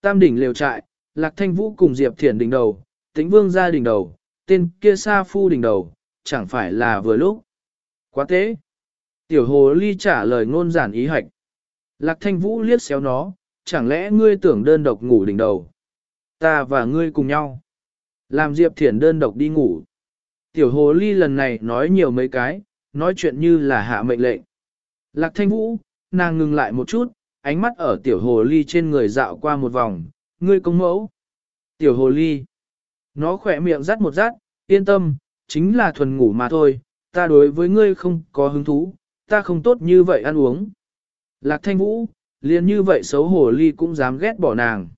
Tam đỉnh liều trại, Lạc Thanh Vũ cùng Diệp Thiển đỉnh đầu, Tĩnh Vương ra đỉnh đầu, tên kia Sa Phu đỉnh đầu, chẳng phải là vừa lúc. Quá tế. Tiểu hồ ly trả lời ngôn giản ý hạch. Lạc Thanh Vũ liếc xéo nó, chẳng lẽ ngươi tưởng đơn độc ngủ đỉnh đầu. Ta và ngươi cùng nhau. Làm Diệp Thiển đơn độc đi ngủ. Tiểu hồ ly lần này nói nhiều mấy cái, nói chuyện như là hạ mệnh lệnh. Lạc Thanh Vũ, nàng ngừng lại một chút, ánh mắt ở tiểu hồ ly trên người dạo qua một vòng, ngươi công mẫu. Tiểu hồ ly, nó khỏe miệng rắt một rắt, yên tâm, chính là thuần ngủ mà thôi, ta đối với ngươi không có hứng thú, ta không tốt như vậy ăn uống. Lạc thanh vũ, liền như vậy xấu hồ ly cũng dám ghét bỏ nàng.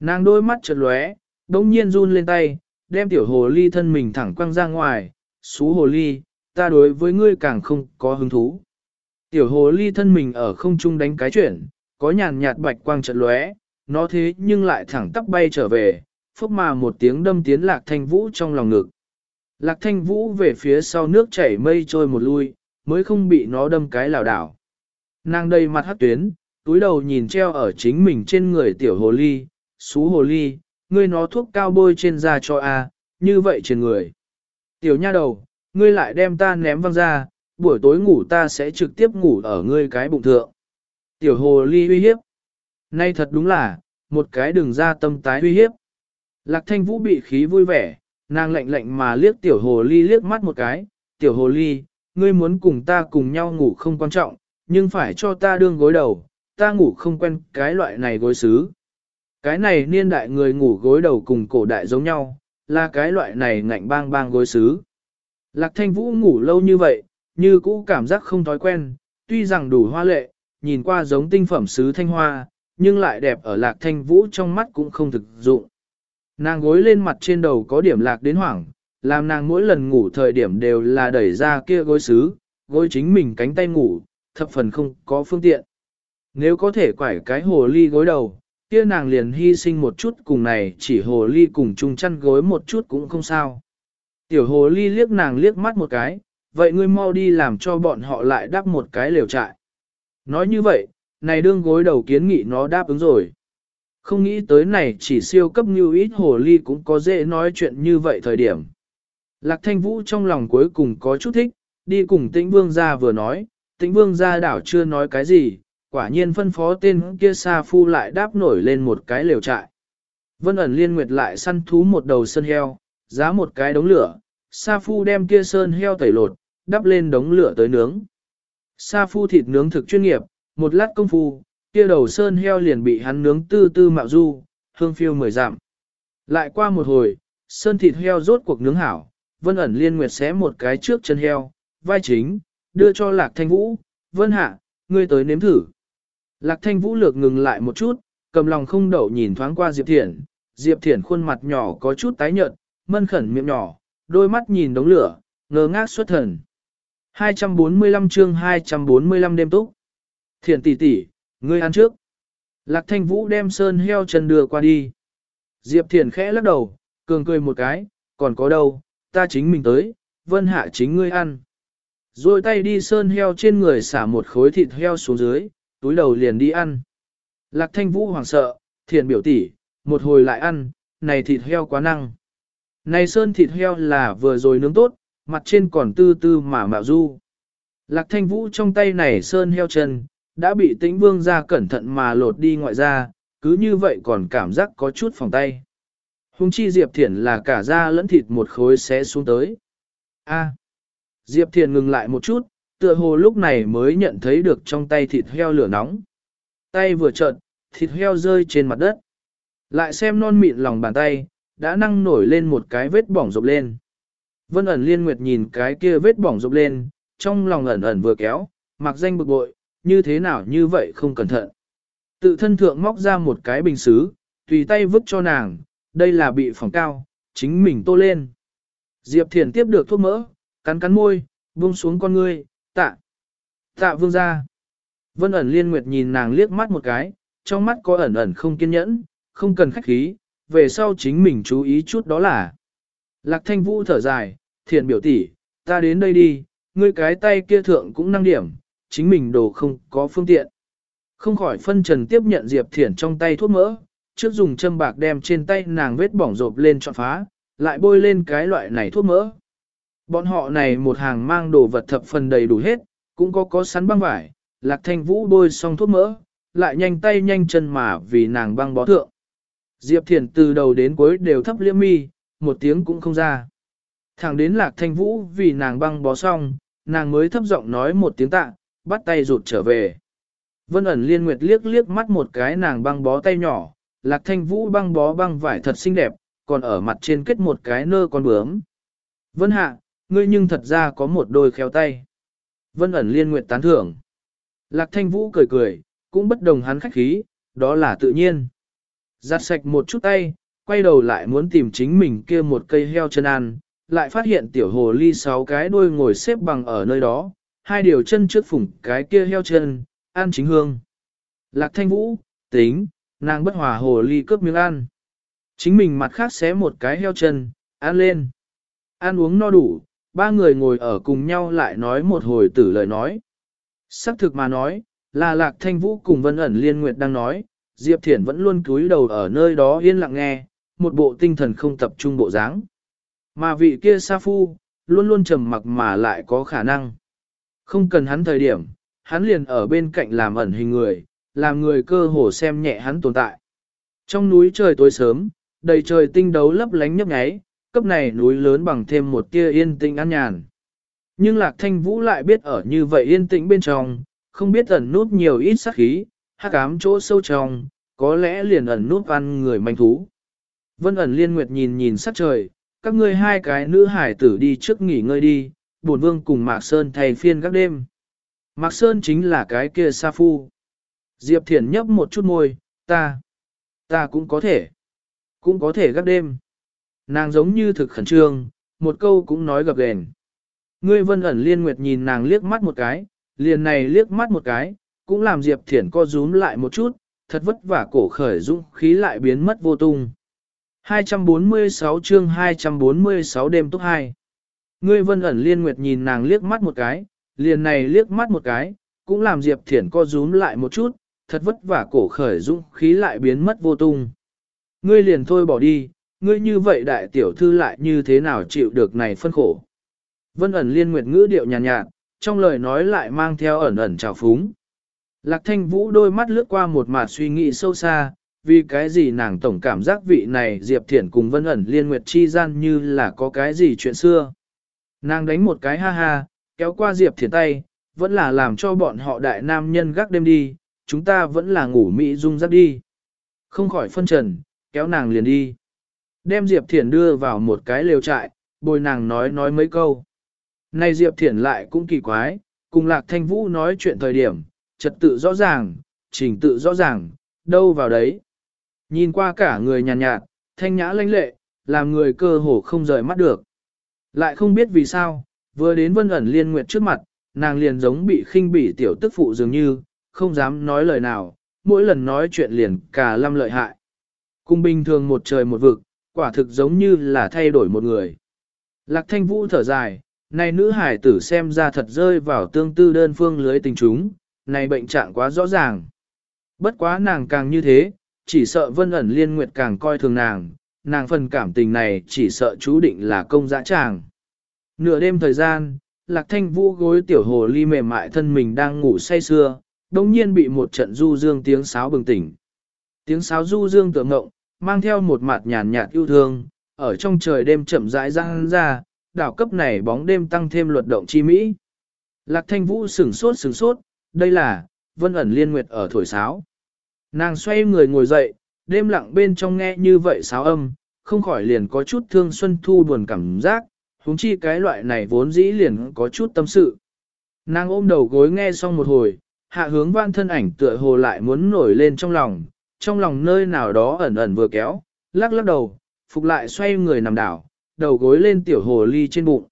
Nàng đôi mắt chợt lóe, đông nhiên run lên tay, đem tiểu hồ ly thân mình thẳng quăng ra ngoài, xú hồ ly, ta đối với ngươi càng không có hứng thú. Tiểu hồ ly thân mình ở không trung đánh cái chuyển, có nhàn nhạt bạch quang trận lóe, nó thế nhưng lại thẳng tắp bay trở về, phốc mà một tiếng đâm tiến lạc thanh vũ trong lòng ngực. Lạc thanh vũ về phía sau nước chảy mây trôi một lui, mới không bị nó đâm cái lảo đảo. Nàng đầy mặt hát tuyến, túi đầu nhìn treo ở chính mình trên người tiểu hồ ly, xú hồ ly, ngươi nó thuốc cao bôi trên da cho a, như vậy trên người. Tiểu nha đầu, ngươi lại đem ta ném văng ra, buổi tối ngủ ta sẽ trực tiếp ngủ ở ngươi cái bụng thượng. Tiểu hồ ly uy hiếp. Nay thật đúng là, một cái đường ra tâm tái uy hiếp. Lạc thanh vũ bị khí vui vẻ, nàng lạnh lạnh mà liếc tiểu hồ ly liếc mắt một cái. Tiểu hồ ly, ngươi muốn cùng ta cùng nhau ngủ không quan trọng, nhưng phải cho ta đương gối đầu, ta ngủ không quen cái loại này gối xứ. Cái này niên đại người ngủ gối đầu cùng cổ đại giống nhau, là cái loại này ngạnh bang bang gối xứ. Lạc thanh vũ ngủ lâu như vậy, như cũ cảm giác không thói quen, tuy rằng đủ hoa lệ, nhìn qua giống tinh phẩm sứ thanh hoa, nhưng lại đẹp ở lạc thanh vũ trong mắt cũng không thực dụng. Nàng gối lên mặt trên đầu có điểm lạc đến hoảng, làm nàng mỗi lần ngủ thời điểm đều là đẩy ra kia gối sứ, gối chính mình cánh tay ngủ, thập phần không có phương tiện. Nếu có thể quải cái hồ ly gối đầu, kia nàng liền hy sinh một chút cùng này chỉ hồ ly cùng chung chăn gối một chút cũng không sao. Tiểu hồ ly liếc nàng liếc mắt một cái, vậy ngươi mau đi làm cho bọn họ lại đắp một cái lều trại. Nói như vậy, này đương gối đầu kiến nghị nó đáp ứng rồi. Không nghĩ tới này chỉ siêu cấp như ít hồ ly cũng có dễ nói chuyện như vậy thời điểm. Lạc thanh vũ trong lòng cuối cùng có chút thích, đi cùng tĩnh vương gia vừa nói, tĩnh vương gia đảo chưa nói cái gì, quả nhiên phân phó tên kia sa phu lại đáp nổi lên một cái lều trại. Vân ẩn liên nguyệt lại săn thú một đầu sơn heo, giá một cái đống lửa, sa phu đem kia sơn heo tẩy lột, đắp lên đống lửa tới nướng. Sa phu thịt nướng thực chuyên nghiệp, một lát công phu, kia đầu sơn heo liền bị hắn nướng tư tư mạo du, hương phiêu mười giảm. Lại qua một hồi, sơn thịt heo rốt cuộc nướng hảo, vân ẩn liên nguyệt xé một cái trước chân heo, vai chính, đưa cho lạc thanh vũ, vân hạ, ngươi tới nếm thử. Lạc thanh vũ lược ngừng lại một chút, cầm lòng không đậu nhìn thoáng qua Diệp Thiển, Diệp Thiển khuôn mặt nhỏ có chút tái nhợt, mân khẩn miệng nhỏ, đôi mắt nhìn đống lửa, ngơ ngác xuất thần. 245 chương 245 đêm túc. Thiện tỷ tỷ, ngươi ăn trước. Lạc thanh vũ đem sơn heo chân đưa qua đi. Diệp Thiện khẽ lắc đầu, cường cười một cái, còn có đâu, ta chính mình tới, vân hạ chính ngươi ăn. Rồi tay đi sơn heo trên người xả một khối thịt heo xuống dưới, túi đầu liền đi ăn. Lạc thanh vũ hoảng sợ, Thiện biểu tỷ, một hồi lại ăn, này thịt heo quá năng. Này sơn thịt heo là vừa rồi nướng tốt, mặt trên còn tư tư mà mạo du. Lạc thanh vũ trong tay này sơn heo chân, đã bị tĩnh vương ra cẩn thận mà lột đi ngoại ra, cứ như vậy còn cảm giác có chút phòng tay. Hùng chi Diệp Thiển là cả da lẫn thịt một khối xé xuống tới. A. Diệp Thiển ngừng lại một chút, tựa hồ lúc này mới nhận thấy được trong tay thịt heo lửa nóng. Tay vừa trợn, thịt heo rơi trên mặt đất. Lại xem non mịn lòng bàn tay, đã năng nổi lên một cái vết bỏng rộp lên. Vân ẩn liên nguyệt nhìn cái kia vết bỏng rộp lên, trong lòng ẩn ẩn vừa kéo, mặc danh bực bội, như thế nào như vậy không cẩn thận. Tự thân thượng móc ra một cái bình xứ, tùy tay vứt cho nàng, đây là bị phòng cao, chính mình tô lên. Diệp Thiền tiếp được thuốc mỡ, cắn cắn môi, buông xuống con ngươi, tạ. Tạ vương ra. Vân ẩn liên nguyệt nhìn nàng liếc mắt một cái, trong mắt có ẩn ẩn không kiên nhẫn, không cần khách khí, về sau chính mình chú ý chút đó là. Lạc thanh vũ thở dài, thiền biểu tỷ, ta đến đây đi, ngươi cái tay kia thượng cũng năng điểm, chính mình đồ không có phương tiện. Không khỏi phân trần tiếp nhận Diệp Thiển trong tay thuốc mỡ, trước dùng châm bạc đem trên tay nàng vết bỏng rộp lên trọn phá, lại bôi lên cái loại này thuốc mỡ. Bọn họ này một hàng mang đồ vật thập phần đầy đủ hết, cũng có có sắn băng vải, lạc thanh vũ bôi xong thuốc mỡ, lại nhanh tay nhanh chân mà vì nàng băng bó thượng. Diệp Thiển từ đầu đến cuối đều thấp liễm mi, một tiếng cũng không ra. Thẳng đến lạc thanh vũ vì nàng băng bó xong, nàng mới thấp giọng nói một tiếng tạ, bắt tay rụt trở về. Vân ẩn liên nguyệt liếc liếc mắt một cái nàng băng bó tay nhỏ, lạc thanh vũ băng bó băng vải thật xinh đẹp, còn ở mặt trên kết một cái nơ con bướm. Vân hạ, ngươi nhưng thật ra có một đôi khéo tay. Vân ẩn liên nguyệt tán thưởng. Lạc thanh vũ cười cười, cũng bất đồng hắn khách khí, đó là tự nhiên. Giặt sạch một chút tay, quay đầu lại muốn tìm chính mình kia một cây heo chân ăn, lại phát hiện tiểu hồ ly sáu cái đuôi ngồi xếp bằng ở nơi đó, hai điều chân trước phủng cái kia heo chân, ăn chính hương. Lạc thanh vũ, tính, nàng bất hòa hồ ly cướp miếng ăn. Chính mình mặt khác xé một cái heo chân, ăn lên. Ăn uống no đủ, ba người ngồi ở cùng nhau lại nói một hồi tử lời nói. Sắc thực mà nói, là lạc thanh vũ cùng vân ẩn liên nguyệt đang nói, Diệp Thiển vẫn luôn cúi đầu ở nơi đó yên lặng nghe, một bộ tinh thần không tập trung bộ dáng. Mà vị kia sa phu, luôn luôn trầm mặc mà lại có khả năng. Không cần hắn thời điểm, hắn liền ở bên cạnh làm ẩn hình người, làm người cơ hồ xem nhẹ hắn tồn tại. Trong núi trời tối sớm, đầy trời tinh đấu lấp lánh nhấp nháy, cấp này núi lớn bằng thêm một tia yên tĩnh an nhàn. Nhưng Lạc Thanh Vũ lại biết ở như vậy yên tĩnh bên trong, không biết ẩn nút nhiều ít sát khí, hắc ám chỗ sâu trong, có lẽ liền ẩn nút ăn người manh thú. Vân ẩn liên nguyệt nhìn nhìn sắc trời, các ngươi hai cái nữ hải tử đi trước nghỉ ngơi đi, bổn vương cùng Mạc Sơn thay phiên các đêm. Mạc Sơn chính là cái kia sa phu. Diệp Thiển nhấp một chút môi, ta, ta cũng có thể, cũng có thể gác đêm. Nàng giống như thực khẩn trương, một câu cũng nói gập ghềnh. Ngươi vân ẩn liên nguyệt nhìn nàng liếc mắt một cái, liền này liếc mắt một cái, cũng làm Diệp Thiển co rúm lại một chút, thật vất vả cổ khởi dũng khí lại biến mất vô tung. 246 chương 246 đêm túc 2 Ngươi vân ẩn liên nguyệt nhìn nàng liếc mắt một cái, liền này liếc mắt một cái, cũng làm Diệp Thiển co rúm lại một chút, thật vất vả cổ khởi dũng khí lại biến mất vô tung. Ngươi liền thôi bỏ đi, ngươi như vậy đại tiểu thư lại như thế nào chịu được này phân khổ. Vân ẩn liên nguyệt ngữ điệu nhàn nhạt, nhạt, trong lời nói lại mang theo ẩn ẩn trào phúng. Lạc thanh vũ đôi mắt lướt qua một mặt suy nghĩ sâu xa, vì cái gì nàng tổng cảm giác vị này Diệp Thiển cùng Vân ẩn liên nguyệt chi gian như là có cái gì chuyện xưa. Nàng đánh một cái ha ha, kéo qua Diệp Thiển tay, vẫn là làm cho bọn họ đại nam nhân gác đêm đi, chúng ta vẫn là ngủ mỹ dung giấc đi. Không khỏi phân trần, kéo nàng liền đi. Đem Diệp Thiển đưa vào một cái lều trại, bồi nàng nói nói mấy câu. Này Diệp Thiển lại cũng kỳ quái, cùng Lạc Thanh Vũ nói chuyện thời điểm, trật tự rõ ràng, trình tự rõ ràng, đâu vào đấy. Nhìn qua cả người nhàn nhạt, nhạt, thanh nhã lãnh lệ, làm người cơ hồ không rời mắt được. Lại không biết vì sao, vừa đến vân ẩn liên nguyệt trước mặt, nàng liền giống bị khinh bỉ tiểu tức phụ dường như, không dám nói lời nào, mỗi lần nói chuyện liền cả lâm lợi hại. Cùng bình thường một trời một vực, quả thực giống như là thay đổi một người. Lạc thanh vũ thở dài, này nữ hải tử xem ra thật rơi vào tương tư đơn phương lưới tình chúng, này bệnh trạng quá rõ ràng. Bất quá nàng càng như thế, chỉ sợ vân ẩn liên nguyệt càng coi thường nàng, nàng phần cảm tình này chỉ sợ chú định là công dã tràng. Nửa đêm thời gian, lạc thanh vũ gối tiểu hồ ly mềm mại thân mình đang ngủ say sưa, đồng nhiên bị một trận du dương tiếng sáo bừng tỉnh. Tiếng sáo du dương tưởng ngộng, mang theo một mặt nhàn nhạt yêu thương, ở trong trời đêm chậm rãi răng ra, đảo cấp này bóng đêm tăng thêm luật động chi mỹ. Lạc thanh vũ sửng sốt sửng sốt, đây là, vân ẩn liên nguyệt ở thổi sáo. Nàng xoay người ngồi dậy, đêm lặng bên trong nghe như vậy sáo âm, không khỏi liền có chút thương xuân thu buồn cảm giác, huống chi cái loại này vốn dĩ liền có chút tâm sự. Nàng ôm đầu gối nghe xong một hồi, hạ hướng văn thân ảnh tựa hồ lại muốn nổi lên trong lòng, trong lòng nơi nào đó ẩn ẩn vừa kéo, lắc lắc đầu, phục lại xoay người nằm đảo, đầu gối lên tiểu hồ ly trên bụng.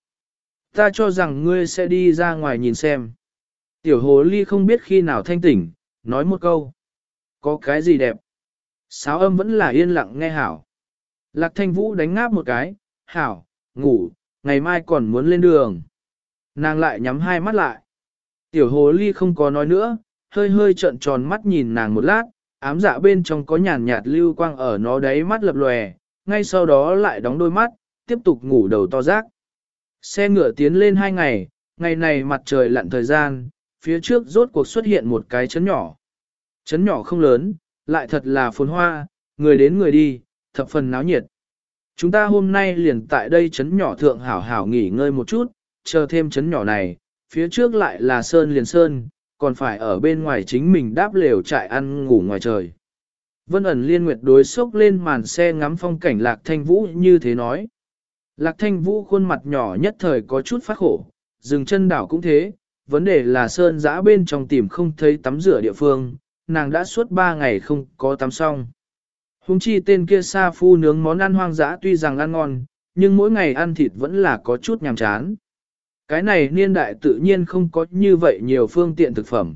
Ta cho rằng ngươi sẽ đi ra ngoài nhìn xem. Tiểu hồ ly không biết khi nào thanh tỉnh, nói một câu. Có cái gì đẹp? Sáo âm vẫn là yên lặng nghe hảo. Lạc thanh vũ đánh ngáp một cái, hảo, ngủ, ngày mai còn muốn lên đường. Nàng lại nhắm hai mắt lại. Tiểu hồ ly không có nói nữa, hơi hơi trợn tròn mắt nhìn nàng một lát, ám dạ bên trong có nhàn nhạt lưu quang ở nó đáy mắt lập lòe, ngay sau đó lại đóng đôi mắt, tiếp tục ngủ đầu to rác. Xe ngựa tiến lên hai ngày, ngày này mặt trời lặn thời gian, phía trước rốt cuộc xuất hiện một cái chấn nhỏ. Chấn nhỏ không lớn, lại thật là phồn hoa, người đến người đi, thập phần náo nhiệt. Chúng ta hôm nay liền tại đây chấn nhỏ thượng hảo hảo nghỉ ngơi một chút, chờ thêm chấn nhỏ này, phía trước lại là sơn liền sơn, còn phải ở bên ngoài chính mình đáp lều trại ăn ngủ ngoài trời. Vân ẩn liên nguyệt đối sốc lên màn xe ngắm phong cảnh lạc thanh vũ như thế nói. Lạc thanh vũ khuôn mặt nhỏ nhất thời có chút phát khổ, dừng chân đảo cũng thế, vấn đề là sơn giã bên trong tìm không thấy tắm rửa địa phương, nàng đã suốt ba ngày không có tắm xong. Hùng chi tên kia sa phu nướng món ăn hoang dã tuy rằng ăn ngon, nhưng mỗi ngày ăn thịt vẫn là có chút nhàm chán. Cái này niên đại tự nhiên không có như vậy nhiều phương tiện thực phẩm.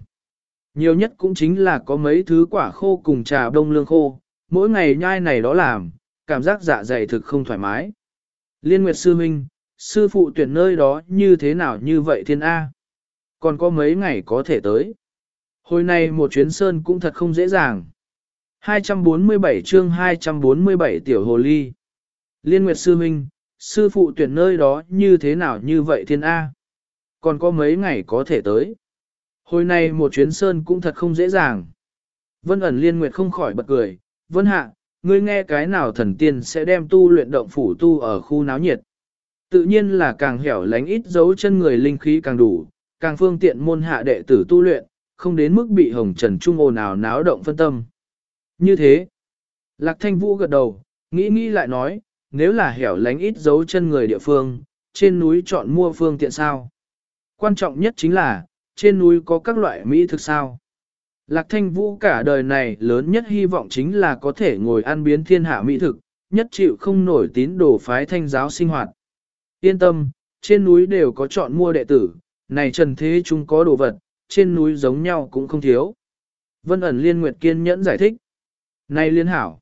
Nhiều nhất cũng chính là có mấy thứ quả khô cùng trà đông lương khô, mỗi ngày nhai này đó làm, cảm giác dạ dày thực không thoải mái. Liên Nguyệt Sư Minh, sư phụ tuyển nơi đó như thế nào như vậy thiên A. Còn có mấy ngày có thể tới. Hồi nay một chuyến sơn cũng thật không dễ dàng. 247 chương 247 tiểu hồ ly. Liên Nguyệt Sư Minh, sư phụ tuyển nơi đó như thế nào như vậy thiên A. Còn có mấy ngày có thể tới. Hồi nay một chuyến sơn cũng thật không dễ dàng. Vân ẩn liên nguyệt không khỏi bật cười. Vân hạ, ngươi nghe cái nào thần tiên sẽ đem tu luyện động phủ tu ở khu náo nhiệt. Tự nhiên là càng hẻo lánh ít dấu chân người linh khí càng đủ, càng phương tiện môn hạ đệ tử tu luyện, không đến mức bị hồng trần trung ồn ào náo động phân tâm. Như thế, Lạc Thanh Vũ gật đầu, nghĩ nghĩ lại nói, nếu là hẻo lánh ít dấu chân người địa phương, trên núi chọn mua phương tiện sao. Quan trọng nhất chính là, trên núi có các loại mỹ thực sao. Lạc Thanh Vũ cả đời này lớn nhất hy vọng chính là có thể ngồi ăn biến thiên hạ mỹ thực, nhất chịu không nổi tín đồ phái thanh giáo sinh hoạt. Yên tâm, trên núi đều có chọn mua đệ tử, này trần thế chúng có đồ vật, trên núi giống nhau cũng không thiếu. Vân ẩn liên nguyệt kiên nhẫn giải thích. Này liên hảo.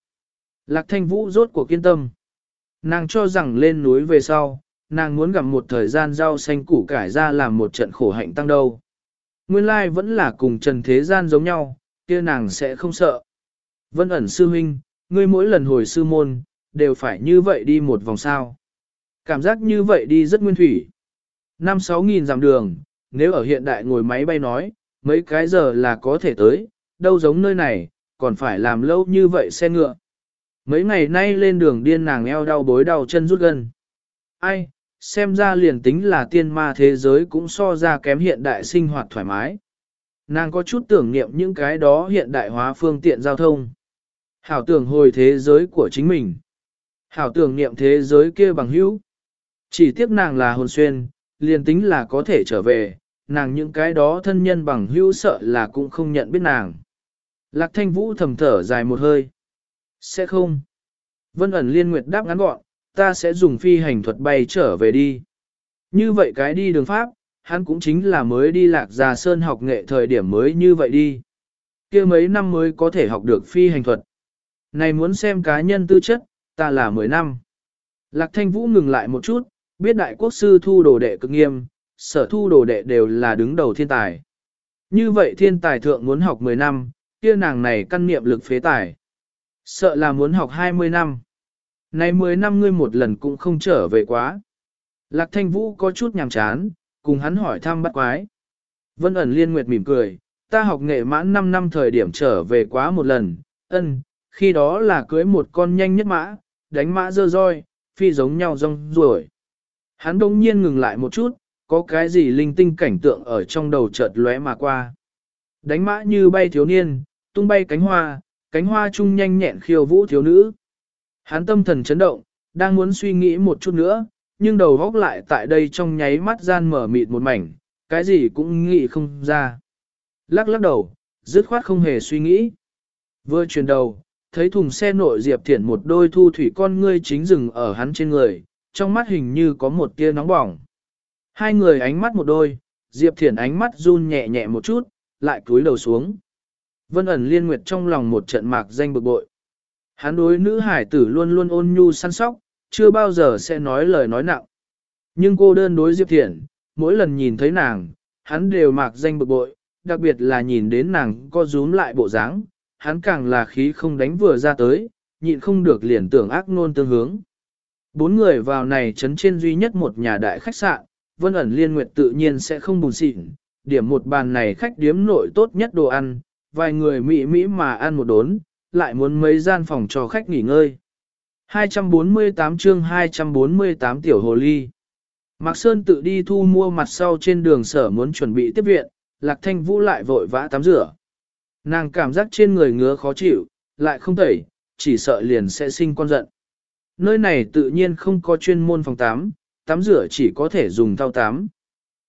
Lạc thanh vũ rốt của kiên tâm. Nàng cho rằng lên núi về sau, nàng muốn gặp một thời gian rau xanh củ cải ra làm một trận khổ hạnh tăng đâu. Nguyên lai vẫn là cùng trần thế gian giống nhau, kia nàng sẽ không sợ. Vân ẩn sư huynh, ngươi mỗi lần hồi sư môn, đều phải như vậy đi một vòng sao. Cảm giác như vậy đi rất nguyên thủy. Năm sáu nghìn dặm đường, nếu ở hiện đại ngồi máy bay nói, mấy cái giờ là có thể tới, đâu giống nơi này, còn phải làm lâu như vậy xe ngựa. Mấy ngày nay lên đường điên nàng eo đau bối đau chân rút gần Ai, xem ra liền tính là tiên ma thế giới cũng so ra kém hiện đại sinh hoạt thoải mái. Nàng có chút tưởng niệm những cái đó hiện đại hóa phương tiện giao thông. Hảo tưởng hồi thế giới của chính mình. Hảo tưởng niệm thế giới kia bằng hữu. Chỉ tiếc nàng là hồn xuyên, liền tính là có thể trở về, nàng những cái đó thân nhân bằng hữu sợ là cũng không nhận biết nàng. Lạc thanh vũ thầm thở dài một hơi. Sẽ không. Vân ẩn liên nguyệt đáp ngắn gọn, ta sẽ dùng phi hành thuật bay trở về đi. Như vậy cái đi đường pháp, hắn cũng chính là mới đi lạc già sơn học nghệ thời điểm mới như vậy đi. kia mấy năm mới có thể học được phi hành thuật. Này muốn xem cá nhân tư chất, ta là 10 năm. Lạc thanh vũ ngừng lại một chút, biết đại quốc sư thu đồ đệ cực nghiêm, sở thu đồ đệ đều là đứng đầu thiên tài. Như vậy thiên tài thượng muốn học 10 năm, kia nàng này căn niệm lực phế tài. Sợ là muốn học 20 năm. Này 10 năm ngươi một lần cũng không trở về quá. Lạc thanh vũ có chút nhàm chán, cùng hắn hỏi thăm bắt quái. Vân ẩn liên nguyệt mỉm cười, ta học nghệ mãn 5 năm thời điểm trở về quá một lần, ân, khi đó là cưới một con nhanh nhất mã, đánh mã dơ roi, phi giống nhau rong ruổi. Hắn đông nhiên ngừng lại một chút, có cái gì linh tinh cảnh tượng ở trong đầu chợt lóe mà qua. Đánh mã như bay thiếu niên, tung bay cánh hoa, cánh hoa chung nhanh nhẹn khiêu vũ thiếu nữ. Hắn tâm thần chấn động, đang muốn suy nghĩ một chút nữa, nhưng đầu góc lại tại đây trong nháy mắt gian mở mịt một mảnh, cái gì cũng nghĩ không ra. Lắc lắc đầu, dứt khoát không hề suy nghĩ. Vừa chuyển đầu, thấy thùng xe nội Diệp Thiển một đôi thu thủy con ngươi chính rừng ở hắn trên người, trong mắt hình như có một tia nóng bỏng. Hai người ánh mắt một đôi, Diệp Thiển ánh mắt run nhẹ nhẹ một chút, lại cúi đầu xuống. Vân ẩn liên nguyệt trong lòng một trận mạc danh bực bội. Hắn đối nữ hải tử luôn luôn ôn nhu săn sóc, chưa bao giờ sẽ nói lời nói nặng. Nhưng cô đơn đối Diệp Thiển, mỗi lần nhìn thấy nàng, hắn đều mạc danh bực bội, đặc biệt là nhìn đến nàng co rúm lại bộ dáng, hắn càng là khí không đánh vừa ra tới, nhịn không được liền tưởng ác nôn tương hướng. Bốn người vào này trấn trên duy nhất một nhà đại khách sạn, vân ẩn liên nguyệt tự nhiên sẽ không bùn xịn, điểm một bàn này khách điếm nội tốt nhất đồ ăn, vài người mỹ mỹ mà ăn một đốn, lại muốn mấy gian phòng cho khách nghỉ ngơi. 248 chương 248 tiểu hồ ly. Mạc Sơn tự đi thu mua mặt sau trên đường sở muốn chuẩn bị tiếp viện, Lạc Thanh Vũ lại vội vã tắm rửa. Nàng cảm giác trên người ngứa khó chịu, lại không thể, chỉ sợ liền sẽ sinh con giận. Nơi này tự nhiên không có chuyên môn phòng tắm, tắm rửa chỉ có thể dùng thao tắm.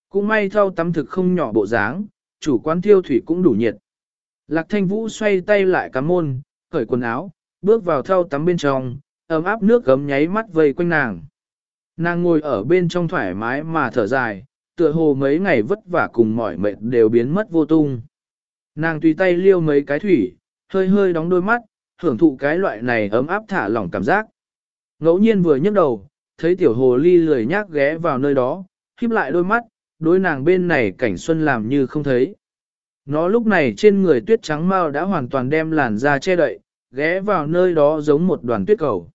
Cũng may thao tắm thực không nhỏ bộ dáng, chủ quán tiêu thủy cũng đủ nhiệt. Lạc thanh vũ xoay tay lại cắm môn, cởi quần áo, bước vào thao tắm bên trong, ấm áp nước gấm nháy mắt vây quanh nàng. Nàng ngồi ở bên trong thoải mái mà thở dài, tựa hồ mấy ngày vất vả cùng mỏi mệt đều biến mất vô tung. Nàng tùy tay liêu mấy cái thủy, hơi hơi đóng đôi mắt, hưởng thụ cái loại này ấm áp thả lỏng cảm giác. Ngẫu nhiên vừa nhấc đầu, thấy tiểu hồ ly lười nhác ghé vào nơi đó, híp lại đôi mắt, đối nàng bên này cảnh xuân làm như không thấy. Nó lúc này trên người tuyết trắng mau đã hoàn toàn đem làn da che đậy, ghé vào nơi đó giống một đoàn tuyết cầu.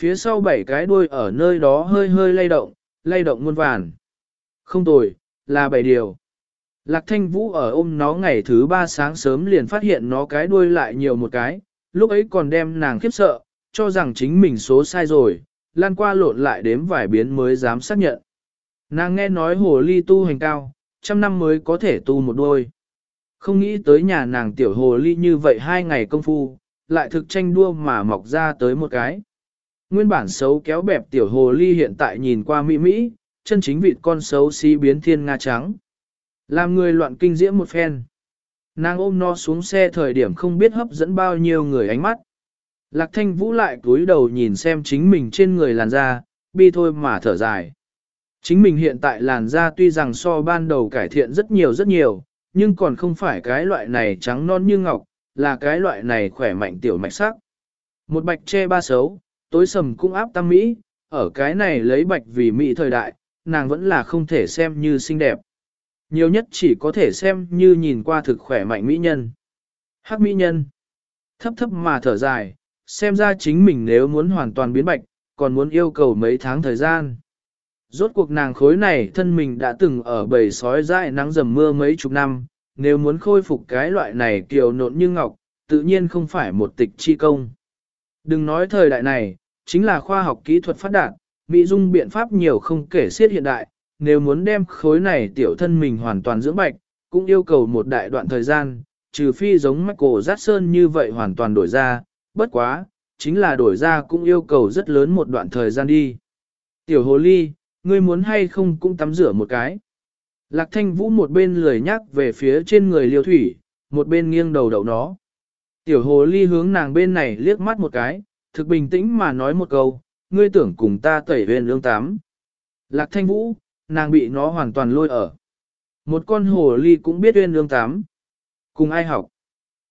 Phía sau bảy cái đuôi ở nơi đó hơi hơi lay động, lay động muôn vàn. Không tồi, là bảy điều. Lạc thanh vũ ở ôm nó ngày thứ ba sáng sớm liền phát hiện nó cái đuôi lại nhiều một cái, lúc ấy còn đem nàng khiếp sợ, cho rằng chính mình số sai rồi, lan qua lộn lại đếm vài biến mới dám xác nhận. Nàng nghe nói hồ ly tu hành cao, trăm năm mới có thể tu một đôi. Không nghĩ tới nhà nàng tiểu hồ ly như vậy hai ngày công phu, lại thực tranh đua mà mọc ra tới một cái. Nguyên bản xấu kéo bẹp tiểu hồ ly hiện tại nhìn qua mỹ mỹ, chân chính vịt con xấu xí biến thiên nga trắng. Làm người loạn kinh diễm một phen. Nàng ôm nó xuống xe thời điểm không biết hấp dẫn bao nhiêu người ánh mắt. Lạc thanh vũ lại cúi đầu nhìn xem chính mình trên người làn da, bi thôi mà thở dài. Chính mình hiện tại làn da tuy rằng so ban đầu cải thiện rất nhiều rất nhiều, nhưng còn không phải cái loại này trắng non như ngọc, là cái loại này khỏe mạnh tiểu mạch sắc. Một bạch che ba xấu, tối sầm cũng áp tam mỹ, ở cái này lấy bạch vì mỹ thời đại, nàng vẫn là không thể xem như xinh đẹp. Nhiều nhất chỉ có thể xem như nhìn qua thực khỏe mạnh mỹ nhân. Hắc mỹ nhân. Thấp thấp mà thở dài, xem ra chính mình nếu muốn hoàn toàn biến bạch, còn muốn yêu cầu mấy tháng thời gian. Rốt cuộc nàng khối này thân mình đã từng ở bầy sói dại nắng dầm mưa mấy chục năm, nếu muốn khôi phục cái loại này kiều nộn như ngọc, tự nhiên không phải một tịch chi công. Đừng nói thời đại này, chính là khoa học kỹ thuật phát đạt, mỹ dung biện pháp nhiều không kể xiết hiện đại, nếu muốn đem khối này tiểu thân mình hoàn toàn dưỡng bạch, cũng yêu cầu một đại đoạn thời gian, trừ phi giống Michael Jackson như vậy hoàn toàn đổi ra, bất quá, chính là đổi ra cũng yêu cầu rất lớn một đoạn thời gian đi. Tiểu hồ ly, ngươi muốn hay không cũng tắm rửa một cái. Lạc thanh vũ một bên lười nhắc về phía trên người liêu thủy, một bên nghiêng đầu đậu nó. Tiểu hồ ly hướng nàng bên này liếc mắt một cái, thực bình tĩnh mà nói một câu, ngươi tưởng cùng ta tẩy huyền lương tám. Lạc thanh vũ, nàng bị nó hoàn toàn lôi ở. Một con hồ ly cũng biết huyền lương tám. Cùng ai học?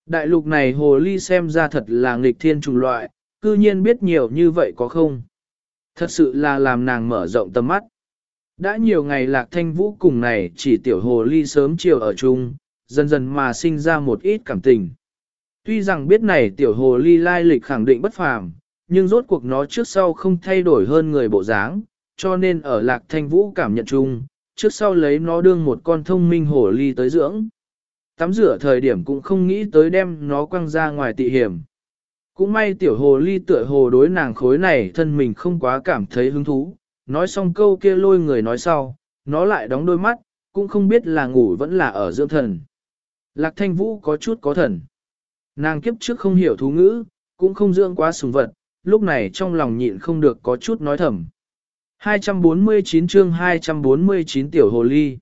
Đại lục này hồ ly xem ra thật là nghịch thiên trùng loại, cư nhiên biết nhiều như vậy có không? Thật sự là làm nàng mở rộng tầm mắt. Đã nhiều ngày lạc thanh vũ cùng này chỉ tiểu hồ ly sớm chiều ở chung, dần dần mà sinh ra một ít cảm tình. Tuy rằng biết này tiểu hồ ly lai lịch khẳng định bất phàm, nhưng rốt cuộc nó trước sau không thay đổi hơn người bộ dáng, cho nên ở lạc thanh vũ cảm nhận chung, trước sau lấy nó đương một con thông minh hồ ly tới dưỡng. Tắm rửa thời điểm cũng không nghĩ tới đem nó quăng ra ngoài tị hiểm. Cũng may tiểu hồ ly tựa hồ đối nàng khối này thân mình không quá cảm thấy hứng thú, nói xong câu kia lôi người nói sau, nó lại đóng đôi mắt, cũng không biết là ngủ vẫn là ở dưỡng thần. Lạc thanh vũ có chút có thần. Nàng kiếp trước không hiểu thú ngữ, cũng không dưỡng quá sùng vật, lúc này trong lòng nhịn không được có chút nói thầm. 249 chương 249 tiểu hồ ly.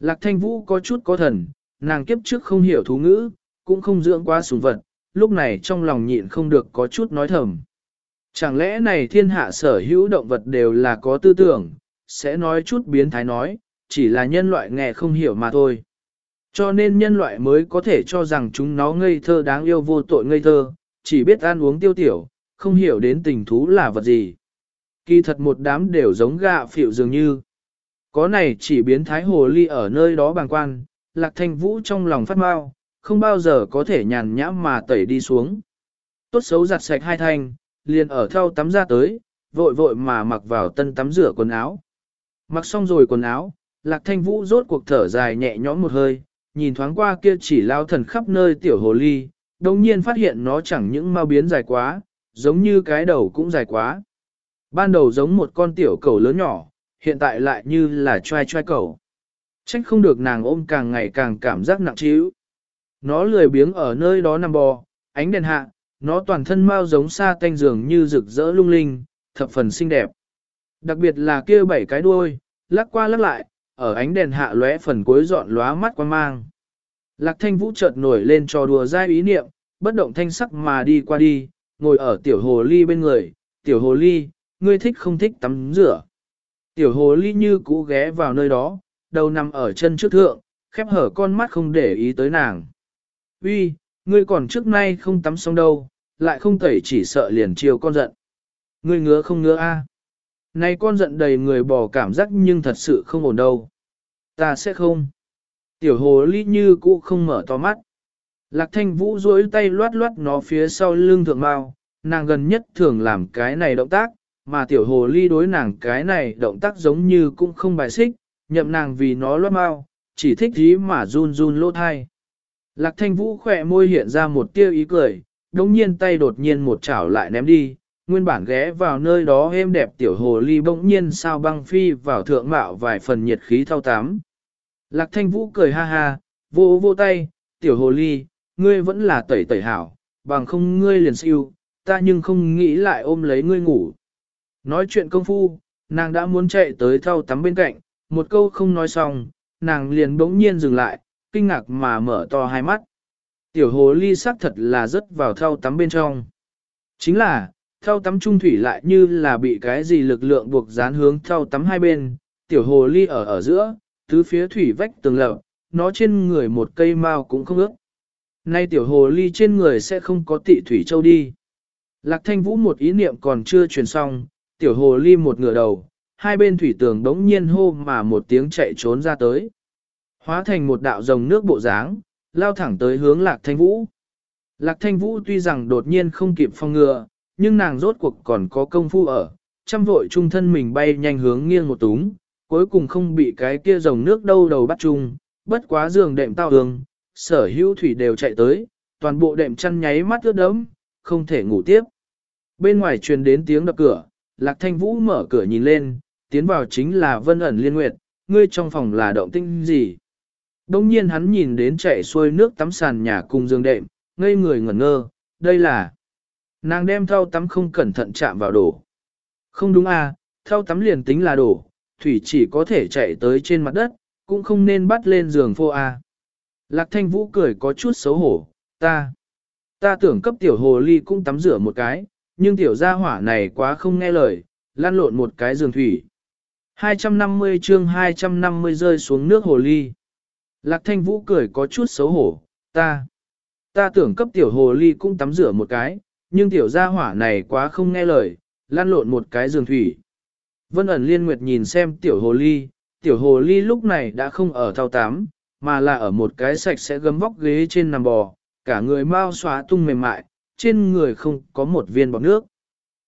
Lạc thanh vũ có chút có thần, nàng kiếp trước không hiểu thú ngữ, cũng không dưỡng quá sùng vật, lúc này trong lòng nhịn không được có chút nói thầm. Chẳng lẽ này thiên hạ sở hữu động vật đều là có tư tưởng, sẽ nói chút biến thái nói, chỉ là nhân loại nghe không hiểu mà thôi. Cho nên nhân loại mới có thể cho rằng chúng nó ngây thơ đáng yêu vô tội ngây thơ, chỉ biết ăn uống tiêu tiểu, không hiểu đến tình thú là vật gì. Kỳ thật một đám đều giống gạ phịu dường như. Có này chỉ biến thái hồ ly ở nơi đó bàng quan, lạc thanh vũ trong lòng phát mau, không bao giờ có thể nhàn nhã mà tẩy đi xuống. Tốt xấu giặt sạch hai thanh, liền ở thau tắm ra tới, vội vội mà mặc vào tân tắm rửa quần áo. Mặc xong rồi quần áo, Lạc Thanh Vũ rốt cuộc thở dài nhẹ nhõm một hơi, nhìn thoáng qua kia chỉ lao thần khắp nơi tiểu hồ ly, đồng nhiên phát hiện nó chẳng những mau biến dài quá, giống như cái đầu cũng dài quá. Ban đầu giống một con tiểu cầu lớn nhỏ, hiện tại lại như là trai trai cầu. Trách không được nàng ôm càng ngày càng cảm giác nặng trĩu. Nó lười biếng ở nơi đó nằm bò, ánh đèn hạ, nó toàn thân mau giống sa tanh dường như rực rỡ lung linh, thập phần xinh đẹp. Đặc biệt là kia bảy cái đuôi, lắc qua lắc lại, ở ánh đèn hạ lóe phần cuối dọn lóa mắt quan mang. Lạc thanh vũ chợt nổi lên trò đùa dai ý niệm, bất động thanh sắc mà đi qua đi, ngồi ở tiểu hồ ly bên người, tiểu hồ ly, ngươi thích không thích tắm rửa. Tiểu hồ ly như cũ ghé vào nơi đó, đầu nằm ở chân trước thượng, khép hở con mắt không để ý tới nàng. Uy, ngươi còn trước nay không tắm xong đâu, lại không tẩy chỉ sợ liền chiều con giận. Ngươi ngứa không ngứa a? Này con giận đầy người bò cảm giác nhưng thật sự không ổn đâu. Ta sẽ không. Tiểu hồ ly như cũ không mở to mắt. Lạc thanh vũ duỗi tay loát loát nó phía sau lưng thượng mao, nàng gần nhất thường làm cái này động tác, mà tiểu hồ ly đối nàng cái này động tác giống như cũng không bài xích, nhậm nàng vì nó loát mau, chỉ thích ý mà run run lỗ thai. Lạc thanh vũ khỏe môi hiện ra một tia ý cười, đống nhiên tay đột nhiên một chảo lại ném đi, nguyên bản ghé vào nơi đó êm đẹp tiểu hồ ly bỗng nhiên sao băng phi vào thượng mạo vài phần nhiệt khí thao tám. Lạc thanh vũ cười ha ha, vô vô tay, tiểu hồ ly, ngươi vẫn là tẩy tẩy hảo, bằng không ngươi liền siêu, ta nhưng không nghĩ lại ôm lấy ngươi ngủ. Nói chuyện công phu, nàng đã muốn chạy tới thao tắm bên cạnh, một câu không nói xong, nàng liền bỗng nhiên dừng lại, kinh ngạc mà mở to hai mắt. Tiểu hồ ly sắc thật là rất vào thau tắm bên trong. Chính là, thau tắm trung thủy lại như là bị cái gì lực lượng buộc dán hướng thau tắm hai bên, tiểu hồ ly ở ở giữa, tứ phía thủy vách tường lợp, nó trên người một cây mao cũng không ước. Nay tiểu hồ ly trên người sẽ không có tị thủy châu đi. Lạc thanh vũ một ý niệm còn chưa truyền xong, tiểu hồ ly một ngửa đầu, hai bên thủy tường đống nhiên hô mà một tiếng chạy trốn ra tới. Hóa thành một đạo rồng nước bộ dáng, lao thẳng tới hướng lạc thanh vũ. Lạc thanh vũ tuy rằng đột nhiên không kịp phong ngừa, nhưng nàng rốt cuộc còn có công phu ở, chăm vội trung thân mình bay nhanh hướng nghiêng một túng, cuối cùng không bị cái kia rồng nước đâu đầu bắt chung, bất quá giường đệm tao đường sở hữu thủy đều chạy tới, toàn bộ đệm chăn nháy mắt ướt đấm, không thể ngủ tiếp. Bên ngoài truyền đến tiếng đập cửa, Lạc Thanh Vũ mở cửa nhìn lên, tiến vào chính là Vân ẩn liên nguyệt, ngươi trong phòng là động tinh gì? Đông nhiên hắn nhìn đến chạy xuôi nước tắm sàn nhà cùng giường đệm, ngây người ngẩn ngơ, đây là... Nàng đem thau tắm không cẩn thận chạm vào đổ. Không đúng à, thau tắm liền tính là đổ, thủy chỉ có thể chạy tới trên mặt đất, cũng không nên bắt lên giường phô à. Lạc thanh vũ cười có chút xấu hổ, ta, ta tưởng cấp tiểu hồ ly cũng tắm rửa một cái, nhưng tiểu gia hỏa này quá không nghe lời, lan lộn một cái giường thủy. 250 chương 250 rơi xuống nước hồ ly. Lạc thanh vũ cười có chút xấu hổ, ta, ta tưởng cấp tiểu hồ ly cũng tắm rửa một cái, nhưng tiểu gia hỏa này quá không nghe lời, lan lộn một cái giường thủy. Vân ẩn liên nguyệt nhìn xem tiểu hồ ly, tiểu hồ ly lúc này đã không ở thao tám, mà là ở một cái sạch sẽ gấm vóc ghế trên nằm bò, cả người mau xóa tung mềm mại, trên người không có một viên bọt nước.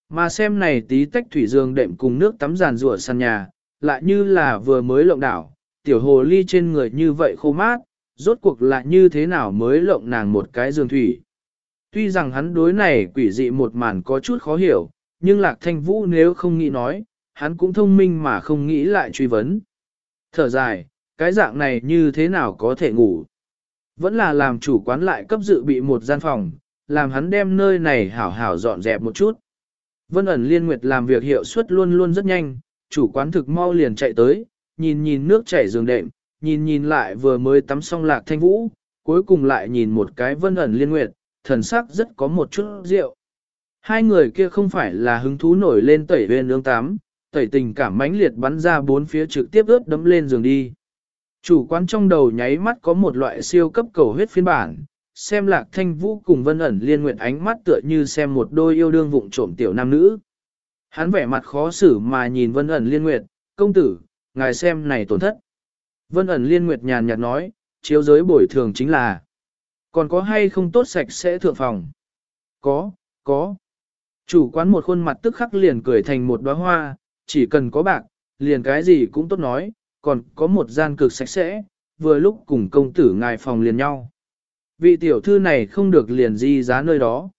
Mà xem này tí tách thủy dương đệm cùng nước tắm giàn rủa sàn nhà, lại như là vừa mới lộng đảo, tiểu hồ ly trên người như vậy khô mát, rốt cuộc lại như thế nào mới lộng nàng một cái giường thủy. Tuy rằng hắn đối này quỷ dị một màn có chút khó hiểu, nhưng lạc thanh vũ nếu không nghĩ nói, hắn cũng thông minh mà không nghĩ lại truy vấn. Thở dài, cái dạng này như thế nào có thể ngủ. Vẫn là làm chủ quán lại cấp dự bị một gian phòng, làm hắn đem nơi này hảo hảo dọn dẹp một chút. Vân ẩn liên nguyệt làm việc hiệu suất luôn luôn rất nhanh, chủ quán thực mau liền chạy tới, nhìn nhìn nước chảy giường đệm, nhìn nhìn lại vừa mới tắm xong lạc thanh vũ, cuối cùng lại nhìn một cái vân ẩn liên nguyệt, thần sắc rất có một chút rượu. Hai người kia không phải là hứng thú nổi lên tẩy bên nương tắm, tẩy tình cảm mãnh liệt bắn ra bốn phía trực tiếp ướt đấm lên giường đi. Chủ quán trong đầu nháy mắt có một loại siêu cấp cầu huyết phiên bản, xem lạc thanh vũ cùng vân ẩn liên nguyện ánh mắt tựa như xem một đôi yêu đương vụng trộm tiểu nam nữ. Hắn vẻ mặt khó xử mà nhìn vân ẩn liên nguyệt, công tử, ngài xem này tổn thất. Vân ẩn liên nguyệt nhàn nhạt nói, chiếu giới bồi thường chính là Còn có hay không tốt sạch sẽ thượng phòng? Có, có. Chủ quán một khuôn mặt tức khắc liền cười thành một đóa hoa, chỉ cần có bạc, liền cái gì cũng tốt nói, còn có một gian cực sạch sẽ, vừa lúc cùng công tử ngài phòng liền nhau. Vị tiểu thư này không được liền di giá nơi đó.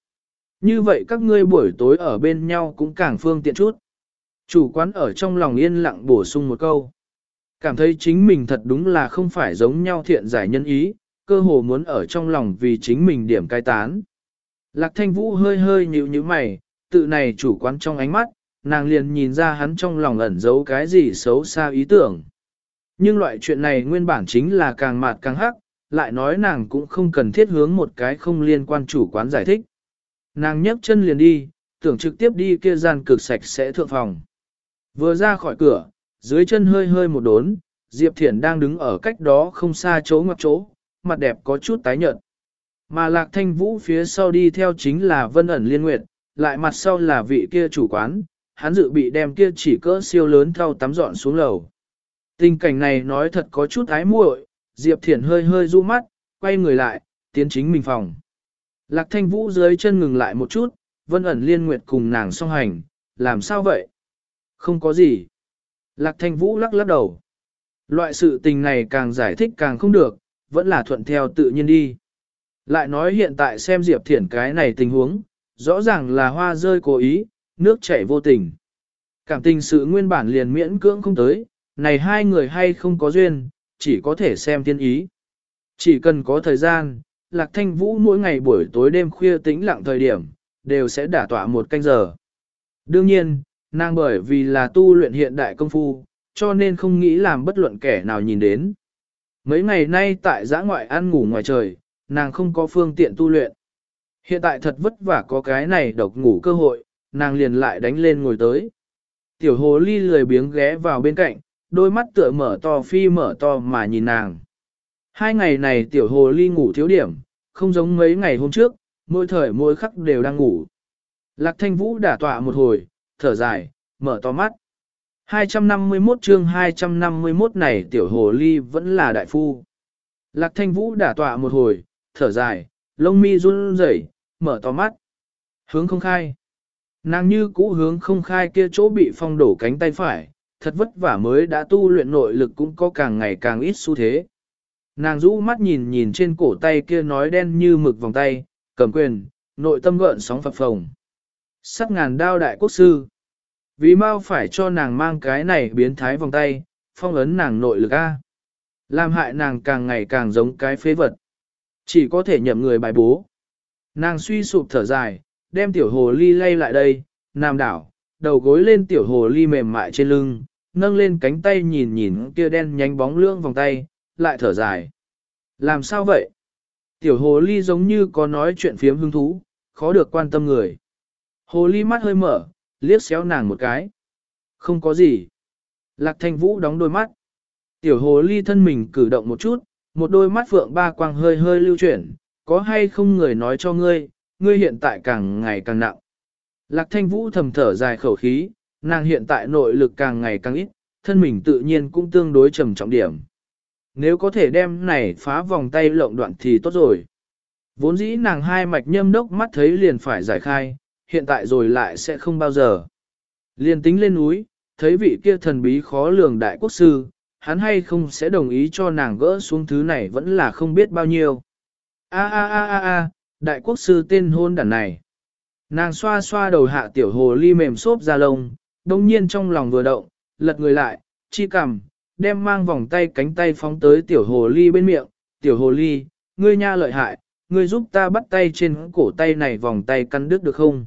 Như vậy các ngươi buổi tối ở bên nhau cũng càng phương tiện chút. Chủ quán ở trong lòng yên lặng bổ sung một câu. Cảm thấy chính mình thật đúng là không phải giống nhau thiện giải nhân ý, cơ hồ muốn ở trong lòng vì chính mình điểm cai tán. Lạc thanh vũ hơi hơi nhíu nhíu mày, tự này chủ quán trong ánh mắt, nàng liền nhìn ra hắn trong lòng ẩn giấu cái gì xấu xa ý tưởng. Nhưng loại chuyện này nguyên bản chính là càng mạt càng hắc, lại nói nàng cũng không cần thiết hướng một cái không liên quan chủ quán giải thích. Nàng nhấc chân liền đi, tưởng trực tiếp đi kia gian cực sạch sẽ thượng phòng. Vừa ra khỏi cửa, dưới chân hơi hơi một đốn, Diệp Thiển đang đứng ở cách đó không xa chỗ ngoặc chỗ, mặt đẹp có chút tái nhợt. Mà Lạc Thanh Vũ phía sau đi theo chính là Vân ẩn liên nguyệt, lại mặt sau là vị kia chủ quán, hắn dự bị đem kia chỉ cỡ siêu lớn thau tắm dọn xuống lầu. Tình cảnh này nói thật có chút ái muội, Diệp Thiển hơi hơi du mắt, quay người lại, tiến chính mình phòng. Lạc Thanh Vũ dưới chân ngừng lại một chút, Vân ẩn liên nguyệt cùng nàng song hành, làm sao vậy? Không có gì. Lạc Thanh Vũ lắc lắc đầu. Loại sự tình này càng giải thích càng không được, vẫn là thuận theo tự nhiên đi. Lại nói hiện tại xem Diệp Thiển cái này tình huống, rõ ràng là hoa rơi cố ý, nước chảy vô tình. Cảm tình sự nguyên bản liền miễn cưỡng không tới, này hai người hay không có duyên, chỉ có thể xem thiên ý. Chỉ cần có thời gian, Lạc Thanh Vũ mỗi ngày buổi tối đêm khuya tĩnh lặng thời điểm, đều sẽ đả tọa một canh giờ. Đương nhiên, nàng bởi vì là tu luyện hiện đại công phu, cho nên không nghĩ làm bất luận kẻ nào nhìn đến. Mấy ngày nay tại giã ngoại ăn ngủ ngoài trời, nàng không có phương tiện tu luyện. Hiện tại thật vất vả có cái này độc ngủ cơ hội, nàng liền lại đánh lên ngồi tới. Tiểu hồ ly lười biếng ghé vào bên cạnh, đôi mắt tựa mở to phi mở to mà nhìn nàng. Hai ngày này tiểu hồ ly ngủ thiếu điểm, không giống mấy ngày hôm trước, mỗi thời mỗi khắc đều đang ngủ. Lạc thanh vũ đả tọa một hồi, thở dài, mở to mắt. 251 chương 251 này tiểu hồ ly vẫn là đại phu. Lạc thanh vũ đả tọa một hồi, thở dài, lông mi run rẩy, mở to mắt. Hướng không khai. Nàng như cũ hướng không khai kia chỗ bị phong đổ cánh tay phải, thật vất vả mới đã tu luyện nội lực cũng có càng ngày càng ít xu thế. Nàng rũ mắt nhìn nhìn trên cổ tay kia nói đen như mực vòng tay, cầm quyền, nội tâm gợn sóng phập phồng. Sắc ngàn đao đại quốc sư. Vì mau phải cho nàng mang cái này biến thái vòng tay, phong ấn nàng nội lực A. Làm hại nàng càng ngày càng giống cái phế vật. Chỉ có thể nhậm người bài bố. Nàng suy sụp thở dài, đem tiểu hồ ly lay lại đây, nam đảo, đầu gối lên tiểu hồ ly mềm mại trên lưng, nâng lên cánh tay nhìn nhìn kia đen nhánh bóng lưỡng vòng tay, lại thở dài. Làm sao vậy? Tiểu hồ ly giống như có nói chuyện phiếm hứng thú, khó được quan tâm người. Hồ ly mắt hơi mở, liếc xéo nàng một cái. Không có gì. Lạc thanh vũ đóng đôi mắt. Tiểu hồ ly thân mình cử động một chút, một đôi mắt phượng ba quang hơi hơi lưu chuyển, có hay không người nói cho ngươi, ngươi hiện tại càng ngày càng nặng. Lạc thanh vũ thầm thở dài khẩu khí, nàng hiện tại nội lực càng ngày càng ít, thân mình tự nhiên cũng tương đối trầm trọng điểm. Nếu có thể đem này phá vòng tay lộng đoạn thì tốt rồi. Vốn dĩ nàng hai mạch nhâm đốc mắt thấy liền phải giải khai, hiện tại rồi lại sẽ không bao giờ. Liền tính lên núi, thấy vị kia thần bí khó lường đại quốc sư, hắn hay không sẽ đồng ý cho nàng gỡ xuống thứ này vẫn là không biết bao nhiêu. A a a a a, đại quốc sư tên hôn đản này. Nàng xoa xoa đầu hạ tiểu hồ ly mềm xốp ra lông, đồng nhiên trong lòng vừa động, lật người lại, chi cằm, đem mang vòng tay cánh tay phóng tới tiểu hồ ly bên miệng, tiểu hồ ly, ngươi nha lợi hại, ngươi giúp ta bắt tay trên cổ tay này vòng tay căn đứt được không?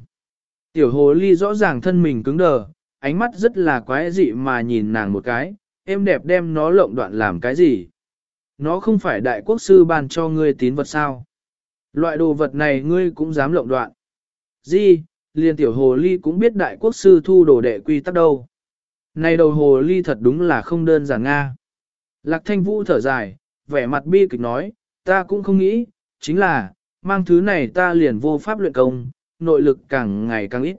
Tiểu hồ ly rõ ràng thân mình cứng đờ, ánh mắt rất là quái dị mà nhìn nàng một cái, em đẹp đem nó lộng đoạn làm cái gì? Nó không phải đại quốc sư ban cho ngươi tín vật sao? Loại đồ vật này ngươi cũng dám lộng đoạn. Di, liền tiểu hồ ly cũng biết đại quốc sư thu đồ đệ quy tắc đâu. Này đầu hồ ly thật đúng là không đơn giản Nga. Lạc thanh vũ thở dài, vẻ mặt bi kịch nói, ta cũng không nghĩ, chính là, mang thứ này ta liền vô pháp luyện công, nội lực càng ngày càng ít.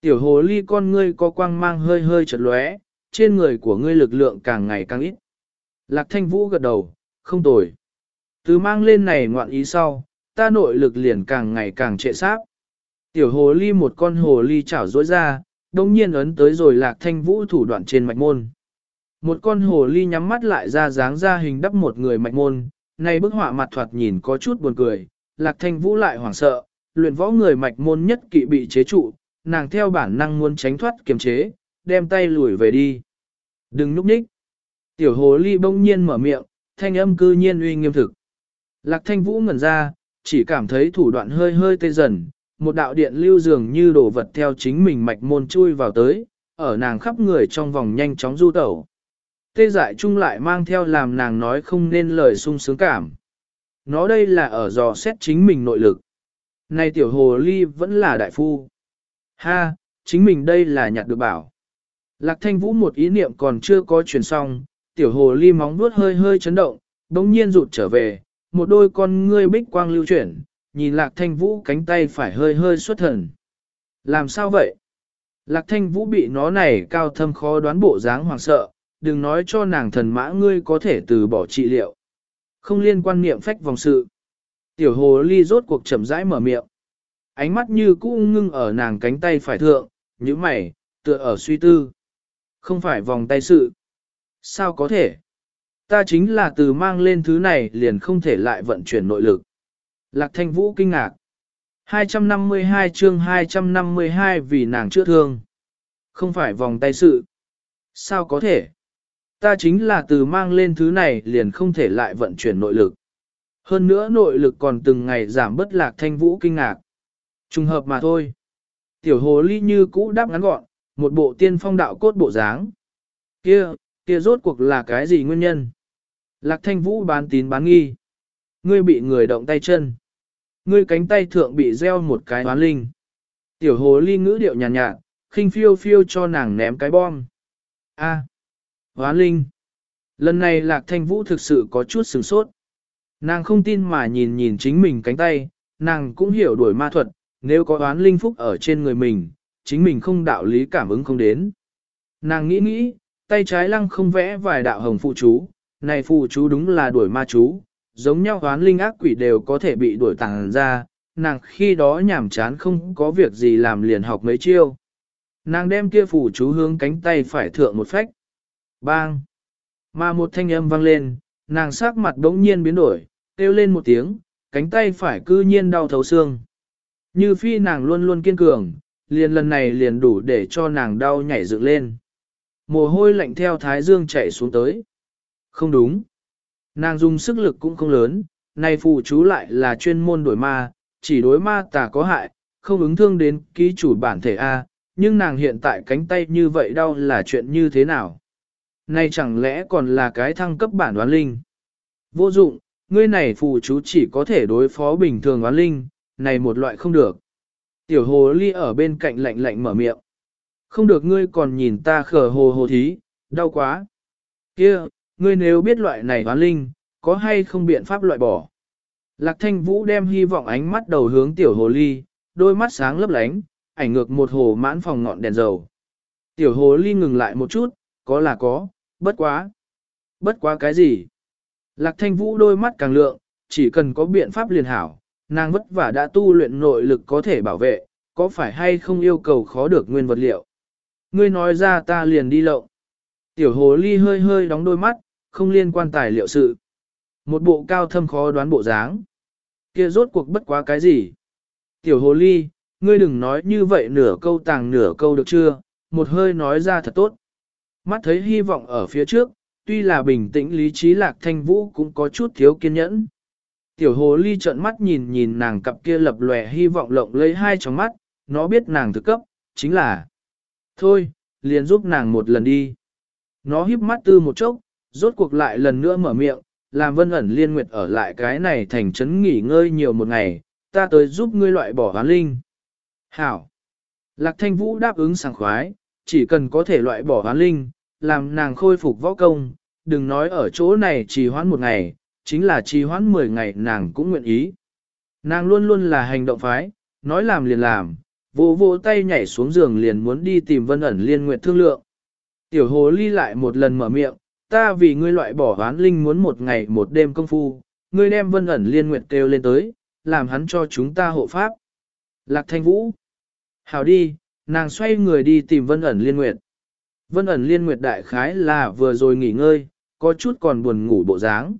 Tiểu hồ ly con ngươi có quang mang hơi hơi chật lóe, trên người của ngươi lực lượng càng ngày càng ít. Lạc thanh vũ gật đầu, không tồi. Từ mang lên này ngoạn ý sau, ta nội lực liền càng ngày càng trệ sáp. Tiểu hồ ly một con hồ ly chảo rối ra, đồng nhiên ấn tới rồi lạc thanh vũ thủ đoạn trên mạch môn. Một con hồ ly nhắm mắt lại ra dáng ra hình đắp một người mạch môn, này bức họa mặt thoạt nhìn có chút buồn cười, lạc thanh vũ lại hoảng sợ, luyện võ người mạch môn nhất kỵ bị chế trụ, nàng theo bản năng muốn tránh thoát kiềm chế, đem tay lùi về đi. Đừng núp nhích. Tiểu hồ ly bỗng nhiên mở miệng, thanh âm cư nhiên uy nghiêm thực. Lạc thanh vũ ngẩn ra, chỉ cảm thấy thủ đoạn hơi hơi tê dần, một đạo điện lưu dường như đổ vật theo chính mình mạch môn chui vào tới, ở nàng khắp người trong vòng nhanh chóng du tẩu. Tê dại chung lại mang theo làm nàng nói không nên lời sung sướng cảm. Nó đây là ở dò xét chính mình nội lực. Này tiểu hồ ly vẫn là đại phu. Ha, chính mình đây là nhặt được bảo. Lạc thanh vũ một ý niệm còn chưa có truyền xong, tiểu hồ ly móng vuốt hơi hơi chấn động, bỗng nhiên rụt trở về, một đôi con ngươi bích quang lưu chuyển, nhìn lạc thanh vũ cánh tay phải hơi hơi xuất thần. Làm sao vậy? Lạc thanh vũ bị nó này cao thâm khó đoán bộ dáng hoàng sợ, đừng nói cho nàng thần mã ngươi có thể từ bỏ trị liệu. Không liên quan niệm phách vòng sự. Tiểu hồ ly rốt cuộc chậm rãi mở miệng. Ánh mắt như cũ ngưng ở nàng cánh tay phải thượng, như mày, tựa ở suy tư. Không phải vòng tay sự. Sao có thể? Ta chính là từ mang lên thứ này liền không thể lại vận chuyển nội lực. Lạc thanh vũ kinh ngạc. 252 chương 252 vì nàng chưa thương. Không phải vòng tay sự. Sao có thể? Ta chính là từ mang lên thứ này liền không thể lại vận chuyển nội lực. Hơn nữa nội lực còn từng ngày giảm bất lạc thanh vũ kinh ngạc. Trùng hợp mà thôi. Tiểu hồ ly như cũ đáp ngắn gọn, một bộ tiên phong đạo cốt bộ dáng. Kia, kia rốt cuộc là cái gì nguyên nhân? Lạc thanh vũ bán tín bán nghi. Ngươi bị người động tay chân. Ngươi cánh tay thượng bị gieo một cái hoán linh. Tiểu hồ ly ngữ điệu nhàn nhạt, nhạt, khinh phiêu phiêu cho nàng ném cái bom. A, hoán linh. Lần này lạc thanh vũ thực sự có chút sửng sốt. Nàng không tin mà nhìn nhìn chính mình cánh tay, nàng cũng hiểu đuổi ma thuật, nếu có oán linh phúc ở trên người mình, chính mình không đạo lý cảm ứng không đến. Nàng nghĩ nghĩ, tay trái lăng không vẽ vài đạo hồng phụ chú, này phụ chú đúng là đuổi ma chú, giống nhau hoán linh ác quỷ đều có thể bị đuổi tàng ra, nàng khi đó nhảm chán không có việc gì làm liền học mấy chiêu. Nàng đem kia phủ chú hướng cánh tay phải thượng một phách. Bang! Mà một thanh âm vang lên, nàng sắc mặt đống nhiên biến đổi, kêu lên một tiếng, cánh tay phải cư nhiên đau thấu xương. Như phi nàng luôn luôn kiên cường, liền lần này liền đủ để cho nàng đau nhảy dựng lên. Mồ hôi lạnh theo thái dương chảy xuống tới. Không đúng. Nàng dùng sức lực cũng không lớn, này phù chú lại là chuyên môn đổi ma, chỉ đối ma tà có hại, không ứng thương đến ký chủ bản thể A, nhưng nàng hiện tại cánh tay như vậy đau là chuyện như thế nào? Này chẳng lẽ còn là cái thăng cấp bản đoán linh? Vô dụng, ngươi này phù chú chỉ có thể đối phó bình thường đoán linh, này một loại không được. Tiểu hồ ly ở bên cạnh lạnh lạnh mở miệng. Không được ngươi còn nhìn ta khở hồ hồ thí, đau quá. Kia, ngươi nếu biết loại này hoán linh, có hay không biện pháp loại bỏ. Lạc thanh vũ đem hy vọng ánh mắt đầu hướng tiểu hồ ly, đôi mắt sáng lấp lánh, ảnh ngược một hồ mãn phòng ngọn đèn dầu. Tiểu hồ ly ngừng lại một chút, có là có, bất quá. Bất quá cái gì? Lạc thanh vũ đôi mắt càng lượng, chỉ cần có biện pháp liền hảo, nàng vất vả đã tu luyện nội lực có thể bảo vệ, có phải hay không yêu cầu khó được nguyên vật liệu. Ngươi nói ra ta liền đi lộng. Tiểu hồ ly hơi hơi đóng đôi mắt, không liên quan tài liệu sự. Một bộ cao thâm khó đoán bộ dáng. kia rốt cuộc bất quá cái gì? Tiểu hồ ly, ngươi đừng nói như vậy nửa câu tàng nửa câu được chưa, một hơi nói ra thật tốt. Mắt thấy hy vọng ở phía trước, tuy là bình tĩnh lý trí lạc thanh vũ cũng có chút thiếu kiên nhẫn. Tiểu hồ ly trợn mắt nhìn nhìn nàng cặp kia lập lòe hy vọng lộng lấy hai tròng mắt, nó biết nàng thực cấp, chính là Thôi, liền giúp nàng một lần đi. Nó híp mắt tư một chốc, rốt cuộc lại lần nữa mở miệng, làm vân ẩn liên nguyệt ở lại cái này thành trấn nghỉ ngơi nhiều một ngày, ta tới giúp ngươi loại bỏ hoán linh. Hảo! Lạc thanh vũ đáp ứng sảng khoái, chỉ cần có thể loại bỏ hoán linh, làm nàng khôi phục võ công, đừng nói ở chỗ này trì hoãn một ngày, chính là trì hoãn 10 ngày nàng cũng nguyện ý. Nàng luôn luôn là hành động phái, nói làm liền làm, vỗ vỗ tay nhảy xuống giường liền muốn đi tìm vân ẩn liên nguyện thương lượng. Tiểu hồ ly lại một lần mở miệng, ta vì ngươi loại bỏ hoán linh muốn một ngày một đêm công phu, ngươi đem vân ẩn liên nguyện kêu lên tới, làm hắn cho chúng ta hộ pháp. Lạc thanh vũ. Hảo đi, nàng xoay người đi tìm vân ẩn liên nguyệt. Vân ẩn liên nguyệt đại khái là vừa rồi nghỉ ngơi, có chút còn buồn ngủ bộ dáng.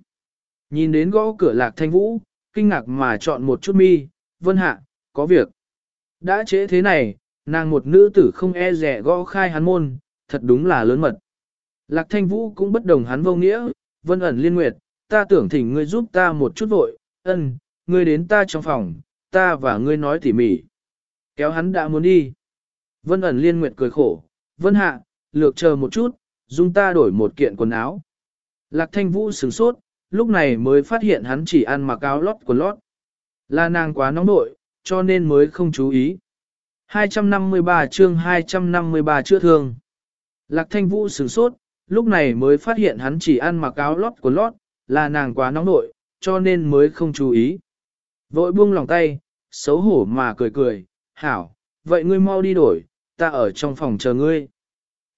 Nhìn đến gõ cửa lạc thanh vũ, kinh ngạc mà chọn một chút mi, vân hạ, có việc. Đã chế thế này, nàng một nữ tử không e rẻ gõ khai hắn môn, thật đúng là lớn mật. Lạc thanh vũ cũng bất đồng hắn vô nghĩa, vân ẩn liên nguyệt, ta tưởng thỉnh ngươi giúp ta một chút vội, ân, ngươi đến ta trong phòng, ta và ngươi nói tỉ mỉ. Kéo hắn đã muốn đi. Vân ẩn liên nguyệt cười khổ, vân hạ, lược chờ một chút, dung ta đổi một kiện quần áo. Lạc thanh vũ sửng sốt, lúc này mới phát hiện hắn chỉ ăn mặc áo lót quần lót. Là nàng quá nóng nội, cho nên mới không chú ý. 253 chương 253 chữa thương. Lạc thanh vũ sửng sốt, lúc này mới phát hiện hắn chỉ ăn mặc áo lót của lót, là nàng quá nóng nội, cho nên mới không chú ý. Vội buông lòng tay, xấu hổ mà cười cười, hảo, vậy ngươi mau đi đổi, ta ở trong phòng chờ ngươi.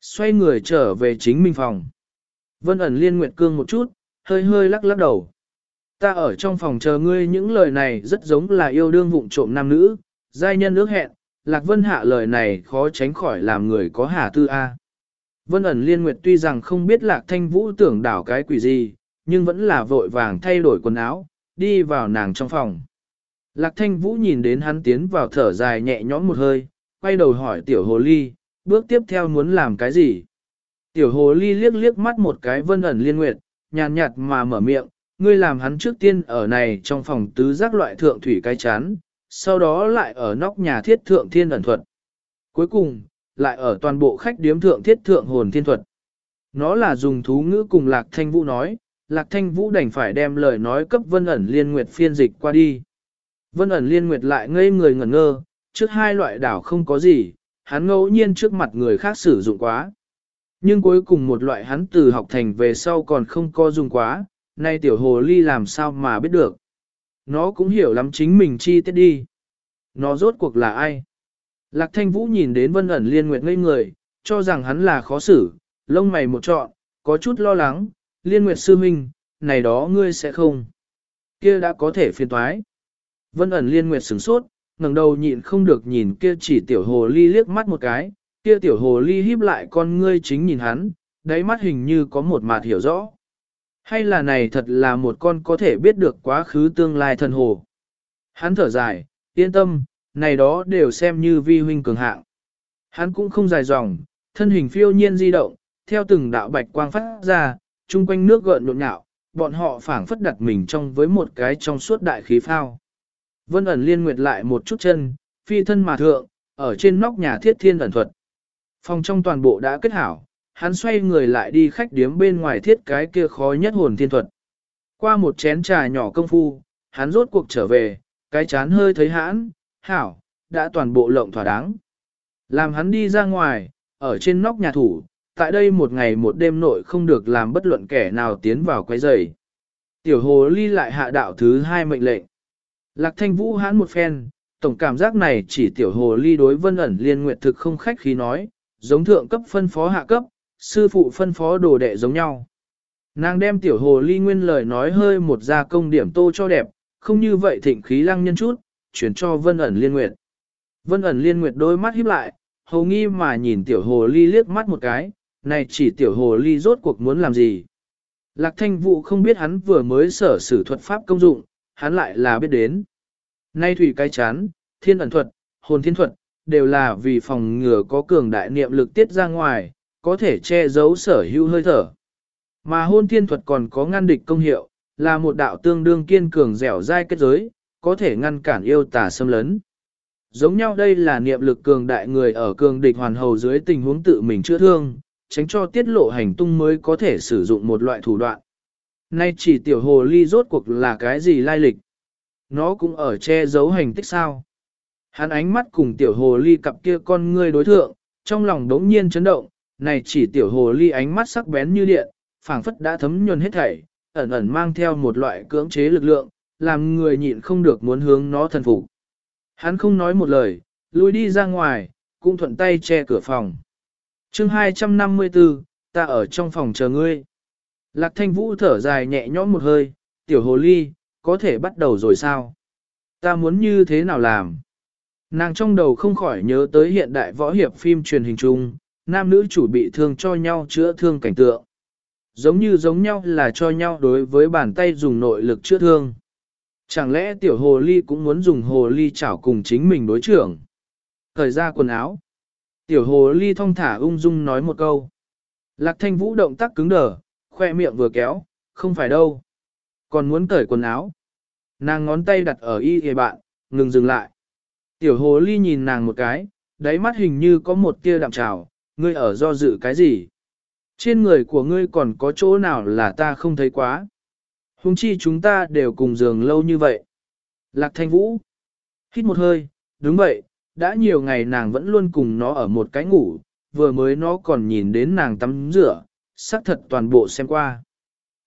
Xoay người trở về chính mình phòng. Vân ẩn liên nguyệt cương một chút, hơi hơi lắc lắc đầu. Ta ở trong phòng chờ ngươi những lời này rất giống là yêu đương vụng trộm nam nữ, giai nhân ước hẹn, Lạc Vân hạ lời này khó tránh khỏi làm người có hà tư A. Vân ẩn liên nguyệt tuy rằng không biết Lạc Thanh Vũ tưởng đảo cái quỷ gì, nhưng vẫn là vội vàng thay đổi quần áo, đi vào nàng trong phòng. Lạc Thanh Vũ nhìn đến hắn tiến vào thở dài nhẹ nhõm một hơi, quay đầu hỏi tiểu hồ ly, bước tiếp theo muốn làm cái gì? Tiểu hồ ly liếc liếc mắt một cái vân ẩn liên nguyệt, nhàn nhạt mà mở miệng, ngươi làm hắn trước tiên ở này trong phòng tứ giác loại thượng thủy cái chán, sau đó lại ở nóc nhà thiết thượng thiên ẩn thuật. Cuối cùng, lại ở toàn bộ khách điếm thượng thiết thượng hồn thiên thuật. Nó là dùng thú ngữ cùng Lạc Thanh Vũ nói, Lạc Thanh Vũ đành phải đem lời nói cấp Vân ẩn liên nguyệt phiên dịch qua đi. Vân ẩn liên nguyệt lại ngây người ngẩn ngơ, trước hai loại đảo không có gì, hắn ngẫu nhiên trước mặt người khác sử dụng quá. Nhưng cuối cùng một loại hắn từ học thành về sau còn không có dùng quá, nay tiểu hồ ly làm sao mà biết được. Nó cũng hiểu lắm chính mình chi tiết đi. Nó rốt cuộc là ai? Lạc thanh vũ nhìn đến vân ẩn liên nguyệt ngây người, cho rằng hắn là khó xử, lông mày một trọn, có chút lo lắng, liên nguyệt sư minh, này đó ngươi sẽ không. Kia đã có thể phiền toái. Vân ẩn liên nguyệt sửng sốt, ngẩng đầu nhịn không được nhìn kia chỉ tiểu hồ ly liếc mắt một cái, kia tiểu hồ ly híp lại con ngươi chính nhìn hắn, đáy mắt hình như có một mạt hiểu rõ. Hay là này thật là một con có thể biết được quá khứ tương lai thần hồ. Hắn thở dài, yên tâm, này đó đều xem như vi huynh cường hạng. Hắn cũng không dài dòng, thân hình phiêu nhiên di động, theo từng đạo bạch quang phát ra, chung quanh nước gợn nhộn nhạo, bọn họ phảng phất đặt mình trong với một cái trong suốt đại khí phao. Vân ẩn liên nguyệt lại một chút chân, phi thân mà thượng, ở trên nóc nhà thiết thiên ẩn thuật. Phòng trong toàn bộ đã kết hảo, hắn xoay người lại đi khách điếm bên ngoài thiết cái kia khó nhất hồn thiên thuật. Qua một chén trà nhỏ công phu, hắn rốt cuộc trở về, cái chán hơi thấy hãn, hảo, đã toàn bộ lộng thỏa đáng. Làm hắn đi ra ngoài, ở trên nóc nhà thủ, tại đây một ngày một đêm nội không được làm bất luận kẻ nào tiến vào quấy rầy. Tiểu hồ ly lại hạ đạo thứ hai mệnh lệnh. Lạc thanh vũ hãn một phen, tổng cảm giác này chỉ tiểu hồ ly đối vân ẩn liên nguyệt thực không khách khí nói, giống thượng cấp phân phó hạ cấp, sư phụ phân phó đồ đệ giống nhau. Nàng đem tiểu hồ ly nguyên lời nói hơi một gia công điểm tô cho đẹp, không như vậy thịnh khí lăng nhân chút, chuyển cho vân ẩn liên nguyệt. Vân ẩn liên nguyệt đôi mắt híp lại, hầu nghi mà nhìn tiểu hồ ly liếc mắt một cái, này chỉ tiểu hồ ly rốt cuộc muốn làm gì. Lạc thanh vụ không biết hắn vừa mới sở sử thuật pháp công dụng, hắn lại là biết đến. Nay thủy cái chán, thiên ẩn thuật, hồn thiên thuật, đều là vì phòng ngừa có cường đại niệm lực tiết ra ngoài, có thể che giấu sở hữu hơi thở. Mà hôn thiên thuật còn có ngăn địch công hiệu, là một đạo tương đương kiên cường dẻo dai kết giới, có thể ngăn cản yêu tà xâm lấn. Giống nhau đây là niệm lực cường đại người ở cường địch hoàn hầu dưới tình huống tự mình chữa thương, tránh cho tiết lộ hành tung mới có thể sử dụng một loại thủ đoạn. Nay chỉ tiểu hồ ly rốt cuộc là cái gì lai lịch? Nó cũng ở che giấu hành tích sao? Hắn ánh mắt cùng tiểu hồ ly cặp kia con ngươi đối thượng, trong lòng đống nhiên chấn động, này chỉ tiểu hồ ly ánh mắt sắc bén như điện, phảng phất đã thấm nhuần hết thảy, ẩn ẩn mang theo một loại cưỡng chế lực lượng, làm người nhịn không được muốn hướng nó thần phục. Hắn không nói một lời, lui đi ra ngoài, cũng thuận tay che cửa phòng. chương 254, ta ở trong phòng chờ ngươi. Lạc thanh vũ thở dài nhẹ nhõm một hơi, tiểu hồ ly, có thể bắt đầu rồi sao? Ta muốn như thế nào làm? Nàng trong đầu không khỏi nhớ tới hiện đại võ hiệp phim truyền hình chung, nam nữ chủ bị thương cho nhau chữa thương cảnh tượng. Giống như giống nhau là cho nhau đối với bàn tay dùng nội lực chữa thương. Chẳng lẽ tiểu hồ ly cũng muốn dùng hồ ly chảo cùng chính mình đối trưởng? Thời ra quần áo. Tiểu hồ ly thong thả ung dung nói một câu. Lạc thanh vũ động tác cứng đờ, khoe miệng vừa kéo, không phải đâu. Còn muốn cởi quần áo. Nàng ngón tay đặt ở y ghề bạn, ngừng dừng lại. Tiểu hồ ly nhìn nàng một cái, đáy mắt hình như có một tia đạm trào, ngươi ở do dự cái gì? Trên người của ngươi còn có chỗ nào là ta không thấy quá? Hùng chi chúng ta đều cùng giường lâu như vậy. Lạc thanh vũ. Hít một hơi, đúng vậy, đã nhiều ngày nàng vẫn luôn cùng nó ở một cái ngủ, vừa mới nó còn nhìn đến nàng tắm rửa, xác thật toàn bộ xem qua.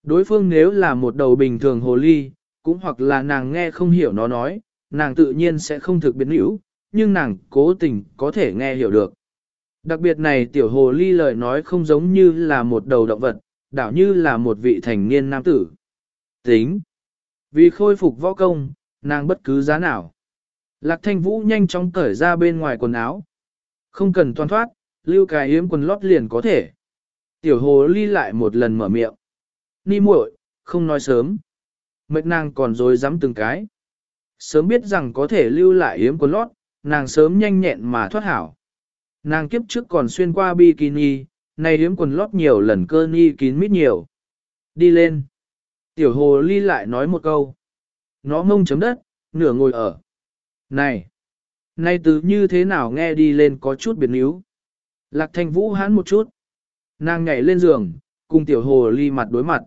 Đối phương nếu là một đầu bình thường hồ ly, cũng hoặc là nàng nghe không hiểu nó nói, nàng tự nhiên sẽ không thực biến hữu, nhưng nàng cố tình có thể nghe hiểu được. Đặc biệt này tiểu hồ ly lời nói không giống như là một đầu động vật, đảo như là một vị thành niên nam tử. Tính. Vì khôi phục võ công, nàng bất cứ giá nào. Lạc thanh vũ nhanh chóng cởi ra bên ngoài quần áo. Không cần toàn thoát, lưu cái yếm quần lót liền có thể. Tiểu hồ ly lại một lần mở miệng. Ni muội, không nói sớm. Mệt nàng còn dối dám từng cái. Sớm biết rằng có thể lưu lại yếm quần lót, nàng sớm nhanh nhẹn mà thoát hảo. Nàng kiếp trước còn xuyên qua bikini, nay yếm quần lót nhiều lần cơ ni kín mít nhiều. Đi lên. Tiểu hồ ly lại nói một câu. Nó mông chấm đất, nửa ngồi ở. Này! Này từ như thế nào nghe đi lên có chút biệt níu. Lạc thanh vũ hán một chút. Nàng nhảy lên giường, cùng tiểu hồ ly mặt đối mặt.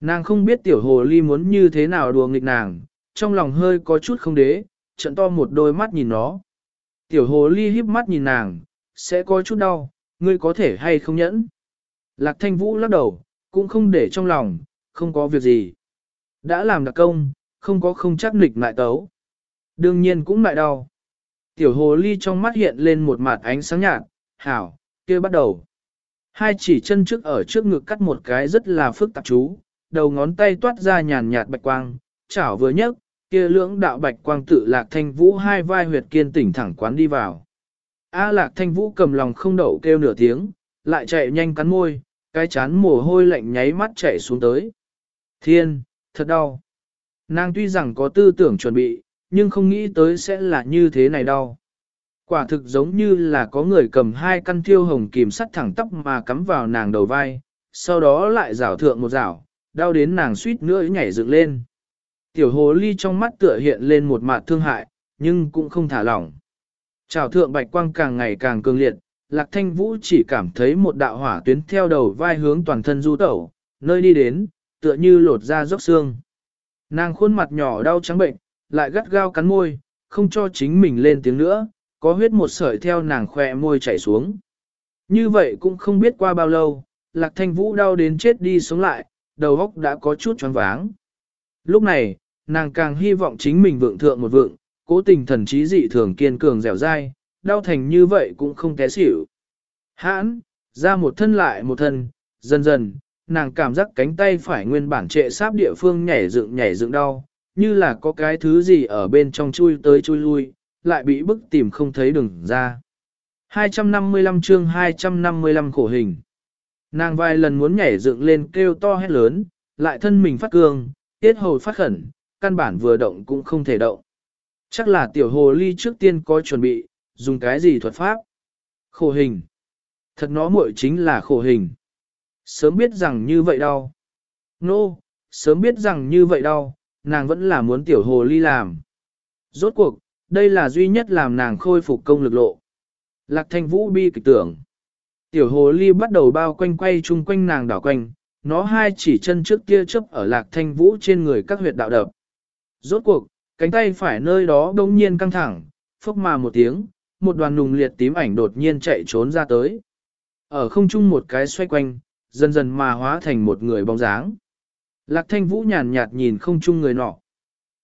Nàng không biết tiểu hồ ly muốn như thế nào đùa nghịch nàng, trong lòng hơi có chút không đế, trận to một đôi mắt nhìn nó. Tiểu hồ ly híp mắt nhìn nàng, sẽ có chút đau, ngươi có thể hay không nhẫn. Lạc thanh vũ lắc đầu, cũng không để trong lòng, không có việc gì. Đã làm đặc công, không có không chắc nịch lại tấu. Đương nhiên cũng lại đau. Tiểu hồ ly trong mắt hiện lên một mặt ánh sáng nhạt, hảo, kia bắt đầu. Hai chỉ chân trước ở trước ngực cắt một cái rất là phức tạp chú, đầu ngón tay toát ra nhàn nhạt bạch quang, chảo vừa nhấc, kia lưỡng đạo bạch quang tự lạc thanh vũ hai vai huyệt kiên tỉnh thẳng quán đi vào. A lạc thanh vũ cầm lòng không đậu kêu nửa tiếng, lại chạy nhanh cắn môi, cái chán mồ hôi lạnh nháy mắt chạy xuống tới. Thiên, thật đau. Nàng tuy rằng có tư tưởng chuẩn bị, nhưng không nghĩ tới sẽ là như thế này đau. Quả thực giống như là có người cầm hai căn thiêu hồng kìm sắt thẳng tóc mà cắm vào nàng đầu vai, sau đó lại rảo thượng một rảo, đau đến nàng suýt nữa nhảy dựng lên. Tiểu hồ ly trong mắt tựa hiện lên một mặt thương hại, nhưng cũng không thả lỏng. Trào thượng bạch quang càng ngày càng cường liệt, lạc thanh vũ chỉ cảm thấy một đạo hỏa tuyến theo đầu vai hướng toàn thân du tẩu, nơi đi đến, tựa như lột ra dốc xương. Nàng khuôn mặt nhỏ đau trắng bệnh, lại gắt gao cắn môi, không cho chính mình lên tiếng nữa, có huyết một sợi theo nàng khỏe môi chảy xuống. Như vậy cũng không biết qua bao lâu, lạc thanh vũ đau đến chết đi sống lại, đầu óc đã có chút choáng váng. Lúc này, nàng càng hy vọng chính mình vượng thượng một vượng, cố tình thần trí dị thường kiên cường dẻo dai, đau thành như vậy cũng không té xỉu. Hãn, ra một thân lại một thân, dần dần, nàng cảm giác cánh tay phải nguyên bản trệ sáp địa phương nhảy dựng nhảy dựng đau, như là có cái thứ gì ở bên trong chui tới chui lui, lại bị bức tìm không thấy đường ra. 255 chương 255 khổ hình. Nàng vài lần muốn nhảy dựng lên kêu to hét lớn, lại thân mình phát cương, tiết hầu phát khẩn, căn bản vừa động cũng không thể động. Chắc là tiểu hồ ly trước tiên có chuẩn bị, dùng cái gì thuật pháp. Khổ hình. Thật nó muội chính là khổ hình. Sớm biết rằng như vậy đau, Nô, no, sớm biết rằng như vậy đau, nàng vẫn là muốn tiểu hồ ly làm. Rốt cuộc, đây là duy nhất làm nàng khôi phục công lực lộ. Lạc thanh vũ bi kịch tưởng. Tiểu hồ ly bắt đầu bao quanh quay chung quanh nàng đảo quanh, nó hai chỉ chân trước kia chấp ở lạc thanh vũ trên người các huyệt đạo đập. Rốt cuộc, cánh tay phải nơi đó đông nhiên căng thẳng, phốc mà một tiếng, một đoàn nùng liệt tím ảnh đột nhiên chạy trốn ra tới. Ở không trung một cái xoay quanh, dần dần mà hóa thành một người bóng dáng. Lạc thanh vũ nhàn nhạt nhìn không chung người nọ.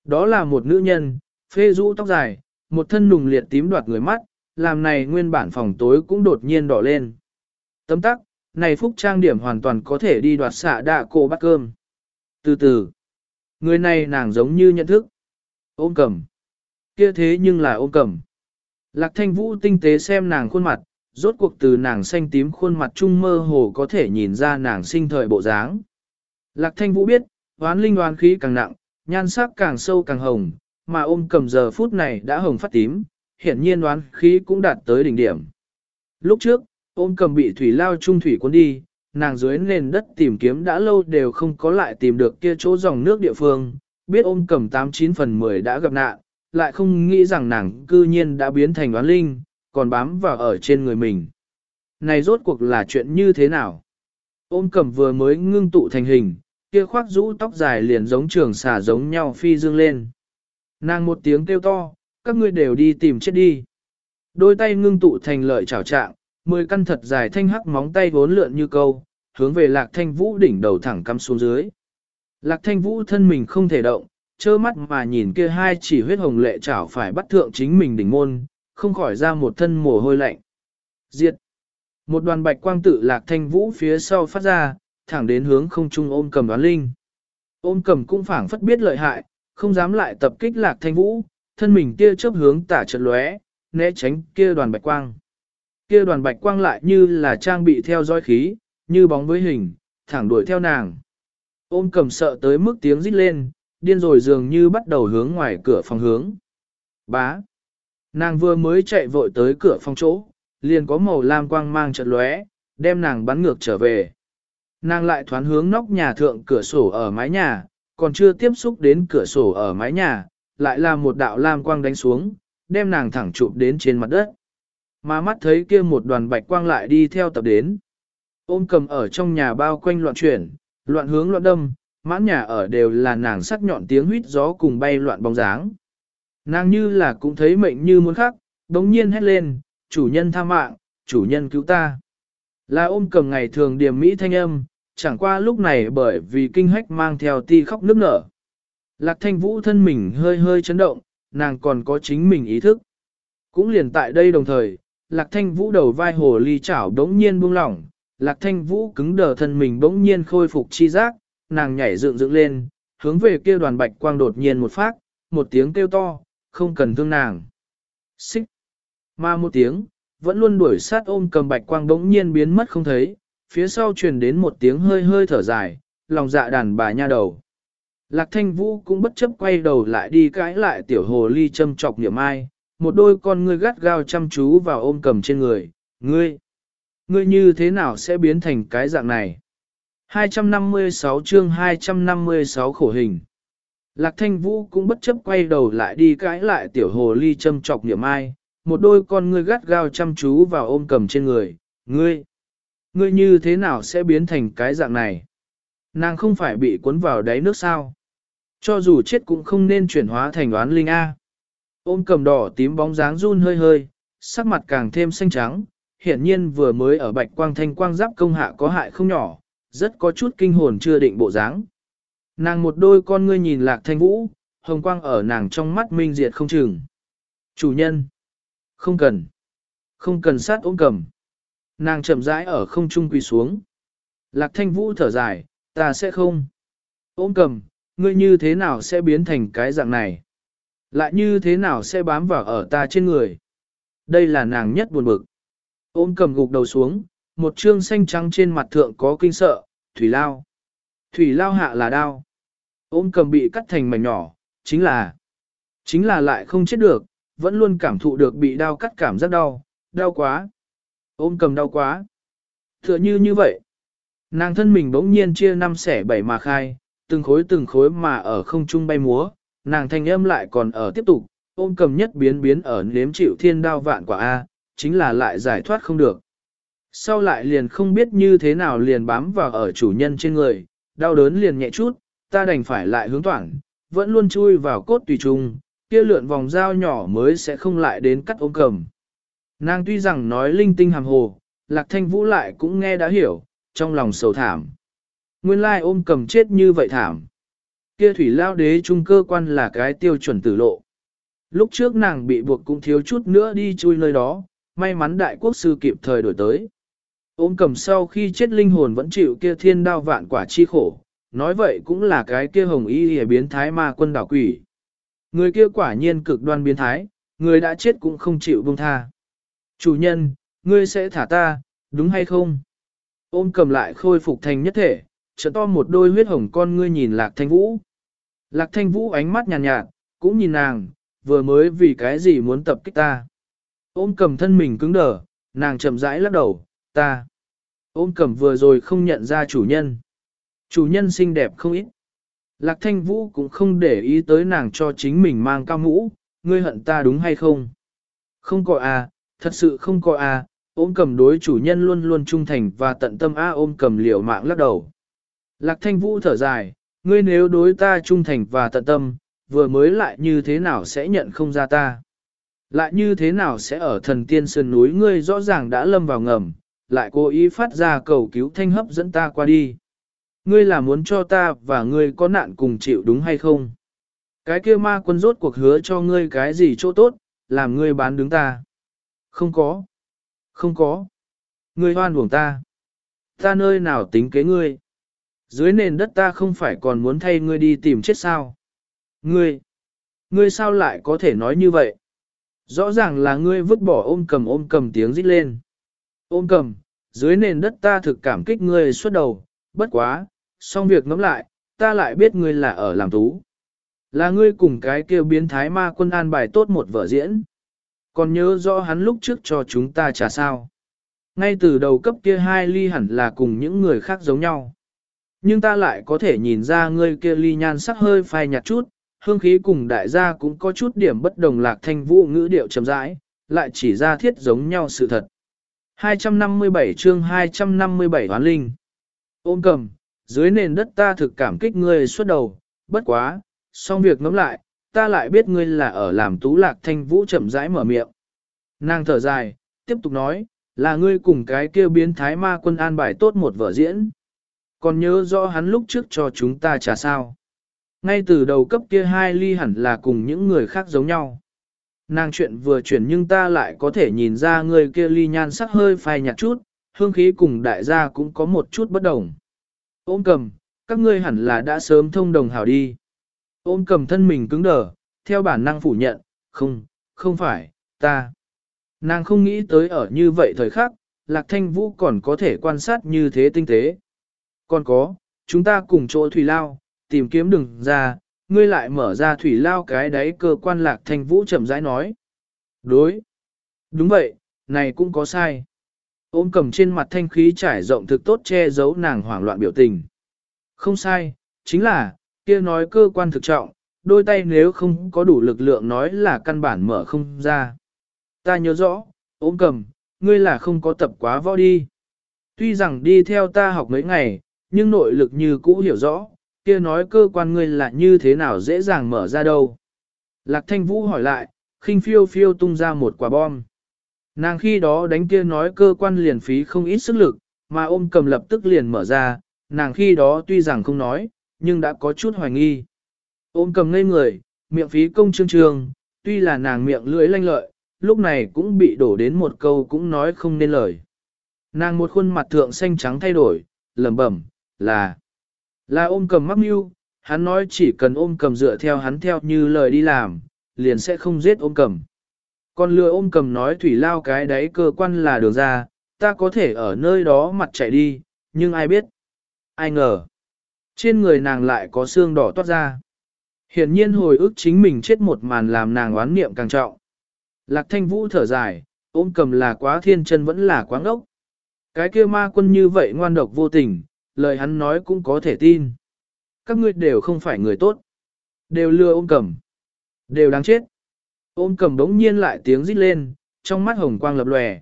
Đó là một nữ nhân, phê rũ tóc dài, một thân nùng liệt tím đoạt người mắt, làm này nguyên bản phòng tối cũng đột nhiên đỏ lên. Tấm tắc, này phúc trang điểm hoàn toàn có thể đi đoạt xạ đạ cô bắt cơm. Từ từ, người này nàng giống như nhận thức. Ôm cầm, kia thế nhưng là ôm cầm. Lạc thanh vũ tinh tế xem nàng khuôn mặt, rốt cuộc từ nàng xanh tím khuôn mặt trung mơ hồ có thể nhìn ra nàng sinh thời bộ dáng. Lạc thanh vũ biết, oán linh oán khí càng nặng, nhan sắc càng sâu càng hồng, mà ôm cầm giờ phút này đã hồng phát tím, hiển nhiên đoán khí cũng đạt tới đỉnh điểm. Lúc trước, ôm cầm bị thủy lao trung thủy cuốn đi, nàng dưới nền đất tìm kiếm đã lâu đều không có lại tìm được kia chỗ dòng nước địa phương, biết ôm cầm 89 phần 10 đã gặp nạn, lại không nghĩ rằng nàng cư nhiên đã biến thành đoán linh, còn bám vào ở trên người mình. Này rốt cuộc là chuyện như thế nào? Ôm cầm vừa mới ngưng tụ thành hình, kia khoác rũ tóc dài liền giống trường xà giống nhau phi dương lên. Nàng một tiếng kêu to, các ngươi đều đi tìm chết đi. Đôi tay ngưng tụ thành lợi chảo trạng, mười căn thật dài thanh hắc móng tay vốn lượn như câu, hướng về lạc thanh vũ đỉnh đầu thẳng cắm xuống dưới. Lạc thanh vũ thân mình không thể động, trơ mắt mà nhìn kia hai chỉ huyết hồng lệ chảo phải bắt thượng chính mình đỉnh môn, không khỏi ra một thân mồ hôi lạnh. Diệt! Một đoàn bạch quang tự lạc thanh vũ phía sau phát ra, thẳng đến hướng không trung ôm cầm đoán linh. Ôm cầm cũng phảng phất biết lợi hại, không dám lại tập kích lạc thanh vũ, thân mình kia chớp hướng tả trận lóe, né tránh kia đoàn bạch quang. Kia đoàn bạch quang lại như là trang bị theo dõi khí, như bóng với hình, thẳng đuổi theo nàng. Ôm cầm sợ tới mức tiếng rít lên, điên rồi dường như bắt đầu hướng ngoài cửa phòng hướng. Bá. Nàng vừa mới chạy vội tới cửa phòng chỗ, liền có màu lam quang mang chợt lóe, đem nàng bắn ngược trở về. Nàng lại thoán hướng nóc nhà thượng cửa sổ ở mái nhà, còn chưa tiếp xúc đến cửa sổ ở mái nhà, lại là một đạo lam quang đánh xuống, đem nàng thẳng chụp đến trên mặt đất. Mà mắt thấy kia một đoàn bạch quang lại đi theo tập đến. Ôm cầm ở trong nhà bao quanh loạn chuyển, loạn hướng loạn đâm, mãn nhà ở đều là nàng sắc nhọn tiếng huýt gió cùng bay loạn bóng dáng. Nàng như là cũng thấy mệnh như muốn khắc, đống nhiên hét lên, chủ nhân tha mạng, chủ nhân cứu ta. Là ôm cầm ngày thường điềm mỹ thanh âm, chẳng qua lúc này bởi vì kinh hách mang theo ti khóc nước nở. Lạc thanh vũ thân mình hơi hơi chấn động, nàng còn có chính mình ý thức. Cũng liền tại đây đồng thời, lạc thanh vũ đầu vai hồ ly chảo đống nhiên buông lỏng, lạc thanh vũ cứng đờ thân mình bỗng nhiên khôi phục chi giác, nàng nhảy dựng dựng lên, hướng về kia đoàn bạch quang đột nhiên một phát, một tiếng kêu to, không cần thương nàng. Xích! Mà một tiếng, vẫn luôn đuổi sát ôm cầm bạch quang đống nhiên biến mất không thấy, phía sau truyền đến một tiếng hơi hơi thở dài, lòng dạ đàn bà nha đầu. Lạc thanh vũ cũng bất chấp quay đầu lại đi cãi lại tiểu hồ ly châm chọc niệm ai, một đôi con ngươi gắt gao chăm chú vào ôm cầm trên người, ngươi, ngươi như thế nào sẽ biến thành cái dạng này? 256 chương 256 khổ hình. Lạc thanh vũ cũng bất chấp quay đầu lại đi cãi lại tiểu hồ ly châm chọc niệm ai, một đôi con ngươi gắt gao chăm chú vào ôm cầm trên người, ngươi, ngươi như thế nào sẽ biến thành cái dạng này? Nàng không phải bị cuốn vào đáy nước sao? Cho dù chết cũng không nên chuyển hóa thành oán linh A. Ôm cầm đỏ tím bóng dáng run hơi hơi, sắc mặt càng thêm xanh trắng, hiển nhiên vừa mới ở bạch quang thanh quang giáp công hạ có hại không nhỏ, rất có chút kinh hồn chưa định bộ dáng. Nàng một đôi con ngươi nhìn lạc thanh vũ, hồng quang ở nàng trong mắt minh diệt không chừng. Chủ nhân, không cần, không cần sát ôm cầm. Nàng chậm rãi ở không trung quỳ xuống. Lạc thanh vũ thở dài, ta sẽ không. Ôm cầm, ngươi như thế nào sẽ biến thành cái dạng này? Lại như thế nào sẽ bám vào ở ta trên người? Đây là nàng nhất buồn bực. Ôm cầm gục đầu xuống, một trương xanh trắng trên mặt thượng có kinh sợ, thủy lao. Thủy lao hạ là đao. Ôm cầm bị cắt thành mảnh nhỏ, chính là, chính là lại không chết được, vẫn luôn cảm thụ được bị đau cắt cảm giác đau, đau quá. Ôm cầm đau quá. Tựa như như vậy. Nàng thân mình bỗng nhiên chia năm xẻ bảy mà khai, từng khối từng khối mà ở không trung bay múa, nàng thanh âm lại còn ở tiếp tục, ôm cầm nhất biến biến ở nếm chịu thiên đao vạn quả A, chính là lại giải thoát không được. Sau lại liền không biết như thế nào liền bám vào ở chủ nhân trên người, đau đớn liền nhẹ chút, ta đành phải lại hướng toàn, vẫn luôn chui vào cốt tùy trung, kia lượn vòng dao nhỏ mới sẽ không lại đến cắt ôm cầm. Nàng tuy rằng nói linh tinh hàm hồ, lạc thanh vũ lại cũng nghe đã hiểu, trong lòng sầu thảm. Nguyên lai ôm cầm chết như vậy thảm. Kia thủy lao đế trung cơ quan là cái tiêu chuẩn tử lộ. Lúc trước nàng bị buộc cũng thiếu chút nữa đi chui nơi đó, may mắn đại quốc sư kịp thời đổi tới. Ôm cầm sau khi chết linh hồn vẫn chịu kia thiên đao vạn quả chi khổ, nói vậy cũng là cái kia hồng y hề biến thái ma quân đảo quỷ. Người kia quả nhiên cực đoan biến thái, người đã chết cũng không chịu buông tha. Chủ nhân, ngươi sẽ thả ta, đúng hay không? Ôm cầm lại khôi phục thành nhất thể, trợ to một đôi huyết hồng con ngươi nhìn lạc thanh vũ. Lạc thanh vũ ánh mắt nhàn nhạt, nhạt, cũng nhìn nàng, vừa mới vì cái gì muốn tập kích ta. Ôm cầm thân mình cứng đờ, nàng chậm rãi lắc đầu, ta. Ôm cầm vừa rồi không nhận ra chủ nhân. Chủ nhân xinh đẹp không ít. Lạc thanh vũ cũng không để ý tới nàng cho chính mình mang cao mũ, ngươi hận ta đúng hay không? Không có à, thật sự không có à, ôm cầm đối chủ nhân luôn luôn trung thành và tận tâm a ôm cầm liều mạng lắc đầu. Lạc thanh vũ thở dài, ngươi nếu đối ta trung thành và tận tâm, vừa mới lại như thế nào sẽ nhận không ra ta? Lại như thế nào sẽ ở thần tiên sơn núi ngươi rõ ràng đã lâm vào ngầm, lại cố ý phát ra cầu cứu thanh hấp dẫn ta qua đi. Ngươi là muốn cho ta và ngươi có nạn cùng chịu đúng hay không? Cái kia ma quân rốt cuộc hứa cho ngươi cái gì chỗ tốt, làm ngươi bán đứng ta. Không có. Không có. Ngươi hoan uổng ta. Ta nơi nào tính kế ngươi. Dưới nền đất ta không phải còn muốn thay ngươi đi tìm chết sao. Ngươi. Ngươi sao lại có thể nói như vậy? Rõ ràng là ngươi vứt bỏ ôm cầm ôm cầm tiếng rít lên. Ôm cầm, dưới nền đất ta thực cảm kích ngươi suốt đầu, bất quá, xong việc ngẫm lại, ta lại biết ngươi là ở làm tú. Là ngươi cùng cái kêu biến thái ma quân an bài tốt một vở diễn. Còn nhớ rõ hắn lúc trước cho chúng ta trả sao. Ngay từ đầu cấp kia hai ly hẳn là cùng những người khác giống nhau. Nhưng ta lại có thể nhìn ra ngươi kia ly nhan sắc hơi phai nhạt chút, hương khí cùng đại gia cũng có chút điểm bất đồng lạc thanh vũ ngữ điệu chậm rãi, lại chỉ ra thiết giống nhau sự thật. 257 chương 257 hoán linh. Ôm cầm, dưới nền đất ta thực cảm kích ngươi suốt đầu, bất quá, xong việc ngẫm lại, ta lại biết ngươi là ở làm tú lạc thanh vũ chậm rãi mở miệng. Nàng thở dài, tiếp tục nói, là ngươi cùng cái kia biến thái ma quân an bài tốt một vở diễn. Còn nhớ rõ hắn lúc trước cho chúng ta trả sao. Ngay từ đầu cấp kia hai ly hẳn là cùng những người khác giống nhau. Nàng chuyện vừa chuyển nhưng ta lại có thể nhìn ra người kia ly nhan sắc hơi phai nhạt chút, hương khí cùng đại gia cũng có một chút bất đồng. Ôm cầm, các ngươi hẳn là đã sớm thông đồng hảo đi. Ôm cầm thân mình cứng đờ, theo bản năng phủ nhận, không, không phải, ta. Nàng không nghĩ tới ở như vậy thời khắc, Lạc Thanh Vũ còn có thể quan sát như thế tinh tế. Còn có, chúng ta cùng chỗ thủy lao, tìm kiếm đường ra, ngươi lại mở ra thủy lao cái đấy cơ quan Lạc Thanh Vũ chậm rãi nói. Đối. Đúng vậy, này cũng có sai. Ôm cầm trên mặt thanh khí trải rộng thực tốt che giấu nàng hoảng loạn biểu tình. Không sai, chính là, kia nói cơ quan thực trọng, đôi tay nếu không có đủ lực lượng nói là căn bản mở không ra. Ta nhớ rõ, ôm cầm, ngươi là không có tập quá võ đi. Tuy rằng đi theo ta học mấy ngày, nhưng nội lực như cũ hiểu rõ, kia nói cơ quan ngươi là như thế nào dễ dàng mở ra đâu. Lạc thanh vũ hỏi lại, khinh phiêu phiêu tung ra một quả bom. Nàng khi đó đánh kia nói cơ quan liền phí không ít sức lực, mà ôm cầm lập tức liền mở ra, nàng khi đó tuy rằng không nói, nhưng đã có chút hoài nghi. Ôm cầm ngây người, miệng phí công trương trương, tuy là nàng miệng lưỡi lanh lợi, lúc này cũng bị đổ đến một câu cũng nói không nên lời. Nàng một khuôn mặt thượng xanh trắng thay đổi, lẩm bẩm, là, là ôm cầm mắc mưu, hắn nói chỉ cần ôm cầm dựa theo hắn theo như lời đi làm, liền sẽ không giết ôm cầm. Còn lừa ôm cầm nói thủy lao cái đấy cơ quan là đường ra, ta có thể ở nơi đó mặt chạy đi, nhưng ai biết, ai ngờ. Trên người nàng lại có xương đỏ toát ra. Hiển nhiên hồi ức chính mình chết một màn làm nàng oán niệm càng trọng. Lạc thanh vũ thở dài, ôm cầm là quá thiên chân vẫn là quá ngốc. Cái kia ma quân như vậy ngoan độc vô tình, lời hắn nói cũng có thể tin. Các ngươi đều không phải người tốt. Đều lừa ôm cầm. Đều đáng chết. Ôm cầm đống nhiên lại tiếng rít lên, trong mắt hồng quang lập lòe.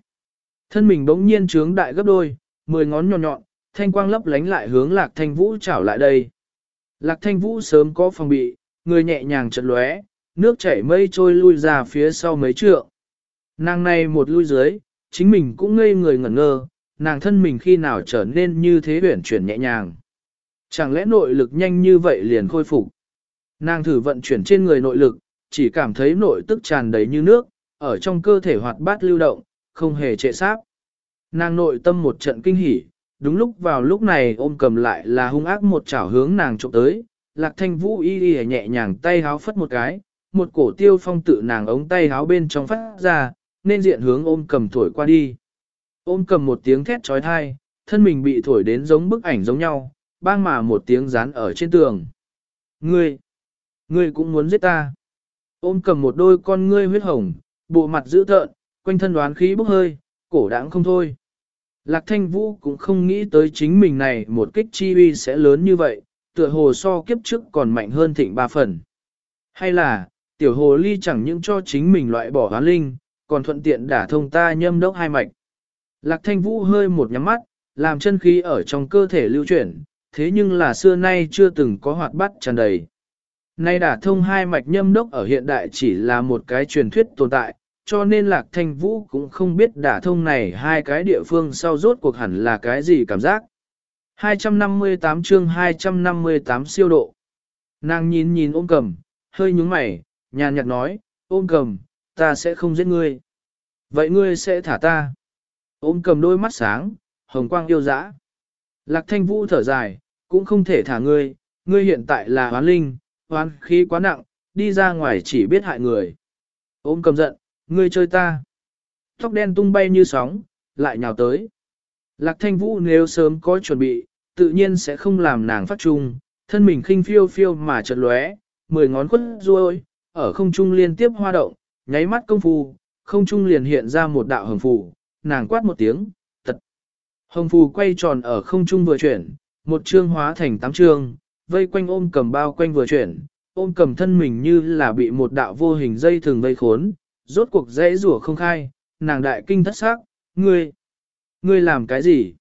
Thân mình đống nhiên trướng đại gấp đôi, mười ngón nhọn nhọn, thanh quang lấp lánh lại hướng lạc thanh vũ chảo lại đây. Lạc thanh vũ sớm có phòng bị, người nhẹ nhàng chật lóe, nước chảy mây trôi lui ra phía sau mấy trượng. Nàng này một lui dưới, chính mình cũng ngây người ngẩn ngơ, nàng thân mình khi nào trở nên như thế huyển chuyển nhẹ nhàng. Chẳng lẽ nội lực nhanh như vậy liền khôi phục? Nàng thử vận chuyển trên người nội lực, chỉ cảm thấy nội tức tràn đầy như nước, ở trong cơ thể hoạt bát lưu động, không hề trệ sáp. Nàng nội tâm một trận kinh hỉ, đúng lúc vào lúc này ôm cầm lại là hung ác một chảo hướng nàng trộm tới, lạc thanh vũ y y nhẹ nhàng tay háo phất một cái, một cổ tiêu phong tự nàng ống tay háo bên trong phát ra, nên diện hướng ôm cầm thổi qua đi. Ôm cầm một tiếng thét trói thai, thân mình bị thổi đến giống bức ảnh giống nhau, bang mà một tiếng dán ở trên tường. Ngươi, ngươi cũng muốn giết ta. Ôm cầm một đôi con ngươi huyết hồng, bộ mặt dữ tợn, quanh thân đoán khí bốc hơi, cổ đãng không thôi. Lạc thanh vũ cũng không nghĩ tới chính mình này một kích chi uy sẽ lớn như vậy, tựa hồ so kiếp trước còn mạnh hơn thịnh ba phần. Hay là, tiểu hồ ly chẳng những cho chính mình loại bỏ hoán linh, còn thuận tiện đả thông ta nhâm đốc hai mạch. Lạc thanh vũ hơi một nhắm mắt, làm chân khí ở trong cơ thể lưu chuyển, thế nhưng là xưa nay chưa từng có hoạt bát tràn đầy. Nay đả thông hai mạch nhâm đốc ở hiện đại chỉ là một cái truyền thuyết tồn tại, cho nên Lạc Thanh Vũ cũng không biết đả thông này hai cái địa phương sau rốt cuộc hẳn là cái gì cảm giác. 258 chương 258 siêu độ. Nàng nhìn nhìn ôm cầm, hơi nhúng mày, nhàn nhạt nói, ôm cầm, ta sẽ không giết ngươi. Vậy ngươi sẽ thả ta. Ôm cầm đôi mắt sáng, hồng quang yêu dã. Lạc thanh vũ thở dài, cũng không thể thả ngươi, ngươi hiện tại là hoán linh, hoán khí quá nặng, đi ra ngoài chỉ biết hại người. Ôm cầm giận, ngươi chơi ta. Tóc đen tung bay như sóng, lại nhào tới. Lạc thanh vũ nếu sớm có chuẩn bị, tự nhiên sẽ không làm nàng phát trung, thân mình khinh phiêu phiêu mà chợt lóe, mười ngón quất ruôi, ở không trung liên tiếp hoa động, nháy mắt công phu, không trung liền hiện ra một đạo hồng phù, nàng quát một tiếng, tật. Hồng phù quay tròn ở không trung vừa chuyển, một chương hóa thành tám chương, vây quanh ôm cầm bao quanh vừa chuyển, ôm cầm thân mình như là bị một đạo vô hình dây thường vây khốn, rốt cuộc dễ rủa không khai, nàng đại kinh thất xác, ngươi, ngươi làm cái gì?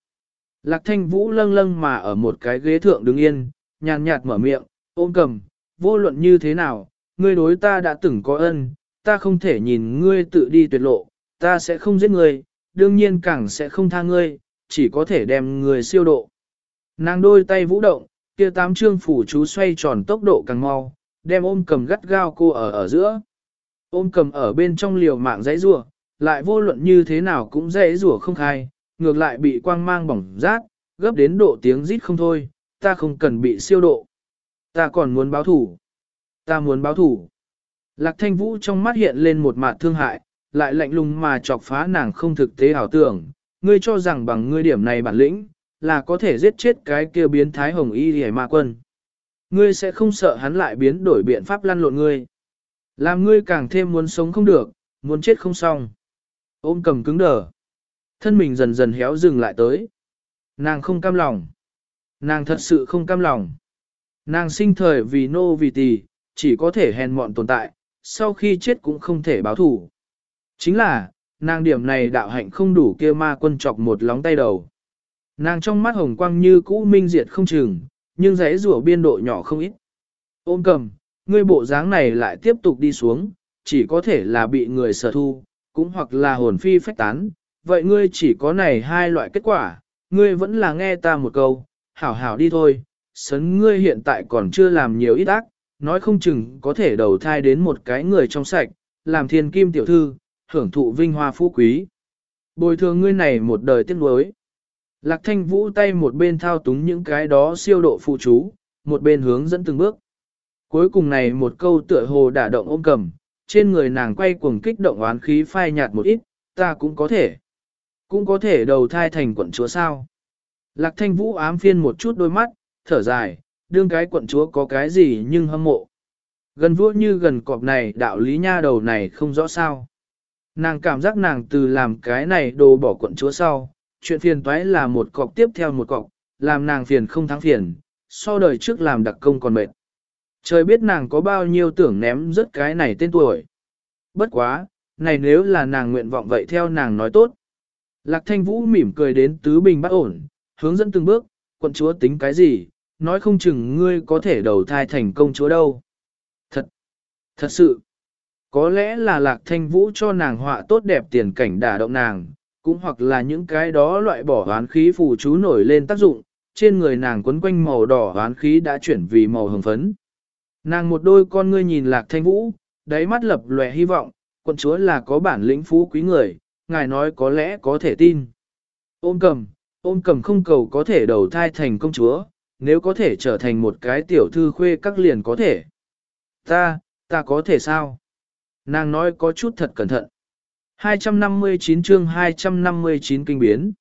Lạc thanh vũ lâng lâng mà ở một cái ghế thượng đứng yên, nhàn nhạt mở miệng, ôm cầm, vô luận như thế nào, ngươi đối ta đã từng có ân, ta không thể nhìn ngươi tự đi tuyệt lộ, ta sẽ không giết ngươi, đương nhiên càng sẽ không tha ngươi, chỉ có thể đem ngươi siêu độ. Nàng đôi tay vũ động, kia tám trương phủ chú xoay tròn tốc độ càng mau, đem ôm cầm gắt gao cô ở ở giữa. Ôm cầm ở bên trong liều mạng dãy rủa, lại vô luận như thế nào cũng dãy rủa không khai, ngược lại bị quang mang bỏng rát, gấp đến độ tiếng rít không thôi, ta không cần bị siêu độ. Ta còn muốn báo thủ. Ta muốn báo thủ. Lạc thanh vũ trong mắt hiện lên một mặt thương hại, lại lạnh lùng mà chọc phá nàng không thực tế ảo tưởng. Ngươi cho rằng bằng ngươi điểm này bản lĩnh, là có thể giết chết cái kia biến thái hồng y hề ma quân. Ngươi sẽ không sợ hắn lại biến đổi biện pháp lăn lộn ngươi. Làm ngươi càng thêm muốn sống không được, muốn chết không xong. Ôm cầm cứng đờ. Thân mình dần dần héo dừng lại tới. Nàng không cam lòng. Nàng thật sự không cam lòng. Nàng sinh thời vì nô vì tỳ, chỉ có thể hèn mọn tồn tại, sau khi chết cũng không thể báo thủ. Chính là, nàng điểm này đạo hạnh không đủ kia ma quân chọc một lóng tay đầu. Nàng trong mắt hồng quang như cũ minh diệt không chừng, nhưng giấy rủa biên độ nhỏ không ít. Ôm cầm, ngươi bộ dáng này lại tiếp tục đi xuống, chỉ có thể là bị người sở thu, cũng hoặc là hồn phi phách tán. Vậy ngươi chỉ có này hai loại kết quả, ngươi vẫn là nghe ta một câu, hảo hảo đi thôi, sấn ngươi hiện tại còn chưa làm nhiều ít ác, nói không chừng có thể đầu thai đến một cái người trong sạch, làm thiên kim tiểu thư, hưởng thụ vinh hoa phú quý. Bồi thường ngươi này một đời tiếc nuối. Lạc thanh vũ tay một bên thao túng những cái đó siêu độ phụ chú, một bên hướng dẫn từng bước. Cuối cùng này một câu tựa hồ đả động ôm cầm, trên người nàng quay cuồng kích động oán khí phai nhạt một ít, ta cũng có thể. Cũng có thể đầu thai thành quận chúa sao. Lạc thanh vũ ám phiên một chút đôi mắt, thở dài, đương cái quận chúa có cái gì nhưng hâm mộ. Gần vua như gần cọp này đạo lý nha đầu này không rõ sao. Nàng cảm giác nàng từ làm cái này đồ bỏ quận chúa sau, chuyện phiền toái là một cọc tiếp theo một cọc, làm nàng phiền không thắng phiền, so đời trước làm đặc công còn mệt. Trời biết nàng có bao nhiêu tưởng ném rớt cái này tên tuổi. Bất quá, này nếu là nàng nguyện vọng vậy theo nàng nói tốt. Lạc thanh vũ mỉm cười đến tứ bình bắt ổn, hướng dẫn từng bước, quận chúa tính cái gì, nói không chừng ngươi có thể đầu thai thành công chúa đâu. Thật, thật sự, có lẽ là lạc thanh vũ cho nàng họa tốt đẹp tiền cảnh đả động nàng, cũng hoặc là những cái đó loại bỏ hoán khí phù chú nổi lên tác dụng, trên người nàng quấn quanh màu đỏ hoán khí đã chuyển vì màu hồng phấn. Nàng một đôi con ngươi nhìn lạc thanh vũ, đáy mắt lập lòe hy vọng, quân chúa là có bản lĩnh phú quý người, ngài nói có lẽ có thể tin. Ôm cầm, ôm cầm không cầu có thể đầu thai thành công chúa, nếu có thể trở thành một cái tiểu thư khuê các liền có thể. Ta, Ta có thể sao? Nàng nói có chút thật cẩn thận. 259 chương 259 kinh biến.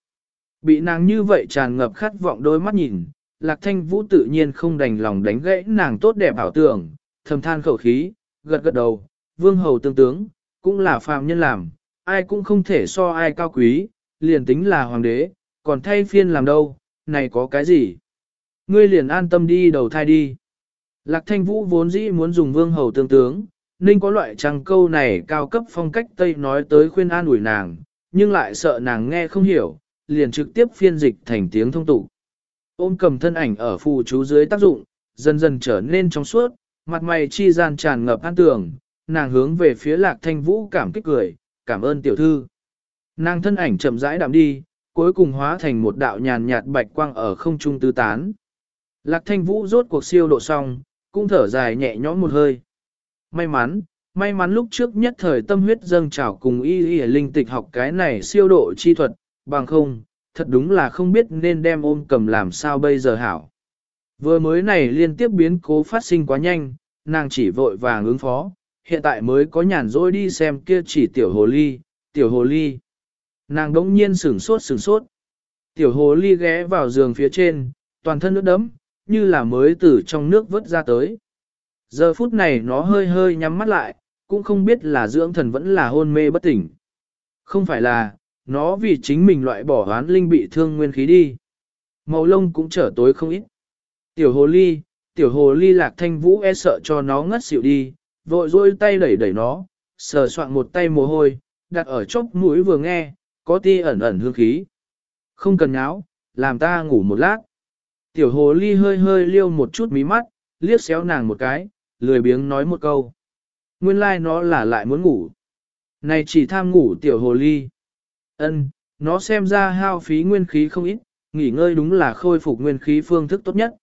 Bị nàng như vậy tràn ngập khát vọng đôi mắt nhìn, Lạc Thanh Vũ tự nhiên không đành lòng đánh gãy nàng tốt đẹp ảo tưởng, thầm than khẩu khí, gật gật đầu, vương hầu tương tướng, cũng là phàm nhân làm, ai cũng không thể so ai cao quý, liền tính là hoàng đế, còn thay phiên làm đâu, này có cái gì? Ngươi liền an tâm đi đầu thai đi. Lạc Thanh Vũ vốn dĩ muốn dùng vương hầu tương tướng, ninh có loại trăng câu này cao cấp phong cách Tây nói tới khuyên an ủi nàng, nhưng lại sợ nàng nghe không hiểu, liền trực tiếp phiên dịch thành tiếng thông tục. Ôm cầm thân ảnh ở phù chú dưới tác dụng, dần dần trở nên trong suốt, mặt mày chi gian tràn ngập an tường, nàng hướng về phía lạc thanh vũ cảm kích cười, cảm ơn tiểu thư. Nàng thân ảnh chậm rãi đạm đi, cuối cùng hóa thành một đạo nhàn nhạt bạch quang ở không trung tứ tán. Lạc thanh vũ rốt cuộc siêu độ xong, cũng thở dài nhẹ nhõm một hơi. May mắn, may mắn lúc trước nhất thời tâm huyết dâng trào cùng y y linh tịch học cái này siêu độ chi thuật, bằng không, thật đúng là không biết nên đem ôm cầm làm sao bây giờ hảo. Vừa mới này liên tiếp biến cố phát sinh quá nhanh, nàng chỉ vội vàng ứng phó, hiện tại mới có nhàn rỗi đi xem kia chỉ tiểu hồ ly, tiểu hồ ly. Nàng đống nhiên sửng sốt sửng sốt. Tiểu hồ ly ghé vào giường phía trên, toàn thân nước đấm, như là mới từ trong nước vớt ra tới. Giờ phút này nó hơi hơi nhắm mắt lại, cũng không biết là dưỡng thần vẫn là hôn mê bất tỉnh. Không phải là, nó vì chính mình loại bỏ hoán linh bị thương nguyên khí đi. Màu lông cũng trở tối không ít. Tiểu hồ ly, tiểu hồ ly lạc thanh vũ e sợ cho nó ngất xỉu đi, vội dôi tay đẩy đẩy nó, sờ soạn một tay mồ hôi, đặt ở chốc mũi vừa nghe, có ti ẩn ẩn hương khí. Không cần nháo, làm ta ngủ một lát. Tiểu hồ ly hơi hơi liêu một chút mí mắt, liếc xéo nàng một cái, lười biếng nói một câu. Nguyên lai like nó là lại muốn ngủ. Này chỉ tham ngủ tiểu hồ ly. Ân, nó xem ra hao phí nguyên khí không ít, nghỉ ngơi đúng là khôi phục nguyên khí phương thức tốt nhất.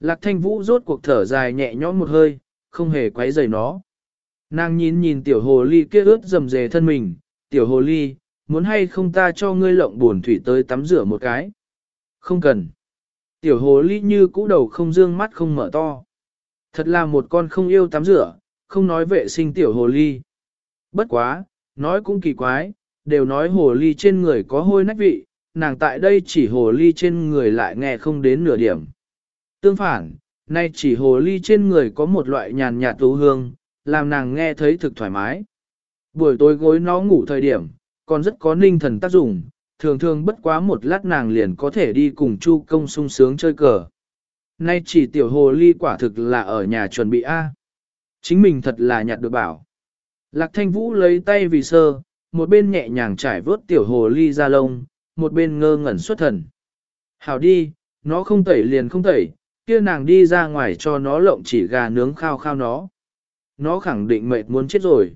Lạc thanh vũ rốt cuộc thở dài nhẹ nhõm một hơi, không hề quấy rầy nó. Nàng nhìn nhìn tiểu hồ ly kia ướt dầm dề thân mình, tiểu hồ ly, muốn hay không ta cho ngươi lộng buồn thủy tới tắm rửa một cái. Không cần. Tiểu hồ ly như cũ đầu không dương mắt không mở to. Thật là một con không yêu tắm rửa, không nói vệ sinh tiểu hồ ly. Bất quá, nói cũng kỳ quái, đều nói hồ ly trên người có hôi nách vị, nàng tại đây chỉ hồ ly trên người lại nghe không đến nửa điểm. Tương phản, nay chỉ hồ ly trên người có một loại nhàn nhạt tú hương, làm nàng nghe thấy thực thoải mái. Buổi tối gối nó ngủ thời điểm, còn rất có ninh thần tác dụng, thường thường bất quá một lát nàng liền có thể đi cùng Chu công sung sướng chơi cờ. Nay chỉ tiểu hồ ly quả thực là ở nhà chuẩn bị A. Chính mình thật là nhặt được bảo. Lạc thanh vũ lấy tay vì sơ, một bên nhẹ nhàng trải vớt tiểu hồ ly ra lông, một bên ngơ ngẩn xuất thần. Hảo đi, nó không tẩy liền không tẩy, kia nàng đi ra ngoài cho nó lộng chỉ gà nướng khao khao nó. Nó khẳng định mệt muốn chết rồi.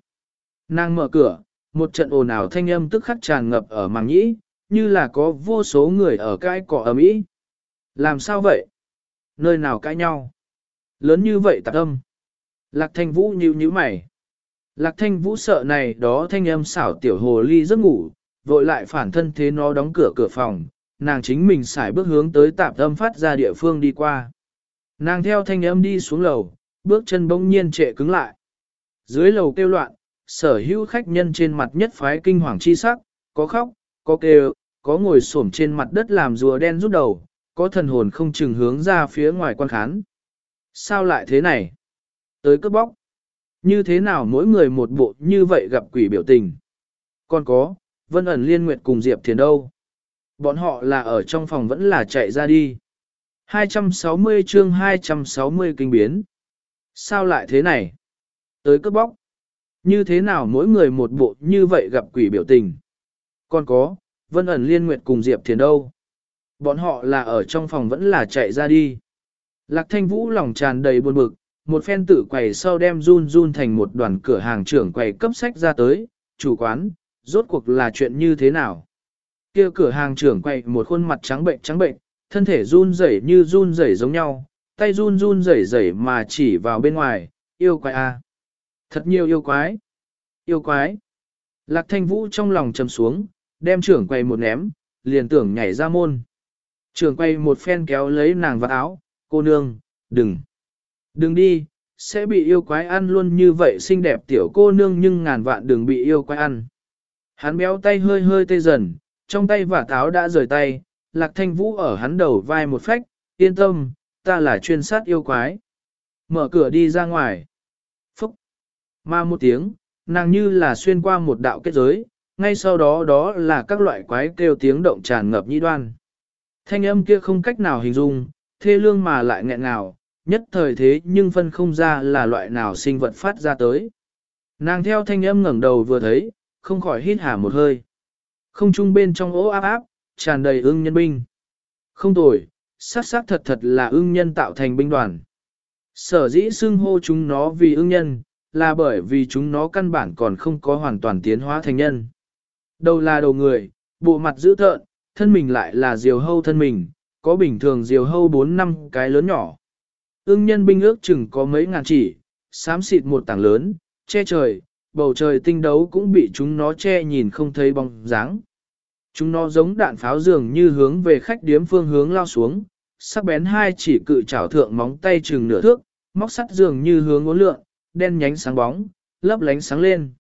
Nàng mở cửa, một trận ồn ào thanh âm tức khắc tràn ngập ở màng nhĩ, như là có vô số người ở cái cỏ ấm ý. Làm sao vậy? Nơi nào cãi nhau? Lớn như vậy tạc âm. Lạc thanh vũ nhíu nhíu mày. Lạc thanh vũ sợ này đó thanh âm xảo tiểu hồ ly giấc ngủ, vội lại phản thân thế nó đóng cửa cửa phòng, nàng chính mình xài bước hướng tới tạp âm phát ra địa phương đi qua. Nàng theo thanh âm đi xuống lầu, bước chân bỗng nhiên trệ cứng lại. Dưới lầu kêu loạn, sở hữu khách nhân trên mặt nhất phái kinh hoàng chi sắc, có khóc, có kêu, có ngồi xổm trên mặt đất làm rùa đen rút đầu, có thần hồn không chừng hướng ra phía ngoài quan khán. Sao lại thế này? Tới cướp bóc. Như thế nào mỗi người một bộ như vậy gặp quỷ biểu tình? Còn có, Vân ẩn liên nguyệt cùng Diệp Thiền đâu? Bọn họ là ở trong phòng vẫn là chạy ra đi. 260 chương 260 kinh biến. Sao lại thế này? Tới cướp bóc. Như thế nào mỗi người một bộ như vậy gặp quỷ biểu tình? Còn có, Vân ẩn liên nguyệt cùng Diệp Thiền đâu? Bọn họ là ở trong phòng vẫn là chạy ra đi. Lạc thanh vũ lòng tràn đầy buồn bực, một phen tử quầy sau đem run run thành một đoàn cửa hàng trưởng quầy cấp sách ra tới, chủ quán, rốt cuộc là chuyện như thế nào? Kia cửa hàng trưởng quầy một khuôn mặt trắng bệnh trắng bệnh, thân thể run rẩy như run rẩy giống nhau, tay run run rẩy rẩy mà chỉ vào bên ngoài, yêu quái a. À. Thật nhiều yêu quái. Yêu quái. Lạc thanh vũ trong lòng trầm xuống, đem trưởng quầy một ném, liền tưởng nhảy ra môn. Trường quay một phen kéo lấy nàng vào áo, cô nương, đừng. Đừng đi, sẽ bị yêu quái ăn luôn như vậy xinh đẹp tiểu cô nương nhưng ngàn vạn đừng bị yêu quái ăn. Hắn béo tay hơi hơi tê dần, trong tay và táo đã rời tay, lạc thanh vũ ở hắn đầu vai một phách, yên tâm, ta là chuyên sát yêu quái. Mở cửa đi ra ngoài. Phúc. ma một tiếng, nàng như là xuyên qua một đạo kết giới, ngay sau đó đó là các loại quái kêu tiếng động tràn ngập nhi đoan. Thanh âm kia không cách nào hình dung, thê lương mà lại nghẹn ngào, nhất thời thế nhưng phân không ra là loại nào sinh vật phát ra tới. Nàng theo thanh âm ngẩng đầu vừa thấy, không khỏi hít hà một hơi. Không trung bên trong ố áp áp, tràn đầy ưng nhân binh. Không tồi, sát sát thật thật là ưng nhân tạo thành binh đoàn. Sở dĩ xưng hô chúng nó vì ưng nhân, là bởi vì chúng nó căn bản còn không có hoàn toàn tiến hóa thành nhân. Đầu là đầu người, bộ mặt dữ tợn, thân mình lại là diều hâu thân mình, có bình thường diều hâu 4 năm cái lớn nhỏ. Ưng nhân binh ước chừng có mấy ngàn chỉ, xám xịt một tảng lớn, che trời, bầu trời tinh đấu cũng bị chúng nó che nhìn không thấy bóng dáng. Chúng nó giống đạn pháo dường như hướng về khách điếm phương hướng lao xuống, sắc bén hai chỉ cự chảo thượng móng tay chừng nửa thước, móc sắt dường như hướng ngốn lượng, đen nhánh sáng bóng, lấp lánh sáng lên.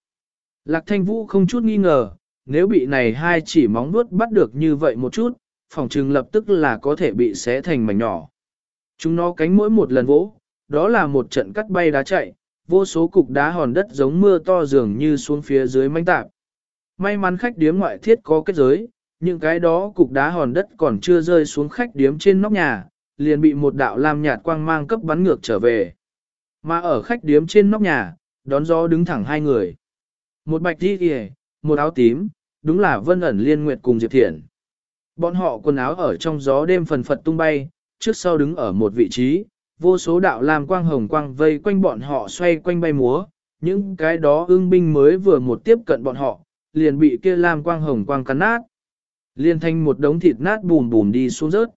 Lạc thanh vũ không chút nghi ngờ, nếu bị này hai chỉ móng vuốt bắt được như vậy một chút, phòng trừng lập tức là có thể bị xé thành mảnh nhỏ. Chúng nó cánh mỗi một lần vỗ, đó là một trận cắt bay đá chạy, vô số cục đá hòn đất giống mưa to dường như xuống phía dưới manh tạp. May mắn khách điếm ngoại thiết có kết giới, những cái đó cục đá hòn đất còn chưa rơi xuống khách điếm trên nóc nhà, liền bị một đạo lam nhạt quang mang cấp bắn ngược trở về. Mà ở khách điếm trên nóc nhà, đón gió đứng thẳng hai người. Một bạch đi kìa, một áo tím, đúng là Vân ẩn liên nguyệt cùng Diệp Thiện. Bọn họ quần áo ở trong gió đêm phần phật tung bay, trước sau đứng ở một vị trí, vô số đạo lam quang hồng quang vây quanh bọn họ xoay quanh bay múa, những cái đó ưng binh mới vừa một tiếp cận bọn họ, liền bị kia lam quang hồng quang cắn nát. Liên thanh một đống thịt nát bùm bùm đi xuống rớt.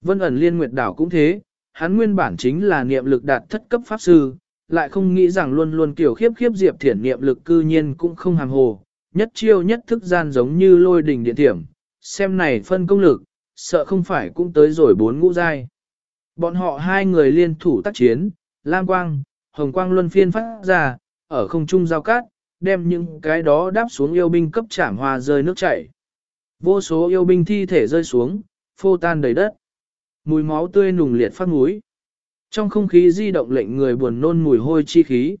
Vân ẩn liên nguyệt đảo cũng thế, hắn nguyên bản chính là niệm lực đạt thất cấp pháp sư, lại không nghĩ rằng luôn luôn kiểu khiếp khiếp diệp thiển niệm lực cư nhiên cũng không hàm hồ, nhất chiêu nhất thức gian giống như lôi đình điện thiểm, xem này phân công lực, sợ không phải cũng tới rồi bốn ngũ giai. Bọn họ hai người liên thủ tác chiến, Lam Quang, Hồng Quang luân phiên phát ra, ở không trung giao cát, đem những cái đó đáp xuống yêu binh cấp trảm hoa rơi nước chảy. Vô số yêu binh thi thể rơi xuống, phô tan đầy đất. Mùi máu tươi nùng liệt phát núi. Trong không khí di động lệnh người buồn nôn mùi hôi chi khí.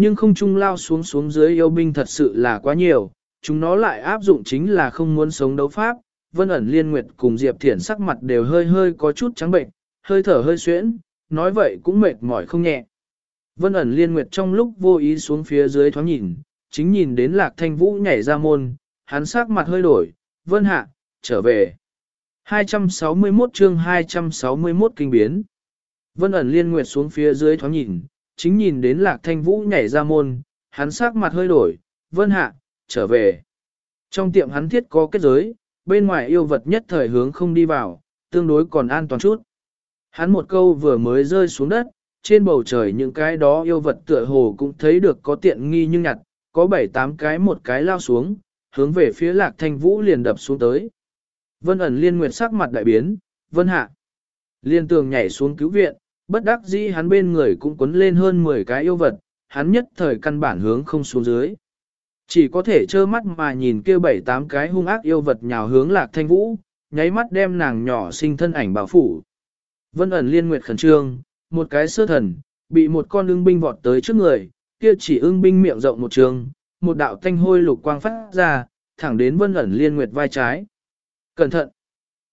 Nhưng không trung lao xuống xuống dưới yêu binh thật sự là quá nhiều, chúng nó lại áp dụng chính là không muốn sống đấu pháp. Vân ẩn liên nguyệt cùng Diệp Thiển sắc mặt đều hơi hơi có chút trắng bệnh, hơi thở hơi xuyễn, nói vậy cũng mệt mỏi không nhẹ. Vân ẩn liên nguyệt trong lúc vô ý xuống phía dưới thoáng nhìn, chính nhìn đến lạc thanh vũ nhảy ra môn, hắn sắc mặt hơi đổi, vân hạ, trở về. 261 chương 261 kinh biến. Vân ẩn liên nguyệt xuống phía dưới thoáng nhìn, chính nhìn đến lạc thanh vũ nhảy ra môn, hắn sắc mặt hơi đổi, vân hạ, trở về. Trong tiệm hắn thiết có kết giới, bên ngoài yêu vật nhất thời hướng không đi vào, tương đối còn an toàn chút. Hắn một câu vừa mới rơi xuống đất, trên bầu trời những cái đó yêu vật tựa hồ cũng thấy được có tiện nghi nhưng nhặt, có bảy tám cái một cái lao xuống, hướng về phía lạc thanh vũ liền đập xuống tới. Vân ẩn liên nguyệt sắc mặt đại biến, vân hạ. Liên tường nhảy xuống cứu viện, bất đắc dĩ hắn bên người cũng quấn lên hơn 10 cái yêu vật, hắn nhất thời căn bản hướng không xuống dưới. Chỉ có thể trơ mắt mà nhìn kêu bảy tám cái hung ác yêu vật nhào hướng lạc thanh vũ, nháy mắt đem nàng nhỏ sinh thân ảnh bảo phủ. Vân ẩn liên nguyệt khẩn trương, một cái sơ thần, bị một con ưng binh vọt tới trước người, kia chỉ ưng binh miệng rộng một trường, một đạo thanh hôi lục quang phát ra, thẳng đến vân ẩn liên nguyệt vai trái. Cẩn thận!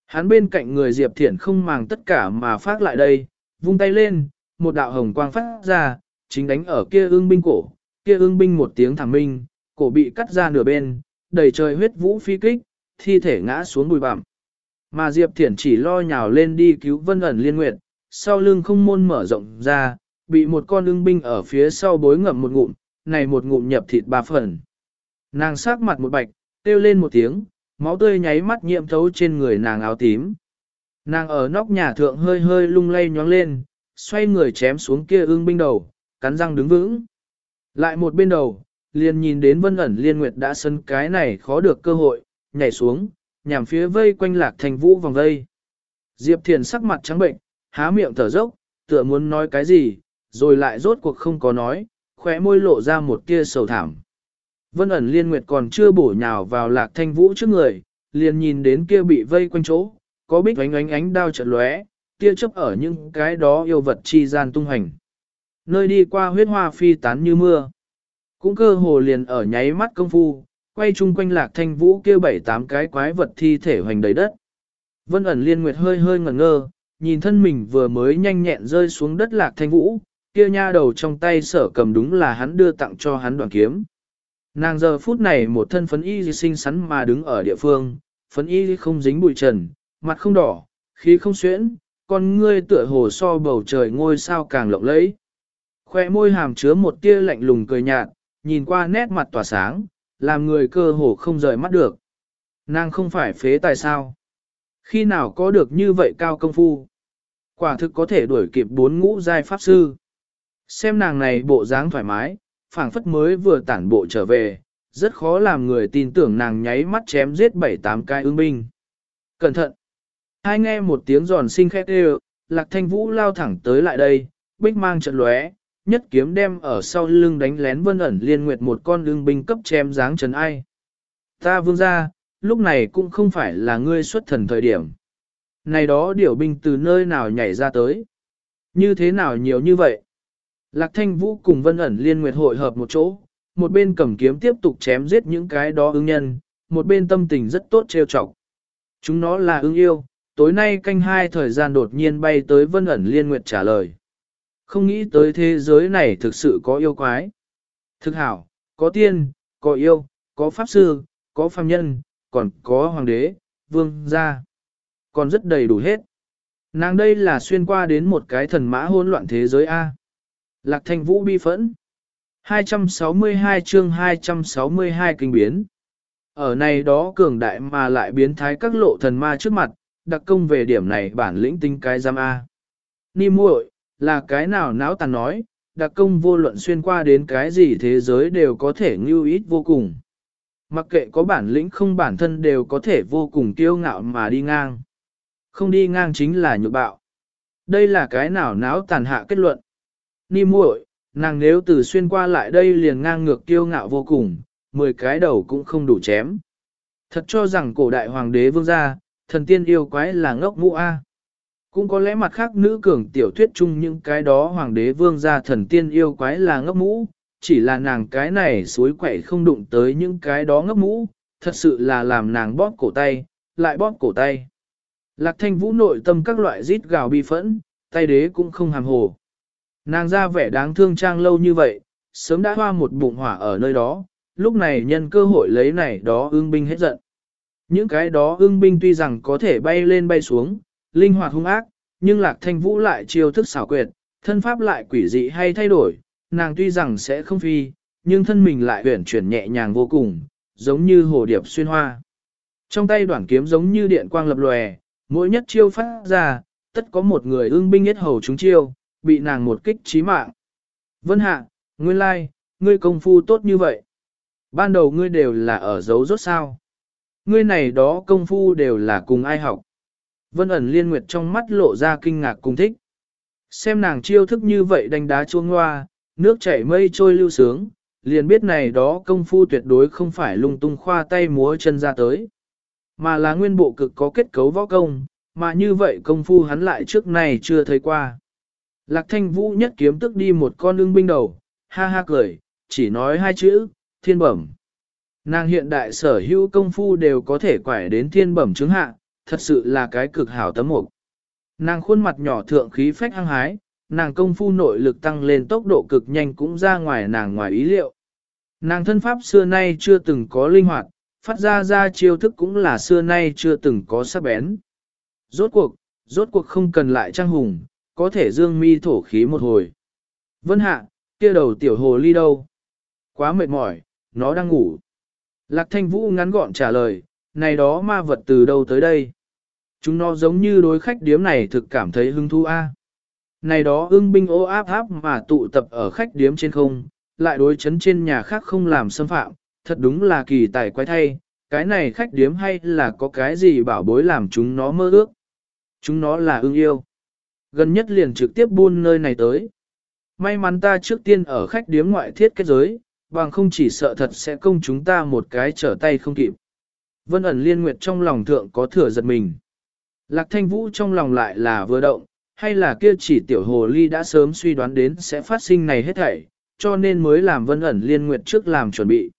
Hắn bên cạnh người Diệp Thiển không màng tất cả mà phát lại đây, vung tay lên, một đạo hồng quang phát ra, chính đánh ở kia ương binh cổ, kia ương binh một tiếng thẳng minh, cổ bị cắt ra nửa bên, đầy trời huyết vũ phi kích, thi thể ngã xuống bùi bặm. Mà Diệp Thiển chỉ lo nhào lên đi cứu vân ẩn liên nguyệt, sau lưng không môn mở rộng ra, bị một con ưng binh ở phía sau bối ngậm một ngụm, này một ngụm nhập thịt ba phần. Nàng sát mặt một bạch, kêu lên một tiếng, máu tươi nháy mắt nhiễm thấu trên người nàng áo tím. Nàng ở nóc nhà thượng hơi hơi lung lay nhóng lên, xoay người chém xuống kia ưng binh đầu, cắn răng đứng vững. Lại một bên đầu, liền nhìn đến vân ẩn liên nguyệt đã sân cái này khó được cơ hội, nhảy xuống, nhằm phía vây quanh lạc thành vũ vòng vây. Diệp Thiền sắc mặt trắng bệnh, há miệng thở dốc, tựa muốn nói cái gì, rồi lại rốt cuộc không có nói, khóe môi lộ ra một tia sầu thảm. Vân ẩn liên nguyệt còn chưa bổ nhào vào lạc thanh vũ trước người, liền nhìn đến kia bị vây quanh chỗ, có bích ánh ánh ánh đao trận lóe, tia chấp ở những cái đó yêu vật chi gian tung hành. Nơi đi qua huyết hoa phi tán như mưa. Cũng cơ hồ liền ở nháy mắt công phu, quay chung quanh lạc thanh vũ kia bảy tám cái quái vật thi thể hoành đầy đất. Vân ẩn liên nguyệt hơi hơi ngẩn ngơ, nhìn thân mình vừa mới nhanh nhẹn rơi xuống đất lạc thanh vũ, kia nha đầu trong tay sở cầm đúng là hắn đưa tặng cho hắn đoàn kiếm. Nàng giờ phút này một thân phấn y xinh xắn mà đứng ở địa phương, phấn y không dính bụi trần, mặt không đỏ, khí không xuyễn, con ngươi tựa hồ so bầu trời ngôi sao càng lộng lẫy. Khoe môi hàm chứa một tia lạnh lùng cười nhạt, nhìn qua nét mặt tỏa sáng, làm người cơ hồ không rời mắt được. Nàng không phải phế tài sao? Khi nào có được như vậy cao công phu? Quả thực có thể đuổi kịp bốn ngũ giai pháp sư. Xem nàng này bộ dáng thoải mái, phảng phất mới vừa tản bộ trở về, rất khó làm người tin tưởng nàng nháy mắt chém giết bảy tám cái ương binh. Cẩn thận! Hai nghe một tiếng giòn sinh khét đều, lạc thanh vũ lao thẳng tới lại đây, bích mang trận lóe, nhất kiếm đem ở sau lưng đánh lén vân ẩn liên nguyệt một con đương binh cấp chém dáng trần ai. Ta vương ra, lúc này cũng không phải là ngươi xuất thần thời điểm. Này đó điều binh từ nơi nào nhảy ra tới. Như thế nào nhiều như vậy? Lạc thanh vũ cùng vân ẩn liên nguyệt hội hợp một chỗ, một bên cầm kiếm tiếp tục chém giết những cái đó ứng nhân, một bên tâm tình rất tốt trêu chọc. Chúng nó là ứng yêu, tối nay canh hai thời gian đột nhiên bay tới vân ẩn liên nguyệt trả lời. Không nghĩ tới thế giới này thực sự có yêu quái. Thực hảo, có tiên, có yêu, có pháp sư, có phàm nhân, còn có hoàng đế, vương gia. Còn rất đầy đủ hết. Nàng đây là xuyên qua đến một cái thần mã hỗn loạn thế giới A. Lạc thanh vũ bi phẫn. 262 chương 262 kinh biến. Ở này đó cường đại mà lại biến thái các lộ thần ma trước mặt, đặc công về điểm này bản lĩnh tinh cái giam A. Ni muội, là cái nào não tàn nói, đặc công vô luận xuyên qua đến cái gì thế giới đều có thể ngưu ít vô cùng. Mặc kệ có bản lĩnh không bản thân đều có thể vô cùng kiêu ngạo mà đi ngang. Không đi ngang chính là nhục bạo. Đây là cái nào não tàn hạ kết luận. Ni muội, nàng nếu từ xuyên qua lại đây liền ngang ngược kiêu ngạo vô cùng, 10 cái đầu cũng không đủ chém. Thật cho rằng cổ đại hoàng đế vương gia, thần tiên yêu quái là ngốc mũ A. Cũng có lẽ mặt khác nữ cường tiểu thuyết chung những cái đó hoàng đế vương gia thần tiên yêu quái là ngốc mũ, chỉ là nàng cái này suối quậy không đụng tới những cái đó ngốc mũ, thật sự là làm nàng bóp cổ tay, lại bóp cổ tay. Lạc thanh vũ nội tâm các loại rít gào bi phẫn, tay đế cũng không hàm hồ. Nàng ra vẻ đáng thương trang lâu như vậy, sớm đã hoa một bụng hỏa ở nơi đó, lúc này nhân cơ hội lấy này đó ương binh hết giận. Những cái đó ưng binh tuy rằng có thể bay lên bay xuống, linh hoạt hung ác, nhưng lạc thanh vũ lại chiêu thức xảo quyệt, thân pháp lại quỷ dị hay thay đổi, nàng tuy rằng sẽ không phi, nhưng thân mình lại huyển chuyển nhẹ nhàng vô cùng, giống như hồ điệp xuyên hoa. Trong tay đoạn kiếm giống như điện quang lập lòe, mỗi nhất chiêu phát ra, tất có một người ưng binh nhất hầu chúng chiêu, bị nàng một kích chí mạng. Vân hạ, nguyên lai, ngươi công phu tốt như vậy. Ban đầu ngươi đều là ở dấu rốt sao. Ngươi này đó công phu đều là cùng ai học. Vân ẩn liên nguyệt trong mắt lộ ra kinh ngạc cùng thích. Xem nàng chiêu thức như vậy đánh đá chuông hoa, nước chảy mây trôi lưu sướng, liền biết này đó công phu tuyệt đối không phải lung tung khoa tay múa chân ra tới. Mà là nguyên bộ cực có kết cấu võ công, mà như vậy công phu hắn lại trước này chưa thấy qua. Lạc thanh vũ nhất kiếm tức đi một con lương binh đầu, ha ha cười, chỉ nói hai chữ, thiên bẩm. Nàng hiện đại sở hữu công phu đều có thể quải đến thiên bẩm chứng hạ, thật sự là cái cực hảo tấm mục. Nàng khuôn mặt nhỏ thượng khí phách hăng hái, nàng công phu nội lực tăng lên tốc độ cực nhanh cũng ra ngoài nàng ngoài ý liệu. Nàng thân pháp xưa nay chưa từng có linh hoạt, phát ra ra chiêu thức cũng là xưa nay chưa từng có sắc bén. Rốt cuộc, rốt cuộc không cần lại trang hùng, có thể dương mi thổ khí một hồi. Vân hạ, kia đầu tiểu hồ ly đâu? Quá mệt mỏi, nó đang ngủ. Lạc thanh vũ ngắn gọn trả lời, này đó ma vật từ đâu tới đây? Chúng nó giống như đối khách điếm này thực cảm thấy hứng thú a. Này đó ưng binh ô áp áp mà tụ tập ở khách điếm trên không, lại đối chấn trên nhà khác không làm xâm phạm, thật đúng là kỳ tài quái thay, cái này khách điếm hay là có cái gì bảo bối làm chúng nó mơ ước. Chúng nó là ưng yêu. Gần nhất liền trực tiếp buôn nơi này tới. may mắn ta trước tiên ở khách điếm ngoại thiết kết giới, bằng không chỉ sợ thật sẽ công chúng ta một cái trở tay không kịp. Vân ẩn liên nguyệt trong lòng thượng có thừa giật mình. Lạc thanh vũ trong lòng lại là vừa động, hay là kia chỉ tiểu hồ ly đã sớm suy đoán đến sẽ phát sinh này hết thảy, cho nên mới làm vân ẩn liên nguyệt trước làm chuẩn bị.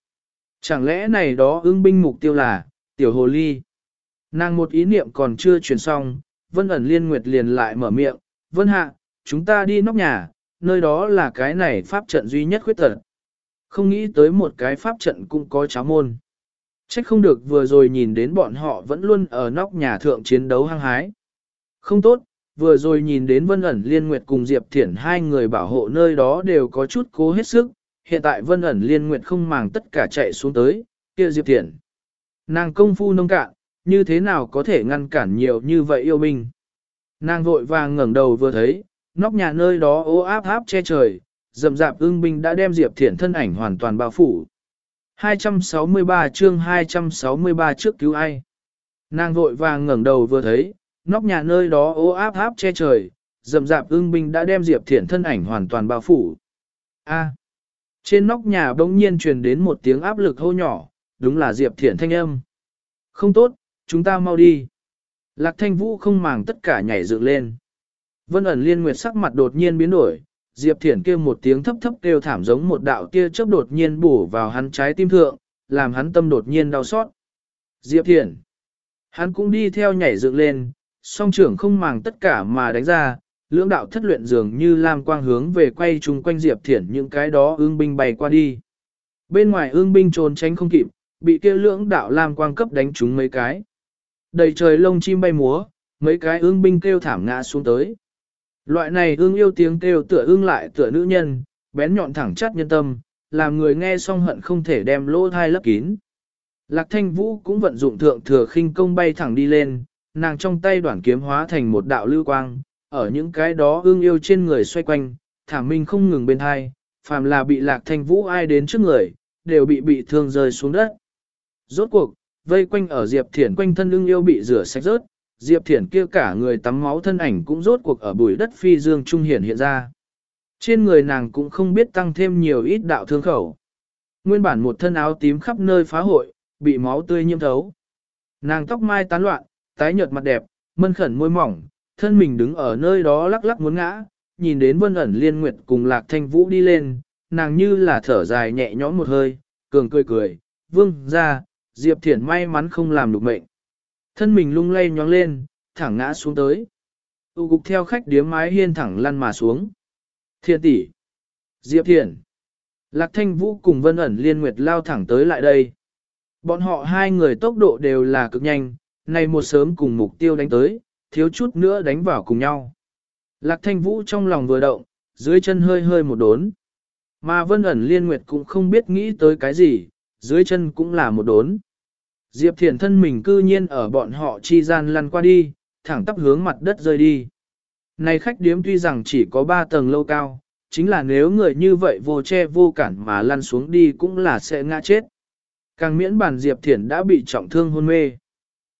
Chẳng lẽ này đó ưng binh mục tiêu là, tiểu hồ ly. Nàng một ý niệm còn chưa truyền xong, vân ẩn liên nguyệt liền lại mở miệng, vân hạ, chúng ta đi nóc nhà, nơi đó là cái này pháp trận duy nhất khuyết tật. Không nghĩ tới một cái pháp trận cũng có cháo môn. Trách không được vừa rồi nhìn đến bọn họ vẫn luôn ở nóc nhà thượng chiến đấu hăng hái. Không tốt, vừa rồi nhìn đến Vân ẩn Liên Nguyệt cùng Diệp Thiển hai người bảo hộ nơi đó đều có chút cố hết sức, hiện tại Vân ẩn Liên Nguyệt không màng tất cả chạy xuống tới, kia Diệp Thiển. Nàng công phu nông cạn, như thế nào có thể ngăn cản nhiều như vậy yêu binh. Nàng vội vàng ngẩng đầu vừa thấy, nóc nhà nơi đó ô áp áp che trời, rậm rạp ưng binh đã đem Diệp Thiển thân ảnh hoàn toàn bao phủ. 263 chương 263 trước cứu ai. Nàng vội vàng ngẩng đầu vừa thấy, nóc nhà nơi đó ô áp áp che trời, rậm rạp ưng binh đã đem Diệp Thiển thân ảnh hoàn toàn bao phủ. A. trên nóc nhà bỗng nhiên truyền đến một tiếng áp lực hô nhỏ, đúng là Diệp Thiển thanh âm. Không tốt, chúng ta mau đi. Lạc thanh vũ không màng tất cả nhảy dựng lên. Vân ẩn liên nguyệt sắc mặt đột nhiên biến đổi, Diệp Thiển kêu một tiếng thấp thấp kêu thảm giống một đạo tia chớp đột nhiên bổ vào hắn trái tim thượng, làm hắn tâm đột nhiên đau xót. Diệp Thiển. Hắn cũng đi theo nhảy dựng lên, song trưởng không màng tất cả mà đánh ra, lưỡng đạo thất luyện dường như lam quang hướng về quay chung quanh Diệp Thiển những cái đó ương binh bay qua đi. Bên ngoài ương binh trốn tránh không kịp, bị kia lưỡng đạo lam quang cấp đánh trúng mấy cái. Đầy trời lông chim bay múa, mấy cái ương binh kêu thảm ngã xuống tới. Loại này ương yêu tiếng kêu tựa ương lại tựa nữ nhân, bén nhọn thẳng chắt nhân tâm, làm người nghe xong hận không thể đem lỗ thai lấp kín. Lạc thanh vũ cũng vận dụng thượng thừa khinh công bay thẳng đi lên, nàng trong tay đoạn kiếm hóa thành một đạo lưu quang, ở những cái đó ương yêu trên người xoay quanh, thảm minh không ngừng bên hai, phàm là bị lạc thanh vũ ai đến trước người, đều bị bị thương rơi xuống đất. Rốt cuộc, vây quanh ở Diệp Thiển quanh thân ương yêu bị rửa sạch rớt, Diệp Thiển kia cả người tắm máu thân ảnh cũng rốt cuộc ở bụi đất phi dương trung hiển hiện ra. Trên người nàng cũng không biết tăng thêm nhiều ít đạo thương khẩu. Nguyên bản một thân áo tím khắp nơi phá hội, bị máu tươi nhiễm thấu. Nàng tóc mai tán loạn, tái nhợt mặt đẹp, mân khẩn môi mỏng, thân mình đứng ở nơi đó lắc lắc muốn ngã, nhìn đến vân ẩn liên nguyệt cùng lạc thanh vũ đi lên, nàng như là thở dài nhẹ nhõm một hơi, cường cười cười, vương ra, Diệp Thiển may mắn không làm được mệnh. Thân mình lung lay nhóng lên, thẳng ngã xuống tới. Tu cục theo khách điếm mái hiên thẳng lăn mà xuống. Thiện tỷ, Diệp Thiển. Lạc Thanh Vũ cùng Vân ẩn liên nguyệt lao thẳng tới lại đây. Bọn họ hai người tốc độ đều là cực nhanh, này một sớm cùng mục tiêu đánh tới, thiếu chút nữa đánh vào cùng nhau. Lạc Thanh Vũ trong lòng vừa động, dưới chân hơi hơi một đốn. Mà Vân ẩn liên nguyệt cũng không biết nghĩ tới cái gì, dưới chân cũng là một đốn. Diệp Thiển thân mình cư nhiên ở bọn họ chi gian lăn qua đi, thẳng tắp hướng mặt đất rơi đi. Này khách điếm tuy rằng chỉ có 3 tầng lâu cao, chính là nếu người như vậy vô che vô cản mà lăn xuống đi cũng là sẽ ngã chết. Càng miễn bản Diệp Thiển đã bị trọng thương hôn mê.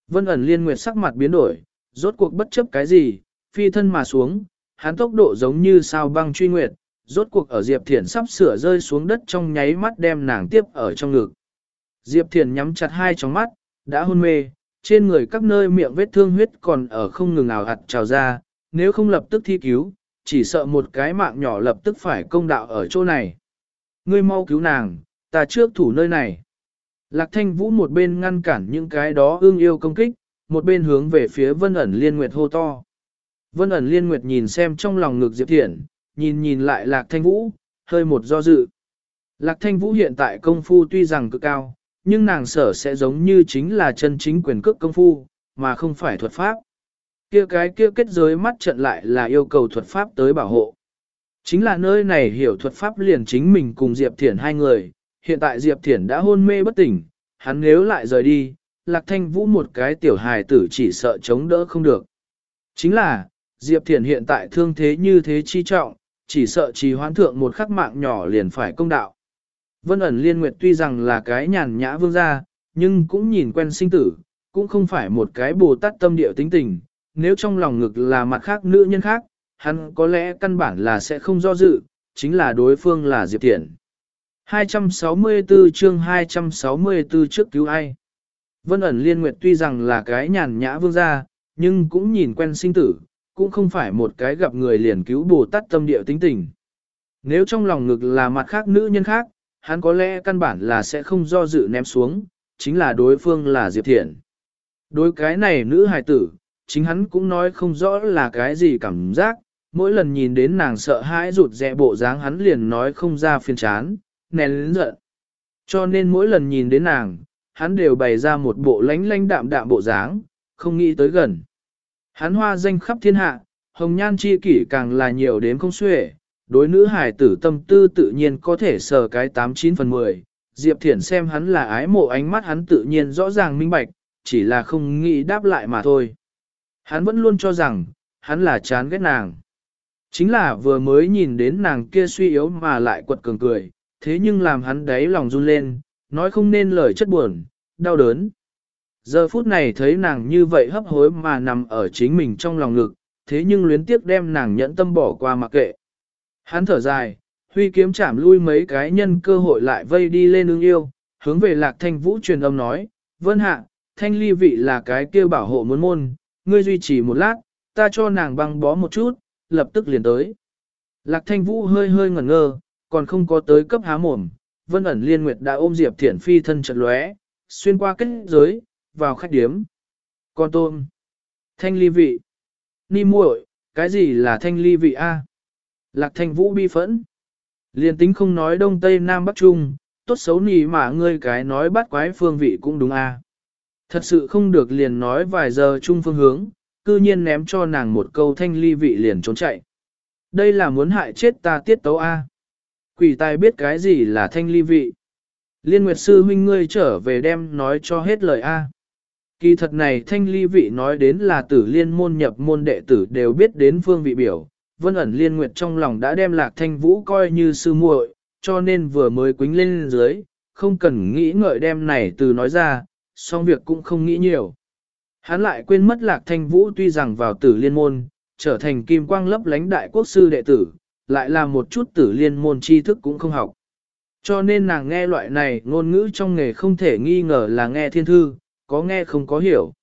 Vân ẩn liên nguyệt sắc mặt biến đổi, rốt cuộc bất chấp cái gì, phi thân mà xuống, hắn tốc độ giống như sao băng truy nguyệt, rốt cuộc ở Diệp Thiển sắp sửa rơi xuống đất trong nháy mắt đem nàng tiếp ở trong ngực. Diệp Thiền nhắm chặt hai tròng mắt, đã hôn mê, trên người các nơi miệng vết thương huyết còn ở không ngừng ảo hạt trào ra, nếu không lập tức thi cứu, chỉ sợ một cái mạng nhỏ lập tức phải công đạo ở chỗ này. Ngươi mau cứu nàng, ta trước thủ nơi này. Lạc thanh vũ một bên ngăn cản những cái đó ương yêu công kích, một bên hướng về phía vân ẩn liên nguyệt hô to. Vân ẩn liên nguyệt nhìn xem trong lòng ngực Diệp Thiển, nhìn nhìn lại lạc thanh vũ, hơi một do dự. Lạc thanh vũ hiện tại công phu tuy rằng cực cao, nhưng nàng sở sẽ giống như chính là chân chính quyền cước công phu, mà không phải thuật pháp. Kia cái kia kết giới mắt trận lại là yêu cầu thuật pháp tới bảo hộ. Chính là nơi này hiểu thuật pháp liền chính mình cùng Diệp Thiển hai người, hiện tại Diệp Thiển đã hôn mê bất tỉnh, hắn nếu lại rời đi, Lạc Thanh Vũ một cái tiểu hài tử chỉ sợ chống đỡ không được. Chính là, Diệp Thiển hiện tại thương thế như thế chi trọng, chỉ sợ trì hoãn thượng một khắc mạng nhỏ liền phải công đạo. Vân ẩn liên nguyệt tuy rằng là cái nhàn nhã vương gia, nhưng cũng nhìn quen sinh tử, cũng không phải một cái bồ tát tâm địa tính tình, nếu trong lòng ngực là mặt khác nữ nhân khác, hắn có lẽ căn bản là sẽ không do dự, chính là đối phương là Diệp Thiển. 264 chương 264 trước cứu ai. Vân ẩn liên nguyệt tuy rằng là cái nhàn nhã vương gia, nhưng cũng nhìn quen sinh tử, cũng không phải một cái gặp người liền cứu Bồ Tát tâm địa tính tình. Nếu trong lòng ngực là mặt khác nữ nhân khác, hắn có lẽ căn bản là sẽ không do dự ném xuống, chính là đối phương là Diệp Thiện. Đối cái này nữ hài tử, chính hắn cũng nói không rõ là cái gì cảm giác, mỗi lần nhìn đến nàng sợ hãi rụt rẹ bộ dáng hắn liền nói không ra phiền chán, nén lớn giận. Cho nên mỗi lần nhìn đến nàng, hắn đều bày ra một bộ lánh lánh đạm đạm bộ dáng, không nghĩ tới gần. Hắn hoa danh khắp thiên hạ, hồng nhan chi kỷ càng là nhiều đến không xuể, đối nữ hài tử tâm tư tự nhiên có thể sờ cái 89 phần 10. Diệp Thiển xem hắn là ái mộ ánh mắt hắn tự nhiên rõ ràng minh bạch, chỉ là không nghĩ đáp lại mà thôi. Hắn vẫn luôn cho rằng, hắn là chán ghét nàng. Chính là vừa mới nhìn đến nàng kia suy yếu mà lại quật cường cười, thế nhưng làm hắn đáy lòng run lên, nói không nên lời chất buồn, đau đớn. Giờ phút này thấy nàng như vậy hấp hối mà nằm ở chính mình trong lòng ngực, thế nhưng luyến tiếc đem nàng nhẫn tâm bỏ qua mặc kệ. Hắn thở dài, huy kiếm chạm lui mấy cái nhân cơ hội lại vây đi lên ương yêu, hướng về lạc thanh vũ truyền âm nói, vân hạ, thanh ly vị là cái kêu bảo hộ muốn môn, ngươi duy trì một lát, ta cho nàng băng bó một chút, lập tức liền tới. Lạc thanh vũ hơi hơi ngẩn ngơ, còn không có tới cấp há mồm, vân ẩn liên nguyệt đã ôm diệp thiển phi thân chật lóe, xuyên qua kết giới, vào khách điếm. Con tôm. Thanh ly vị. Ni muội, cái gì là thanh ly vị a? Lạc thanh vũ bi phẫn. Liên tính không nói đông tây nam bắc trung, tốt xấu nì mà ngươi cái nói bắt quái phương vị cũng đúng a. Thật sự không được liền nói vài giờ chung phương hướng, cư nhiên ném cho nàng một câu thanh ly vị liền trốn chạy. Đây là muốn hại chết ta tiết tấu a. Quỷ tài biết cái gì là thanh ly vị. Liên Nguyệt Sư huynh ngươi trở về đem nói cho hết lời A. Kỳ thật này thanh ly vị nói đến là tử liên môn nhập môn đệ tử đều biết đến phương vị biểu, vân ẩn liên nguyệt trong lòng đã đem lạc thanh vũ coi như sư muội, cho nên vừa mới quính lên dưới, không cần nghĩ ngợi đem này từ nói ra, song việc cũng không nghĩ nhiều. Hắn lại quên mất lạc thanh vũ tuy rằng vào tử liên môn, trở thành kim quang lấp lánh đại quốc sư đệ tử, lại là một chút tử liên môn tri thức cũng không học. Cho nên nàng nghe loại này ngôn ngữ trong nghề không thể nghi ngờ là nghe thiên thư, có nghe không có hiểu.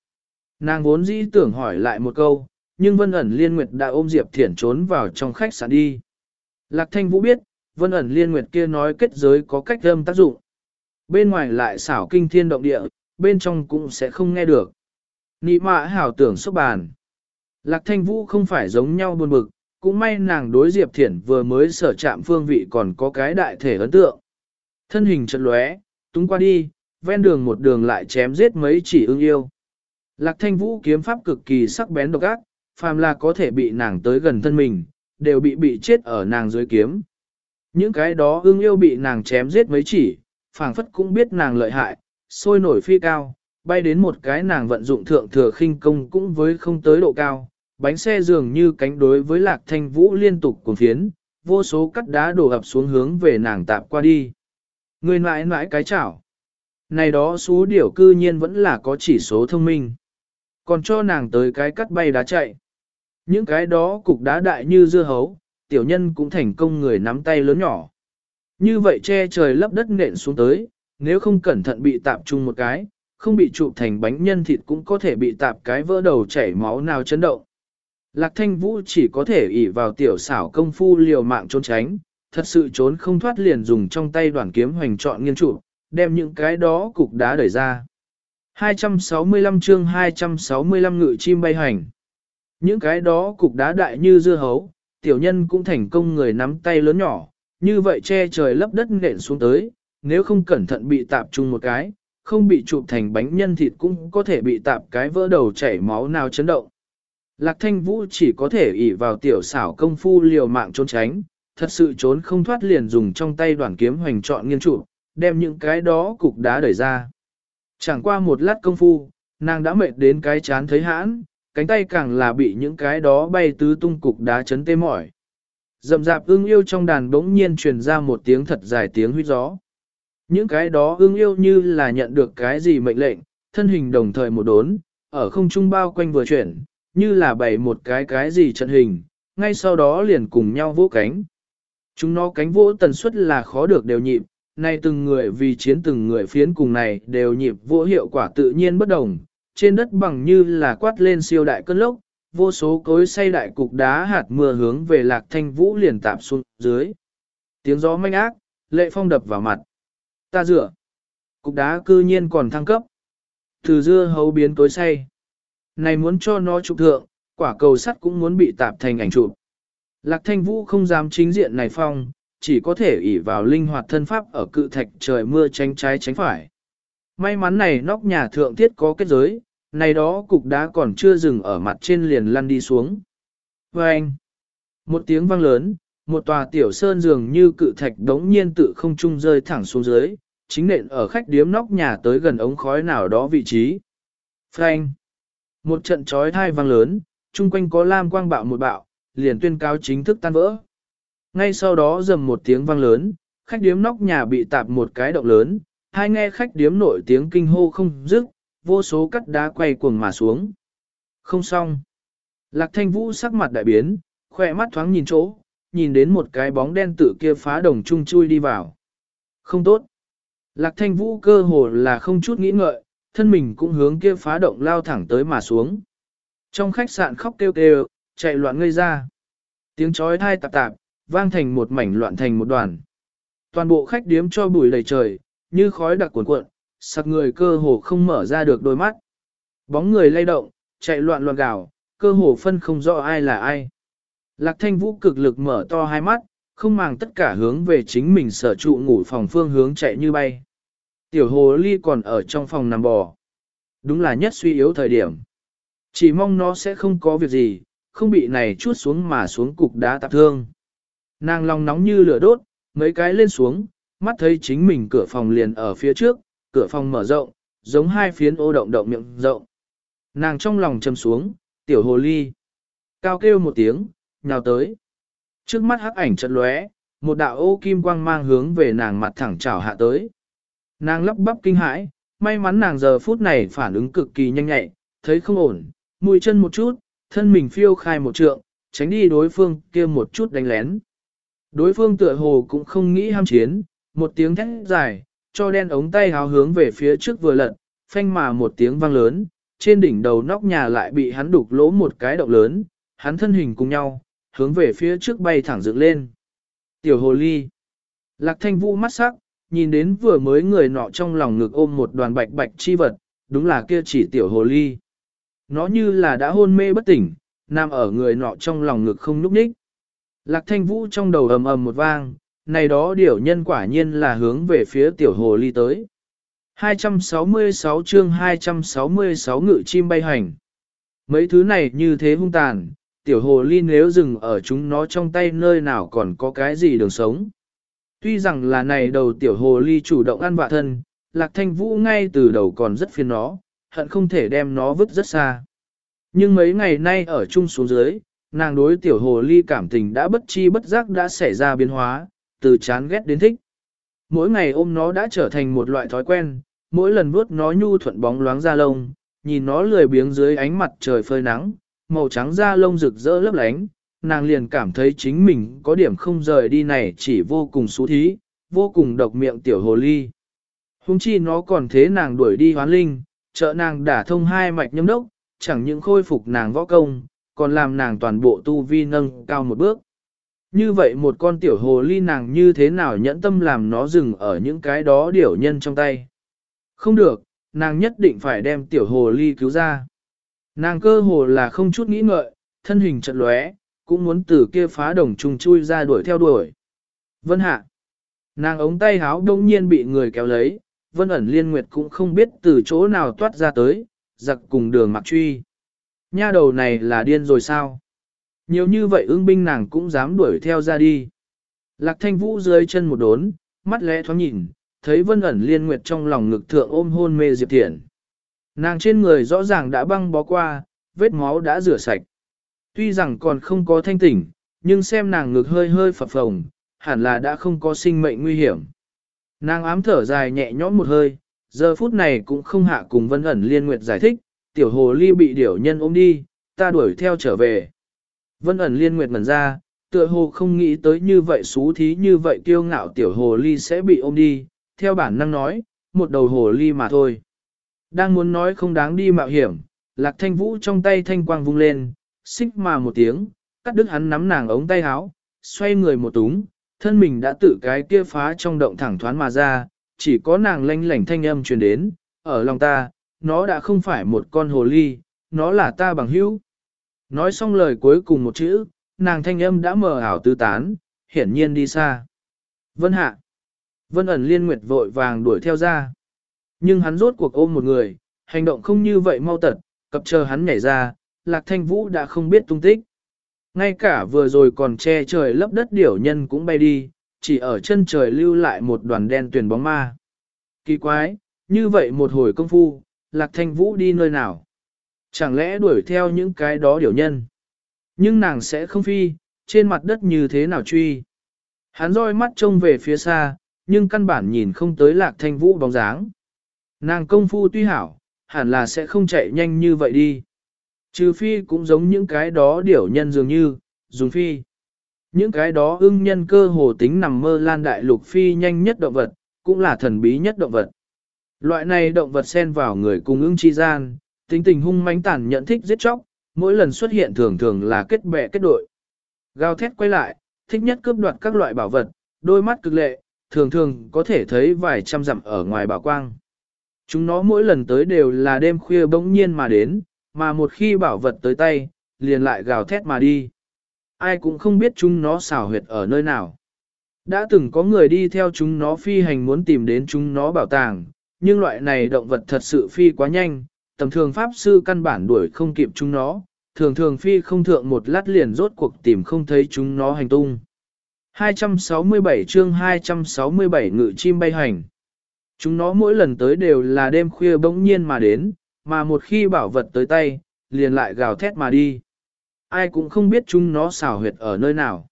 Nàng vốn dĩ tưởng hỏi lại một câu, nhưng Vân ẩn Liên Nguyệt đã ôm Diệp Thiển trốn vào trong khách sạn đi. Lạc Thanh Vũ biết, Vân ẩn Liên Nguyệt kia nói kết giới có cách âm tác dụng. Bên ngoài lại xảo kinh thiên động địa, bên trong cũng sẽ không nghe được. Nị mạ hảo tưởng sốc bàn. Lạc Thanh Vũ không phải giống nhau buồn bực, cũng may nàng đối Diệp Thiển vừa mới sở chạm phương vị còn có cái đại thể ấn tượng. Thân hình chật lóe, tung qua đi, ven đường một đường lại chém giết mấy chỉ ưng yêu. Lạc thanh vũ kiếm pháp cực kỳ sắc bén độc ác, phàm là có thể bị nàng tới gần thân mình, đều bị bị chết ở nàng dưới kiếm. Những cái đó ưng yêu bị nàng chém giết mấy chỉ, phảng phất cũng biết nàng lợi hại, sôi nổi phi cao, bay đến một cái nàng vận dụng thượng thừa khinh công cũng với không tới độ cao, bánh xe dường như cánh đối với lạc thanh vũ liên tục cuồng phiến, vô số cắt đá đổ ập xuống hướng về nàng tạp qua đi. Người mãi mãi cái chảo. Này đó số điểu cư nhiên vẫn là có chỉ số thông minh. Còn cho nàng tới cái cắt bay đá chạy. Những cái đó cục đá đại như dưa hấu, tiểu nhân cũng thành công người nắm tay lớn nhỏ. Như vậy che trời lấp đất nện xuống tới, nếu không cẩn thận bị tạp chung một cái, không bị trụ thành bánh nhân thịt cũng có thể bị tạp cái vỡ đầu chảy máu nào chấn động. Lạc thanh vũ chỉ có thể ỷ vào tiểu xảo công phu liều mạng trốn tránh, thật sự trốn không thoát liền dùng trong tay đoàn kiếm hoành trọn nghiên trụ, đem những cái đó cục đá đẩy ra. 265 chương 265 ngự chim bay hành. Những cái đó cục đá đại như dưa hấu, tiểu nhân cũng thành công người nắm tay lớn nhỏ, như vậy che trời lấp đất nện xuống tới, nếu không cẩn thận bị tạp chung một cái, không bị chụp thành bánh nhân thịt cũng có thể bị tạp cái vỡ đầu chảy máu nào chấn động. Lạc thanh vũ chỉ có thể ỷ vào tiểu xảo công phu liều mạng trốn tránh, thật sự trốn không thoát liền dùng trong tay đoàn kiếm hoành trọn nghiên trụ, đem những cái đó cục đá đẩy ra. Chẳng qua một lát công phu, nàng đã mệt đến cái chán thấy hãn, cánh tay càng là bị những cái đó bay tứ tung cục đá chấn tê mỏi. Dậm dạp ưng yêu trong đàn bỗng nhiên truyền ra một tiếng thật dài tiếng huyết gió. Những cái đó ưng yêu như là nhận được cái gì mệnh lệnh, thân hình đồng thời một đốn, ở không trung bao quanh vừa chuyển, như là bày một cái cái gì trận hình, ngay sau đó liền cùng nhau vỗ cánh. Chúng nó cánh vỗ tần suất là khó được đều nhịp, nay từng người vì chiến từng người phiến cùng này đều nhịp vỗ hiệu quả tự nhiên bất đồng, trên đất bằng như là quát lên siêu đại cơn lốc, vô số cối xây đại cục đá hạt mưa hướng về lạc thanh vũ liền tạp xuống dưới. Tiếng gió manh ác, lệ phong đập vào mặt. Ta dựa. Cục đá cư nhiên còn thăng cấp. Từ dưa hấu biến tối say. Này muốn cho nó chụp thượng, quả cầu sắt cũng muốn bị tạp thành ảnh chụp. Lạc thanh vũ không dám chính diện này phong, chỉ có thể ỷ vào linh hoạt thân pháp ở cự thạch trời mưa tránh trái tránh phải. May mắn này nóc nhà thượng thiết có kết giới, này đó cục đá còn chưa dừng ở mặt trên liền lăn đi xuống. Và anh, một tiếng vang lớn, một tòa tiểu sơn dường như cự thạch đống nhiên tự không trung rơi thẳng xuống dưới, chính nện ở khách điếm nóc nhà tới gần ống khói nào đó vị trí. Frank, một trận trói thai vang lớn, chung quanh có lam quang bạo một bạo, liền tuyên cáo chính thức tan vỡ. Ngay sau đó dầm một tiếng vang lớn, khách điếm nóc nhà bị tạp một cái động lớn, hai nghe khách điếm nổi tiếng kinh hô không dứt, vô số cắt đá quay cuồng mà xuống. Không xong. Lạc thanh vũ sắc mặt đại biến, khỏe mắt thoáng nhìn chỗ, nhìn đến một cái bóng đen tự kia phá đồng trung chui đi vào. Không tốt. Lạc thanh vũ cơ hồ là không chút nghĩ ngợi, thân mình cũng hướng kia phá động lao thẳng tới mà xuống. Trong khách sạn khóc kêu kêu, chạy loạn ngây ra. Tiếng chói thai tạp tạp, vang thành một mảnh loạn thành một đoàn. Toàn bộ khách điếm cho bụi đầy trời, như khói đặc cuộn cuộn, sặc người cơ hồ không mở ra được đôi mắt. Bóng người lay động, chạy loạn loạn gào, cơ hồ phân không rõ ai là ai. Lạc thanh vũ cực lực mở to hai mắt, không màng tất cả hướng về chính mình sở trụ ngủ phòng phương hướng chạy như bay. Tiểu hồ ly còn ở trong phòng nằm bò. Đúng là nhất suy yếu thời điểm. Chỉ mong nó sẽ không có việc gì, không bị này chút xuống mà xuống cục đá tạp thương. Nàng lòng nóng như lửa đốt, mấy cái lên xuống, mắt thấy chính mình cửa phòng liền ở phía trước, cửa phòng mở rộng, giống hai phiến ô động động miệng rộng. Nàng trong lòng châm xuống, tiểu hồ ly. Cao kêu một tiếng, nhào tới. Trước mắt hắc ảnh chợt lóe, một đạo ô kim quang mang hướng về nàng mặt thẳng chảo hạ tới. Nàng lắp bắp kinh hãi, may mắn nàng giờ phút này phản ứng cực kỳ nhanh nhạy, thấy không ổn, mùi chân một chút, thân mình phiêu khai một trượng, tránh đi đối phương kia một chút đánh lén. Đối phương tựa hồ cũng không nghĩ ham chiến, một tiếng thét dài, cho đen ống tay háo hướng về phía trước vừa lật, phanh mà một tiếng vang lớn, trên đỉnh đầu nóc nhà lại bị hắn đục lỗ một cái động lớn, hắn thân hình cùng nhau, hướng về phía trước bay thẳng dựng lên. Tiểu hồ ly. Lạc thanh vũ mắt sắc, nhìn đến vừa mới người nọ trong lòng ngực ôm một đoàn bạch bạch chi vật, đúng là kia chỉ tiểu hồ ly. Nó như là đã hôn mê bất tỉnh, nằm ở người nọ trong lòng ngực không núp ních. Lạc thanh vũ trong đầu ầm ầm một vang, này đó điều nhân quả nhiên là hướng về phía tiểu hồ ly tới. 266 chương 266 ngự chim bay hành. Mấy thứ này như thế hung tàn, tiểu hồ ly nếu dừng ở chúng nó trong tay nơi nào còn có cái gì đường sống. Tuy rằng là này đầu tiểu hồ ly chủ động ăn vạ thân, lạc thanh vũ ngay từ đầu còn rất phiền nó, hận không thể đem nó vứt rất xa. Nhưng mấy ngày nay ở chung xuống dưới, nàng đối tiểu hồ ly cảm tình đã bất chi bất giác đã xảy ra biến hóa, từ chán ghét đến thích. Mỗi ngày ôm nó đã trở thành một loại thói quen, mỗi lần vuốt nó nhu thuận bóng loáng da lông, nhìn nó lười biếng dưới ánh mặt trời phơi nắng, màu trắng da lông rực rỡ lấp lánh, nàng liền cảm thấy chính mình có điểm không rời đi này chỉ vô cùng xú thí, vô cùng độc miệng tiểu hồ ly. Hùng chi nó còn thế nàng đuổi đi hoán linh, trợ nàng đả thông hai mạch nhâm đốc, chẳng những khôi phục nàng võ công, còn làm nàng toàn bộ tu vi nâng cao một bước. Như vậy một con tiểu hồ ly nàng như thế nào nhẫn tâm làm nó dừng ở những cái đó điểu nhân trong tay. Không được, nàng nhất định phải đem tiểu hồ ly cứu ra. Nàng cơ hồ là không chút nghĩ ngợi, thân hình chật lóe, cũng muốn từ kia phá đồng trùng chui ra đuổi theo đuổi. Vân hạ. Nàng ống tay háo đông nhiên bị người kéo lấy, vân ẩn liên nguyệt cũng không biết từ chỗ nào toát ra tới, giặc cùng đường mặc truy. Nha đầu này là điên rồi sao? Nhiều như vậy ưng binh nàng cũng dám đuổi theo ra đi. Lạc thanh vũ dưới chân một đốn, mắt lẽ thoáng nhìn, thấy vân ẩn liên nguyệt trong lòng ngực thượng ôm hôn mê Diệp Thiển. Nàng trên người rõ ràng đã băng bó qua, vết máu đã rửa sạch. Tuy rằng còn không có thanh tỉnh, nhưng xem nàng ngực hơi hơi phập phồng, hẳn là đã không có sinh mệnh nguy hiểm. Nàng ám thở dài nhẹ nhõm một hơi, giờ phút này cũng không hạ cùng vân ẩn liên nguyệt giải thích, tiểu hồ ly bị điểu nhân ôm đi, ta đuổi theo trở về. Vân ẩn liên nguyệt ngẩn ra, tựa hồ không nghĩ tới như vậy xú thí như vậy kiêu ngạo tiểu hồ ly sẽ bị ôm đi, theo bản năng nói, một đầu hồ ly mà thôi. Đang muốn nói không đáng đi mạo hiểm, lạc thanh vũ trong tay thanh quang vung lên, xích mà một tiếng, cắt đứt hắn nắm nàng ống tay áo, xoay người một túng, thân mình đã tự cái kia phá trong động thẳng thoán mà ra, chỉ có nàng lanh lảnh thanh âm truyền đến, ở lòng ta, nó đã không phải một con hồ ly, nó là ta bằng hữu. Nói xong lời cuối cùng một chữ, nàng thanh âm đã mờ ảo tứ tán, hiển nhiên đi xa. Vân hạ. Vân ẩn liên nguyệt vội vàng đuổi theo ra. Nhưng hắn rốt cuộc ôm một người, hành động không như vậy mau tật, cập chờ hắn nhảy ra, lạc thanh vũ đã không biết tung tích. Ngay cả vừa rồi còn che trời lấp đất điểu nhân cũng bay đi, chỉ ở chân trời lưu lại một đoàn đen tuyền bóng ma. Kỳ quái, như vậy một hồi công phu, lạc thanh vũ đi nơi nào? Chẳng lẽ đuổi theo những cái đó điều nhân? Nhưng nàng sẽ không phi, trên mặt đất như thế nào truy? Hắn roi mắt trông về phía xa, nhưng căn bản nhìn không tới lạc thanh vũ bóng dáng. Nàng công phu tuy hảo, hẳn là sẽ không chạy nhanh như vậy đi. Trừ phi cũng giống những cái đó điểu nhân dường như, dùng phi. Những cái đó ưng nhân cơ hồ tính nằm mơ lan đại lục phi nhanh nhất động vật, cũng là thần bí nhất động vật. Loại này động vật xen vào người cùng ưng chi gian, tính tình hung mãnh tàn nhận thích giết chóc, mỗi lần xuất hiện thường thường là kết bè kết đội. Gào thét quay lại, thích nhất cướp đoạt các loại bảo vật, đôi mắt cực lệ, thường thường có thể thấy vài trăm dặm ở ngoài bảo quang. Chúng nó mỗi lần tới đều là đêm khuya bỗng nhiên mà đến, mà một khi bảo vật tới tay, liền lại gào thét mà đi. Ai cũng không biết chúng nó xảo huyệt ở nơi nào. Đã từng có người đi theo chúng nó phi hành muốn tìm đến chúng nó bảo tàng, nhưng loại này động vật thật sự phi quá nhanh, tầm thường pháp sư căn bản đuổi không kịp chúng nó, thường thường phi không thượng một lát liền rốt cuộc tìm không thấy chúng nó hành tung. 267 chương 267 ngự chim bay hành. Chúng nó mỗi lần tới đều là đêm khuya bỗng nhiên mà đến, mà một khi bảo vật tới tay, liền lại gào thét mà đi. Ai cũng không biết chúng nó xảo huyệt ở nơi nào.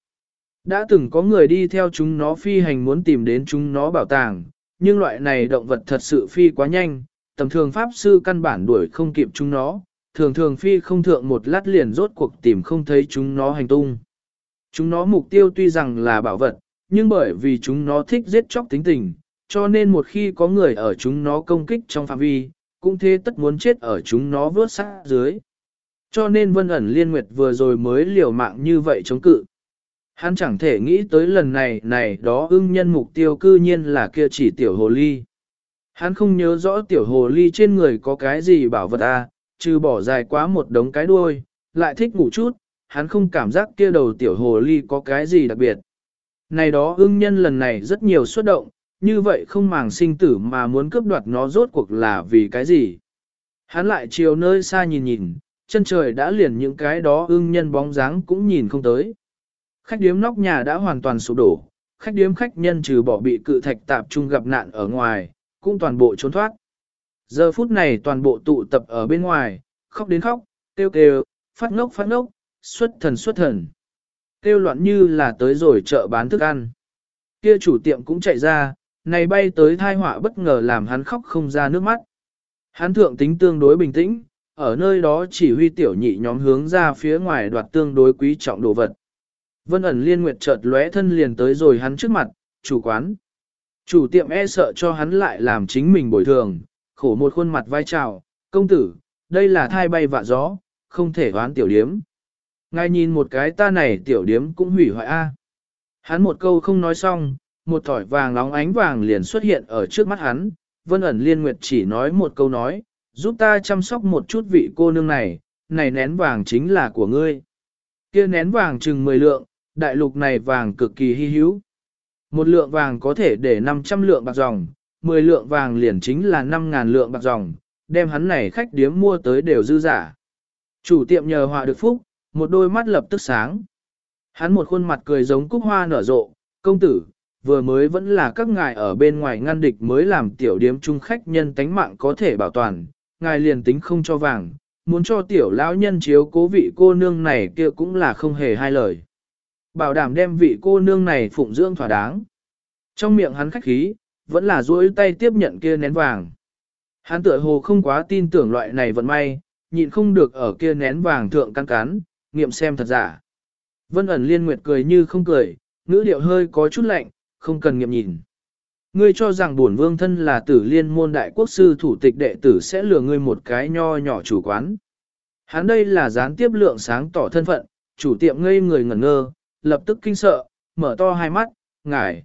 Đã từng có người đi theo chúng nó phi hành muốn tìm đến chúng nó bảo tàng, nhưng loại này động vật thật sự phi quá nhanh, tầm thường pháp sư căn bản đuổi không kịp chúng nó, thường thường phi không thượng một lát liền rốt cuộc tìm không thấy chúng nó hành tung. Chúng nó mục tiêu tuy rằng là bảo vật, nhưng bởi vì chúng nó thích giết chóc tính tình, cho nên một khi có người ở chúng nó công kích trong phạm vi, cũng thế tất muốn chết ở chúng nó vớt sát dưới. Cho nên vân ẩn liên nguyệt vừa rồi mới liều mạng như vậy chống cự. Hắn chẳng thể nghĩ tới lần này này đó ưng nhân mục tiêu cư nhiên là kia chỉ tiểu hồ ly. Hắn không nhớ rõ tiểu hồ ly trên người có cái gì bảo vật à, trừ bỏ dài quá một đống cái đuôi, lại thích ngủ chút, hắn không cảm giác kia đầu tiểu hồ ly có cái gì đặc biệt. Này đó ưng nhân lần này rất nhiều xuất động, như vậy không màng sinh tử mà muốn cướp đoạt nó rốt cuộc là vì cái gì. Hắn lại chiều nơi xa nhìn nhìn, chân trời đã liền những cái đó ưng nhân bóng dáng cũng nhìn không tới. Khách điếm nóc nhà đã hoàn toàn sụp đổ, khách điếm khách nhân trừ bỏ bị cự thạch tạp trung gặp nạn ở ngoài, cũng toàn bộ trốn thoát. Giờ phút này toàn bộ tụ tập ở bên ngoài, khóc đến khóc, kêu kêu, phát ngốc phát ngốc, xuất thần xuất thần. Kêu loạn như là tới rồi chợ bán thức ăn. Kia chủ tiệm cũng chạy ra, này bay tới thai họa bất ngờ làm hắn khóc không ra nước mắt. Hắn thượng tính tương đối bình tĩnh, ở nơi đó chỉ huy tiểu nhị nhóm hướng ra phía ngoài đoạt tương đối quý trọng đồ vật. Vân ẩn liên nguyệt chợt lóe thân liền tới rồi hắn trước mặt, chủ quán. Chủ tiệm e sợ cho hắn lại làm chính mình bồi thường, khổ một khuôn mặt vai trào, công tử, đây là thai bay vạ gió, không thể hoán tiểu điếm. Ngài nhìn một cái ta này tiểu điếm cũng hủy hoại a. Hắn một câu không nói xong, một thỏi vàng nóng ánh vàng liền xuất hiện ở trước mắt hắn, vân ẩn liên nguyệt chỉ nói một câu nói, giúp ta chăm sóc một chút vị cô nương này, này nén vàng chính là của ngươi. Kia nén vàng chừng 10 lượng, đại lục này vàng cực kỳ hy hữu. Một lượng vàng có thể để 500 lượng bạc dòng, 10 lượng vàng liền chính là 5.000 lượng bạc dòng, đem hắn này khách điếm mua tới đều dư giả. Chủ tiệm nhờ họa được phúc, một đôi mắt lập tức sáng. Hắn một khuôn mặt cười giống cúc hoa nở rộ, công tử, vừa mới vẫn là các ngài ở bên ngoài ngăn địch mới làm tiểu điếm chung khách nhân tánh mạng có thể bảo toàn, ngài liền tính không cho vàng, muốn cho tiểu lão nhân chiếu cố vị cô nương này kia cũng là không hề hai lời. Bảo đảm đem vị cô nương này phụng dưỡng thỏa đáng. Trong miệng hắn khách khí, vẫn là duỗi tay tiếp nhận kia nén vàng. Hắn tựa hồ không quá tin tưởng loại này vận may, nhịn không được ở kia nén vàng thượng căn cán, nghiệm xem thật giả. Vân ẩn liên nguyệt cười như không cười, ngữ điệu hơi có chút lạnh, không cần nghiệm nhìn. Ngươi cho rằng bổn vương thân là tử liên môn đại quốc sư thủ tịch đệ tử sẽ lừa ngươi một cái nho nhỏ chủ quán. Hắn đây là gián tiếp lượng sáng tỏ thân phận, chủ tiệm ngây người ngẩn ngơ, lập tức kinh sợ, mở to hai mắt, ngài.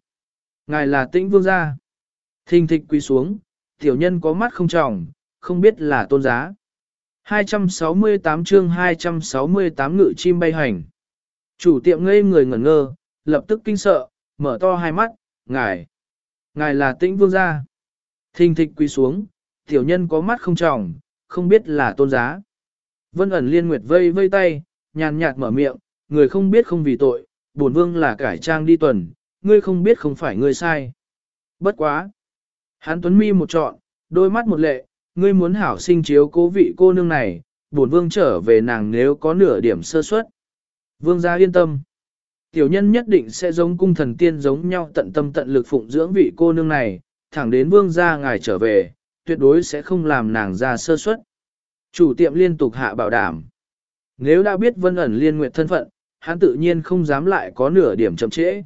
Ngài là tĩnh vương gia. Thình thịch quỳ xuống, tiểu nhân có mắt không tròng, không biết là tôn giá. 268 chương 268 ngự chim bay hành. Chủ tiệm ngây người ngẩn ngơ, lập tức kinh sợ, mở to hai mắt, ngài. Ngài là tĩnh vương gia. Thình thịch quỳ xuống, tiểu nhân có mắt không tròng, không biết là tôn giá. Vân ẩn liên nguyệt vây vây tay, nhàn nhạt mở miệng, người không biết không vì tội, bổn vương là cải trang đi tuần, ngươi không biết không phải ngươi sai. Bất quá. Hán Tuấn Mi một trọn, đôi mắt một lệ, ngươi muốn hảo sinh chiếu cố vị cô nương này, bổn vương trở về nàng nếu có nửa điểm sơ suất. Vương gia yên tâm. Tiểu nhân nhất định sẽ giống cung thần tiên giống nhau tận tâm tận lực phụng dưỡng vị cô nương này, thẳng đến vương gia ngài trở về, tuyệt đối sẽ không làm nàng ra sơ suất. Chủ tiệm liên tục hạ bảo đảm. Nếu đã biết vân ẩn liên nguyệt thân phận, hắn tự nhiên không dám lại có nửa điểm chậm trễ.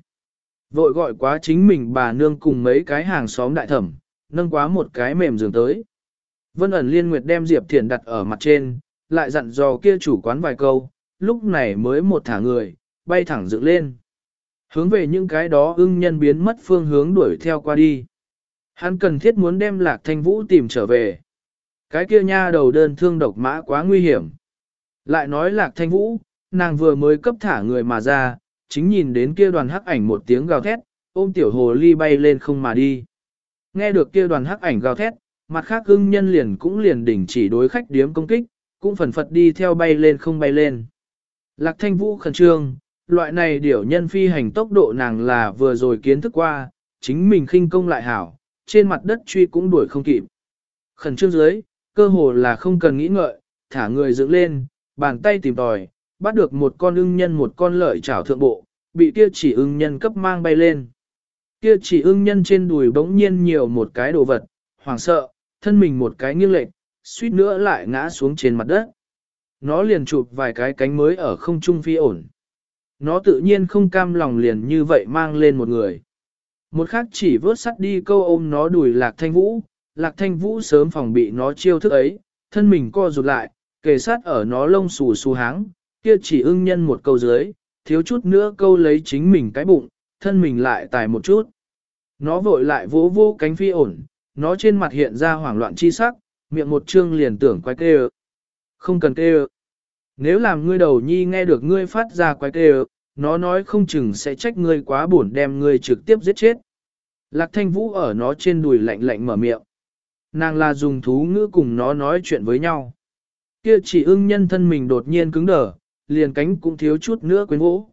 Vội gọi quá chính mình bà nương cùng mấy cái hàng xóm đại thẩm, nâng quá một cái mềm giường tới. Vân ẩn liên nguyệt đem Diệp Thiển đặt ở mặt trên, lại dặn dò kia chủ quán vài câu, lúc này mới một thả người, bay thẳng dựng lên. Hướng về những cái đó ưng nhân biến mất phương hướng đuổi theo qua đi. Hắn cần thiết muốn đem lạc thanh vũ tìm trở về. Cái kia nha đầu đơn thương độc mã quá nguy hiểm. Lại nói lạc thanh vũ, nàng vừa mới cấp thả người mà ra, chính nhìn đến kia đoàn hắc ảnh một tiếng gào thét, ôm tiểu hồ ly bay lên không mà đi. Nghe được kia đoàn hắc ảnh gào thét, mặt khác hưng nhân liền cũng liền đỉnh chỉ đối khách điếm công kích, cũng phần phật đi theo bay lên không bay lên. Lạc thanh vũ khẩn trương, loại này điểu nhân phi hành tốc độ nàng là vừa rồi kiến thức qua, chính mình khinh công lại hảo, trên mặt đất truy cũng đuổi không kịp. Khẩn trương dưới, cơ hồ là không cần nghĩ ngợi, thả người dựng lên, bàn tay tìm tòi, bắt được một con ưng nhân một con lợi chảo thượng bộ, bị kia chỉ ưng nhân cấp mang bay lên. Kia chỉ ưng nhân trên đùi bỗng nhiên nhiều một cái đồ vật, hoảng sợ, thân mình một cái nghiêng lệch, suýt nữa lại ngã xuống trên mặt đất. Nó liền chụp vài cái cánh mới ở không trung phi ổn. Nó tự nhiên không cam lòng liền như vậy mang lên một người. Một khác chỉ vớt sắt đi câu ôm nó đùi lạc thanh vũ, lạc thanh vũ sớm phòng bị nó chiêu thức ấy, thân mình co rụt lại, kề sát ở nó lông xù xù háng, kia chỉ ưng nhân một câu dưới, thiếu chút nữa câu lấy chính mình cái bụng, thân mình lại tài một chút. Nó vội lại vỗ vô cánh phi ổn, nó trên mặt hiện ra hoảng loạn chi sắc, miệng một trương liền tưởng quái kêu. Không cần kêu. Nếu làm ngươi đầu nhi nghe được ngươi phát ra quái kêu, nó nói không chừng sẽ trách ngươi quá buồn đem ngươi trực tiếp giết chết. Lạc thanh vũ ở nó trên đùi lạnh lạnh mở miệng. Nàng là dùng thú ngữ cùng nó nói chuyện với nhau. Kia chỉ ưng nhân thân mình đột nhiên cứng đờ, liền cánh cũng thiếu chút nữa quên vỗ.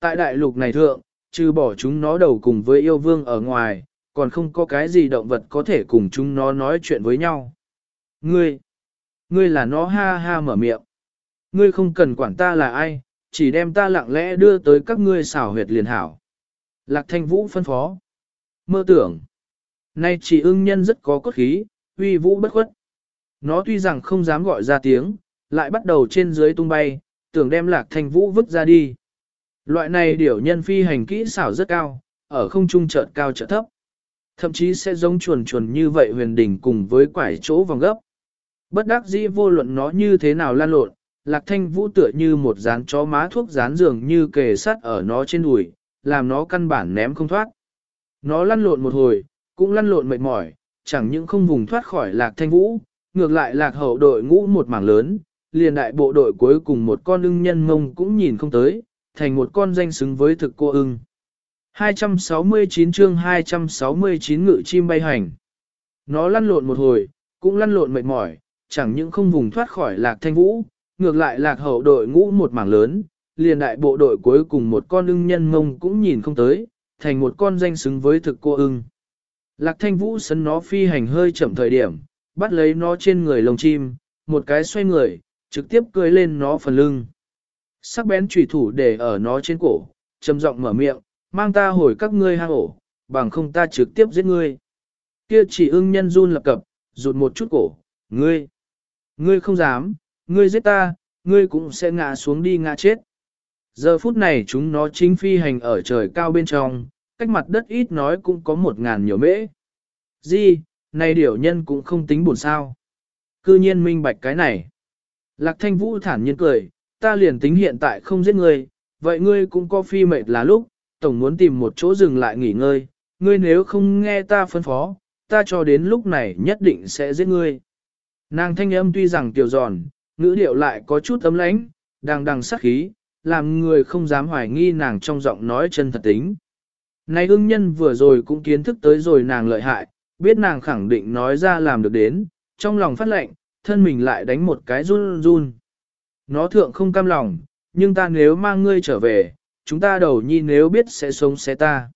Tại đại lục này thượng, trừ bỏ chúng nó đầu cùng với yêu vương ở ngoài, còn không có cái gì động vật có thể cùng chúng nó nói chuyện với nhau. Ngươi, ngươi là nó ha ha mở miệng. Ngươi không cần quản ta là ai, chỉ đem ta lặng lẽ đưa tới các ngươi xảo huyệt liền hảo. Lạc thanh vũ phân phó. Mơ tưởng. Nay chỉ ưng nhân rất có cốt khí, uy vũ bất khuất. Nó tuy rằng không dám gọi ra tiếng, lại bắt đầu trên dưới tung bay, tưởng đem lạc thanh vũ vứt ra đi. Loại này điểu nhân phi hành kỹ xảo rất cao, ở không trung chợt cao chợt thấp. Thậm chí sẽ giống chuồn chuồn như vậy huyền đỉnh cùng với quải chỗ vòng gấp. Bất đắc dĩ vô luận nó như thế nào lan lộn, lạc thanh vũ tựa như một dán chó má thuốc dán giường như kề sắt ở nó trên đùi, làm nó căn bản ném không thoát. Nó lăn lộn một hồi, cũng lăn lộn mệt mỏi, chẳng những không vùng thoát khỏi lạc thanh vũ, ngược lại lạc hậu đội ngũ một mảng lớn, liền đại bộ đội cuối cùng một con ưng nhân mông cũng nhìn không tới, thành một con danh xứng với thực cô ưng. 269 chương 269 ngự chim bay hành. Nó lăn lộn một hồi, cũng lăn lộn mệt mỏi, chẳng những không vùng thoát khỏi lạc thanh vũ, ngược lại lạc hậu đội ngũ một mảng lớn, liền đại bộ đội cuối cùng một con ưng nhân mông cũng nhìn không tới, thành một con danh xứng với thực cô ưng. Lạc thanh vũ sấn nó phi hành hơi chậm thời điểm, bắt lấy nó trên người lồng chim, một cái xoay người, trực tiếp cưới lên nó phần lưng. Sắc bén trùy thủ để ở nó trên cổ, trầm giọng mở miệng, mang ta hồi các ngươi hang ổ, bằng không ta trực tiếp giết ngươi. Kia chỉ ưng nhân run lập cập, rụt một chút cổ, ngươi, ngươi không dám, ngươi giết ta, ngươi cũng sẽ ngã xuống đi ngã chết. Giờ phút này chúng nó chính phi hành ở trời cao bên trong, cách mặt đất ít nói cũng có một ngàn nhiều mễ. Di, này điểu nhân cũng không tính buồn sao. Cư nhiên minh bạch cái này. Lạc thanh vũ thản nhiên cười, ta liền tính hiện tại không giết ngươi, vậy ngươi cũng có phi mệt là lúc, tổng muốn tìm một chỗ dừng lại nghỉ ngơi, ngươi nếu không nghe ta phân phó, ta cho đến lúc này nhất định sẽ giết ngươi. Nàng thanh âm tuy rằng tiểu giòn, ngữ điệu lại có chút ấm lãnh, đang đằng sắc khí, làm người không dám hoài nghi nàng trong giọng nói chân thật tính. Này ưng nhân vừa rồi cũng kiến thức tới rồi nàng lợi hại, biết nàng khẳng định nói ra làm được đến, trong lòng phát lệnh, thân mình lại đánh một cái run run. Nó thượng không cam lòng, nhưng ta nếu mang ngươi trở về, chúng ta đầu nhi nếu biết sẽ sống sẽ ta.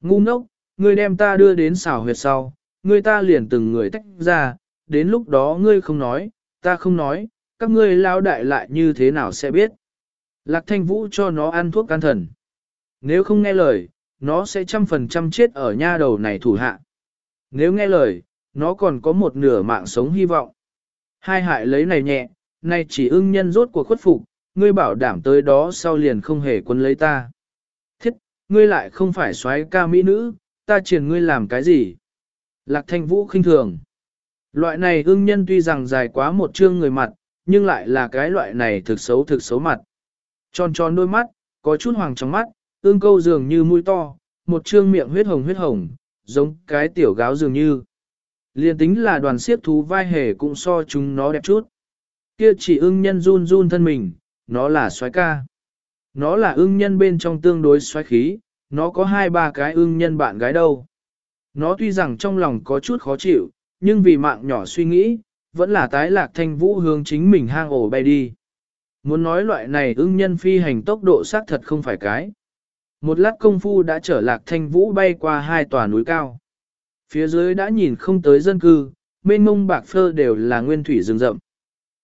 Ngu ngốc, ngươi đem ta đưa đến xảo huyệt sau, ngươi ta liền từng người tách ra, đến lúc đó ngươi không nói, ta không nói, các ngươi lao đại lại như thế nào sẽ biết. Lạc thanh vũ cho nó ăn thuốc can thần. Nếu không nghe lời, nó sẽ trăm phần trăm chết ở nha đầu này thủ hạ. Nếu nghe lời, nó còn có một nửa mạng sống hy vọng. Hai hại lấy này nhẹ, nay chỉ ưng nhân rốt của khuất phục, ngươi bảo đảm tới đó sau liền không hề quân lấy ta. Thiết, ngươi lại không phải soái ca mỹ nữ, ta triển ngươi làm cái gì? Lạc thanh vũ khinh thường. Loại này ưng nhân tuy rằng dài quá một chương người mặt, nhưng lại là cái loại này thực xấu thực xấu mặt. Tròn tròn đôi mắt, có chút hoàng trong mắt, ương câu dường như mũi to, một trương miệng huyết hồng huyết hồng, giống cái tiểu gáo dường như. Liên tính là đoàn siết thú vai hề cũng so chúng nó đẹp chút. Kia chỉ ưng nhân run run thân mình, nó là xoái ca. Nó là ưng nhân bên trong tương đối xoái khí, nó có hai ba cái ưng nhân bạn gái đâu. Nó tuy rằng trong lòng có chút khó chịu, nhưng vì mạng nhỏ suy nghĩ, vẫn là tái lạc thanh vũ hướng chính mình hang ổ bay đi. Muốn nói loại này ưng nhân phi hành tốc độ xác thật không phải cái. Một lát công phu đã trở lạc thanh vũ bay qua hai tòa núi cao. Phía dưới đã nhìn không tới dân cư, mênh mông bạc phơ đều là nguyên thủy rừng rậm.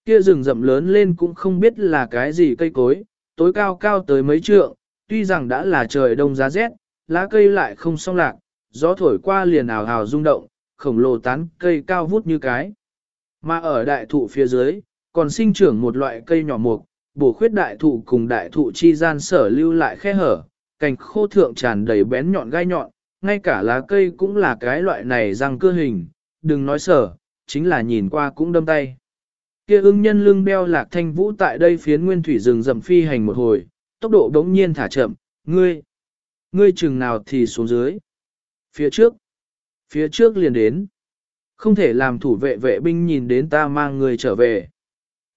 Kia rừng rậm lớn lên cũng không biết là cái gì cây cối, tối cao cao tới mấy trượng, tuy rằng đã là trời đông giá rét, lá cây lại không song lạc, gió thổi qua liền ảo ảo rung động, khổng lồ tán cây cao vút như cái. Mà ở đại thụ phía dưới, còn sinh trưởng một loại cây nhỏ mục, bổ khuyết đại thụ cùng đại thụ chi gian sở lưu lại khe hở, cành khô thượng tràn đầy bén nhọn gai nhọn, ngay cả lá cây cũng là cái loại này răng cưa hình, đừng nói sở, chính là nhìn qua cũng đâm tay. Kia ưng nhân lưng beo lạc thanh vũ tại đây phiến nguyên thủy rừng rậm phi hành một hồi, tốc độ đống nhiên thả chậm, ngươi, ngươi chừng nào thì xuống dưới. Phía trước, phía trước liền đến. Không thể làm thủ vệ vệ binh nhìn đến ta mang người trở về.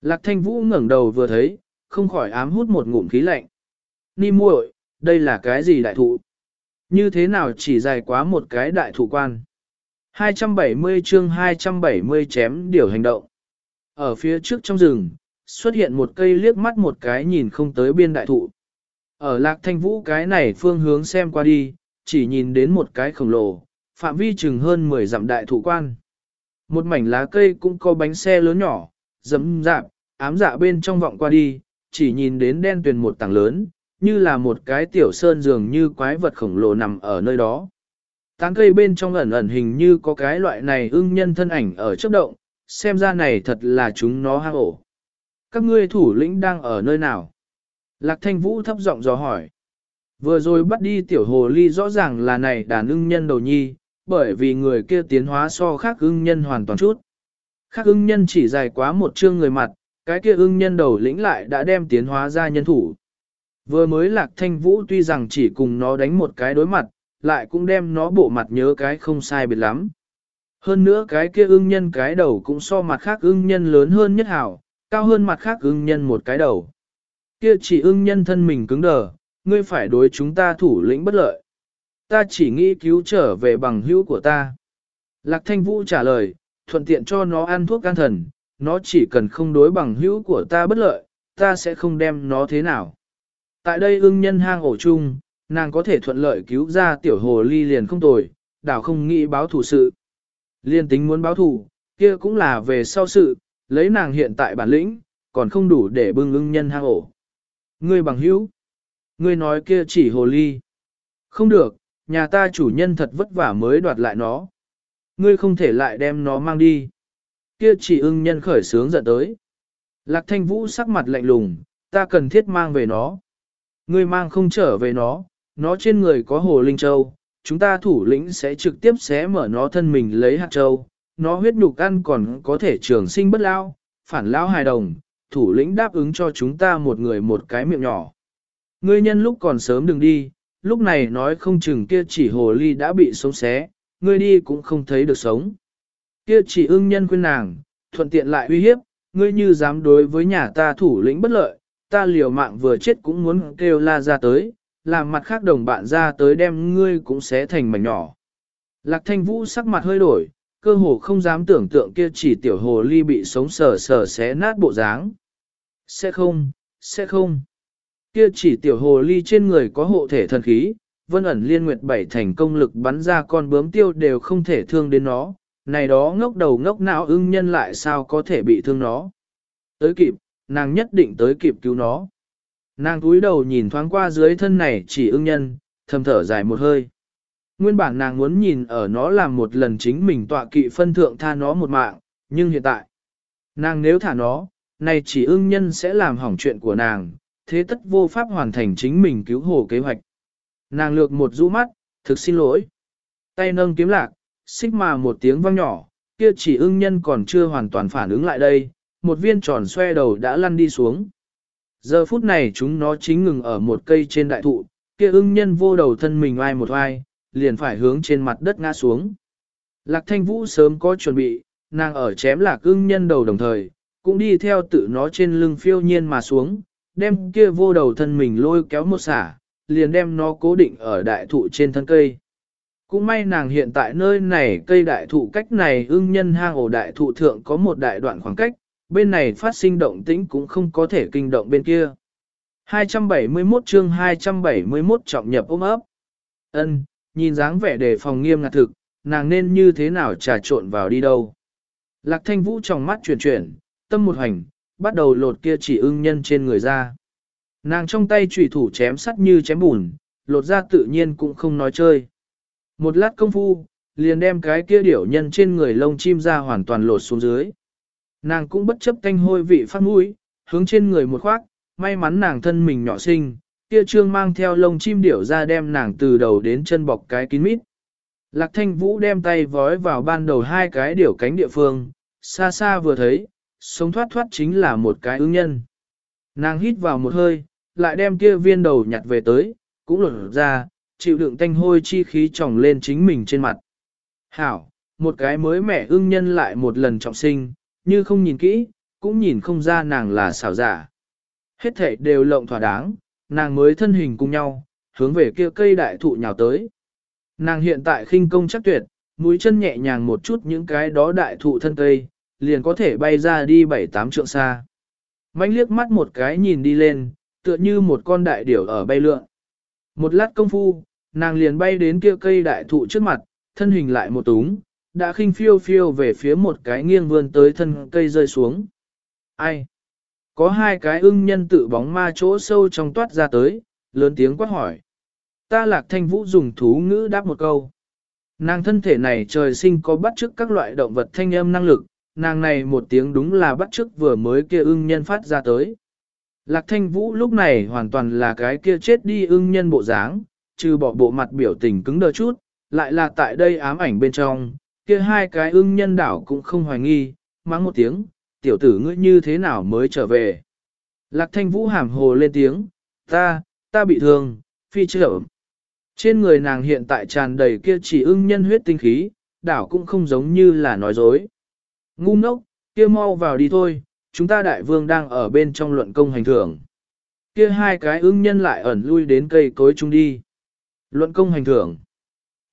Lạc thanh vũ ngẩng đầu vừa thấy, không khỏi ám hút một ngụm khí lạnh. Ni muội, đây là cái gì đại thụ? Như thế nào chỉ dài quá một cái đại thụ quan? 270 chương 270 chém điều hành động. Ở phía trước trong rừng, xuất hiện một cây liếc mắt một cái nhìn không tới biên đại thụ. Ở lạc thanh vũ cái này phương hướng xem qua đi, chỉ nhìn đến một cái khổng lồ, phạm vi chừng hơn 10 dặm đại thụ quan. Một mảnh lá cây cũng có bánh xe lớn nhỏ, dẫm dạp, ám dạ bên trong vọng qua đi, chỉ nhìn đến đen tuyền một tảng lớn, như là một cái tiểu sơn dường như quái vật khổng lồ nằm ở nơi đó. Tán cây bên trong ẩn ẩn hình như có cái loại này ưng nhân thân ảnh ở chấp động, xem ra này thật là chúng nó hang ổ. Các ngươi thủ lĩnh đang ở nơi nào? Lạc thanh vũ thấp giọng dò hỏi. Vừa rồi bắt đi tiểu hồ ly rõ ràng là này đàn ưng nhân đầu nhi, bởi vì người kia tiến hóa so khác ưng nhân hoàn toàn chút. Khác ưng nhân chỉ dài quá một chương người mặt, cái kia ưng nhân đầu lĩnh lại đã đem tiến hóa ra nhân thủ. Vừa mới lạc thanh vũ tuy rằng chỉ cùng nó đánh một cái đối mặt, lại cũng đem nó bộ mặt nhớ cái không sai biệt lắm. Hơn nữa cái kia ưng nhân cái đầu cũng so mặt khác ưng nhân lớn hơn nhất hảo, cao hơn mặt khác ưng nhân một cái đầu. Kia chỉ ưng nhân thân mình cứng đờ, ngươi phải đối chúng ta thủ lĩnh bất lợi. Ta chỉ nghĩ cứu trở về bằng hữu của ta. Lạc thanh vũ trả lời, thuận tiện cho nó ăn thuốc can thần, nó chỉ cần không đối bằng hữu của ta bất lợi, ta sẽ không đem nó thế nào. Tại đây ưng nhân hang ổ chung, nàng có thể thuận lợi cứu ra tiểu hồ ly liền không tồi, đảo không nghĩ báo thủ sự. Liên tính muốn báo thủ, kia cũng là về sau sự, lấy nàng hiện tại bản lĩnh, còn không đủ để bưng ưng nhân hang ổ. Ngươi bằng hữu, ngươi nói kia chỉ hồ ly. Không được, nhà ta chủ nhân thật vất vả mới đoạt lại nó. Ngươi không thể lại đem nó mang đi. Kia chỉ ưng nhân khởi sướng giận tới. Lạc thanh vũ sắc mặt lạnh lùng, ta cần thiết mang về nó. Ngươi mang không trở về nó, nó trên người có hồ linh châu, chúng ta thủ lĩnh sẽ trực tiếp xé mở nó thân mình lấy hạt châu, nó huyết nhục ăn còn có thể trường sinh bất lao, phản lao hài đồng, thủ lĩnh đáp ứng cho chúng ta một người một cái miệng nhỏ. Ngươi nhân lúc còn sớm đừng đi, lúc này nói không chừng kia chỉ hồ ly đã bị sống xé, ngươi đi cũng không thấy được sống. Kia chỉ ưng nhân khuyên nàng, thuận tiện lại uy hiếp, ngươi như dám đối với nhà ta thủ lĩnh bất lợi, ta liều mạng vừa chết cũng muốn kêu la ra tới, làm mặt khác đồng bạn ra tới đem ngươi cũng xé thành mảnh nhỏ. Lạc thanh vũ sắc mặt hơi đổi, cơ hồ không dám tưởng tượng kia chỉ tiểu hồ ly bị sống sờ sờ xé nát bộ dáng. Sẽ không, sẽ không. Kia chỉ tiểu hồ ly trên người có hộ thể thần khí, vân ẩn liên nguyệt bảy thành công lực bắn ra con bướm tiêu đều không thể thương đến nó, này đó ngốc đầu ngốc não ưng nhân lại sao có thể bị thương nó. Tới kịp, nàng nhất định tới kịp cứu nó. Nàng cúi đầu nhìn thoáng qua dưới thân này chỉ ưng nhân, thầm thở dài một hơi. Nguyên bản nàng muốn nhìn ở nó làm một lần chính mình tọa kỵ phân thượng tha nó một mạng, nhưng hiện tại, nàng nếu thả nó, này chỉ ưng nhân sẽ làm hỏng chuyện của nàng, thế tất vô pháp hoàn thành chính mình cứu hồ kế hoạch. Nàng lược một rũ mắt, thực xin lỗi. Tay nâng kiếm lạc, xích mà một tiếng vang nhỏ, kia chỉ ưng nhân còn chưa hoàn toàn phản ứng lại đây, một viên tròn xoe đầu đã lăn đi xuống. Giờ phút này chúng nó chính ngừng ở một cây trên đại thụ, kia ưng nhân vô đầu thân mình ai một ai, liền phải hướng trên mặt đất ngã xuống. Lạc thanh vũ sớm có chuẩn bị, nàng ở chém lạc ưng nhân đầu đồng thời, cũng đi theo tự nó trên lưng phiêu nhiên mà xuống, đem kia vô đầu thân mình lôi kéo một xả, liền đem nó cố định ở đại thụ trên thân cây. Cũng may nàng hiện tại nơi này cây đại thụ cách này ưng nhân hang ổ đại thụ thượng có một đại đoạn khoảng cách, bên này phát sinh động tĩnh cũng không có thể kinh động bên kia. 271 chương 271 trọng nhập ôm ấp. Ân, nhìn dáng vẻ đề phòng nghiêm ngặt thực, nàng nên như thế nào trà trộn vào đi đâu. Lạc thanh vũ trong mắt chuyển chuyển, tâm một hành, bắt đầu lột kia chỉ ưng nhân trên người ra. Nàng trong tay chủy thủ chém sắt như chém bùn, lột ra tự nhiên cũng không nói chơi. Một lát công phu, liền đem cái kia điểu nhân trên người lông chim ra hoàn toàn lột xuống dưới. Nàng cũng bất chấp canh hôi vị phát mũi, hướng trên người một khoác, may mắn nàng thân mình nhỏ xinh, kia trương mang theo lông chim điểu ra đem nàng từ đầu đến chân bọc cái kín mít. Lạc thanh vũ đem tay vói vào ban đầu hai cái điểu cánh địa phương, xa xa vừa thấy, sống thoát thoát chính là một cái ứng nhân. Nàng hít vào một hơi, lại đem kia viên đầu nhặt về tới, cũng lột ra, chịu đựng tanh hôi chi khí tròng lên chính mình trên mặt. Hảo, một cái mới mẹ ưng nhân lại một lần trọng sinh, như không nhìn kỹ, cũng nhìn không ra nàng là xảo giả. Hết thể đều lộng thỏa đáng, nàng mới thân hình cùng nhau, hướng về kia cây đại thụ nhào tới. Nàng hiện tại khinh công chắc tuyệt, mũi chân nhẹ nhàng một chút những cái đó đại thụ thân cây, liền có thể bay ra đi bảy tám trượng xa. Mánh liếc mắt một cái nhìn đi lên, tựa như một con đại điểu ở bay lượn. Một lát công phu, nàng liền bay đến kia cây đại thụ trước mặt, thân hình lại một túng, đã khinh phiêu phiêu về phía một cái nghiêng vươn tới thân cây rơi xuống. Ai? Có hai cái ưng nhân tự bóng ma chỗ sâu trong toát ra tới, lớn tiếng quát hỏi. Ta lạc thanh vũ dùng thú ngữ đáp một câu. Nàng thân thể này trời sinh có bắt chước các loại động vật thanh âm năng lực, nàng này một tiếng đúng là bắt chước vừa mới kia ưng nhân phát ra tới. Lạc thanh vũ lúc này hoàn toàn là cái kia chết đi ưng nhân bộ dáng, trừ bỏ bộ mặt biểu tình cứng đờ chút, lại là tại đây ám ảnh bên trong, kia hai cái ưng nhân đảo cũng không hoài nghi, mắng một tiếng, tiểu tử ngươi như thế nào mới trở về. Lạc thanh vũ hàm hồ lên tiếng, ta, ta bị thương, phi trợ. Trên người nàng hiện tại tràn đầy kia chỉ ưng nhân huyết tinh khí, đảo cũng không giống như là nói dối. Ngu ngốc, kia mau vào đi thôi, chúng ta đại vương đang ở bên trong luận công hành thưởng. Kia hai cái ưng nhân lại ẩn lui đến cây cối chung đi. Luận công hành thưởng.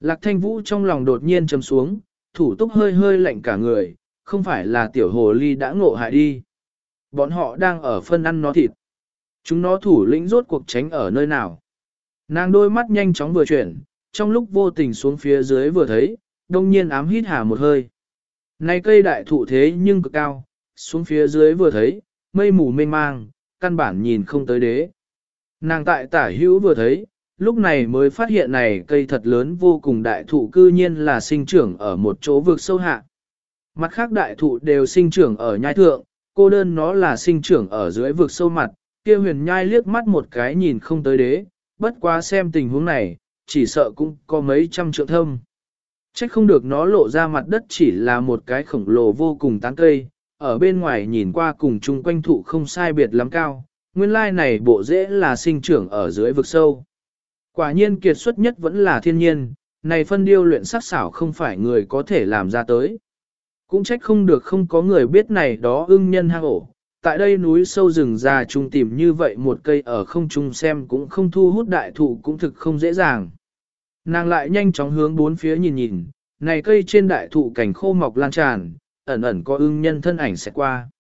Lạc thanh vũ trong lòng đột nhiên trầm xuống, thủ túc hơi hơi lạnh cả người, không phải là tiểu hồ ly đã ngộ hại đi. Bọn họ đang ở phân ăn nó thịt. Chúng nó thủ lĩnh rốt cuộc tránh ở nơi nào. Nàng đôi mắt nhanh chóng vừa chuyển, trong lúc vô tình xuống phía dưới vừa thấy, đông nhiên ám hít hà một hơi. Này cây đại thụ thế nhưng cực cao, xuống phía dưới vừa thấy, mây mù mênh mang, căn bản nhìn không tới đế. Nàng tại tả hữu vừa thấy, lúc này mới phát hiện này cây thật lớn vô cùng đại thụ cư nhiên là sinh trưởng ở một chỗ vực sâu hạ. Mặt khác đại thụ đều sinh trưởng ở nhai thượng, cô đơn nó là sinh trưởng ở dưới vực sâu mặt, kia huyền nhai liếc mắt một cái nhìn không tới đế, bất quá xem tình huống này, chỉ sợ cũng có mấy trăm triệu thâm. chắc không được nó lộ ra mặt đất chỉ là một cái khổng lồ vô cùng tán cây, ở bên ngoài nhìn qua cùng chung quanh thụ không sai biệt lắm cao, nguyên lai này bộ dễ là sinh trưởng ở dưới vực sâu. Quả nhiên kiệt xuất nhất vẫn là thiên nhiên, này phân điêu luyện sắc xảo không phải người có thể làm ra tới. Cũng trách không được không có người biết này đó ưng nhân hang ổ. Tại đây núi sâu rừng già trung tìm như vậy một cây ở không trung xem cũng không thu hút đại thụ cũng thực không dễ dàng. Nàng lại nhanh chóng hướng bốn phía nhìn nhìn, này cây trên đại thụ cảnh khô mọc lan tràn, ẩn ẩn có ưng nhân thân ảnh sẽ qua.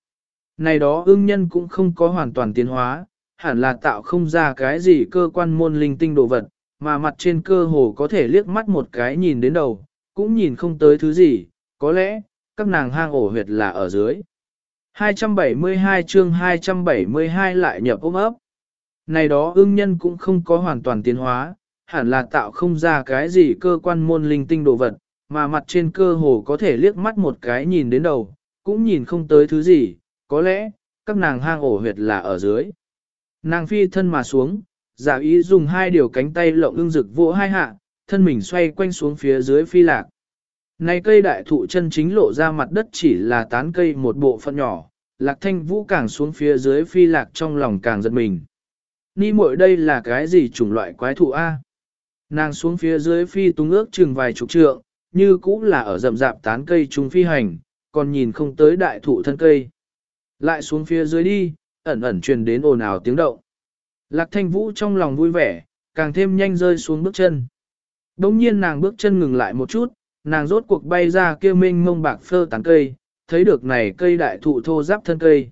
Này đó ưng nhân cũng không có hoàn toàn tiến hóa, hẳn là tạo không ra cái gì cơ quan môn linh tinh đồ vật, mà mặt trên cơ hồ có thể liếc mắt một cái nhìn đến đầu, cũng nhìn không tới thứ gì, có lẽ, các nàng hang ổ huyệt là ở dưới. 272 chương 272 lại nhập ôm ấp. Này đó ưng nhân cũng không có hoàn toàn tiến hóa, hẳn là tạo không ra cái gì cơ quan môn linh tinh đồ vật, mà mặt trên cơ hồ có thể liếc mắt một cái nhìn đến đầu, cũng nhìn không tới thứ gì, có lẽ, các nàng hang ổ huyệt là ở dưới. Nàng phi thân mà xuống, giả ý dùng hai điều cánh tay lộng ưng rực vỗ hai hạ, thân mình xoay quanh xuống phía dưới phi lạc. Này cây đại thụ chân chính lộ ra mặt đất chỉ là tán cây một bộ phận nhỏ, lạc thanh vũ càng xuống phía dưới phi lạc trong lòng càng giật mình. Ni muội đây là cái gì chủng loại quái thụ A? Nàng xuống phía dưới phi tung ước chừng vài chục trượng, như cũ là ở rậm rạp tán cây trung phi hành, còn nhìn không tới đại thụ thân cây. Lại xuống phía dưới đi, ẩn ẩn truyền đến ồn ào tiếng động. Lạc thanh vũ trong lòng vui vẻ, càng thêm nhanh rơi xuống bước chân. Đông nhiên nàng bước chân ngừng lại một chút, nàng rốt cuộc bay ra kia Minh mông bạc phơ tán cây, thấy được này cây đại thụ thô giáp thân cây.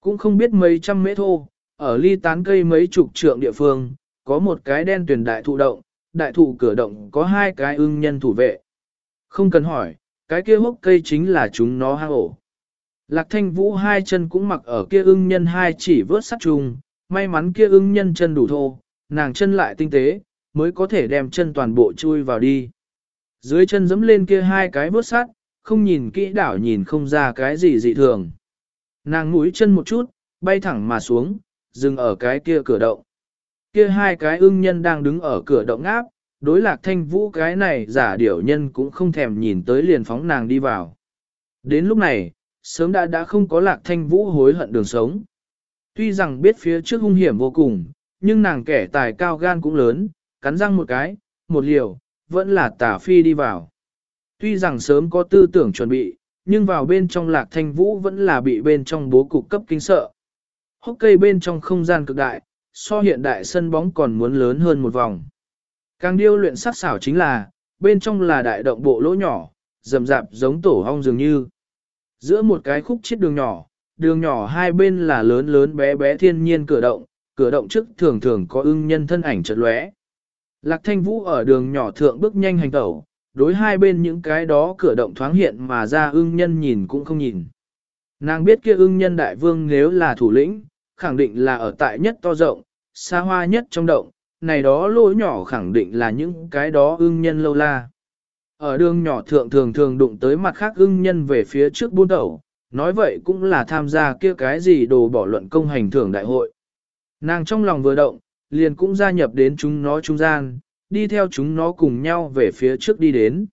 Cũng không biết mấy trăm mễ thô, ở ly tán cây mấy chục trượng địa phương, có một cái đen tuyển đại thụ động, đại thụ cửa động có hai cái ưng nhân thủ vệ. Không cần hỏi, cái kia hốc cây chính là chúng nó hang ổ. Lạc thanh vũ hai chân cũng mặc ở kia ưng nhân hai chỉ vớt sắt trùng, may mắn kia ưng nhân chân đủ thô, nàng chân lại tinh tế, mới có thể đem chân toàn bộ chui vào đi. Dưới chân dẫm lên kia hai cái vớt sắt, không nhìn kỹ đảo nhìn không ra cái gì dị thường. Nàng mũi chân một chút, bay thẳng mà xuống, dừng ở cái kia cửa động. Kia hai cái ưng nhân đang đứng ở cửa động áp, đối lạc thanh vũ cái này giả điểu nhân cũng không thèm nhìn tới liền phóng nàng đi vào. Đến lúc này, sớm đã đã không có lạc thanh vũ hối hận đường sống. Tuy rằng biết phía trước hung hiểm vô cùng, nhưng nàng kẻ tài cao gan cũng lớn, cắn răng một cái, một liều, vẫn là tả phi đi vào. Tuy rằng sớm có tư tưởng chuẩn bị, nhưng vào bên trong lạc thanh vũ vẫn là bị bên trong bố cục cấp kinh sợ. Hốc cây bên trong không gian cực đại, so hiện đại sân bóng còn muốn lớn hơn một vòng. Càng điêu luyện sắc xảo chính là, bên trong là đại động bộ lỗ nhỏ, rầm rạp giống tổ hong dường như. Giữa một cái khúc chiết đường nhỏ, đường nhỏ hai bên là lớn lớn bé bé thiên nhiên cửa động, cửa động trước thường thường có ưng nhân thân ảnh chợt lóe. Lạc thanh vũ ở đường nhỏ thượng bước nhanh hành tẩu, đối hai bên những cái đó cửa động thoáng hiện mà ra ưng nhân nhìn cũng không nhìn. Nàng biết kia ưng nhân đại vương nếu là thủ lĩnh, khẳng định là ở tại nhất to rộng, xa hoa nhất trong động, này đó lỗ nhỏ khẳng định là những cái đó ưng nhân lâu la. Ở đường nhỏ thượng thường thường đụng tới mặt khác ưng nhân về phía trước buôn tẩu, nói vậy cũng là tham gia kia cái gì đồ bỏ luận công hành thưởng đại hội. Nàng trong lòng vừa động, liền cũng gia nhập đến chúng nó trung gian, đi theo chúng nó cùng nhau về phía trước đi đến.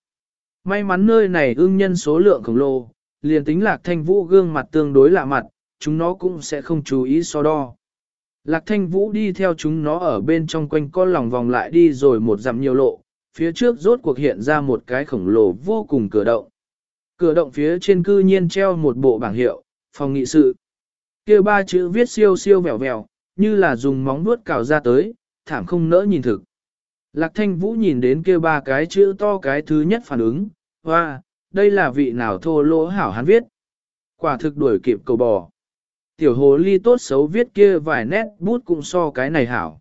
May mắn nơi này ưng nhân số lượng khổng lồ, liền tính lạc thanh vũ gương mặt tương đối lạ mặt, chúng nó cũng sẽ không chú ý so đo. Lạc thanh vũ đi theo chúng nó ở bên trong quanh con lòng vòng lại đi rồi một dặm nhiều lộ, phía trước rốt cuộc hiện ra một cái khổng lồ vô cùng cửa động. Cửa động phía trên cư nhiên treo một bộ bảng hiệu, phòng nghị sự. kia ba chữ viết siêu siêu vẻo vẻo, như là dùng móng vuốt cào ra tới, thảm không nỡ nhìn thực. Lạc thanh vũ nhìn đến kia ba cái chữ to cái thứ nhất phản ứng, hoa, wow, đây là vị nào thô lỗ hảo hắn viết. Quả thực đuổi kịp cầu bò. Tiểu hồ ly tốt xấu viết kia vài nét bút cũng so cái này hảo.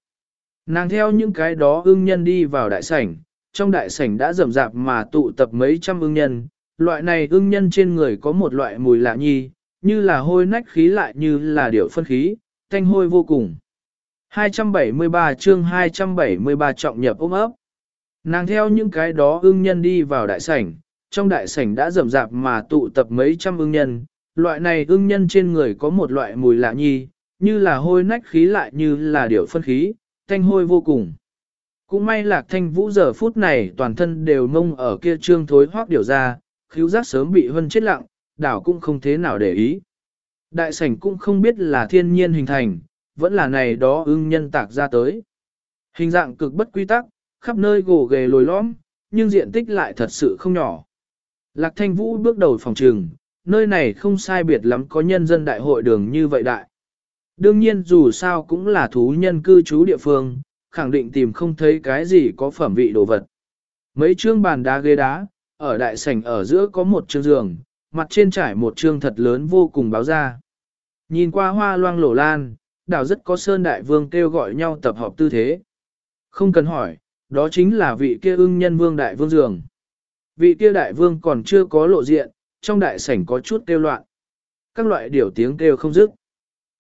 Nàng theo những cái đó ưng nhân đi vào đại sảnh, trong đại sảnh đã rầm rạp mà tụ tập mấy trăm ưng nhân, loại này ưng nhân trên người có một loại mùi lạ nhi, như là hôi nách khí lại như là điệu phân khí, thanh hôi vô cùng. 273 chương 273 trọng nhập ôm ấp. Nàng theo những cái đó ưng nhân đi vào đại sảnh, trong đại sảnh đã rầm rạp mà tụ tập mấy trăm ưng nhân, loại này ưng nhân trên người có một loại mùi lạ nhi, như là hôi nách khí lại như là điệu phân khí, thanh hôi vô cùng. Cũng may lạc thanh vũ giờ phút này toàn thân đều mông ở kia trương thối hoác điều ra, khíu giác sớm bị hân chết lặng, đảo cũng không thế nào để ý. Đại sảnh cũng không biết là thiên nhiên hình thành, vẫn là này đó ưng nhân tạc ra tới. Hình dạng cực bất quy tắc, khắp nơi gồ ghề lồi lõm, nhưng diện tích lại thật sự không nhỏ. Lạc thanh vũ bước đầu phòng trường, nơi này không sai biệt lắm có nhân dân đại hội đường như vậy đại. Đương nhiên dù sao cũng là thú nhân cư trú địa phương, khẳng định tìm không thấy cái gì có phẩm vị đồ vật. Mấy chương bàn đá ghế đá, ở đại sảnh ở giữa có một chương giường, mặt trên trải một chương thật lớn vô cùng báo ra. Nhìn qua hoa loang lổ lan, đảo rất có sơn đại vương kêu gọi nhau tập họp tư thế. Không cần hỏi, đó chính là vị kia ưng nhân vương đại vương giường. Vị kia đại vương còn chưa có lộ diện, trong đại sảnh có chút kêu loạn. Các loại điểu tiếng kêu không dứt.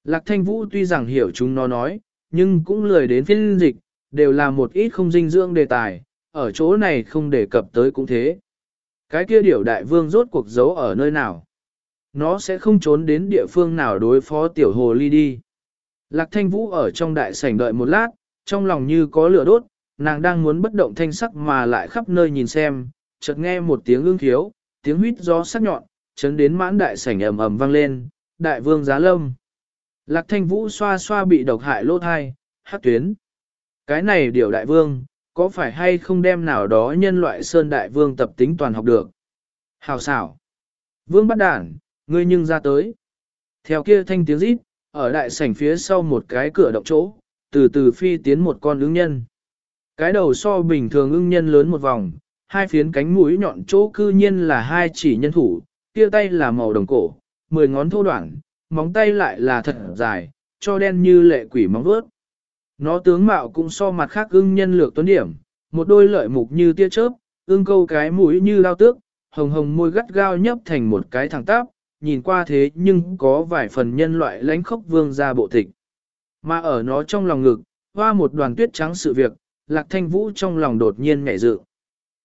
Lạc thanh vũ tuy rằng hiểu chúng nó nói, nhưng cũng lười đến phiên dịch, đều là một ít không dinh dưỡng đề tài, ở chỗ này không đề cập tới cũng thế. Cái kia điểu đại vương rốt cuộc giấu ở nơi nào? Nó sẽ không trốn đến địa phương nào đối phó tiểu hồ ly đi. Lạc thanh vũ ở trong đại sảnh đợi một lát, trong lòng như có lửa đốt, nàng đang muốn bất động thanh sắc mà lại khắp nơi nhìn xem, chợt nghe một tiếng ương thiếu, tiếng huýt gió sắc nhọn, chấn đến mãn đại sảnh ầm ầm vang lên, đại vương giá lâm. Lạc thanh vũ xoa xoa bị độc hại lỗ thai, hát tuyến. Cái này điều đại vương, có phải hay không đem nào đó nhân loại sơn đại vương tập tính toàn học được? Hào xảo. Vương bắt đản, ngươi nhưng ra tới. Theo kia thanh tiếng rít, ở đại sảnh phía sau một cái cửa động chỗ, từ từ phi tiến một con ứng nhân. Cái đầu so bình thường ưng nhân lớn một vòng, hai phiến cánh mũi nhọn chỗ cư nhiên là hai chỉ nhân thủ, kia tay là màu đồng cổ, mười ngón thô đoạn, móng tay lại là thật dài, cho đen như lệ quỷ móng vuốt. Nó tướng mạo cũng so mặt khác ưng nhân lược tuấn điểm, một đôi lợi mục như tia chớp, ưng câu cái mũi như lao tước, hồng hồng môi gắt gao nhấp thành một cái thẳng tắp, nhìn qua thế nhưng có vài phần nhân loại lãnh khốc vương ra bộ tịch. Mà ở nó trong lòng ngực, hoa một đoàn tuyết trắng sự việc, lạc thanh vũ trong lòng đột nhiên nhảy dự.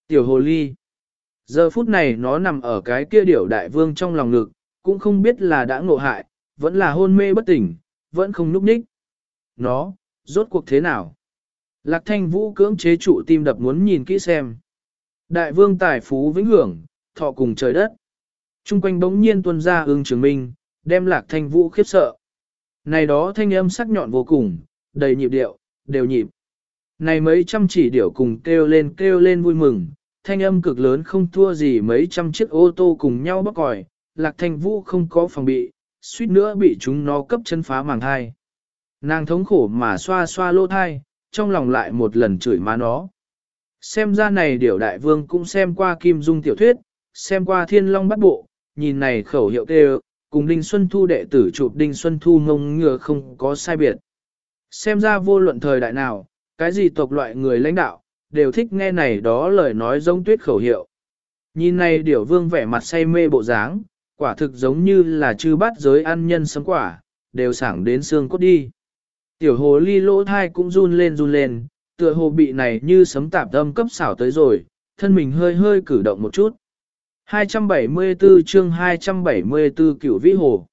Tiểu hồ ly. Giờ phút này nó nằm ở cái kia điểu đại vương trong lòng ngực, cũng không biết là đã ngộ hại, vẫn là hôn mê bất tỉnh, vẫn không núp ních. Nó, rốt cuộc thế nào? Lạc thanh vũ cưỡng chế trụ tim đập muốn nhìn kỹ xem. Đại vương tài phú vĩnh hưởng, thọ cùng trời đất. Trung quanh bỗng nhiên tuân ra ương trường minh, đem lạc thanh vũ khiếp sợ. Này đó thanh âm sắc nhọn vô cùng, đầy nhịp điệu, đều nhịp. Này mấy trăm chỉ điểu cùng kêu lên kêu lên vui mừng, thanh âm cực lớn không thua gì mấy trăm chiếc ô tô cùng nhau bóc còi, lạc thanh vũ không có phòng bị, suýt nữa bị chúng nó cấp chân phá màng thai. Nàng thống khổ mà xoa xoa lô thai, trong lòng lại một lần chửi má nó. Xem ra này điểu đại vương cũng xem qua kim dung tiểu thuyết, xem qua thiên long bắt bộ, nhìn này khẩu hiệu tê cùng Đinh Xuân Thu đệ tử chụp Đinh Xuân Thu ngông ngừa không có sai biệt. Xem ra vô luận thời đại nào, cái gì tộc loại người lãnh đạo, đều thích nghe này đó lời nói giống tuyết khẩu hiệu. Nhìn này điểu vương vẻ mặt say mê bộ dáng, quả thực giống như là chư bát giới ăn nhân sấm quả, đều sảng đến xương cốt đi. Tiểu hồ ly lỗ thai cũng run lên run lên, tựa hồ bị này như sấm tạp âm cấp xảo tới rồi, thân mình hơi hơi cử động một chút. 274 chương 274 cửu vĩ hồ.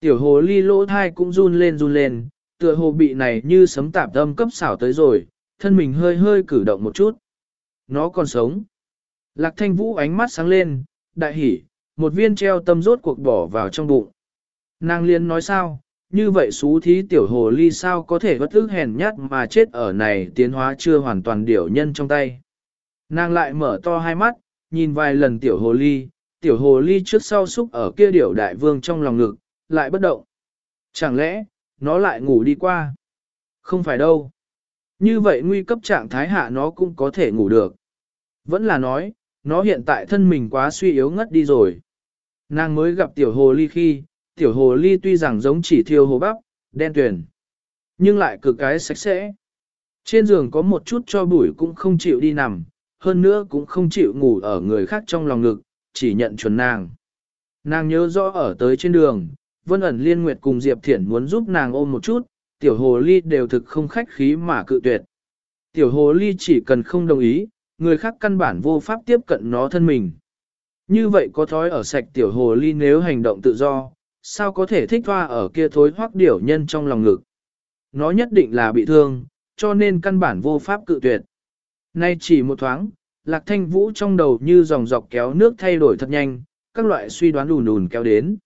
Tiểu hồ ly lỗ thai cũng run lên run lên, tựa hồ bị này như sấm tạp âm cấp xảo tới rồi, thân mình hơi hơi cử động một chút. Nó còn sống. Lạc thanh vũ ánh mắt sáng lên, đại hỉ, một viên treo tâm rốt cuộc bỏ vào trong bụng. Nàng liên nói sao, như vậy xú thí tiểu hồ ly sao có thể bất ức hèn nhát mà chết ở này tiến hóa chưa hoàn toàn điểu nhân trong tay. Nàng lại mở to hai mắt, nhìn vài lần tiểu hồ ly, tiểu hồ ly trước sau xúc ở kia điểu đại vương trong lòng ngực, lại bất động. Chẳng lẽ, nó lại ngủ đi qua? Không phải đâu. Như vậy nguy cấp trạng thái hạ nó cũng có thể ngủ được. Vẫn là nói, nó hiện tại thân mình quá suy yếu ngất đi rồi. Nàng mới gặp tiểu hồ ly khi, tiểu hồ ly tuy rằng giống chỉ thiêu hồ bắp, đen tuyền, nhưng lại cực cái sạch sẽ. Trên giường có một chút cho bụi cũng không chịu đi nằm, hơn nữa cũng không chịu ngủ ở người khác trong lòng ngực, chỉ nhận chuẩn nàng. Nàng nhớ rõ ở tới trên đường, Vân ẩn liên nguyệt cùng Diệp Thiển muốn giúp nàng ôm một chút, tiểu hồ ly đều thực không khách khí mà cự tuyệt. Tiểu hồ ly chỉ cần không đồng ý, người khác căn bản vô pháp tiếp cận nó thân mình. Như vậy có thói ở sạch tiểu hồ ly nếu hành động tự do, sao có thể thích hoa ở kia thối hoác điểu nhân trong lòng ngực. Nó nhất định là bị thương, cho nên căn bản vô pháp cự tuyệt. Nay chỉ một thoáng, lạc thanh vũ trong đầu như dòng dọc kéo nước thay đổi thật nhanh, các loại suy đoán đùn đùn kéo đến.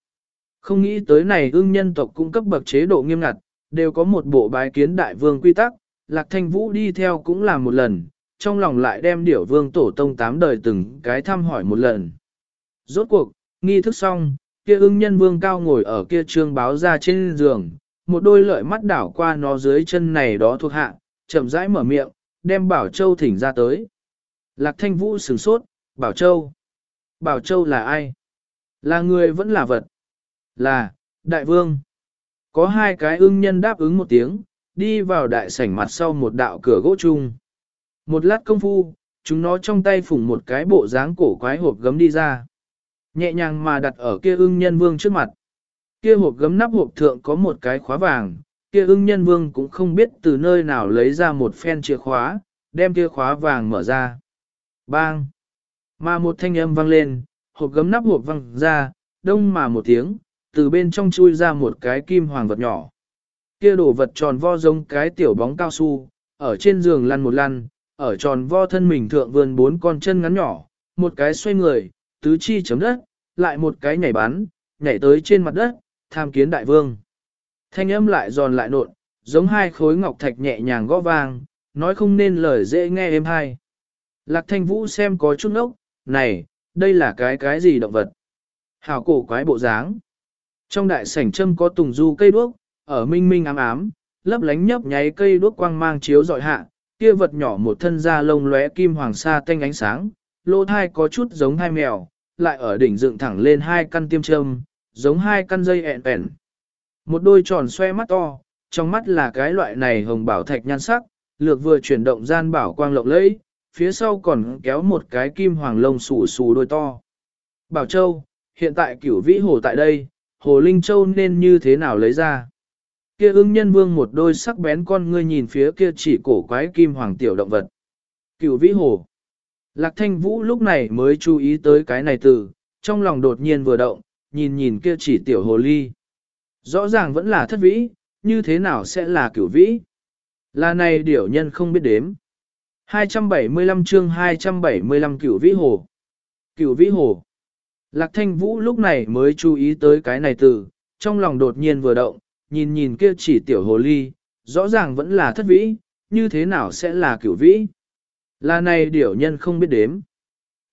Không nghĩ tới này ưng nhân tộc cung cấp bậc chế độ nghiêm ngặt, đều có một bộ bái kiến đại vương quy tắc, lạc thanh vũ đi theo cũng làm một lần, trong lòng lại đem điểu vương tổ tông tám đời từng cái thăm hỏi một lần. Rốt cuộc, nghi thức xong, kia ưng nhân vương cao ngồi ở kia trương báo ra trên giường, một đôi lợi mắt đảo qua nó dưới chân này đó thuộc hạ, chậm rãi mở miệng, đem Bảo Châu thỉnh ra tới. Lạc thanh vũ sửng sốt, Bảo Châu. Bảo Châu là ai? Là người vẫn là vật. Là, đại vương. Có hai cái ưng nhân đáp ứng một tiếng, đi vào đại sảnh mặt sau một đạo cửa gỗ chung. Một lát công phu, chúng nó trong tay phủng một cái bộ dáng cổ quái hộp gấm đi ra. Nhẹ nhàng mà đặt ở kia ưng nhân vương trước mặt. Kia hộp gấm nắp hộp thượng có một cái khóa vàng, kia ưng nhân vương cũng không biết từ nơi nào lấy ra một phen chìa khóa, đem kia khóa vàng mở ra. Bang! Mà một thanh âm vang lên, hộp gấm nắp hộp vang ra, đông mà một tiếng, từ bên trong chui ra một cái kim hoàng vật nhỏ. Kia đổ vật tròn vo giống cái tiểu bóng cao su, ở trên giường lăn một lăn, ở tròn vo thân mình thượng vươn bốn con chân ngắn nhỏ, một cái xoay người, tứ chi chấm đất, lại một cái nhảy bắn, nhảy tới trên mặt đất, tham kiến đại vương. Thanh âm lại giòn lại nộn, giống hai khối ngọc thạch nhẹ nhàng gõ vang, nói không nên lời dễ nghe êm hay. Lạc thanh vũ xem có chút nốc, này, đây là cái cái gì động vật? Hảo cổ quái bộ dáng. Trong đại sảnh châm có tùng du cây đuốc, ở minh minh ám ám, lấp lánh nhấp nháy cây đuốc quang mang chiếu dọi hạ, kia vật nhỏ một thân da lông lóe kim hoàng sa tanh ánh sáng, lỗ thai có chút giống hai mèo, lại ở đỉnh dựng thẳng lên hai căn tiêm châm, giống hai căn dây ẹn ẹn. Một đôi tròn xoe mắt to, trong mắt là cái loại này hồng bảo thạch nhan sắc, lược vừa chuyển động gian bảo quang lộng lẫy, phía sau còn kéo một cái kim hoàng lông xù xù đôi to. Bảo Châu, hiện tại cửu vĩ hồ tại đây, hồ Linh Châu nên như thế nào lấy ra? Kia ưng nhân vương một đôi sắc bén con ngươi nhìn phía kia chỉ cổ quái kim hoàng tiểu động vật. Cửu vĩ hồ. Lạc thanh vũ lúc này mới chú ý tới cái này từ, trong lòng đột nhiên vừa động, nhìn nhìn kia chỉ tiểu hồ ly. Rõ ràng vẫn là thất vĩ, như thế nào sẽ là cửu vĩ? Là này điểu nhân không biết đếm. 275 chương 275 cửu vĩ hồ. Cửu vĩ hồ. Lạc thanh vũ lúc này mới chú ý tới cái này từ, trong lòng đột nhiên vừa động, nhìn nhìn kia chỉ tiểu hồ ly, rõ ràng vẫn là thất vĩ, như thế nào sẽ là cửu vĩ? Là này điểu nhân không biết đếm.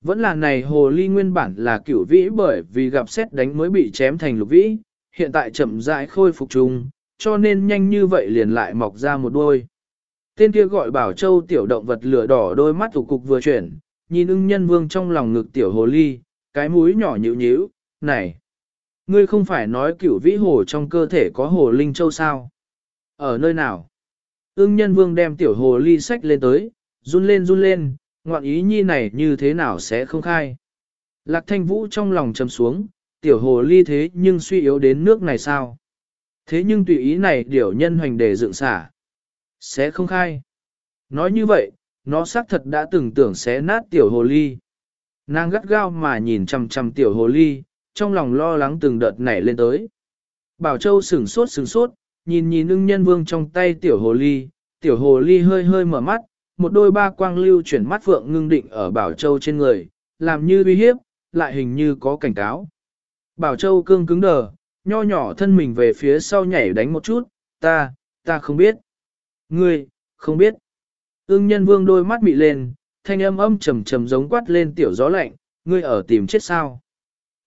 Vẫn là này hồ ly nguyên bản là cửu vĩ bởi vì gặp xét đánh mới bị chém thành lục vĩ, hiện tại chậm rãi khôi phục trùng, cho nên nhanh như vậy liền lại mọc ra một đôi. Tên kia gọi bảo châu tiểu động vật lửa đỏ đôi mắt thủ cục vừa chuyển, nhìn ưng nhân vương trong lòng ngực tiểu hồ ly, cái mũi nhỏ nhịu nhíu, này, ngươi không phải nói cửu vĩ hồ trong cơ thể có hồ linh châu sao? Ở nơi nào? Ưng nhân vương đem tiểu hồ ly sách lên tới, run lên run lên, ngoạn ý nhi này như thế nào sẽ không khai? Lạc thanh vũ trong lòng trầm xuống, tiểu hồ ly thế nhưng suy yếu đến nước này sao? Thế nhưng tùy ý này điều nhân hoành đề dựng xả. Sẽ không khai. Nói như vậy, nó xác thật đã từng tưởng sẽ nát tiểu hồ ly. Nàng gắt gao mà nhìn chằm chằm tiểu hồ ly, trong lòng lo lắng từng đợt nảy lên tới. Bảo Châu sửng sốt sửng sốt, nhìn nhìn ưng nhân vương trong tay tiểu hồ ly, tiểu hồ ly hơi hơi mở mắt, một đôi ba quang lưu chuyển mắt phượng ngưng định ở Bảo Châu trên người, làm như uy hiếp, lại hình như có cảnh cáo. Bảo Châu cương cứng đờ, nho nhỏ thân mình về phía sau nhảy đánh một chút, ta, ta không biết. Ngươi, không biết. Ưng nhân vương đôi mắt bị lên, thanh âm âm trầm trầm giống quát lên tiểu gió lạnh, ngươi ở tìm chết sao.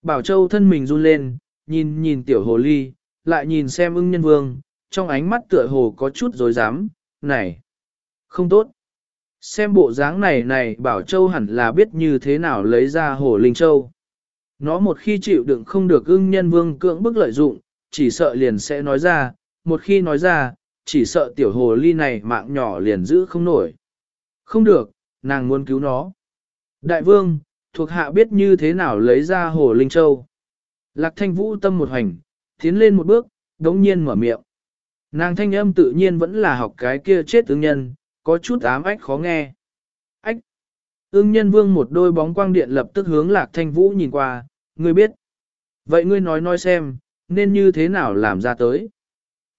Bảo Châu thân mình run lên, nhìn nhìn tiểu hồ ly, lại nhìn xem ưng nhân vương, trong ánh mắt tựa hồ có chút dối dám, này, không tốt. Xem bộ dáng này này Bảo Châu hẳn là biết như thế nào lấy ra hồ linh châu. Nó một khi chịu đựng không được ưng nhân vương cưỡng bức lợi dụng, chỉ sợ liền sẽ nói ra, một khi nói ra, chỉ sợ tiểu hồ ly này mạng nhỏ liền giữ không nổi. Không được, nàng muốn cứu nó. Đại vương, thuộc hạ biết như thế nào lấy ra hồ linh châu. Lạc thanh vũ tâm một hành, tiến lên một bước, đống nhiên mở miệng. Nàng thanh âm tự nhiên vẫn là học cái kia chết tướng nhân, có chút ám ách khó nghe. Ách! Ưng nhân vương một đôi bóng quang điện lập tức hướng lạc thanh vũ nhìn qua, ngươi biết. Vậy ngươi nói nói xem, nên như thế nào làm ra tới.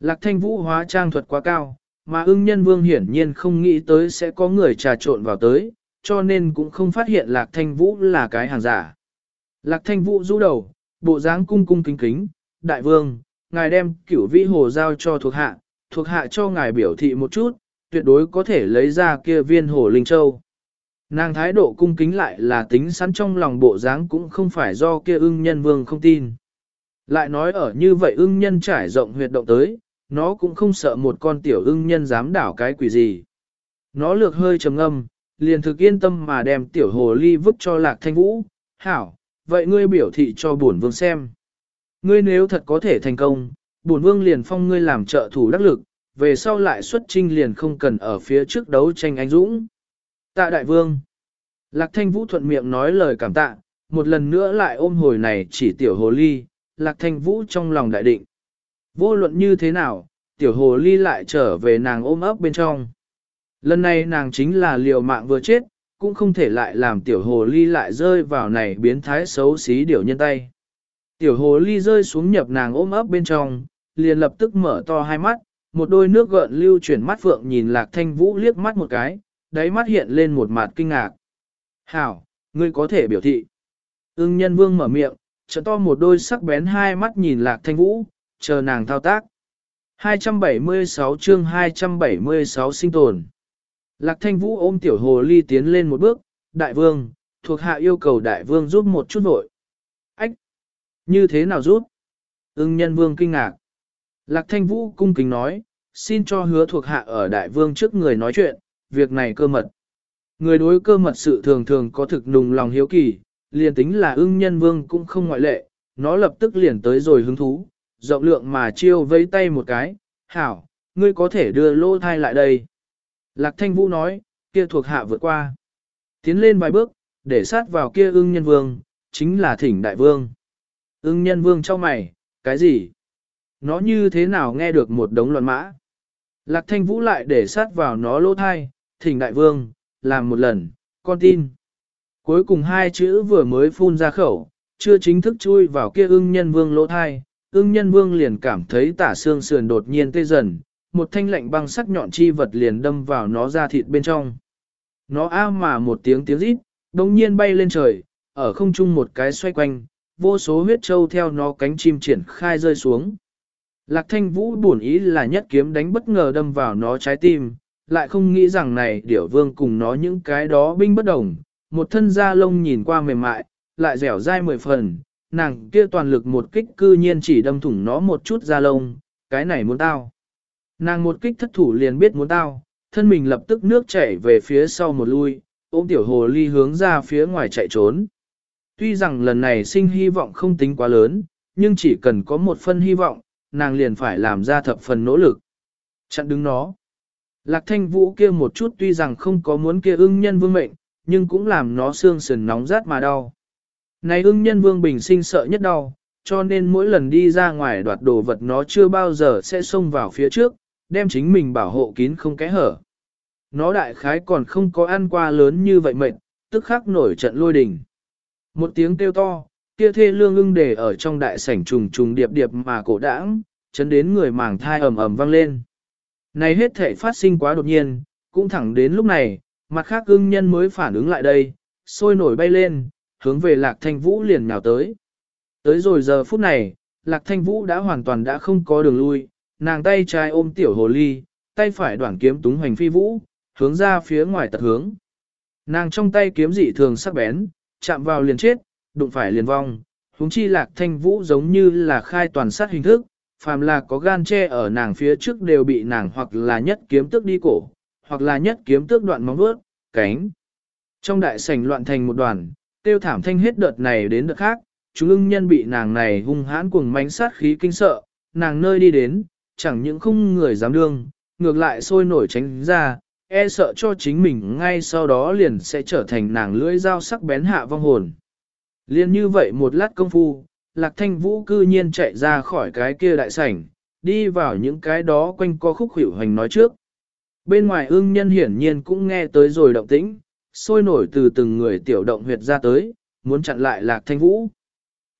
Lạc thanh vũ hóa trang thuật quá cao, mà ưng nhân vương hiển nhiên không nghĩ tới sẽ có người trà trộn vào tới, cho nên cũng không phát hiện lạc thanh vũ là cái hàng giả. Lạc thanh vũ rũ đầu, bộ dáng cung cung kính kính, đại vương, ngài đem cửu vĩ hồ giao cho thuộc hạ, thuộc hạ cho ngài biểu thị một chút, tuyệt đối có thể lấy ra kia viên hồ linh châu. Nàng thái độ cung kính lại là tính sẵn trong lòng bộ dáng cũng không phải do kia ưng nhân vương không tin. Lại nói ở như vậy ưng nhân trải rộng huyệt động tới, nó cũng không sợ một con tiểu ưng nhân dám đảo cái quỷ gì. Nó lược hơi trầm ngâm, liền thực yên tâm mà đem tiểu hồ ly vứt cho lạc thanh vũ. Hảo, vậy ngươi biểu thị cho bổn vương xem. Ngươi nếu thật có thể thành công, bổn vương liền phong ngươi làm trợ thủ đắc lực, về sau lại xuất trinh liền không cần ở phía trước đấu tranh anh dũng. Tạ đại vương. Lạc thanh vũ thuận miệng nói lời cảm tạ, một lần nữa lại ôm hồi này chỉ tiểu hồ ly, lạc thanh vũ trong lòng đại định. Vô luận như thế nào, tiểu hồ ly lại trở về nàng ôm ấp bên trong. Lần này nàng chính là liều mạng vừa chết, cũng không thể lại làm tiểu hồ ly lại rơi vào này biến thái xấu xí điều nhân tay. Tiểu hồ ly rơi xuống nhập nàng ôm ấp bên trong, liền lập tức mở to hai mắt, một đôi nước gợn lưu chuyển mắt phượng nhìn lạc thanh vũ liếc mắt một cái, đáy mắt hiện lên một mặt kinh ngạc. Hảo, ngươi có thể biểu thị. Ưng nhân vương mở miệng, trợ to một đôi sắc bén hai mắt nhìn lạc thanh vũ, chờ nàng thao tác. 276 chương 276 sinh tồn. Lạc thanh vũ ôm tiểu hồ ly tiến lên một bước, đại vương, thuộc hạ yêu cầu đại vương giúp một chút vội. Ách! Như thế nào giúp? Ưng nhân vương kinh ngạc. Lạc thanh vũ cung kính nói, xin cho hứa thuộc hạ ở đại vương trước người nói chuyện, việc này cơ mật. Người đối cơ mật sự thường thường có thực nùng lòng hiếu kỳ, liền tính là ưng nhân vương cũng không ngoại lệ, nó lập tức liền tới rồi hứng thú, rộng lượng mà chiêu vây tay một cái, hảo, ngươi có thể đưa lô thai lại đây. Lạc thanh vũ nói, kia thuộc hạ vượt qua. Tiến lên vài bước, để sát vào kia ưng nhân vương, chính là thỉnh đại vương. Ưng nhân vương cho mày, cái gì? Nó như thế nào nghe được một đống loạn mã? Lạc thanh vũ lại để sát vào nó lỗ thai, thỉnh đại vương, làm một lần, con tin. Cuối cùng hai chữ vừa mới phun ra khẩu, chưa chính thức chui vào kia ưng nhân vương lỗ thai, ưng nhân vương liền cảm thấy tả xương sườn đột nhiên tê dần, một thanh lạnh băng sắc nhọn chi vật liền đâm vào nó ra thịt bên trong. Nó a mà một tiếng tiếng rít, đồng nhiên bay lên trời, ở không trung một cái xoay quanh, vô số huyết trâu theo nó cánh chim triển khai rơi xuống. Lạc thanh vũ buồn ý là nhất kiếm đánh bất ngờ đâm vào nó trái tim, lại không nghĩ rằng này điểu vương cùng nó những cái đó binh bất đồng, một thân da lông nhìn qua mềm mại, lại dẻo dai mười phần, nàng kia toàn lực một kích cư nhiên chỉ đâm thủng nó một chút da lông, cái này muốn tao. Nàng một kích thất thủ liền biết muốn tao, thân mình lập tức nước chảy về phía sau một lui, ôm tiểu hồ ly hướng ra phía ngoài chạy trốn. Tuy rằng lần này sinh hy vọng không tính quá lớn, nhưng chỉ cần có một phân hy vọng, nàng liền phải làm ra thập phần nỗ lực. Chặn đứng nó. Lạc thanh vũ kia một chút tuy rằng không có muốn kia ưng nhân vương mệnh, nhưng cũng làm nó xương sườn nóng rát mà đau. Này ưng nhân vương bình sinh sợ nhất đau, cho nên mỗi lần đi ra ngoài đoạt đồ vật nó chưa bao giờ sẽ xông vào phía trước, đem chính mình bảo hộ kín không kẽ hở. Nó đại khái còn không có ăn qua lớn như vậy mệt, tức khắc nổi trận lôi đình. Một tiếng kêu to, kia thê lương ưng để ở trong đại sảnh trùng trùng điệp điệp mà cổ đãng, chấn đến người màng thai ầm ầm vang lên. Này hết thể phát sinh quá đột nhiên, cũng thẳng đến lúc này, mặt khác ưng nhân mới phản ứng lại đây, sôi nổi bay lên, hướng về lạc thanh vũ liền nhào tới. Tới rồi giờ phút này, lạc thanh vũ đã hoàn toàn đã không có đường lui, nàng tay trái ôm tiểu hồ ly, tay phải đoạn kiếm túng hoành phi vũ, hướng ra phía ngoài tật hướng. Nàng trong tay kiếm dị thường sắc bén, chạm vào liền chết, đụng phải liền vong, huống chi lạc thanh vũ giống như là khai toàn sát hình thức, phàm là có gan che ở nàng phía trước đều bị nàng hoặc là nhất kiếm tước đi cổ, hoặc là nhất kiếm tước đoạn móng vuốt, cánh. Trong đại sảnh loạn thành một đoàn, tiêu thảm thanh hết đợt này đến đợt khác, chúng ưng nhân bị nàng này hung hãn cuồng mánh sát khí kinh sợ, nàng nơi đi đến, chẳng những không người dám đương, ngược lại sôi nổi tránh ra, e sợ cho chính mình ngay sau đó liền sẽ trở thành nàng lưỡi dao sắc bén hạ vong hồn. Liên như vậy một lát công phu, lạc thanh vũ cư nhiên chạy ra khỏi cái kia đại sảnh, đi vào những cái đó quanh co khúc hiểu hành nói trước. Bên ngoài ương nhân hiển nhiên cũng nghe tới rồi động tĩnh, sôi nổi từ từng người tiểu động huyệt ra tới, muốn chặn lại lạc thanh vũ.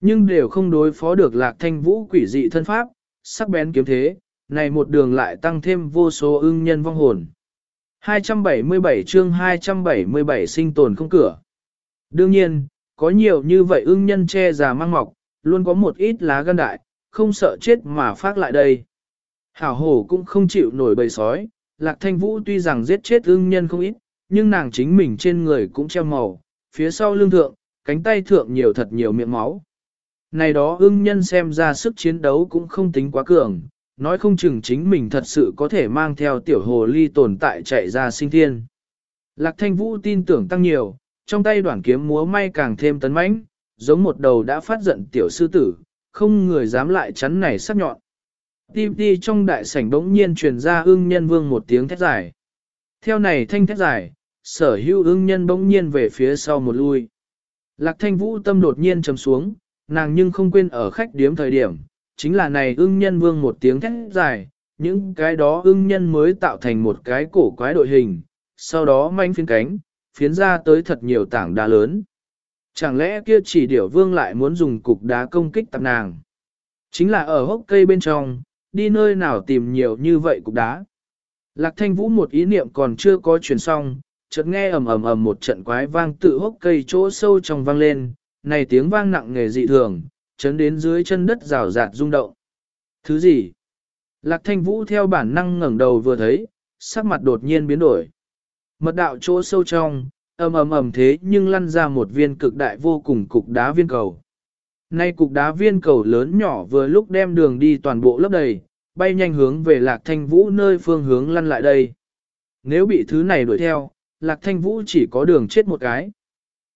Nhưng đều không đối phó được lạc thanh vũ quỷ dị thân pháp, sắc bén kiếm thế, này một đường lại tăng thêm vô số ưng nhân vong hồn. 277 chương 277 sinh tồn không cửa. Đương nhiên, có nhiều như vậy ưng nhân che già mang mọc, luôn có một ít lá gan đại, không sợ chết mà phát lại đây. Hảo hổ cũng không chịu nổi bầy sói, lạc thanh vũ tuy rằng giết chết ưng nhân không ít, nhưng nàng chính mình trên người cũng treo màu, phía sau lưng thượng, cánh tay thượng nhiều thật nhiều miệng máu. Này đó ưng nhân xem ra sức chiến đấu cũng không tính quá cường, nói không chừng chính mình thật sự có thể mang theo tiểu hồ ly tồn tại chạy ra sinh thiên. Lạc thanh vũ tin tưởng tăng nhiều, trong tay đoạn kiếm múa may càng thêm tấn mãnh, giống một đầu đã phát giận tiểu sư tử, không người dám lại chắn này sắc nhọn. Ti ti trong đại sảnh bỗng nhiên truyền ra ưng nhân vương một tiếng thét dài. Theo này thanh thét dài, sở hữu ưng nhân bỗng nhiên về phía sau một lui. Lạc thanh vũ tâm đột nhiên trầm xuống, nàng nhưng không quên ở khách điếm thời điểm, chính là này ưng nhân vương một tiếng thét dài, những cái đó ưng nhân mới tạo thành một cái cổ quái đội hình, sau đó manh phiến cánh, phiến ra tới thật nhiều tảng đá lớn. Chẳng lẽ kia chỉ điểu vương lại muốn dùng cục đá công kích tập nàng? Chính là ở hốc cây bên trong, đi nơi nào tìm nhiều như vậy cục đá. Lạc thanh vũ một ý niệm còn chưa có chuyển xong, chợt nghe ầm ầm ầm một trận quái vang tự hốc cây chỗ sâu trong vang lên, này tiếng vang nặng nghề dị thường, chấn đến dưới chân đất rào rạt rung động. Thứ gì? Lạc thanh vũ theo bản năng ngẩng đầu vừa thấy, sắc mặt đột nhiên biến đổi. Mật đạo chỗ sâu trong, ầm ầm ầm thế nhưng lăn ra một viên cực đại vô cùng cục đá viên cầu. Nay cục đá viên cầu lớn nhỏ vừa lúc đem đường đi toàn bộ lấp đầy, bay nhanh hướng về lạc thanh vũ nơi phương hướng lăn lại đây. Nếu bị thứ này đuổi theo, lạc thanh vũ chỉ có đường chết một cái.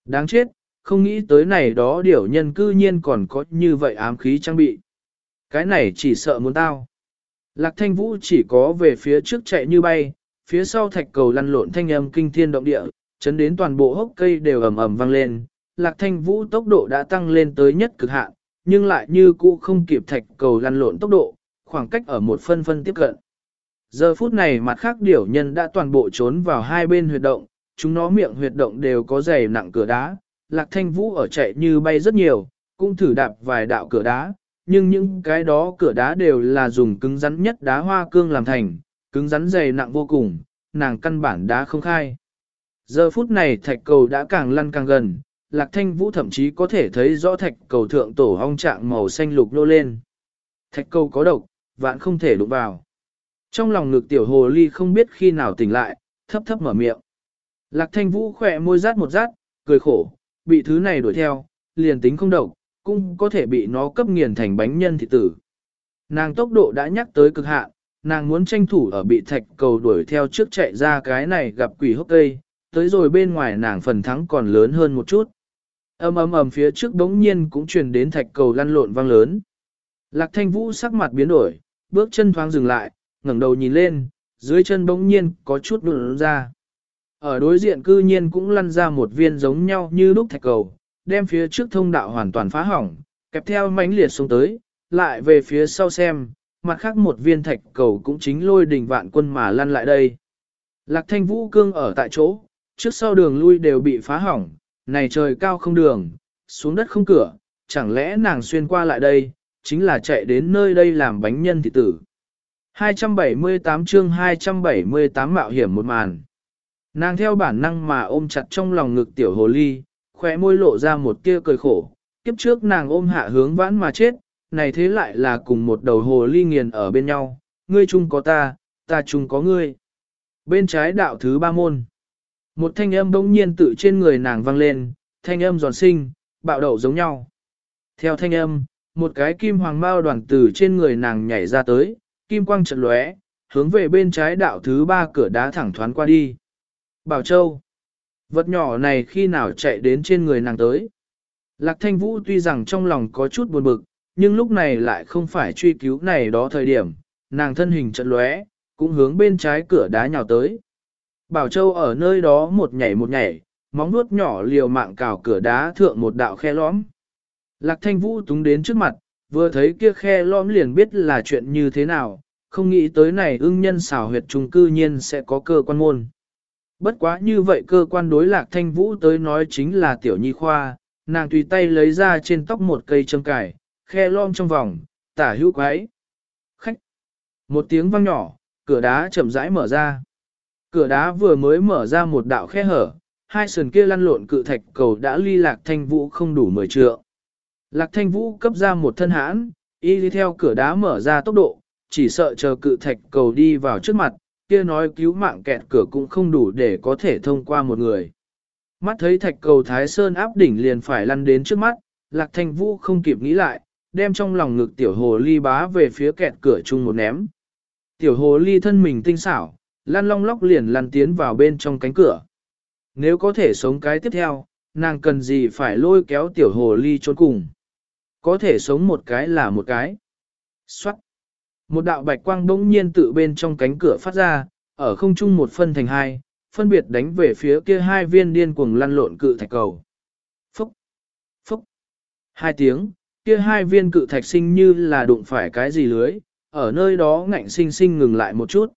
Đáng chết, không nghĩ tới này đó điểu nhân cư nhiên còn có như vậy ám khí trang bị. Cái này chỉ sợ muốn tao. Lạc thanh vũ chỉ có về phía trước chạy như bay, phía sau thạch cầu lăn lộn thanh âm kinh thiên động địa, chấn đến toàn bộ hốc cây đều ầm ầm vang lên. Lạc thanh vũ tốc độ đã tăng lên tới nhất cực hạn, nhưng lại như cũ không kịp thạch cầu lăn lộn tốc độ, khoảng cách ở một phân phân tiếp cận. Giờ phút này mặt khác điểu nhân đã toàn bộ trốn vào hai bên huyệt động, chúng nó miệng huyệt động đều có dày nặng cửa đá, lạc thanh vũ ở chạy như bay rất nhiều, cũng thử đạp vài đạo cửa đá, nhưng những cái đó cửa đá đều là dùng cứng rắn nhất đá hoa cương làm thành, cứng rắn dày nặng vô cùng, nàng căn bản đá không khai. Giờ phút này thạch cầu đã càng lăn càng gần, lạc thanh vũ thậm chí có thể thấy rõ thạch cầu thượng tổ hong trạng màu xanh lục nô lên. Thạch cầu có độc, vạn không thể đụng vào. Trong lòng ngực tiểu hồ ly không biết khi nào tỉnh lại, thấp thấp mở miệng. Lạc thanh vũ khỏe môi rát một rát, cười khổ, bị thứ này đuổi theo, liền tính không độc, cũng có thể bị nó cấp nghiền thành bánh nhân thị tử. Nàng tốc độ đã nhắc tới cực hạn, nàng muốn tranh thủ ở bị thạch cầu đuổi theo trước chạy ra cái này gặp quỷ hốc cây, tới rồi bên ngoài nàng phần thắng còn lớn hơn một chút. Ầm ầm ầm phía trước đống nhiên cũng truyền đến thạch cầu lăn lộn vang lớn. Lạc thanh vũ sắc mặt biến đổi, bước chân thoáng dừng lại, ngẩng đầu nhìn lên, dưới chân bỗng nhiên có chút đụng ra. Ở đối diện cư nhiên cũng lăn ra một viên giống nhau như lúc thạch cầu, đem phía trước thông đạo hoàn toàn phá hỏng, kẹp theo mãnh liệt xuống tới, lại về phía sau xem, mặt khác một viên thạch cầu cũng chính lôi đỉnh vạn quân mà lăn lại đây. Lạc thanh vũ cương ở tại chỗ, trước sau đường lui đều bị phá hỏng, này trời cao không đường, xuống đất không cửa, chẳng lẽ nàng xuyên qua lại đây, chính là chạy đến nơi đây làm bánh nhân thị tử. 278 chương 278 mạo hiểm một màn. Nàng theo bản năng mà ôm chặt trong lòng ngực tiểu hồ ly, khóe môi lộ ra một tia cười khổ. Kiếp trước nàng ôm hạ hướng vãn mà chết, này thế lại là cùng một đầu hồ ly nghiền ở bên nhau, ngươi chung có ta, ta chung có ngươi. Bên trái đạo thứ ba môn. Một thanh âm bỗng nhiên tự trên người nàng vang lên, thanh âm giòn sinh, bạo đậu giống nhau. Theo thanh âm, một cái kim hoàng bao đoàn từ trên người nàng nhảy ra tới, kim quang trận lóe, hướng về bên trái đạo thứ ba cửa đá thẳng thoán qua đi. Bảo Châu. Vật nhỏ này khi nào chạy đến trên người nàng tới. Lạc Thanh Vũ tuy rằng trong lòng có chút buồn bực, nhưng lúc này lại không phải truy cứu này đó thời điểm, nàng thân hình trận lóe, cũng hướng bên trái cửa đá nhào tới. Bảo Châu ở nơi đó một nhảy một nhảy, móng nuốt nhỏ liều mạng cào cửa đá thượng một đạo khe lõm. Lạc Thanh Vũ túng đến trước mặt, vừa thấy kia khe lõm liền biết là chuyện như thế nào, không nghĩ tới này ưng nhân xảo huyệt trùng cư nhiên sẽ có cơ quan môn. Bất quá như vậy cơ quan đối lạc thanh vũ tới nói chính là tiểu nhi khoa, nàng tùy tay lấy ra trên tóc một cây châm cải khe lom trong vòng, tả hữu quái. Khách. Một tiếng vang nhỏ, cửa đá chậm rãi mở ra. Cửa đá vừa mới mở ra một đạo khe hở, hai sườn kia lăn lộn cự thạch cầu đã ly lạc thanh vũ không đủ mười trượng. Lạc thanh vũ cấp ra một thân hãn, y đi theo cửa đá mở ra tốc độ, chỉ sợ chờ cự thạch cầu đi vào trước mặt, kia nói cứu mạng kẹt cửa cũng không đủ để có thể thông qua một người. Mắt thấy thạch cầu Thái Sơn áp đỉnh liền phải lăn đến trước mắt, Lạc Thanh Vũ không kịp nghĩ lại, đem trong lòng ngực tiểu hồ ly bá về phía kẹt cửa chung một ném. Tiểu hồ ly thân mình tinh xảo, lăn long lóc liền lăn tiến vào bên trong cánh cửa. Nếu có thể sống cái tiếp theo, nàng cần gì phải lôi kéo tiểu hồ ly trốn cùng. Có thể sống một cái là một cái. Xoát. Một đạo bạch quang bỗng nhiên tự bên trong cánh cửa phát ra, ở không trung một phân thành hai, phân biệt đánh về phía kia hai viên điên cuồng lăn lộn cự thạch cầu. Phúc! Phúc! Hai tiếng, kia hai viên cự thạch sinh như là đụng phải cái gì lưới, ở nơi đó ngạnh sinh sinh ngừng lại một chút.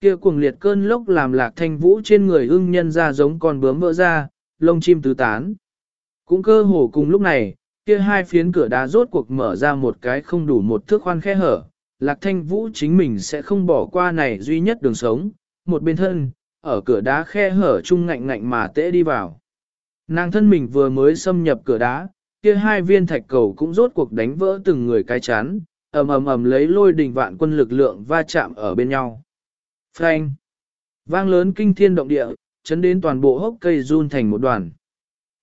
Kia cuồng liệt cơn lốc làm lạc thanh vũ trên người ưng nhân ra giống con bướm vỡ ra, lông chim tứ tán. Cũng cơ hồ cùng lúc này, kia hai phiến cửa đá rốt cuộc mở ra một cái không đủ một thước khoan khe hở, lạc thanh vũ chính mình sẽ không bỏ qua này duy nhất đường sống, một bên thân, ở cửa đá khe hở chung ngạnh ngạnh mà tễ đi vào. Nàng thân mình vừa mới xâm nhập cửa đá, kia hai viên thạch cầu cũng rốt cuộc đánh vỡ từng người cái chán, ầm ầm ầm lấy lôi đình vạn quân lực lượng va chạm ở bên nhau. Phanh! Vang lớn kinh thiên động địa, chấn đến toàn bộ hốc cây run thành một đoàn.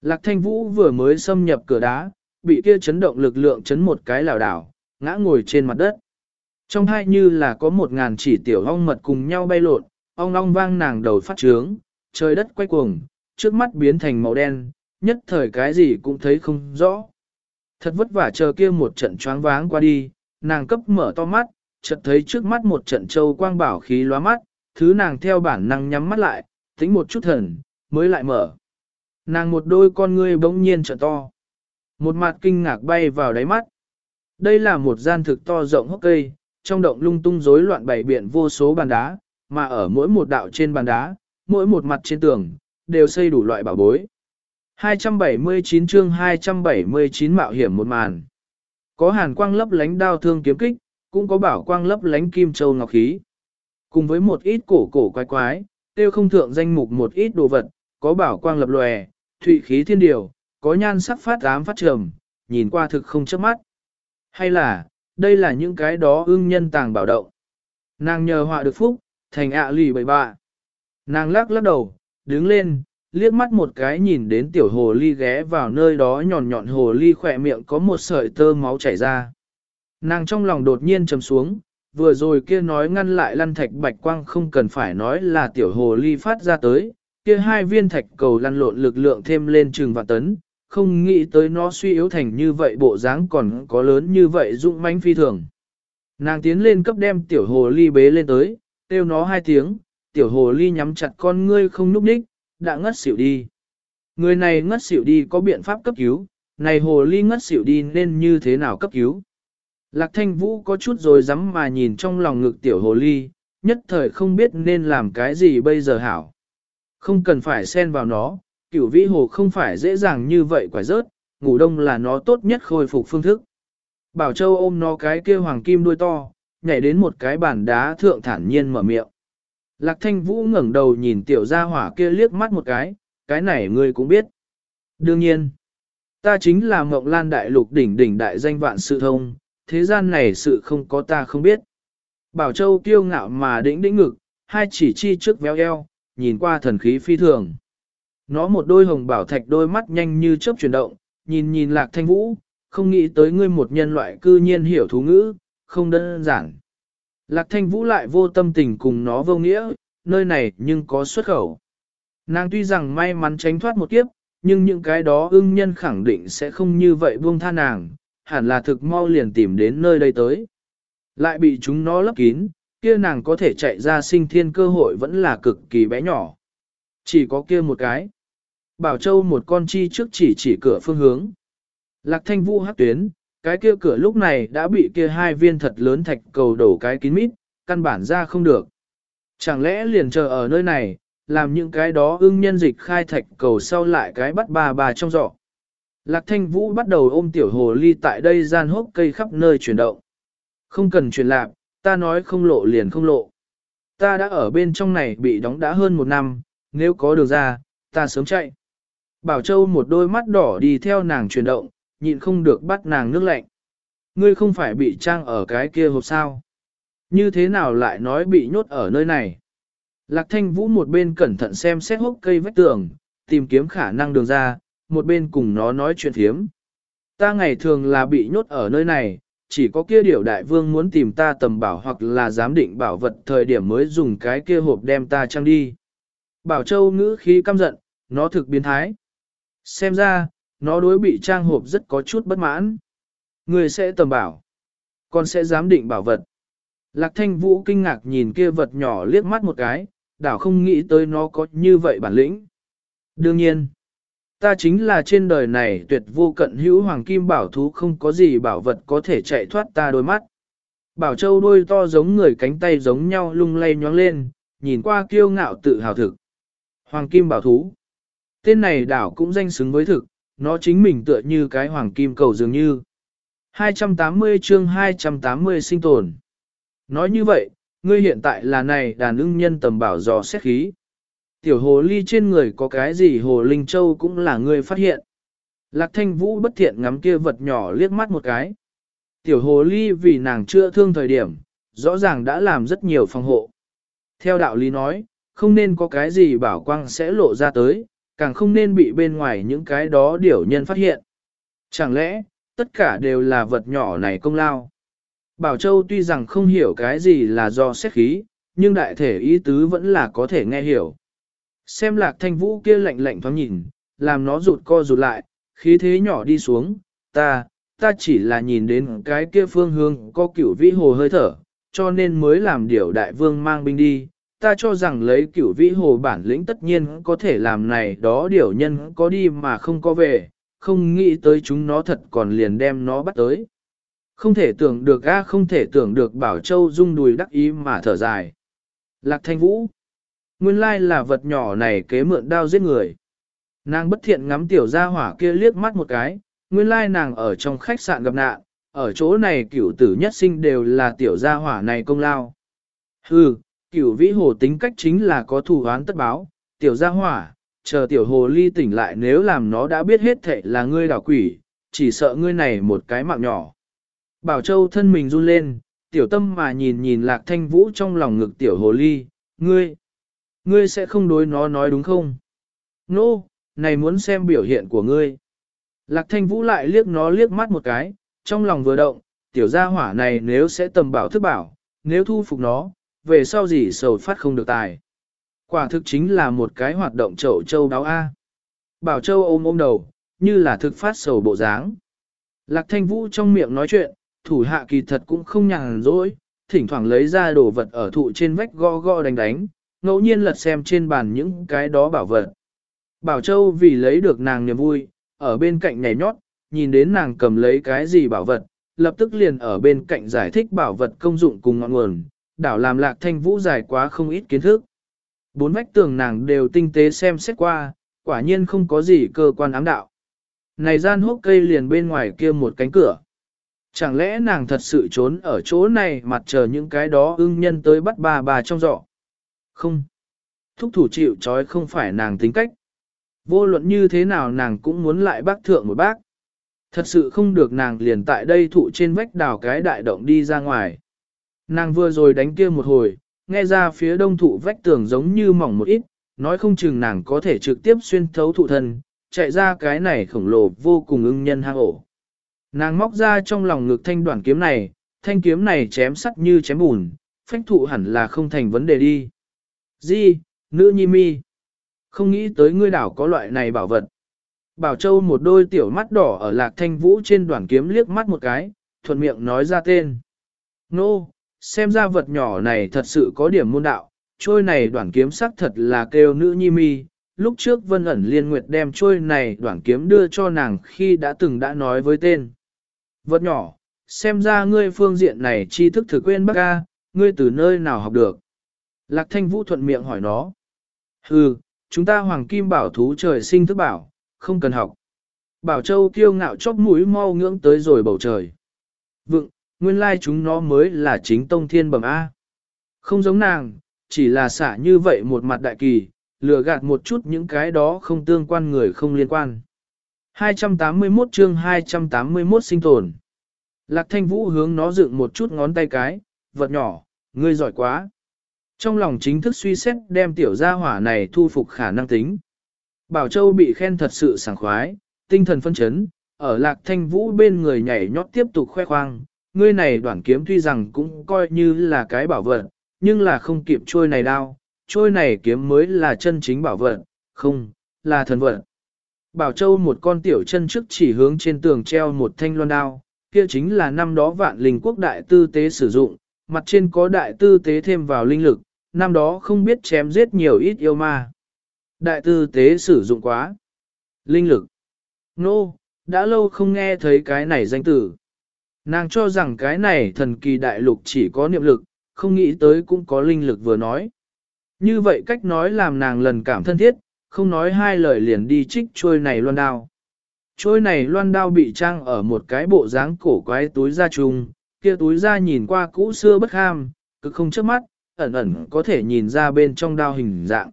Lạc thanh vũ vừa mới xâm nhập cửa đá, bị kia chấn động lực lượng chấn một cái lảo đảo, ngã ngồi trên mặt đất. Trong hai như là có một ngàn chỉ tiểu ong mật cùng nhau bay lộn, ong ong vang nàng đầu phát trướng, trời đất quay cuồng, trước mắt biến thành màu đen, nhất thời cái gì cũng thấy không rõ. Thật vất vả chờ kia một trận choáng váng qua đi, nàng cấp mở to mắt, chợt thấy trước mắt một trận châu quang bảo khí lóa mắt, thứ nàng theo bản năng nhắm mắt lại, tính một chút thần, mới lại mở. Nàng một đôi con ngươi bỗng nhiên trợ to. Một mặt kinh ngạc bay vào đáy mắt. Đây là một gian thực to rộng hốc cây, trong động lung tung rối loạn bảy biển vô số bàn đá, mà ở mỗi một đạo trên bàn đá, mỗi một mặt trên tường, đều xây đủ loại bảo bối. 279 chương 279 mạo hiểm một màn. Có hàn quang lấp lánh đao thương kiếm kích, cũng có bảo quang lấp lánh kim châu ngọc khí. Cùng với một ít cổ cổ quái quái, tiêu không thượng danh mục một ít đồ vật, có bảo quang lập lòe, thụy khí thiên điều, có nhan sắc phát ám phát trầm, nhìn qua thực không chớp mắt. Hay là, đây là những cái đó ưng nhân tàng bảo động. Nàng nhờ họa được phúc, thành ạ lì bậy bạ. Nàng lắc lắc đầu, đứng lên, liếc mắt một cái nhìn đến tiểu hồ ly ghé vào nơi đó nhọn nhọn hồ ly khỏe miệng có một sợi tơ máu chảy ra. Nàng trong lòng đột nhiên trầm xuống, vừa rồi kia nói ngăn lại lăn thạch bạch quang không cần phải nói là tiểu hồ ly phát ra tới, kia hai viên thạch cầu lăn lộn lực lượng thêm lên chừng vạn tấn, không nghĩ tới nó suy yếu thành như vậy bộ dáng còn có lớn như vậy dũng mãnh phi thường. Nàng tiến lên cấp đem tiểu hồ ly bế lên tới, kêu nó hai tiếng, tiểu hồ ly nhắm chặt con ngươi không núp đích, đã ngất xỉu đi. Người này ngất xỉu đi có biện pháp cấp cứu, này hồ ly ngất xỉu đi nên như thế nào cấp cứu. Lạc thanh vũ có chút rồi dám mà nhìn trong lòng ngực tiểu hồ ly, nhất thời không biết nên làm cái gì bây giờ hảo. Không cần phải xen vào nó, cửu vĩ hồ không phải dễ dàng như vậy quả rớt, ngủ đông là nó tốt nhất khôi phục phương thức. Bảo Châu ôm nó cái kia hoàng kim đuôi to, nhảy đến một cái bàn đá thượng thản nhiên mở miệng. Lạc thanh vũ ngẩng đầu nhìn tiểu gia hỏa kia liếc mắt một cái, cái này ngươi cũng biết. Đương nhiên, ta chính là mộng lan đại lục đỉnh đỉnh đại danh vạn sự thông, thế gian này sự không có ta không biết. Bảo Châu kiêu ngạo mà đĩnh đĩnh ngực, hai chỉ chi trước véo eo, nhìn qua thần khí phi thường. Nó một đôi hồng bảo thạch đôi mắt nhanh như chớp chuyển động, nhìn nhìn lạc thanh vũ, không nghĩ tới ngươi một nhân loại cư nhiên hiểu thú ngữ, không đơn giản. Lạc thanh vũ lại vô tâm tình cùng nó vô nghĩa, nơi này nhưng có xuất khẩu. Nàng tuy rằng may mắn tránh thoát một kiếp, nhưng những cái đó ưng nhân khẳng định sẽ không như vậy buông tha nàng, hẳn là thực mau liền tìm đến nơi đây tới. Lại bị chúng nó lấp kín, kia nàng có thể chạy ra sinh thiên cơ hội vẫn là cực kỳ bé nhỏ. Chỉ có kia một cái. Bảo Châu một con chi trước chỉ chỉ cửa phương hướng. Lạc thanh vũ hát tuyến, cái kia cửa lúc này đã bị kia hai viên thật lớn thạch cầu đổ cái kín mít, căn bản ra không được. Chẳng lẽ liền chờ ở nơi này, làm những cái đó ưng nhân dịch khai thạch cầu sau lại cái bắt bà bà trong giỏ. Lạc thanh vũ bắt đầu ôm tiểu hồ ly tại đây gian hốc cây khắp nơi chuyển động. Không cần chuyển lạc, ta nói không lộ liền không lộ. Ta đã ở bên trong này bị đóng đã hơn một năm, nếu có đường ra, ta sớm chạy. Bảo Châu một đôi mắt đỏ đi theo nàng chuyển động, nhịn không được bắt nàng nước lạnh. Ngươi không phải bị trang ở cái kia hộp sao? Như thế nào lại nói bị nhốt ở nơi này? Lạc thanh vũ một bên cẩn thận xem xét hốc cây vách tường, tìm kiếm khả năng đường ra, một bên cùng nó nói chuyện thiếm. Ta ngày thường là bị nhốt ở nơi này, chỉ có kia điều đại vương muốn tìm ta tầm bảo hoặc là giám định bảo vật thời điểm mới dùng cái kia hộp đem ta trang đi. Bảo Châu ngữ khí căm giận, nó thực biến thái. Xem ra, nó đối bị trang hộp rất có chút bất mãn. Người sẽ tầm bảo, con sẽ giám định bảo vật. Lạc thanh vũ kinh ngạc nhìn kia vật nhỏ liếc mắt một cái, đảo không nghĩ tới nó có như vậy bản lĩnh. Đương nhiên, ta chính là trên đời này tuyệt vô cận hữu hoàng kim bảo thú không có gì bảo vật có thể chạy thoát ta đôi mắt. Bảo châu đôi to giống người cánh tay giống nhau lung lay nhoáng lên, nhìn qua kiêu ngạo tự hào thực. Hoàng kim bảo thú. Tên này đảo cũng danh xứng với thực, nó chính mình tựa như cái hoàng kim cầu dường như. 280 chương 280 sinh tồn. Nói như vậy, ngươi hiện tại là này đàn ưng nhân tầm bảo dò xét khí. Tiểu hồ ly trên người có cái gì hồ linh châu cũng là ngươi phát hiện. Lạc thanh vũ bất thiện ngắm kia vật nhỏ liếc mắt một cái. Tiểu hồ ly vì nàng chưa thương thời điểm, rõ ràng đã làm rất nhiều phòng hộ. Theo đạo lý nói, không nên có cái gì bảo quang sẽ lộ ra tới, càng không nên bị bên ngoài những cái đó điểu nhân phát hiện. Chẳng lẽ, tất cả đều là vật nhỏ này công lao? Bảo Châu tuy rằng không hiểu cái gì là do xét khí, nhưng đại thể ý tứ vẫn là có thể nghe hiểu. Xem lạc thanh vũ kia lạnh lạnh thoáng nhìn, làm nó rụt co rụt lại, khí thế nhỏ đi xuống, ta, ta chỉ là nhìn đến cái kia phương hướng có cửu vĩ hồ hơi thở, cho nên mới làm điều đại vương mang binh đi. Ta cho rằng lấy cửu vĩ hồ bản lĩnh tất nhiên có thể làm này đó điều nhân có đi mà không có về, không nghĩ tới chúng nó thật còn liền đem nó bắt tới. Không thể tưởng được a không thể tưởng được Bảo Châu rung đùi đắc ý mà thở dài. Lạc thanh vũ. Nguyên lai là vật nhỏ này kế mượn đao giết người. Nàng bất thiện ngắm tiểu gia hỏa kia liếc mắt một cái, nguyên lai nàng ở trong khách sạn gặp nạn, ở chỗ này cửu tử nhất sinh đều là tiểu gia hỏa này công lao. Hừ, cửu vĩ hồ tính cách chính là có thù oán tất báo, tiểu gia hỏa, chờ tiểu hồ ly tỉnh lại nếu làm nó đã biết hết thệ là ngươi đảo quỷ, chỉ sợ ngươi này một cái mạng nhỏ. Bảo Châu thân mình run lên, tiểu tâm mà nhìn nhìn lạc thanh vũ trong lòng ngực tiểu hồ ly, ngươi, ngươi sẽ không đối nó nói đúng không? Nô, no, này muốn xem biểu hiện của ngươi. Lạc thanh vũ lại liếc nó liếc mắt một cái, trong lòng vừa động, tiểu gia hỏa này nếu sẽ tầm bảo thức bảo, nếu thu phục nó, về sau gì sầu phát không được tài. Quả thực chính là một cái hoạt động chậu châu đáo A. Bảo châu ôm ôm đầu, như là thực phát sầu bộ dáng. Lạc thanh vũ trong miệng nói chuyện, thủ hạ kỳ thật cũng không nhàn rỗi, thỉnh thoảng lấy ra đồ vật ở thụ trên vách go go đánh đánh, ngẫu nhiên lật xem trên bàn những cái đó bảo vật. Bảo Châu vì lấy được nàng niềm vui, ở bên cạnh nhảy nhót, nhìn đến nàng cầm lấy cái gì bảo vật, lập tức liền ở bên cạnh giải thích bảo vật công dụng cùng ngọn nguồn, đảo làm lạc thanh vũ dài quá không ít kiến thức. Bốn vách tường nàng đều tinh tế xem xét qua, quả nhiên không có gì cơ quan ám đạo. Này gian hốc cây liền bên ngoài kia một cánh cửa. Chẳng lẽ nàng thật sự trốn ở chỗ này mặt chờ những cái đó ưng nhân tới bắt bà bà trong giỏ? Không. Thúc thủ chịu trói không phải nàng tính cách. Vô luận như thế nào nàng cũng muốn lại bác thượng một bác. Thật sự không được nàng liền tại đây thụ trên vách đào cái đại động đi ra ngoài. Nàng vừa rồi đánh kia một hồi, nghe ra phía đông thụ vách tường giống như mỏng một ít, nói không chừng nàng có thể trực tiếp xuyên thấu thụ thân, chạy ra cái này khổng lồ vô cùng ưng nhân hang ổ. Nàng móc ra trong lòng ngực thanh đoạn kiếm này, thanh kiếm này chém sắt như chém bùn, phách thụ hẳn là không thành vấn đề đi. Di, nữ nhi mi. Không nghĩ tới ngươi đảo có loại này bảo vật. Bảo Châu một đôi tiểu mắt đỏ ở lạc thanh vũ trên đoạn kiếm liếc mắt một cái, thuận miệng nói ra tên. Nô, no, xem ra vật nhỏ này thật sự có điểm môn đạo, trôi này đoạn kiếm sắc thật là kêu nữ nhi mi, lúc trước Vân ẩn liên nguyệt đem trôi này đoạn kiếm đưa cho nàng khi đã từng đã nói với tên. Vật nhỏ, xem ra ngươi phương diện này tri thức thử quên bác ca, ngươi từ nơi nào học được. Lạc thanh vũ thuận miệng hỏi nó. Hừ, chúng ta hoàng kim bảo thú trời sinh thức bảo, không cần học. Bảo Châu kiêu ngạo chóp mũi mau ngưỡng tới rồi bầu trời. Vựng, nguyên lai chúng nó mới là chính tông thiên bẩm A. Không giống nàng, chỉ là xả như vậy một mặt đại kỳ, lừa gạt một chút những cái đó không tương quan người không liên quan. 281 chương 281 sinh tồn. Lạc thanh vũ hướng nó dựng một chút ngón tay cái, vật nhỏ, ngươi giỏi quá. Trong lòng chính thức suy xét đem tiểu gia hỏa này thu phục khả năng tính. Bảo Châu bị khen thật sự sảng khoái, tinh thần phân chấn, ở lạc thanh vũ bên người nhảy nhót tiếp tục khoe khoang. Ngươi này đoạn kiếm tuy rằng cũng coi như là cái bảo vật, nhưng là không kịp trôi này đao, trôi này kiếm mới là chân chính bảo vật, không, là thần vật. Bảo Châu một con tiểu chân trước chỉ hướng trên tường treo một thanh loan đao, kia chính là năm đó vạn linh quốc đại tư tế sử dụng, mặt trên có đại tư tế thêm vào linh lực, năm đó không biết chém giết nhiều ít yêu ma. Đại tư tế sử dụng quá. Linh lực. Nô, no, đã lâu không nghe thấy cái này danh tử. Nàng cho rằng cái này thần kỳ đại lục chỉ có niệm lực, không nghĩ tới cũng có linh lực vừa nói. Như vậy cách nói làm nàng lần cảm thân thiết, không nói hai lời liền đi trích trôi này loan đao. Trôi này loan đao bị trang ở một cái bộ dáng cổ quái túi da trùng, kia túi da nhìn qua cũ xưa bất ham, cực không trước mắt, ẩn ẩn có thể nhìn ra bên trong đao hình dạng.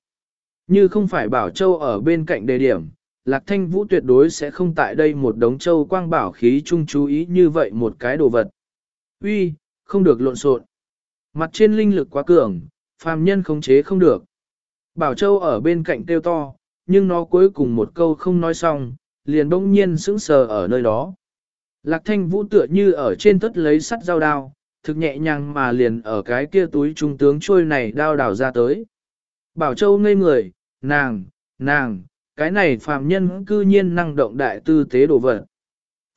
Như không phải bảo châu ở bên cạnh đề điểm, Lạc Thanh Vũ tuyệt đối sẽ không tại đây một đống châu quang bảo khí chung chú ý như vậy một cái đồ vật. Uy, không được lộn xộn. Mặt trên linh lực quá cường, phàm nhân khống chế không được. Bảo Châu ở bên cạnh kêu to, nhưng nó cuối cùng một câu không nói xong, liền bỗng nhiên sững sờ ở nơi đó. Lạc thanh vũ tựa như ở trên tất lấy sắt dao đao, thực nhẹ nhàng mà liền ở cái kia túi trung tướng trôi này đao đảo ra tới. Bảo Châu ngây người, nàng, nàng, cái này phàm nhân cư nhiên năng động đại tư tế đồ vật.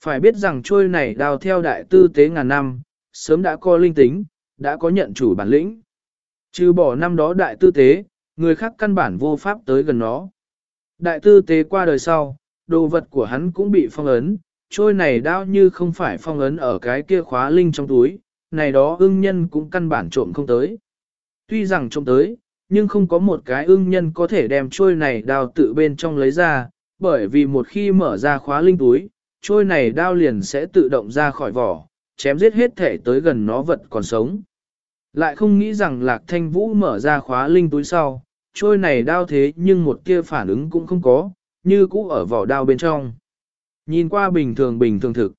Phải biết rằng trôi này đào theo đại tư tế ngàn năm, sớm đã có linh tính, đã có nhận chủ bản lĩnh. Trừ bỏ năm đó đại tư tế, người khác căn bản vô pháp tới gần nó. Đại tư tế qua đời sau, đồ vật của hắn cũng bị phong ấn, trôi này đao như không phải phong ấn ở cái kia khóa linh trong túi, này đó ưng nhân cũng căn bản trộm không tới. Tuy rằng trộm tới, nhưng không có một cái ưng nhân có thể đem trôi này đao tự bên trong lấy ra, bởi vì một khi mở ra khóa linh túi, trôi này đao liền sẽ tự động ra khỏi vỏ, chém giết hết thể tới gần nó vật còn sống. Lại không nghĩ rằng lạc thanh vũ mở ra khóa linh túi sau, trôi này đao thế nhưng một kia phản ứng cũng không có, như cũ ở vỏ đao bên trong. Nhìn qua bình thường bình thường thực.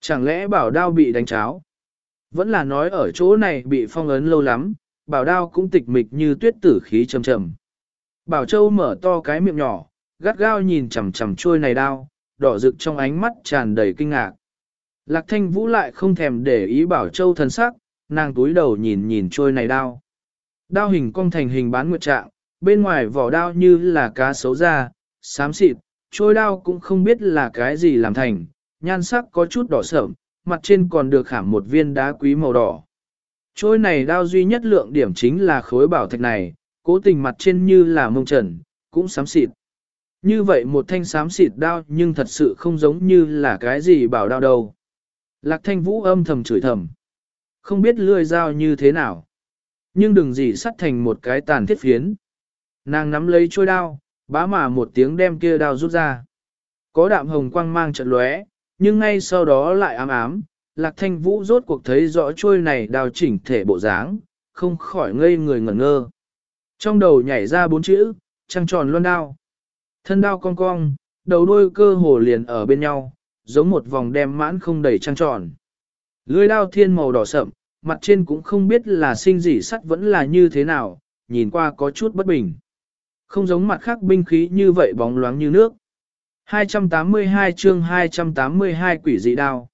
Chẳng lẽ bảo đao bị đánh cháo? Vẫn là nói ở chỗ này bị phong ấn lâu lắm, bảo đao cũng tịch mịch như tuyết tử khí trầm trầm. Bảo Châu mở to cái miệng nhỏ, gắt gao nhìn chằm chằm trôi này đao, đỏ rực trong ánh mắt tràn đầy kinh ngạc. Lạc thanh vũ lại không thèm để ý Bảo Châu thần sắc, nàng túi đầu nhìn nhìn trôi này đao. Đao hình cong thành hình bán nguyệt trạng, bên ngoài vỏ đao như là cá sấu da, xám xịt, trôi đao cũng không biết là cái gì làm thành, nhan sắc có chút đỏ sợm, mặt trên còn được khảm một viên đá quý màu đỏ. Trôi này đao duy nhất lượng điểm chính là khối bảo thạch này, cố tình mặt trên như là mông trần, cũng xám xịt. Như vậy một thanh xám xịt đao nhưng thật sự không giống như là cái gì bảo đao đâu. Lạc thanh vũ âm thầm chửi thầm. Không biết lươi dao như thế nào. Nhưng đừng gì sắt thành một cái tàn thiết phiến. Nàng nắm lấy trôi đao, bá mà một tiếng đem kia đao rút ra. Có đạm hồng quang mang trận lóe, nhưng ngay sau đó lại ám ám, lạc thanh vũ rốt cuộc thấy rõ trôi này đào chỉnh thể bộ dáng, không khỏi ngây người ngẩn ngơ. Trong đầu nhảy ra bốn chữ, trăng tròn luân đao. Thân đao cong cong, đầu đuôi cơ hồ liền ở bên nhau, giống một vòng đem mãn không đầy trăng tròn. Lưỡi đao thiên màu đỏ sậm, mặt trên cũng không biết là sinh dị sắt vẫn là như thế nào, nhìn qua có chút bất bình. Không giống mặt khác binh khí như vậy bóng loáng như nước. 282 chương 282 quỷ dị đao.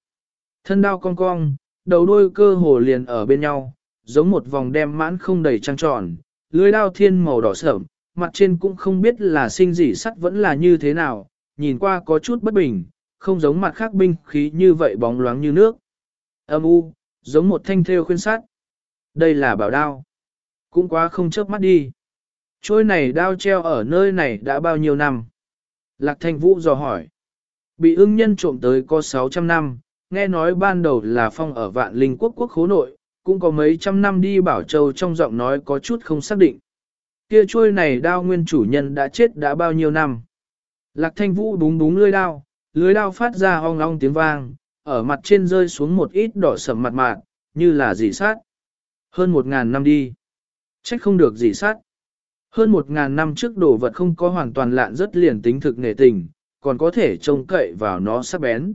Thân đao cong cong, đầu đuôi cơ hồ liền ở bên nhau, giống một vòng đem mãn không đầy trăng tròn, lưới đao thiên màu đỏ sởm, mặt trên cũng không biết là sinh dị sắt vẫn là như thế nào, nhìn qua có chút bất bình, không giống mặt khác binh khí như vậy bóng loáng như nước. Âm u, giống một thanh thêu khuyên sắt. Đây là bảo đao. Cũng quá không chớp mắt đi. Trôi này đao treo ở nơi này đã bao nhiêu năm? Lạc thanh vũ dò hỏi. Bị ưng nhân trộm tới có 600 năm, nghe nói ban đầu là phong ở vạn linh quốc quốc khố nội, cũng có mấy trăm năm đi bảo châu trong giọng nói có chút không xác định. Kia trôi này đao nguyên chủ nhân đã chết đã bao nhiêu năm? Lạc thanh vũ búng búng lưới đao, lưới đao phát ra ong ong tiếng vang, ở mặt trên rơi xuống một ít đỏ sầm mặt mạn, như là dì sát. Hơn một ngàn năm đi. Trách không được dì sát. Hơn một ngàn năm trước đồ vật không có hoàn toàn lạn rất liền tính thực nghệ tình, còn có thể trông cậy vào nó sắc bén.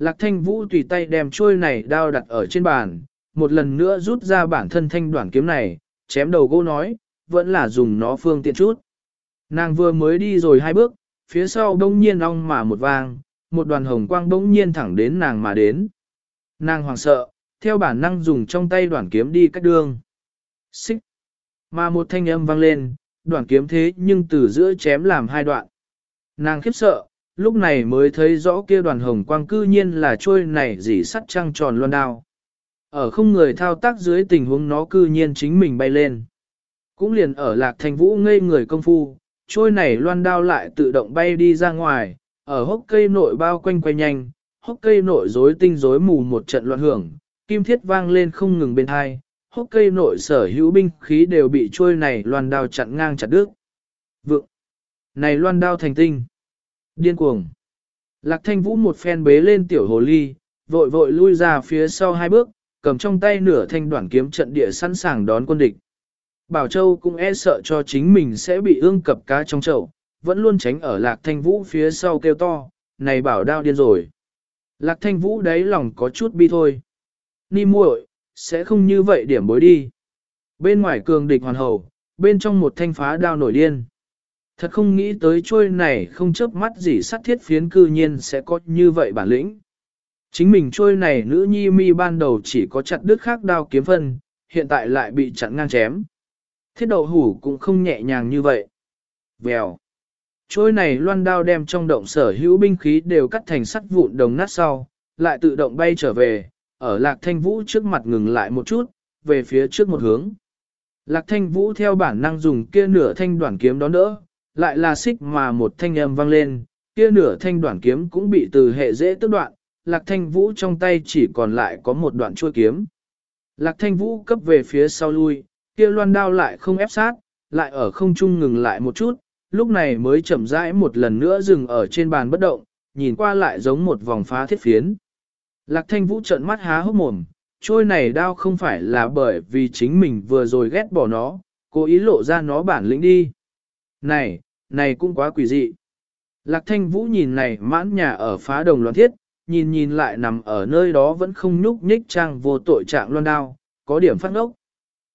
Lạc thanh vũ tùy tay đem trôi này đao đặt ở trên bàn, một lần nữa rút ra bản thân thanh đoạn kiếm này, chém đầu gỗ nói, vẫn là dùng nó phương tiện chút. Nàng vừa mới đi rồi hai bước, phía sau đông nhiên ong mà một vang, một đoàn hồng quang đông nhiên thẳng đến nàng mà đến. Nàng hoảng sợ, theo bản năng dùng trong tay đoạn kiếm đi cách đường. Xích. Mà một thanh âm vang lên, đoạn kiếm thế nhưng từ giữa chém làm hai đoạn. Nàng khiếp sợ, lúc này mới thấy rõ kia đoàn hồng quang cư nhiên là trôi này dỉ sắt trăng tròn loan đao. Ở không người thao tác dưới tình huống nó cư nhiên chính mình bay lên. Cũng liền ở lạc thành vũ ngây người công phu, trôi này loan đao lại tự động bay đi ra ngoài, ở hốc cây nội bao quanh quay nhanh, hốc cây nội rối tinh rối mù một trận loạn hưởng, kim thiết vang lên không ngừng bên hai, hốc cây nội sở hữu binh khí đều bị trôi này loan đao chặn ngang chặt đứt. Vượng! Này loan đao thành tinh! Điên cuồng! Lạc thanh vũ một phen bế lên tiểu hồ ly, vội vội lui ra phía sau hai bước, cầm trong tay nửa thanh đoạn kiếm trận địa sẵn sàng đón quân địch. Bảo Châu cũng e sợ cho chính mình sẽ bị ương cập cá trong chậu, vẫn luôn tránh ở lạc thanh vũ phía sau kêu to, này bảo đao điên rồi. Lạc thanh vũ đấy lòng có chút bi thôi. Ni muội, sẽ không như vậy điểm bối đi. Bên ngoài cường địch hoàn hậu, bên trong một thanh phá đao nổi điên. Thật không nghĩ tới trôi này không chớp mắt gì sắt thiết phiến cư nhiên sẽ có như vậy bản lĩnh. Chính mình trôi này nữ nhi mi ban đầu chỉ có chặt đứt khác đao kiếm phân, hiện tại lại bị chặn ngang chém. Thiết đậu hủ cũng không nhẹ nhàng như vậy. Vèo. Trôi này loan đao đem trong động sở hữu binh khí đều cắt thành sắt vụn đồng nát sau, lại tự động bay trở về, ở lạc thanh vũ trước mặt ngừng lại một chút, về phía trước một hướng. Lạc thanh vũ theo bản năng dùng kia nửa thanh đoạn kiếm đón đỡ, lại là xích mà một thanh âm vang lên, kia nửa thanh đoạn kiếm cũng bị từ hệ dễ tức đoạn, lạc thanh vũ trong tay chỉ còn lại có một đoạn chuôi kiếm. Lạc thanh vũ cấp về phía sau lui, kia loan đao lại không ép sát, lại ở không trung ngừng lại một chút, lúc này mới chậm rãi một lần nữa dừng ở trên bàn bất động, nhìn qua lại giống một vòng phá thiết phiến. Lạc thanh vũ trợn mắt há hốc mồm, trôi này đao không phải là bởi vì chính mình vừa rồi ghét bỏ nó, cố ý lộ ra nó bản lĩnh đi. Này, này cũng quá quỷ dị. Lạc thanh vũ nhìn này mãn nhà ở phá đồng loạn thiết, nhìn nhìn lại nằm ở nơi đó vẫn không nhúc nhích trang vô tội trạng loan đao, có điểm phát ngốc.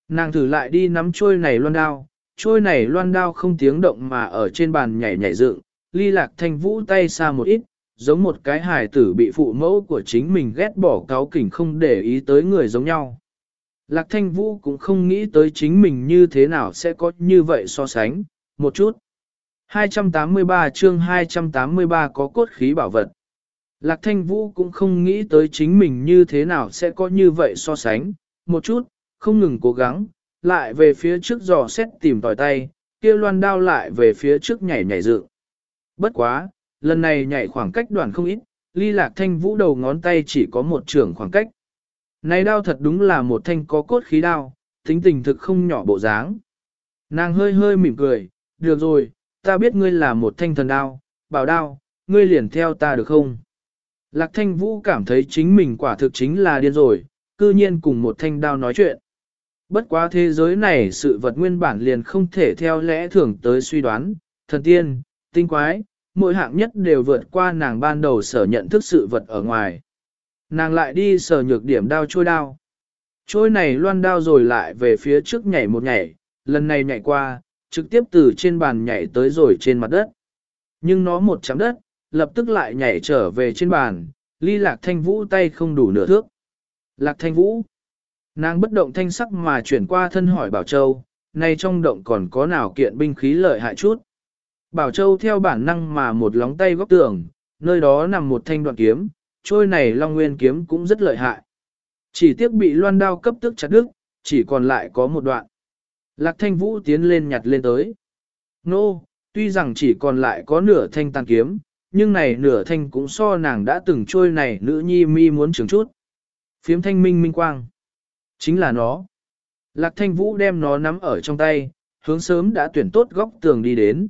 Nàng thử lại đi nắm trôi này loan đao, trôi này loan đao không tiếng động mà ở trên bàn nhảy nhảy dựng, ly lạc thanh vũ tay xa một ít, giống một cái hài tử bị phụ mẫu của chính mình ghét bỏ cáo kỉnh không để ý tới người giống nhau. Lạc thanh vũ cũng không nghĩ tới chính mình như thế nào sẽ có như vậy so sánh, một chút. 283 chương 283 có cốt khí bảo vật. Lạc thanh vũ cũng không nghĩ tới chính mình như thế nào sẽ có như vậy so sánh, một chút, không ngừng cố gắng, lại về phía trước dò xét tìm tòi tay, kia loan đao lại về phía trước nhảy nhảy dự. Bất quá, lần này nhảy khoảng cách đoạn không ít, ly lạc thanh vũ đầu ngón tay chỉ có một trường khoảng cách. Này đao thật đúng là một thanh có cốt khí đao, tính tình thực không nhỏ bộ dáng. Nàng hơi hơi mỉm cười, được rồi, ta biết ngươi là một thanh thần đao, bảo đao, ngươi liền theo ta được không? Lạc thanh vũ cảm thấy chính mình quả thực chính là điên rồi, cư nhiên cùng một thanh đao nói chuyện. Bất quá thế giới này sự vật nguyên bản liền không thể theo lẽ thường tới suy đoán, thần tiên, tinh quái, mỗi hạng nhất đều vượt qua nàng ban đầu sở nhận thức sự vật ở ngoài. Nàng lại đi sở nhược điểm đao trôi đao. Trôi này loan đao rồi lại về phía trước nhảy một nhảy, lần này nhảy qua, trực tiếp từ trên bàn nhảy tới rồi trên mặt đất. Nhưng nó một chạm đất, lập tức lại nhảy trở về trên bàn, ly lạc thanh vũ tay không đủ nửa thước. Lạc thanh vũ, nàng bất động thanh sắc mà chuyển qua thân hỏi Bảo Châu, nay trong động còn có nào kiện binh khí lợi hại chút. Bảo Châu theo bản năng mà một lóng tay góc tường, nơi đó nằm một thanh đoạn kiếm, trôi này Long Nguyên kiếm cũng rất lợi hại. Chỉ tiếc bị loan đao cấp tức chặt đứt, chỉ còn lại có một đoạn. Lạc thanh vũ tiến lên nhặt lên tới. Nô, tuy rằng chỉ còn lại có nửa thanh tàn kiếm, nhưng này nửa thanh cũng so nàng đã từng trôi này nữ nhi mi muốn trường chút. Phiếm thanh minh minh quang. Chính là nó. Lạc thanh vũ đem nó nắm ở trong tay, hướng sớm đã tuyển tốt góc tường đi đến.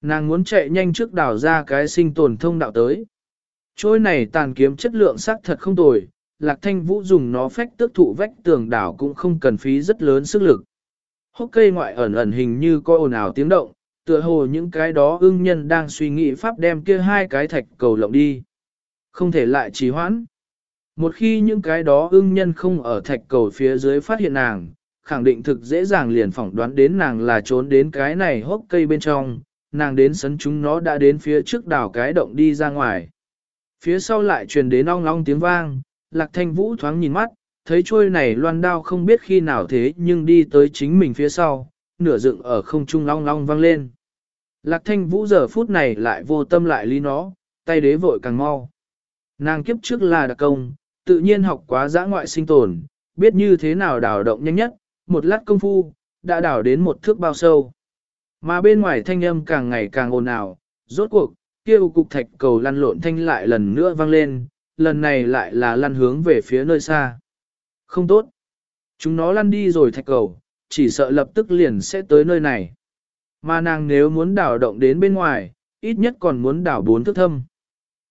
Nàng muốn chạy nhanh trước đào ra cái sinh tồn thông đạo tới. Trôi này tàn kiếm chất lượng sắc thật không tồi, Lạc Thanh Vũ dùng nó phách tước thụ vách tường đảo cũng không cần phí rất lớn sức lực. Hốc cây ngoại ẩn ẩn hình như có ồn ào tiếng động, tựa hồ những cái đó ưng nhân đang suy nghĩ pháp đem kia hai cái thạch cầu lộng đi. Không thể lại trì hoãn. Một khi những cái đó ưng nhân không ở thạch cầu phía dưới phát hiện nàng, khẳng định thực dễ dàng liền phỏng đoán đến nàng là trốn đến cái này hốc cây bên trong, nàng đến sấn chúng nó đã đến phía trước đảo cái động đi ra ngoài. Phía sau lại truyền đến ong ong tiếng vang, lạc thanh vũ thoáng nhìn mắt, thấy trôi này loan đao không biết khi nào thế nhưng đi tới chính mình phía sau, nửa dựng ở không trung long long vang lên. Lạc thanh vũ giờ phút này lại vô tâm lại lý nó, tay đế vội càng mau. Nàng kiếp trước là đặc công, tự nhiên học quá giã ngoại sinh tồn, biết như thế nào đảo động nhanh nhất, một lát công phu, đã đảo đến một thước bao sâu. Mà bên ngoài thanh âm càng ngày càng ồn ào, rốt cuộc, kêu cục thạch cầu lăn lộn thanh lại lần nữa vang lên, lần này lại là lăn hướng về phía nơi xa. Không tốt. Chúng nó lăn đi rồi thạch cầu, chỉ sợ lập tức liền sẽ tới nơi này. Mà nàng nếu muốn đảo động đến bên ngoài, ít nhất còn muốn đảo bốn thước thâm.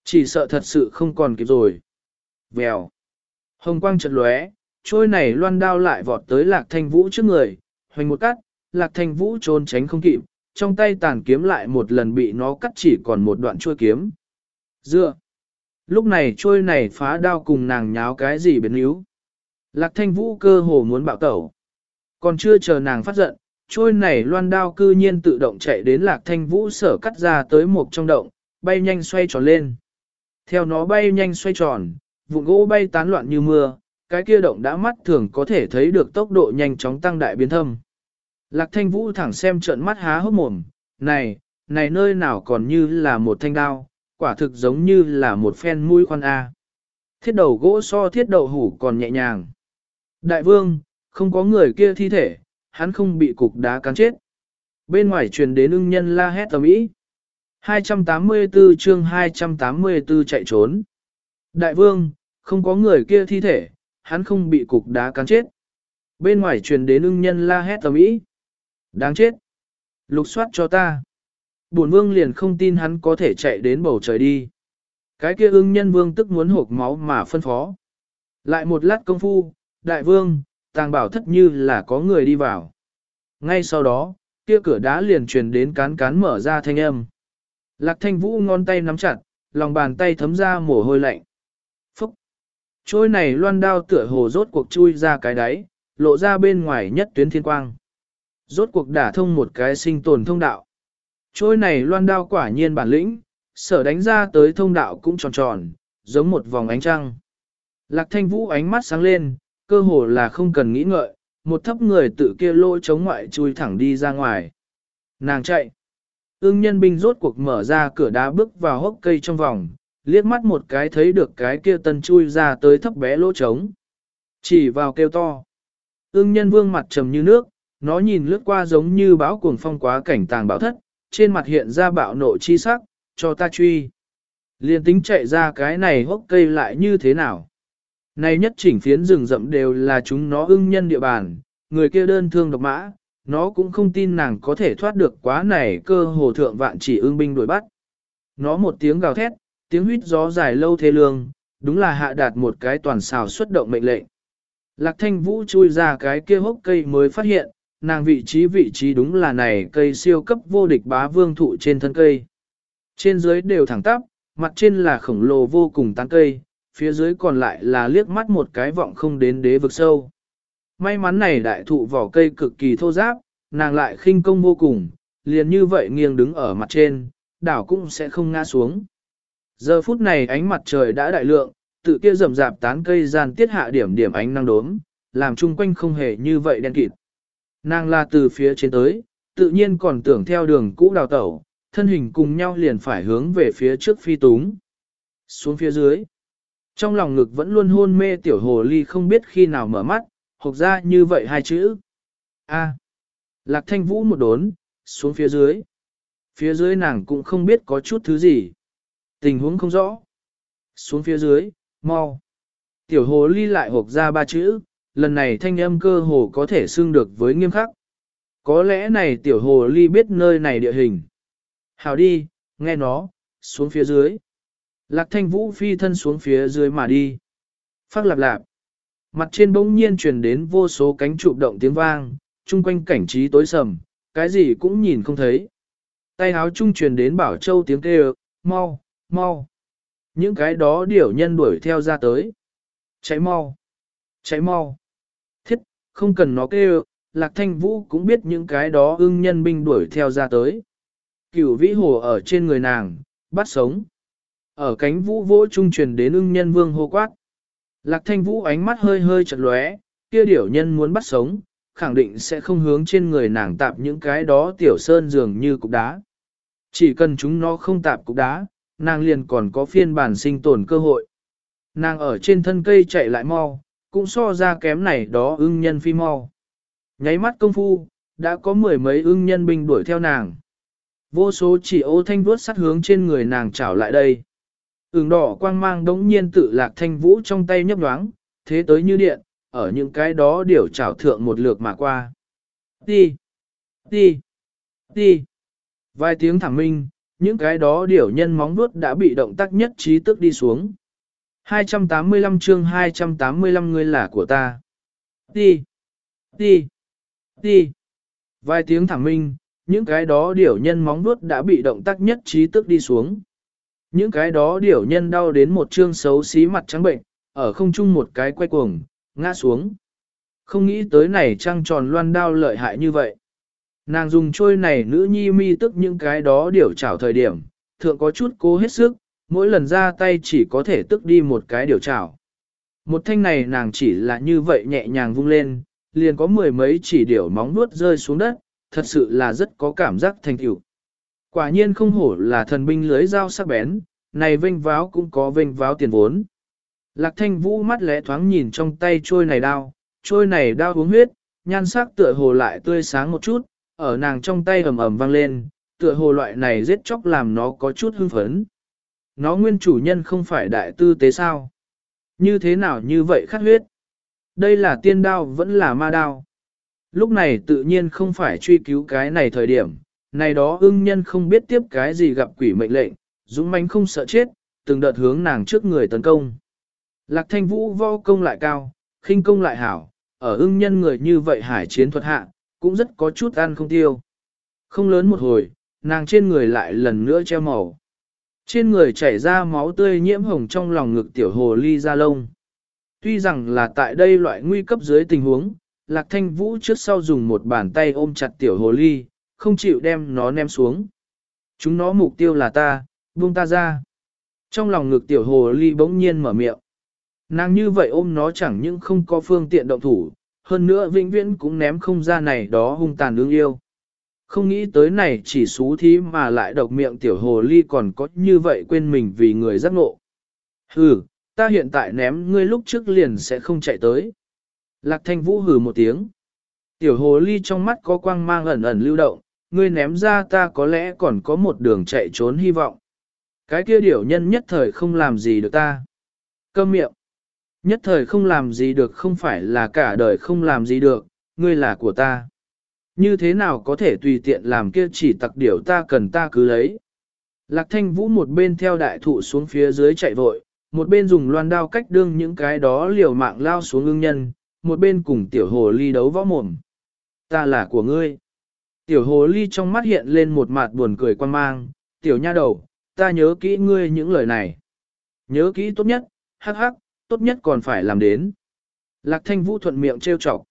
Chỉ sợ thật sự không còn kịp rồi. Vèo. Hồng quang chợt lóe, trôi này loan đao lại vọt tới lạc thanh vũ trước người, hoành một cắt, lạc thanh vũ trốn tránh không kịp, trong tay tàn kiếm lại một lần bị nó cắt chỉ còn một đoạn trôi kiếm. Dựa. Lúc này trôi này phá đao cùng nàng nháo cái gì biến yếu. Lạc thanh vũ cơ hồ muốn bạo tẩu. Còn chưa chờ nàng phát giận, trôi này loan đao cư nhiên tự động chạy đến lạc thanh vũ sở cắt ra tới một trong động, bay nhanh xoay tròn lên. Theo nó bay nhanh xoay tròn, vụn gỗ bay tán loạn như mưa, cái kia động đã mắt thường có thể thấy được tốc độ nhanh chóng tăng đại biến thâm. Lạc thanh vũ thẳng xem trợn mắt há hốc mồm, này, này nơi nào còn như là một thanh đao, quả thực giống như là một phen mũi khoan A. Thiết đầu gỗ so thiết đầu hủ còn nhẹ nhàng. Đại vương, không có người kia thi thể, hắn không bị cục đá cắn chết. Bên ngoài truyền đến ưng nhân la hét tầm ý. 284 chương 284 chạy trốn. Đại vương, không có người kia thi thể, hắn không bị cục đá cắn chết. Bên ngoài truyền đến ưng nhân la hét tầm ý. Đáng chết. Lục soát cho ta. Bổn vương liền không tin hắn có thể chạy đến bầu trời đi. Cái kia ưng nhân vương tức muốn hộp máu mà phân phó. Lại một lát công phu, đại vương, tàng bảo thất như là có người đi vào. Ngay sau đó, kia cửa đá liền truyền đến cán cán mở ra thanh âm. Lạc thanh vũ ngón tay nắm chặt, lòng bàn tay thấm ra mồ hôi lạnh. Phúc! Trôi này loan đao tựa hồ rốt cuộc chui ra cái đáy, lộ ra bên ngoài nhất tuyến thiên quang. Rốt cuộc đả thông một cái sinh tồn thông đạo. Trôi này loan đao quả nhiên bản lĩnh, sở đánh ra tới thông đạo cũng tròn tròn, giống một vòng ánh trăng. Lạc thanh vũ ánh mắt sáng lên, cơ hồ là không cần nghĩ ngợi, một thấp người tự kia lỗ chống ngoại chui thẳng đi ra ngoài. Nàng chạy. Ưng nhân binh rốt cuộc mở ra cửa đá bước vào hốc cây trong vòng, liếc mắt một cái thấy được cái kia tân chui ra tới thấp bé lỗ trống. Chỉ vào kêu to. Ưng nhân vương mặt trầm như nước, nó nhìn lướt qua giống như bão cuồng phong quá cảnh tàng bão thất, trên mặt hiện ra bạo nộ chi sắc, cho ta truy. Liên tính chạy ra cái này hốc cây lại như thế nào? Này nhất chỉnh phiến rừng rậm đều là chúng nó ưng nhân địa bàn, người kia đơn thương độc mã, nó cũng không tin nàng có thể thoát được quá này cơ hồ thượng vạn chỉ ưng binh đuổi bắt. Nó một tiếng gào thét, tiếng huýt gió dài lâu thế lương, đúng là hạ đạt một cái toàn xào xuất động mệnh lệnh. Lạc thanh vũ chui ra cái kia hốc cây mới phát hiện, nàng vị trí vị trí đúng là này cây siêu cấp vô địch bá vương thụ trên thân cây. Trên dưới đều thẳng tắp, mặt trên là khổng lồ vô cùng tán cây, phía dưới còn lại là liếc mắt một cái vọng không đến đế vực sâu. May mắn này đại thụ vỏ cây cực kỳ thô giáp, nàng lại khinh công vô cùng, liền như vậy nghiêng đứng ở mặt trên, đảo cũng sẽ không ngã xuống. Giờ phút này ánh mặt trời đã đại lượng, tự kia rầm rạp tán cây gian tiết hạ điểm điểm ánh năng đốm, làm chung quanh không hề như vậy đen kịt. Nàng là từ phía trên tới, tự nhiên còn tưởng theo đường cũ đào tẩu, thân hình cùng nhau liền phải hướng về phía trước phi túng. Xuống phía dưới. Trong lòng ngực vẫn luôn hôn mê tiểu hồ ly không biết khi nào mở mắt, hộc ra như vậy hai chữ. A. Lạc thanh vũ một đốn, xuống phía dưới. Phía dưới nàng cũng không biết có chút thứ gì. Tình huống không rõ. Xuống phía dưới, mau. Tiểu hồ ly lại hộp ra ba chữ, lần này thanh âm cơ hồ có thể xưng được với nghiêm khắc. Có lẽ này tiểu hồ ly biết nơi này địa hình. Hào đi, nghe nó, xuống phía dưới. Lạc thanh vũ phi thân xuống phía dưới mà đi. Phát lạp lạp. Mặt trên bỗng nhiên truyền đến vô số cánh chụp động tiếng vang, chung quanh cảnh trí tối sầm, cái gì cũng nhìn không thấy. Tay áo trung truyền đến bảo châu tiếng kêu, mau, mau. Những cái đó điểu nhân đuổi theo ra tới. Cháy mau, cháy mau. Thiết, không cần nó kêu, lạc thanh vũ cũng biết những cái đó ưng nhân binh đuổi theo ra tới. Cửu vĩ hồ ở trên người nàng, bắt sống. Ở cánh vũ vỗ trung truyền đến ưng nhân vương hô quát. Lạc thanh vũ ánh mắt hơi hơi chật lóe, kia điểu nhân muốn bắt sống, khẳng định sẽ không hướng trên người nàng tạp những cái đó tiểu sơn dường như cục đá. Chỉ cần chúng nó không tạp cục đá, nàng liền còn có phiên bản sinh tồn cơ hội. Nàng ở trên thân cây chạy lại mau, cũng so ra kém này đó ưng nhân phi mau. Nháy mắt công phu, đã có mười mấy ưng nhân binh đuổi theo nàng. Vô số chỉ ô thanh vuốt sắt hướng trên người nàng trảo lại đây. Ứng đỏ quang mang đống nhiên tự lạc thanh vũ trong tay nhấp nhoáng, thế tới như điện, ở những cái đó điểu trảo thượng một lượt mà qua. Đi! Đi! Đi! Vài tiếng thẳng minh, những cái đó điểu nhân móng vuốt đã bị động tác nhất trí tức đi xuống. 285 chương 285 ngươi là của ta. Đi! Đi! Đi! Vài tiếng thẳng minh, những cái đó điểu nhân móng vuốt đã bị động tác nhất trí tức đi xuống. Những cái đó điểu nhân đau đến một chương xấu xí mặt trắng bệnh, ở không chung một cái quay cuồng, ngã xuống. Không nghĩ tới này trăng tròn loan đao lợi hại như vậy. Nàng dùng trôi này nữ nhi mi tức những cái đó điểu chảo thời điểm, thượng có chút cố hết sức, mỗi lần ra tay chỉ có thể tức đi một cái điểu chảo. Một thanh này nàng chỉ là như vậy nhẹ nhàng vung lên, liền có mười mấy chỉ điểu móng nuốt rơi xuống đất, thật sự là rất có cảm giác thành tựu. Quả nhiên không hổ là thần binh lưới dao sắc bén, này vênh váo cũng có vênh váo tiền vốn. Lạc thanh vũ mắt lẽ thoáng nhìn trong tay trôi này đao, trôi này đao uống huyết, nhan sắc tựa hồ lại tươi sáng một chút, ở nàng trong tay ầm ầm vang lên, tựa hồ loại này giết chóc làm nó có chút hưng phấn. Nó nguyên chủ nhân không phải đại tư tế sao? Như thế nào như vậy khát huyết? Đây là tiên đao vẫn là ma đao. Lúc này tự nhiên không phải truy cứu cái này thời điểm, này đó ưng nhân không biết tiếp cái gì gặp quỷ mệnh lệnh, dũng mãnh không sợ chết, từng đợt hướng nàng trước người tấn công. Lạc thanh vũ vo công lại cao, khinh công lại hảo, ở ưng nhân người như vậy hải chiến thuật hạ, cũng rất có chút ăn không tiêu. Không lớn một hồi, nàng trên người lại lần nữa treo màu. Trên người chảy ra máu tươi nhiễm hồng trong lòng ngực tiểu hồ ly ra lông. Tuy rằng là tại đây loại nguy cấp dưới tình huống, Lạc Thanh Vũ trước sau dùng một bàn tay ôm chặt tiểu hồ ly, không chịu đem nó ném xuống. Chúng nó mục tiêu là ta, buông ta ra. Trong lòng ngực tiểu hồ ly bỗng nhiên mở miệng. Nàng như vậy ôm nó chẳng những không có phương tiện động thủ, hơn nữa vĩnh viễn cũng ném không ra này đó hung tàn đương yêu. Không nghĩ tới này chỉ xú thí mà lại độc miệng tiểu hồ ly còn có như vậy quên mình vì người giác ngộ. Hừ, ta hiện tại ném ngươi lúc trước liền sẽ không chạy tới. Lạc thanh vũ hừ một tiếng. Tiểu hồ ly trong mắt có quang mang ẩn ẩn lưu động, ngươi ném ra ta có lẽ còn có một đường chạy trốn hy vọng. Cái kia điểu nhân nhất thời không làm gì được ta. Câm miệng. Nhất thời không làm gì được không phải là cả đời không làm gì được, ngươi là của ta. Như thế nào có thể tùy tiện làm kia chỉ tặc điểu ta cần ta cứ lấy. Lạc thanh vũ một bên theo đại thụ xuống phía dưới chạy vội, một bên dùng loan đao cách đương những cái đó liều mạng lao xuống ương nhân, một bên cùng tiểu hồ ly đấu võ mồm. Ta là của ngươi. Tiểu hồ ly trong mắt hiện lên một mặt buồn cười quan mang, tiểu nha đầu, ta nhớ kỹ ngươi những lời này. Nhớ kỹ tốt nhất, hắc hắc, tốt nhất còn phải làm đến. Lạc thanh vũ thuận miệng trêu chọc.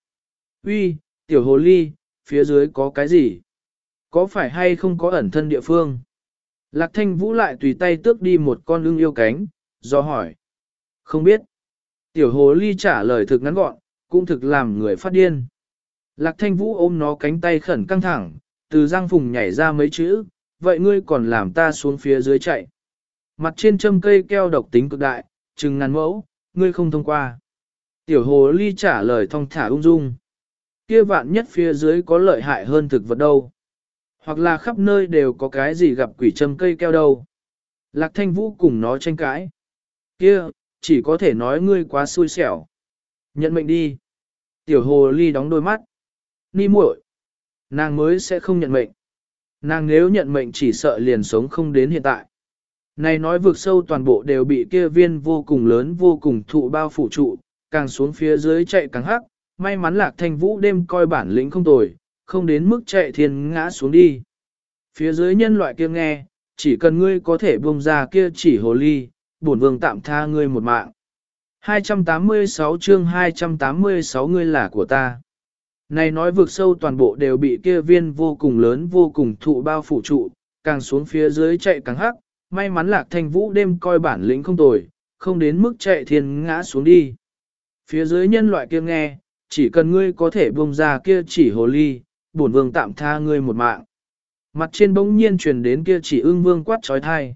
Uy, tiểu hồ ly, phía dưới có cái gì? Có phải hay không có ẩn thân địa phương? Lạc thanh vũ lại tùy tay tước đi một con ưng yêu cánh, do hỏi. Không biết. Tiểu hồ ly trả lời thực ngắn gọn, cũng thực làm người phát điên. Lạc thanh vũ ôm nó cánh tay khẩn căng thẳng, từ giang phùng nhảy ra mấy chữ, vậy ngươi còn làm ta xuống phía dưới chạy. Mặt trên châm cây keo độc tính cực đại, chừng ngàn mẫu, ngươi không thông qua. Tiểu hồ ly trả lời thong thả ung dung. Kia vạn nhất phía dưới có lợi hại hơn thực vật đâu. Hoặc là khắp nơi đều có cái gì gặp quỷ châm cây keo đâu. Lạc thanh vũ cùng nó tranh cãi. Kia, chỉ có thể nói ngươi quá xui xẻo. Nhận mệnh đi. Tiểu hồ ly đóng đôi mắt. Ni muội, Nàng mới sẽ không nhận mệnh. Nàng nếu nhận mệnh chỉ sợ liền sống không đến hiện tại. Này nói vượt sâu toàn bộ đều bị kia viên vô cùng lớn vô cùng thụ bao phủ trụ, càng xuống phía dưới chạy càng hắc, may mắn lạc thanh vũ đêm coi bản lĩnh không tồi, không đến mức chạy thiên ngã xuống đi. Phía dưới nhân loại kia nghe, chỉ cần ngươi có thể buông ra kia chỉ hồ ly, bổn vương tạm tha ngươi một mạng. 286 chương 286 ngươi là của ta. Này nói vượt sâu toàn bộ đều bị kia viên vô cùng lớn vô cùng thụ bao phủ trụ, càng xuống phía dưới chạy càng hắc, may mắn lạc thanh vũ đêm coi bản lĩnh không tồi, không đến mức chạy thiên ngã xuống đi. Phía dưới nhân loại kia nghe, chỉ cần ngươi có thể buông ra kia chỉ hồ ly, bổn vương tạm tha ngươi một mạng. Mặt trên bỗng nhiên truyền đến kia chỉ ưng vương quát trói thai.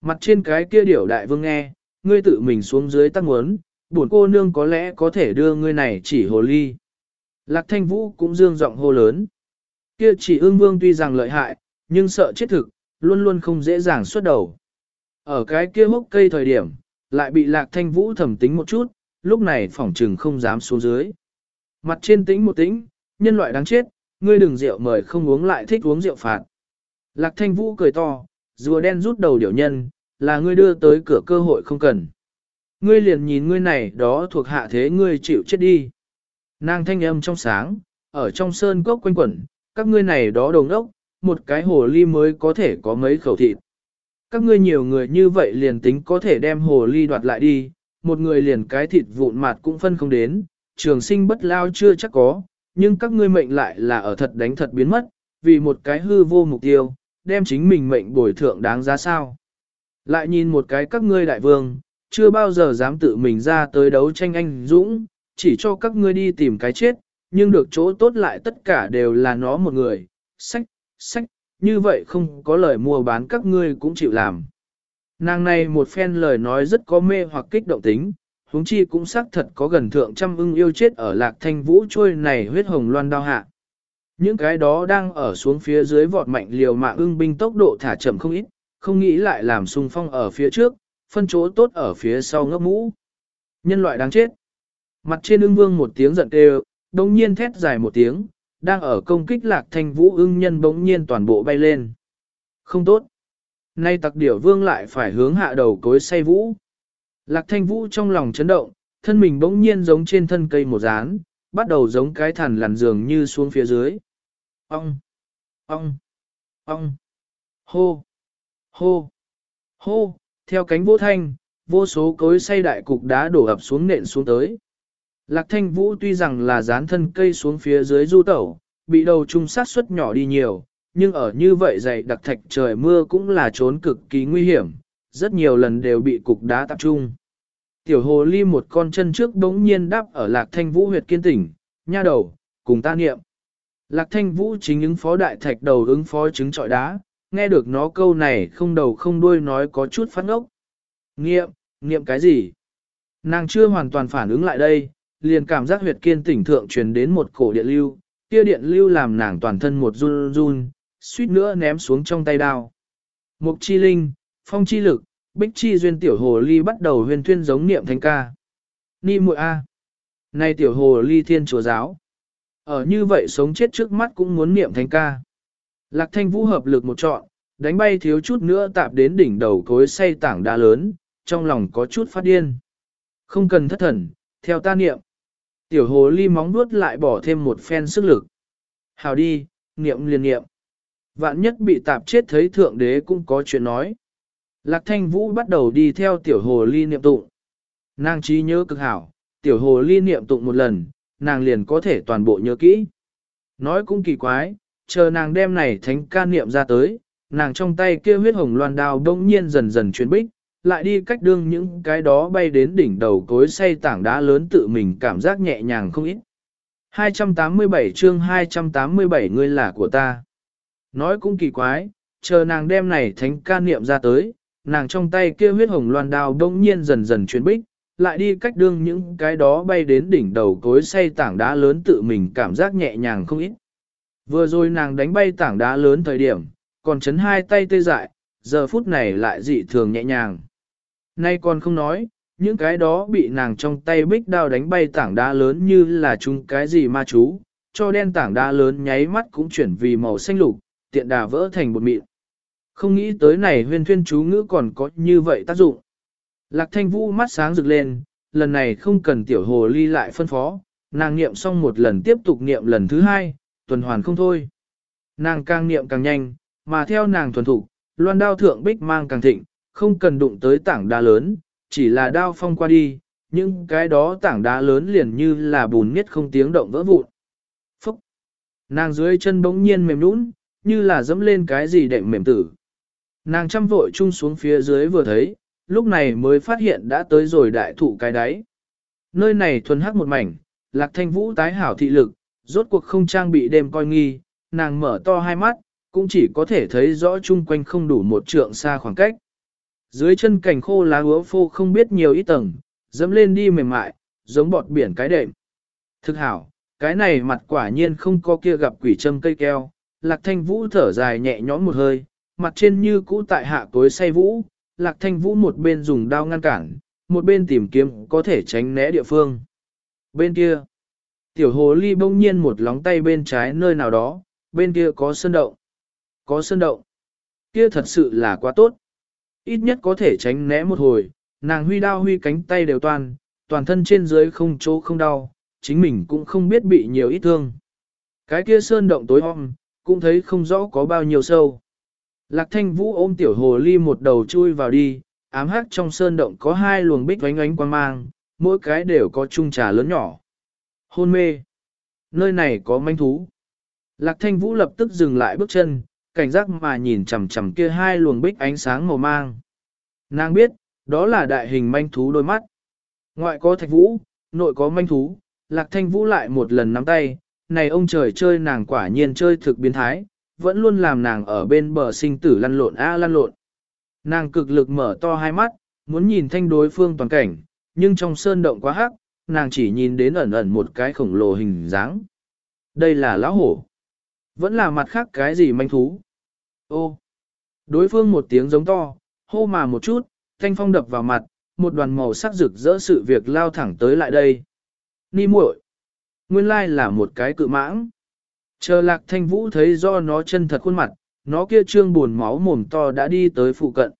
Mặt trên cái kia điểu đại vương nghe, ngươi tự mình xuống dưới tăng muốn, bổn cô nương có lẽ có thể đưa ngươi này chỉ hồ ly. Lạc thanh vũ cũng dương giọng hô lớn. Kia chỉ ương vương tuy rằng lợi hại, nhưng sợ chết thực, luôn luôn không dễ dàng xuất đầu. Ở cái kia hốc cây thời điểm, lại bị lạc thanh vũ thẩm tính một chút, lúc này phỏng trừng không dám xuống dưới. Mặt trên tính một tính, nhân loại đáng chết, ngươi đừng rượu mời không uống lại thích uống rượu phạt. Lạc thanh vũ cười to, rùa đen rút đầu điểu nhân, là ngươi đưa tới cửa cơ hội không cần. Ngươi liền nhìn ngươi này đó thuộc hạ thế ngươi chịu chết đi. Nàng thanh âm trong sáng, ở trong sơn cốc quanh quẩn, các ngươi này đó đồng ốc, một cái hồ ly mới có thể có mấy khẩu thịt. Các ngươi nhiều người như vậy liền tính có thể đem hồ ly đoạt lại đi, một người liền cái thịt vụn mặt cũng phân không đến, trường sinh bất lao chưa chắc có, nhưng các ngươi mệnh lại là ở thật đánh thật biến mất, vì một cái hư vô mục tiêu, đem chính mình mệnh bồi thượng đáng giá sao. Lại nhìn một cái các ngươi đại vương, chưa bao giờ dám tự mình ra tới đấu tranh anh dũng, chỉ cho các ngươi đi tìm cái chết, nhưng được chỗ tốt lại tất cả đều là nó một người, sách, sách, như vậy không có lời mua bán các ngươi cũng chịu làm. Nàng này một phen lời nói rất có mê hoặc kích động tính, huống chi cũng xác thật có gần thượng trăm ưng yêu chết ở lạc thanh vũ trôi này huyết hồng loan đao hạ. Những cái đó đang ở xuống phía dưới vọt mạnh liều mạng ưng binh tốc độ thả chậm không ít, không nghĩ lại làm xung phong ở phía trước, phân chỗ tốt ở phía sau ngấp mũ. Nhân loại đáng chết. Mặt trên ưng vương một tiếng giận kêu, đồng nhiên thét dài một tiếng, đang ở công kích lạc thanh vũ ưng nhân bỗng nhiên toàn bộ bay lên. Không tốt. Nay tặc điểu vương lại phải hướng hạ đầu cối say vũ. Lạc thanh vũ trong lòng chấn động, thân mình bỗng nhiên giống trên thân cây một rán, bắt đầu giống cái thằn lằn giường như xuống phía dưới. ong, ong, ong, Hô! Hô! Hô! Theo cánh vô thanh, vô số cối say đại cục đá đổ ập xuống nện xuống tới. Lạc thanh vũ tuy rằng là dán thân cây xuống phía dưới du tẩu, bị đầu trung sát suất nhỏ đi nhiều, nhưng ở như vậy dày đặc thạch trời mưa cũng là trốn cực kỳ nguy hiểm, rất nhiều lần đều bị cục đá tập trung. Tiểu hồ ly một con chân trước đống nhiên đáp ở lạc thanh vũ huyệt kiên tỉnh, nha đầu, cùng ta niệm. Lạc thanh vũ chính ứng phó đại thạch đầu ứng phó trứng trọi đá, nghe được nó câu này không đầu không đuôi nói có chút phát ngốc. Niệm, niệm cái gì? Nàng chưa hoàn toàn phản ứng lại đây, liền cảm giác huyệt kiên tỉnh thượng truyền đến một cổ điện lưu, kia điện lưu làm nàng toàn thân một run run, suýt nữa ném xuống trong tay đao. Mục chi linh, phong chi lực, bích chi duyên tiểu hồ ly bắt đầu huyền thuyên giống niệm thánh ca. Ni muội A. Này tiểu hồ ly thiên chúa giáo. Ở như vậy sống chết trước mắt cũng muốn niệm thánh ca. Lạc thanh vũ hợp lực một trọn, đánh bay thiếu chút nữa tạp đến đỉnh đầu cối xây tảng đá lớn, trong lòng có chút phát điên. Không cần thất thần, theo ta niệm. Tiểu hồ ly móng nuốt lại bỏ thêm một phen sức lực. Hào đi, niệm liền niệm. Vạn nhất bị tạp chết thấy thượng đế cũng có chuyện nói. Lạc thanh vũ bắt đầu đi theo tiểu hồ ly niệm tụng. Nàng trí nhớ cực hảo, tiểu hồ ly niệm tụng một lần, nàng liền có thể toàn bộ nhớ kỹ. Nói cũng kỳ quái, chờ nàng đem này thánh ca niệm ra tới, nàng trong tay kia huyết hồng loan đao bỗng nhiên dần dần chuyển bích, lại đi cách đương những cái đó bay đến đỉnh đầu cối xây tảng đá lớn tự mình cảm giác nhẹ nhàng không ít. 287 chương 287 ngươi là của ta. Nói cũng kỳ quái, chờ nàng đem này thánh ca niệm ra tới, nàng trong tay kia huyết hồng loan đao đông nhiên dần dần chuyển bích, lại đi cách đương những cái đó bay đến đỉnh đầu cối xây tảng đá lớn tự mình cảm giác nhẹ nhàng không ít. Vừa rồi nàng đánh bay tảng đá lớn thời điểm, còn chấn hai tay tê dại, giờ phút này lại dị thường nhẹ nhàng. Nay còn không nói, những cái đó bị nàng trong tay bích đao đánh bay tảng đá lớn như là chung cái gì ma chú, cho đen tảng đá lớn nháy mắt cũng chuyển vì màu xanh lục, tiện đà vỡ thành bột mịn. Không nghĩ tới này huyên thuyên chú ngữ còn có như vậy tác dụng. Lạc thanh vũ mắt sáng rực lên, lần này không cần tiểu hồ ly lại phân phó, nàng niệm xong một lần tiếp tục niệm lần thứ hai, tuần hoàn không thôi. Nàng càng niệm càng nhanh, mà theo nàng thuần thục, loan đao thượng bích mang càng thịnh, không cần đụng tới tảng đá lớn, chỉ là đao phong qua đi, nhưng cái đó tảng đá lớn liền như là bùn nhất không tiếng động vỡ vụn. Phúc! Nàng dưới chân bỗng nhiên mềm nũng, như là dẫm lên cái gì đệm mềm tử. Nàng chăm vội chung xuống phía dưới vừa thấy, lúc này mới phát hiện đã tới rồi đại thụ cái đáy. Nơi này thuần hắc một mảnh, lạc thanh vũ tái hảo thị lực, rốt cuộc không trang bị đêm coi nghi, nàng mở to hai mắt, cũng chỉ có thể thấy rõ chung quanh không đủ một trượng xa khoảng cách. Dưới chân cảnh khô lá úa phô không biết nhiều ít tầng, dẫm lên đi mềm mại, giống bọt biển cái đệm. Thực hảo, cái này mặt quả nhiên không có kia gặp quỷ châm cây keo, lạc thanh vũ thở dài nhẹ nhõm một hơi, mặt trên như cũ tại hạ tối say vũ, lạc thanh vũ một bên dùng đao ngăn cản, một bên tìm kiếm có thể tránh né địa phương. Bên kia, tiểu hồ ly bỗng nhiên một lóng tay bên trái nơi nào đó, bên kia có sơn động. Có sơn động. Kia thật sự là quá tốt. Ít nhất có thể tránh né một hồi, nàng huy đao huy cánh tay đều toàn, toàn thân trên dưới không chỗ không đau, chính mình cũng không biết bị nhiều ít thương. Cái kia sơn động tối om, cũng thấy không rõ có bao nhiêu sâu. Lạc thanh vũ ôm tiểu hồ ly một đầu chui vào đi, ám hắc trong sơn động có hai luồng bích oánh oánh quang mang, mỗi cái đều có chung trà lớn nhỏ. Hôn mê. Nơi này có manh thú. Lạc thanh vũ lập tức dừng lại bước chân, cảnh giác mà nhìn chằm chằm kia hai luồng bích ánh sáng màu mang. Nàng biết, đó là đại hình manh thú đôi mắt. Ngoại có thạch vũ, nội có manh thú, lạc thanh vũ lại một lần nắm tay, này ông trời chơi nàng quả nhiên chơi thực biến thái, vẫn luôn làm nàng ở bên bờ sinh tử lăn lộn a à, lăn lộn. Nàng cực lực mở to hai mắt, muốn nhìn thanh đối phương toàn cảnh, nhưng trong sơn động quá hắc, nàng chỉ nhìn đến ẩn ẩn một cái khổng lồ hình dáng. Đây là lão hổ. Vẫn là mặt khác cái gì manh thú. Ô! Đối phương một tiếng giống to, hô mà một chút, thanh phong đập vào mặt, một đoàn màu sắc rực rỡ sự việc lao thẳng tới lại đây. Ni muội, Nguyên lai là một cái cự mãng. Chờ lạc thanh vũ thấy do nó chân thật khuôn mặt, nó kia trương buồn máu mồm to đã đi tới phụ cận.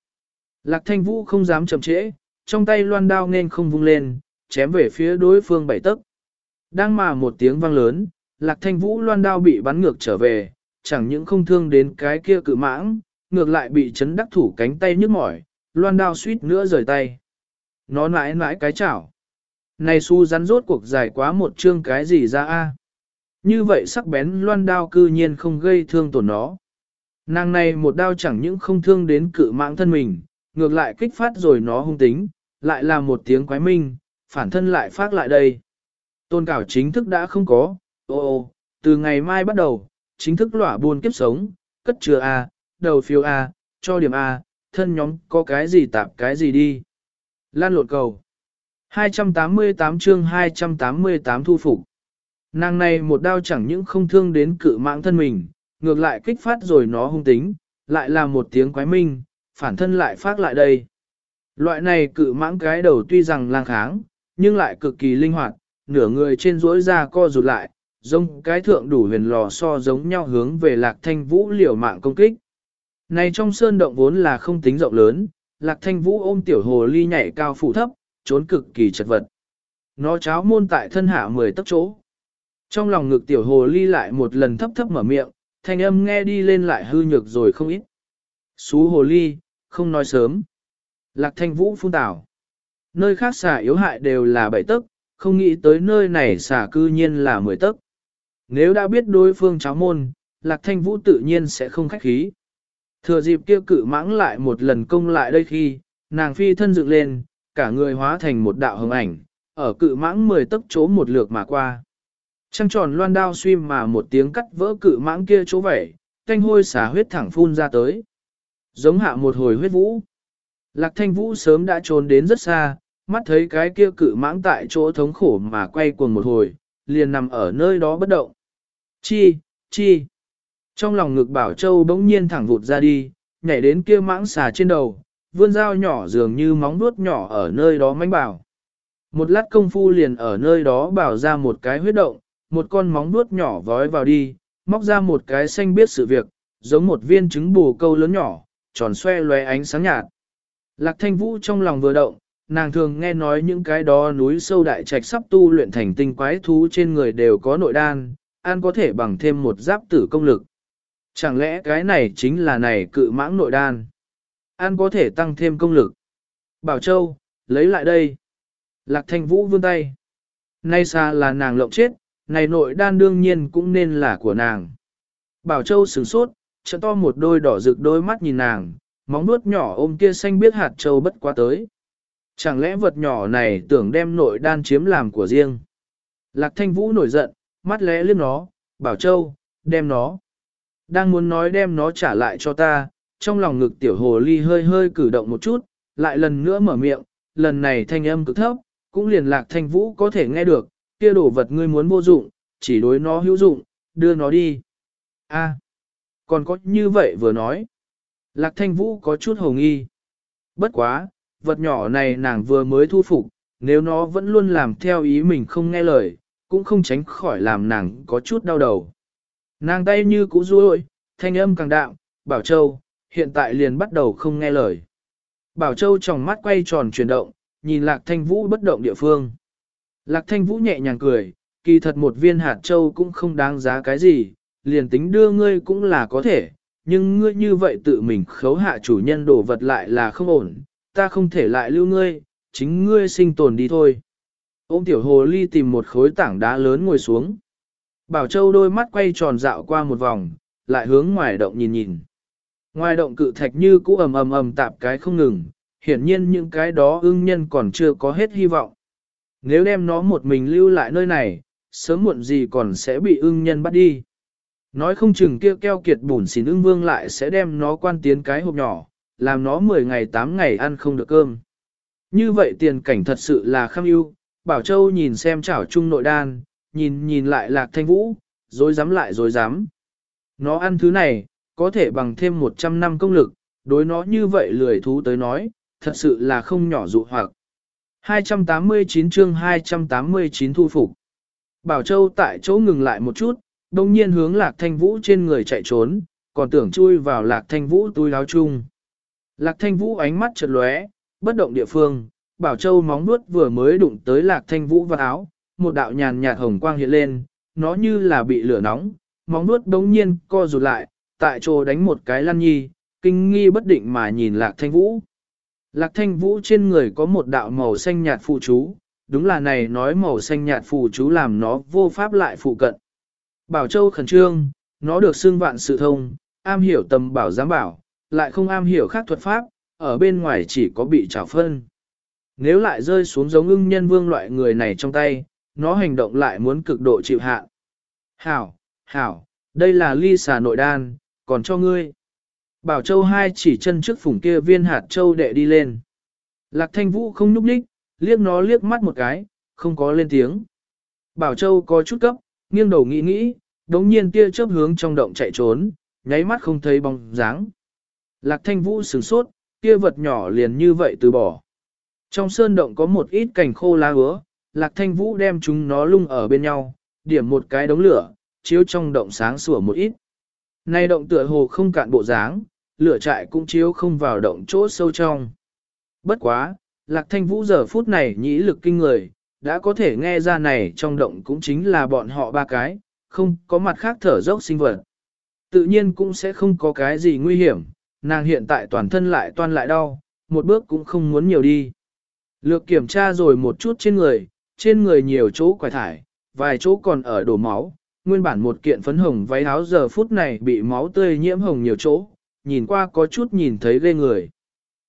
Lạc thanh vũ không dám chậm trễ, trong tay loan đao nên không vung lên, chém về phía đối phương bảy tấc. Đang mà một tiếng vang lớn, lạc thanh vũ loan đao bị bắn ngược trở về, chẳng những không thương đến cái kia cự mãng, ngược lại bị chấn đắc thủ cánh tay nhức mỏi, loan đao suýt nữa rời tay. Nó nãi nãi cái chảo. Này su rắn rốt cuộc dài quá một chương cái gì ra a? Như vậy sắc bén loan đao cư nhiên không gây thương tổn nó. Nàng này một đao chẳng những không thương đến cự mạng thân mình, ngược lại kích phát rồi nó hung tính, lại là một tiếng quái minh, phản thân lại phát lại đây. Tôn cảo chính thức đã không có, ô ô, từ ngày mai bắt đầu, chính thức lỏa buôn kiếp sống, cất chứa A, đầu phiếu A, cho điểm A, thân nhóm có cái gì tạp cái gì đi. Lan lộn cầu. 288 chương 288 thu phục. Nàng này một đao chẳng những không thương đến cự mạng thân mình, ngược lại kích phát rồi nó hung tính, lại là một tiếng quái minh, phản thân lại phát lại đây. Loại này cự mãng cái đầu tuy rằng lang kháng, nhưng lại cực kỳ linh hoạt, nửa người trên rỗi ra co rụt lại, giống cái thượng đủ huyền lò so giống nhau hướng về lạc thanh vũ liều mạng công kích. Này trong sơn động vốn là không tính rộng lớn, lạc thanh vũ ôm tiểu hồ ly nhảy cao phủ thấp, trốn cực kỳ chật vật. Nó cháo môn tại thân hạ mười tấc chỗ. Trong lòng ngực tiểu hồ ly lại một lần thấp thấp mở miệng, thanh âm nghe đi lên lại hư nhược rồi không ít. Xú hồ ly, không nói sớm. Lạc thanh vũ phun tảo. Nơi khác xả yếu hại đều là bảy tấc, không nghĩ tới nơi này xả cư nhiên là mười tấc. Nếu đã biết đối phương cháo môn, lạc thanh vũ tự nhiên sẽ không khách khí. Thừa dịp kia cự mãng lại một lần công lại đây khi, nàng phi thân dựng lên, cả người hóa thành một đạo hồng ảnh, ở cự mãng mười tấc chỗ một lượt mà qua. Trăng tròn loan đao suy mà một tiếng cắt vỡ cự mãng kia chỗ vẻ, canh hôi xả huyết thẳng phun ra tới. Giống hạ một hồi huyết vũ. Lạc thanh vũ sớm đã trốn đến rất xa, mắt thấy cái kia cự mãng tại chỗ thống khổ mà quay cuồng một hồi, liền nằm ở nơi đó bất động. Chi, chi. Trong lòng ngực bảo châu bỗng nhiên thẳng vụt ra đi, nhảy đến kia mãng xà trên đầu, vươn dao nhỏ dường như móng vuốt nhỏ ở nơi đó mánh bảo. Một lát công phu liền ở nơi đó bảo ra một cái huyết động, một con móng vuốt nhỏ vói vào đi, móc ra một cái xanh biết sự việc, giống một viên trứng bù câu lớn nhỏ, tròn xoe lóe ánh sáng nhạt. Lạc thanh vũ trong lòng vừa động, nàng thường nghe nói những cái đó núi sâu đại trạch sắp tu luyện thành tinh quái thú trên người đều có nội đan, an có thể bằng thêm một giáp tử công lực. Chẳng lẽ cái này chính là này cự mãng nội đan? An có thể tăng thêm công lực. Bảo Châu, lấy lại đây. Lạc thanh vũ vươn tay. Nay xa là nàng lộng chết, này nội đan đương nhiên cũng nên là của nàng. Bảo Châu sửng sốt, trận to một đôi đỏ rực đôi mắt nhìn nàng, móng nuốt nhỏ ôm kia xanh biết hạt châu bất quá tới. Chẳng lẽ vật nhỏ này tưởng đem nội đan chiếm làm của riêng? Lạc thanh vũ nổi giận, mắt lẽ liếc nó, bảo châu, đem nó. Đang muốn nói đem nó trả lại cho ta, trong lòng ngực tiểu hồ ly hơi hơi cử động một chút, lại lần nữa mở miệng, lần này thanh âm cực thấp, cũng liền lạc thanh vũ có thể nghe được, kia đồ vật ngươi muốn vô dụng, chỉ đối nó hữu dụng, đưa nó đi. A, còn có như vậy vừa nói. Lạc thanh vũ có chút hồ nghi. Bất quá, vật nhỏ này nàng vừa mới thu phục, nếu nó vẫn luôn làm theo ý mình không nghe lời, cũng không tránh khỏi làm nàng có chút đau đầu. Nàng tay như cũ ruôi, thanh âm càng đạm, Bảo Châu, hiện tại liền bắt đầu không nghe lời. Bảo Châu tròng mắt quay tròn chuyển động, nhìn Lạc Thanh Vũ bất động địa phương. Lạc Thanh Vũ nhẹ nhàng cười, kỳ thật một viên hạt châu cũng không đáng giá cái gì, liền tính đưa ngươi cũng là có thể, nhưng ngươi như vậy tự mình khấu hạ chủ nhân đổ vật lại là không ổn, ta không thể lại lưu ngươi, chính ngươi sinh tồn đi thôi. Ôm tiểu hồ ly tìm một khối tảng đá lớn ngồi xuống. Bảo Châu đôi mắt quay tròn dạo qua một vòng, lại hướng ngoài động nhìn nhìn. Ngoài động cự thạch như cũ ầm ầm ầm tạp cái không ngừng, hiển nhiên những cái đó ưng nhân còn chưa có hết hy vọng. Nếu đem nó một mình lưu lại nơi này, sớm muộn gì còn sẽ bị ưng nhân bắt đi. Nói không chừng kia keo kiệt bùn xỉn ưng vương lại sẽ đem nó quan tiến cái hộp nhỏ, làm nó 10 ngày 8 ngày ăn không được cơm. Như vậy tiền cảnh thật sự là kham ưu, Bảo Châu nhìn xem chảo trung nội đan, nhìn nhìn lại lạc thanh vũ, dối dám lại dối dám. Nó ăn thứ này, có thể bằng thêm 100 năm công lực, đối nó như vậy lười thú tới nói, thật sự là không nhỏ dụ hoặc. 289 chương 289 thu phục. Bảo Châu tại chỗ ngừng lại một chút, đồng nhiên hướng lạc thanh vũ trên người chạy trốn, còn tưởng chui vào lạc thanh vũ túi láo chung. Lạc thanh vũ ánh mắt chợt lóe, bất động địa phương, Bảo Châu móng nuốt vừa mới đụng tới lạc thanh vũ vào áo, một đạo nhàn nhạt hồng quang hiện lên, nó như là bị lửa nóng, móng nuốt đống nhiên co rụt lại, tại chỗ đánh một cái lăn nhi, kinh nghi bất định mà nhìn lạc thanh vũ. Lạc thanh vũ trên người có một đạo màu xanh nhạt phụ chú, đúng là này nói màu xanh nhạt phụ chú làm nó vô pháp lại phụ cận. Bảo Châu khẩn trương, nó được xương vạn sự thông, am hiểu tầm bảo giám bảo, lại không am hiểu khác thuật pháp, ở bên ngoài chỉ có bị trào phân. Nếu lại rơi xuống giống ưng nhân vương loại người này trong tay, nó hành động lại muốn cực độ chịu hạ. Hảo, hảo, đây là ly xà nội đan, còn cho ngươi. Bảo Châu hai chỉ chân trước phủng kia viên hạt châu đệ đi lên. Lạc thanh vũ không nhúc nhích, liếc nó liếc mắt một cái, không có lên tiếng. Bảo Châu có chút cấp, nghiêng đầu nghĩ nghĩ, đống nhiên tia chớp hướng trong động chạy trốn, nháy mắt không thấy bóng dáng. Lạc thanh vũ sửng sốt, kia vật nhỏ liền như vậy từ bỏ. Trong sơn động có một ít cành khô lá ứa, lạc thanh vũ đem chúng nó lung ở bên nhau, điểm một cái đống lửa, chiếu trong động sáng sủa một ít. Nay động tựa hồ không cạn bộ dáng, lửa trại cũng chiếu không vào động chỗ sâu trong. Bất quá, lạc thanh vũ giờ phút này nhĩ lực kinh người, đã có thể nghe ra này trong động cũng chính là bọn họ ba cái, không có mặt khác thở dốc sinh vật. Tự nhiên cũng sẽ không có cái gì nguy hiểm, nàng hiện tại toàn thân lại toan lại đau, một bước cũng không muốn nhiều đi. Lược kiểm tra rồi một chút trên người, trên người nhiều chỗ quải thải, vài chỗ còn ở đổ máu, nguyên bản một kiện phấn hồng váy áo giờ phút này bị máu tươi nhiễm hồng nhiều chỗ, nhìn qua có chút nhìn thấy ghê người.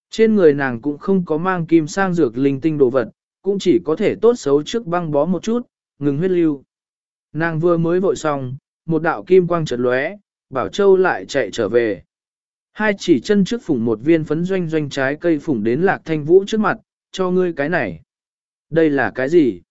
Trên người nàng cũng không có mang kim sang dược linh tinh đồ vật, cũng chỉ có thể tốt xấu trước băng bó một chút, ngừng huyết lưu. Nàng vừa mới vội xong, một đạo kim quang chợt lóe, Bảo Châu lại chạy trở về. Hai chỉ chân trước phủng một viên phấn doanh doanh trái cây phủng đến Lạc Thanh Vũ trước mặt, cho ngươi cái này. Đây là cái gì?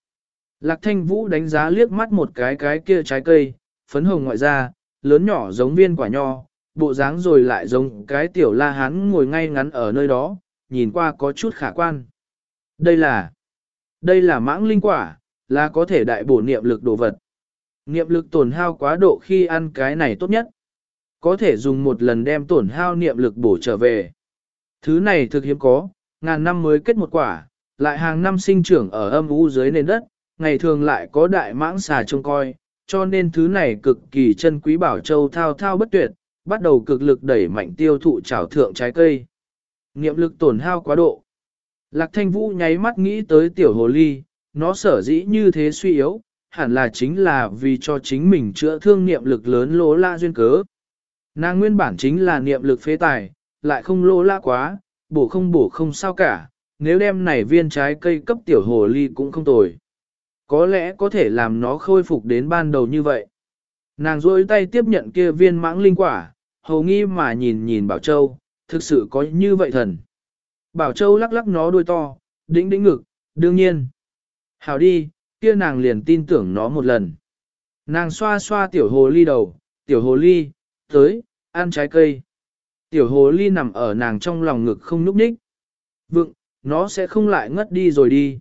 Lạc Thanh Vũ đánh giá liếc mắt một cái cái kia trái cây, phấn hồng ngoại ra, lớn nhỏ giống viên quả nho, bộ dáng rồi lại giống cái tiểu la hán ngồi ngay ngắn ở nơi đó, nhìn qua có chút khả quan. Đây là, đây là mãng linh quả, là có thể đại bổ niệm lực đồ vật. Niệm lực tổn hao quá độ khi ăn cái này tốt nhất có thể dùng một lần đem tổn hao niệm lực bổ trở về. Thứ này thực hiếm có, ngàn năm mới kết một quả, lại hàng năm sinh trưởng ở âm u dưới nền đất, ngày thường lại có đại mãng xà trông coi, cho nên thứ này cực kỳ chân quý bảo châu thao thao bất tuyệt, bắt đầu cực lực đẩy mạnh tiêu thụ trảo thượng trái cây. Niệm lực tổn hao quá độ. Lạc thanh vũ nháy mắt nghĩ tới tiểu hồ ly, nó sở dĩ như thế suy yếu, hẳn là chính là vì cho chính mình chữa thương niệm lực lớn lỗ la duyên cớ. Nàng nguyên bản chính là niệm lực phế tài, lại không lỗ lã quá, bổ không bổ không sao cả, nếu đem này viên trái cây cấp tiểu hồ ly cũng không tồi. Có lẽ có thể làm nó khôi phục đến ban đầu như vậy. Nàng rôi tay tiếp nhận kia viên mãng linh quả, hầu nghi mà nhìn nhìn Bảo Châu, thực sự có như vậy thần. Bảo Châu lắc lắc nó đuôi to, đĩnh đĩnh ngực, đương nhiên. Hảo đi, kia nàng liền tin tưởng nó một lần. Nàng xoa xoa tiểu hồ ly đầu, tiểu hồ ly, tới, ăn trái cây. Tiểu hồ ly nằm ở nàng trong lòng ngực không núp ních. Vượng, nó sẽ không lại ngất đi rồi đi.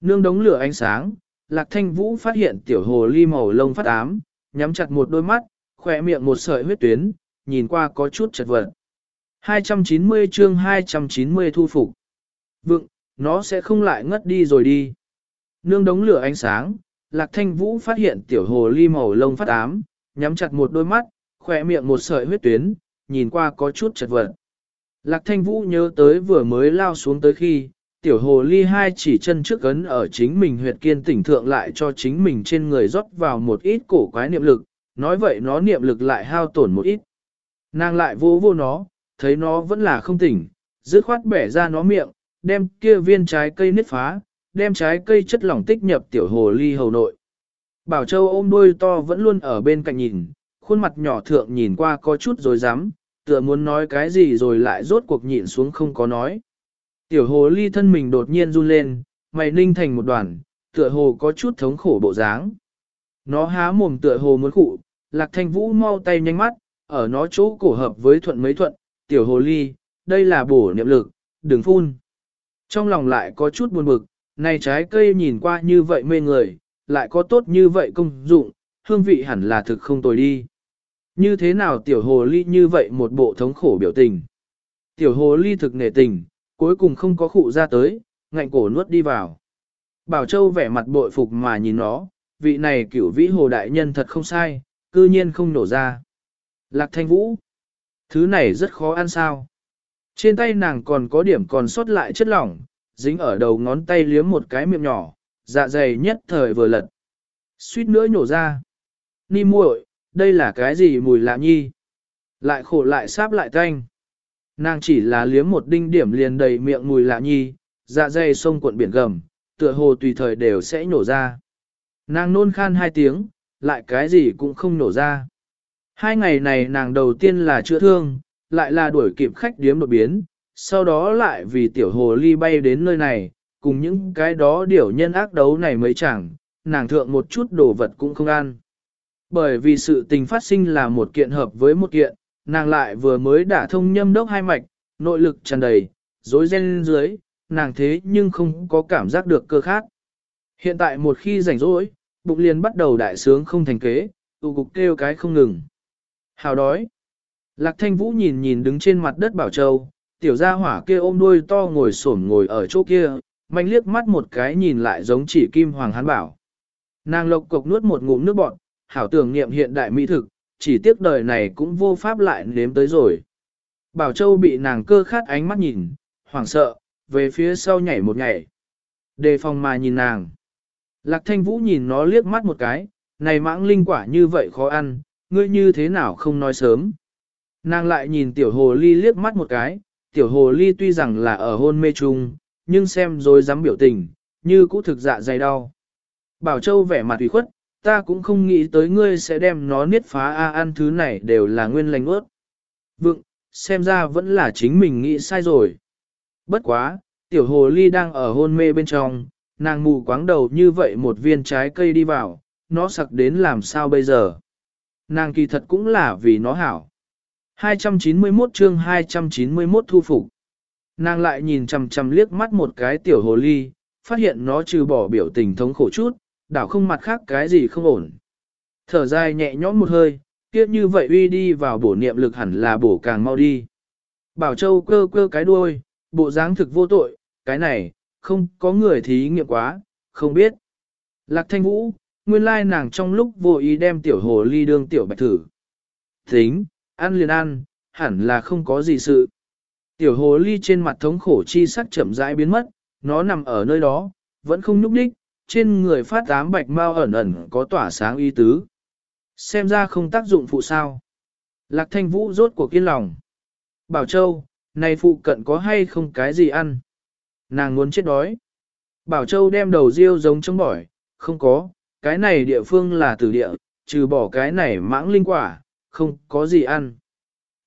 Nương đống lửa ánh sáng, Lạc Thanh Vũ phát hiện tiểu hồ ly màu lông phát ám, nhắm chặt một đôi mắt, khỏe miệng một sợi huyết tuyến, nhìn qua có chút chật vật. 290 chương 290 thu phục. Vượng, nó sẽ không lại ngất đi rồi đi. Nương đống lửa ánh sáng, Lạc Thanh Vũ phát hiện tiểu hồ ly màu lông phát ám, nhắm chặt một đôi mắt, khỏe miệng một sợi huyết tuyến, nhìn qua có chút chật vật. Lạc Thanh Vũ nhớ tới vừa mới lao xuống tới khi, tiểu hồ ly hai chỉ chân trước ấn ở chính mình huyệt kiên tỉnh thượng lại cho chính mình trên người rót vào một ít cổ quái niệm lực, nói vậy nó niệm lực lại hao tổn một ít. Nàng lại vô vô nó, thấy nó vẫn là không tỉnh, dứt khoát bẻ ra nó miệng, đem kia viên trái cây nứt phá, đem trái cây chất lỏng tích nhập tiểu hồ ly hầu nội. Bảo Châu ôm đuôi to vẫn luôn ở bên cạnh nhìn, khuôn mặt nhỏ thượng nhìn qua có chút rồi dám, tựa muốn nói cái gì rồi lại rốt cuộc nhịn xuống không có nói. Tiểu hồ ly thân mình đột nhiên run lên, mày ninh thành một đoàn, tựa hồ có chút thống khổ bộ dáng. Nó há mồm tựa hồ muốn khụ, lạc thanh vũ mau tay nhanh mắt, ở nó chỗ cổ hợp với thuận mấy thuận, tiểu hồ ly, đây là bổ niệm lực, đừng phun. Trong lòng lại có chút buồn bực, này trái cây nhìn qua như vậy mê người, lại có tốt như vậy công dụng, hương vị hẳn là thực không tồi đi. Như thế nào tiểu hồ ly như vậy một bộ thống khổ biểu tình. Tiểu hồ ly thực nể tình, cuối cùng không có khụ ra tới, ngạnh cổ nuốt đi vào. Bảo Châu vẻ mặt bội phục mà nhìn nó, vị này cửu vĩ hồ đại nhân thật không sai, cư nhiên không nổ ra. Lạc thanh vũ, thứ này rất khó ăn sao. Trên tay nàng còn có điểm còn sót lại chất lỏng, dính ở đầu ngón tay liếm một cái miệng nhỏ, dạ dày nhất thời vừa lật. Suýt nữa nhổ ra. Ni muội, đây là cái gì mùi lạ nhi? Lại khổ lại sáp lại tanh. Nàng chỉ là liếm một đinh điểm liền đầy miệng mùi lạ nhi, dạ dày sông cuộn biển gầm, tựa hồ tùy thời đều sẽ nổ ra. Nàng nôn khan hai tiếng, lại cái gì cũng không nổ ra. Hai ngày này nàng đầu tiên là chữa thương, lại là đuổi kịp khách điếm đột biến, sau đó lại vì tiểu hồ ly bay đến nơi này, cùng những cái đó điểu nhân ác đấu này mới chẳng, nàng thượng một chút đồ vật cũng không ăn. Bởi vì sự tình phát sinh là một kiện hợp với một kiện, nàng lại vừa mới đả thông nhâm đốc hai mạch, nội lực tràn đầy, dối ren dưới, nàng thế nhưng không có cảm giác được cơ khác. Hiện tại một khi rảnh rỗi, bụng liền bắt đầu đại sướng không thành kế, tụ cục kêu cái không ngừng. Hào đói. Lạc thanh vũ nhìn nhìn đứng trên mặt đất Bảo Châu, tiểu gia hỏa kia ôm đuôi to ngồi xổm ngồi ở chỗ kia, mạnh liếc mắt một cái nhìn lại giống chỉ kim hoàng hán bảo. Nàng lộc cộc nuốt một ngụm nước bọt, hảo tưởng niệm hiện đại mỹ thực, chỉ tiếc đời này cũng vô pháp lại nếm tới rồi. Bảo Châu bị nàng cơ khát ánh mắt nhìn, hoảng sợ, về phía sau nhảy một nhảy. Đề phòng mà nhìn nàng. Lạc thanh vũ nhìn nó liếc mắt một cái, này mãng linh quả như vậy khó ăn, ngươi như thế nào không nói sớm. Nàng lại nhìn tiểu hồ ly liếc mắt một cái, tiểu hồ ly tuy rằng là ở hôn mê chung, nhưng xem rồi dám biểu tình, như cũ thực dạ dày đau. Bảo Châu vẻ mặt ủy khuất, ta cũng không nghĩ tới ngươi sẽ đem nó niết phá a ăn thứ này đều là nguyên lành ướt. Vựng, xem ra vẫn là chính mình nghĩ sai rồi. Bất quá, tiểu hồ ly đang ở hôn mê bên trong, nàng mù quáng đầu như vậy một viên trái cây đi vào, nó sặc đến làm sao bây giờ. Nàng kỳ thật cũng là vì nó hảo. 291 chương 291 thu phục. Nàng lại nhìn chằm chằm liếc mắt một cái tiểu hồ ly, phát hiện nó trừ bỏ biểu tình thống khổ chút, đảo không mặt khác cái gì không ổn. Thở dài nhẹ nhõm một hơi, kia như vậy uy đi vào bổ niệm lực hẳn là bổ càng mau đi. Bảo Châu cơ cơ cái đuôi, bộ dáng thực vô tội, cái này, không có người thí nghiệm quá, không biết. Lạc thanh vũ, nguyên lai nàng trong lúc vô ý đem tiểu hồ ly đương tiểu bạch thử. Tính, ăn liền ăn, hẳn là không có gì sự. Tiểu hồ ly trên mặt thống khổ chi sắc chậm rãi biến mất, nó nằm ở nơi đó, vẫn không nhúc đích, trên người phát tám bạch mau ẩn ẩn có tỏa sáng y tứ. Xem ra không tác dụng phụ sao. Lạc thanh vũ rốt cuộc kiên lòng. Bảo Châu, này phụ cận có hay không cái gì ăn? Nàng muốn chết đói. Bảo Châu đem đầu riêu giống trong bỏi, không có, cái này địa phương là tử địa, trừ bỏ cái này mãng linh quả, không có gì ăn.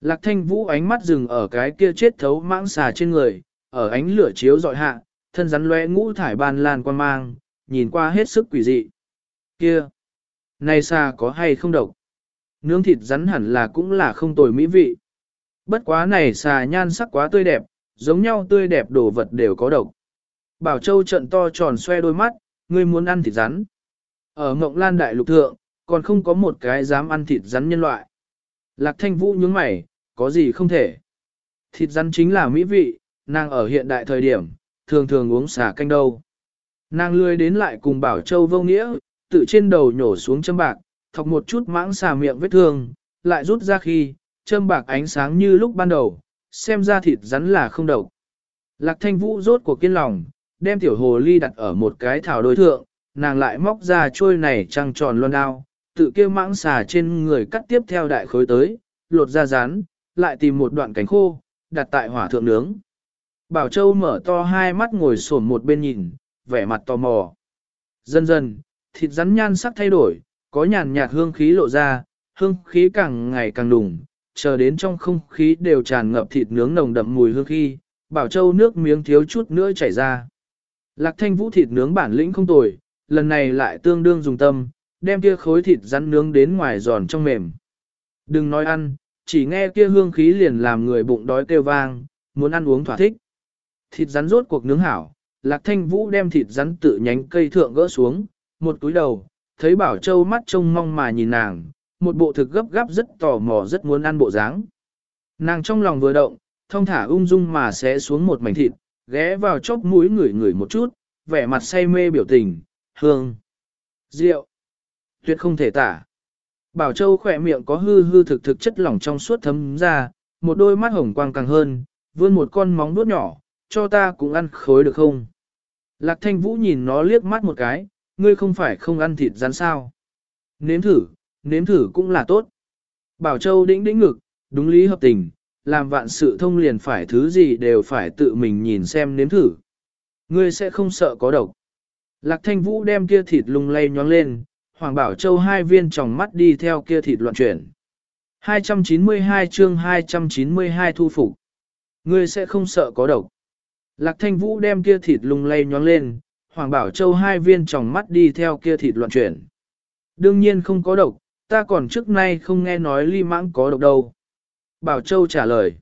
Lạc thanh vũ ánh mắt dừng ở cái kia chết thấu mãng xà trên người, ở ánh lửa chiếu dọi hạ, thân rắn lóe ngũ thải ban lan quan mang, nhìn qua hết sức quỷ dị. Kia! Này xà có hay không độc? Nướng thịt rắn hẳn là cũng là không tồi mỹ vị. Bất quá này xà nhan sắc quá tươi đẹp, giống nhau tươi đẹp đồ vật đều có độc. Bảo Châu trận to tròn xoe đôi mắt, ngươi muốn ăn thịt rắn. Ở Ngộng Lan Đại Lục Thượng, còn không có một cái dám ăn thịt rắn nhân loại. Lạc Thanh Vũ nhướng mày, có gì không thể. Thịt rắn chính là mỹ vị, nàng ở hiện đại thời điểm, thường thường uống xà canh đâu. Nàng lười đến lại cùng Bảo Châu vô nghĩa, tự trên đầu nhổ xuống châm bạc, thọc một chút mãng xà miệng vết thương, lại rút ra khi, châm bạc ánh sáng như lúc ban đầu, xem ra thịt rắn là không độc. Lạc thanh vũ rốt của kiên lòng, đem tiểu hồ ly đặt ở một cái thảo đối thượng, nàng lại móc ra trôi này trăng tròn loan đao, tự kêu mãng xà trên người cắt tiếp theo đại khối tới, lột ra rán, lại tìm một đoạn cánh khô, đặt tại hỏa thượng nướng. Bảo Châu mở to hai mắt ngồi xổm một bên nhìn, vẻ mặt tò mò. Dần dần, thịt rắn nhan sắc thay đổi, có nhàn nhạt hương khí lộ ra, hương khí càng ngày càng đùng, chờ đến trong không khí đều tràn ngập thịt nướng nồng đậm mùi hương khi, Bảo Châu nước miếng thiếu chút nữa chảy ra. Lạc thanh vũ thịt nướng bản lĩnh không tồi, lần này lại tương đương dùng tâm, đem kia khối thịt rắn nướng đến ngoài giòn trong mềm. Đừng nói ăn, chỉ nghe kia hương khí liền làm người bụng đói kêu vang, muốn ăn uống thỏa thích. Thịt rắn rốt cuộc nướng hảo, Lạc Thanh Vũ đem thịt rắn tự nhánh cây thượng gỡ xuống, một túi đầu, thấy Bảo Châu mắt trông mong mà nhìn nàng, một bộ thực gấp gáp rất tò mò rất muốn ăn bộ dáng. Nàng trong lòng vừa động, thông thả ung dung mà sẽ xuống một mảnh thịt, ghé vào chóp mũi ngửi ngửi một chút, vẻ mặt say mê biểu tình, hương, rượu, tuyệt không thể tả. Bảo Châu khỏe miệng có hư hư thực thực chất lỏng trong suốt thấm ra, một đôi mắt hồng quang càng hơn, vươn một con móng vuốt nhỏ, cho ta cũng ăn khối được không? Lạc Thanh Vũ nhìn nó liếc mắt một cái, ngươi không phải không ăn thịt rắn sao? Nếm thử, nếm thử cũng là tốt. Bảo Châu đĩnh đĩnh ngực, đúng lý hợp tình, làm vạn sự thông liền phải thứ gì đều phải tự mình nhìn xem nếm thử. Ngươi sẽ không sợ có độc. Lạc Thanh Vũ đem kia thịt lung lay nhóng lên, Hoàng Bảo Châu hai viên tròng mắt đi theo kia thịt loạn chuyển. 292 chương 292 thu phục. Ngươi sẽ không sợ có độc. Lạc Thanh Vũ đem kia thịt lung lay nhoáng lên, Hoàng Bảo Châu hai viên tròng mắt đi theo kia thịt loạn chuyển. Đương nhiên không có độc, ta còn trước nay không nghe nói ly mãng có độc đâu. Bảo Châu trả lời.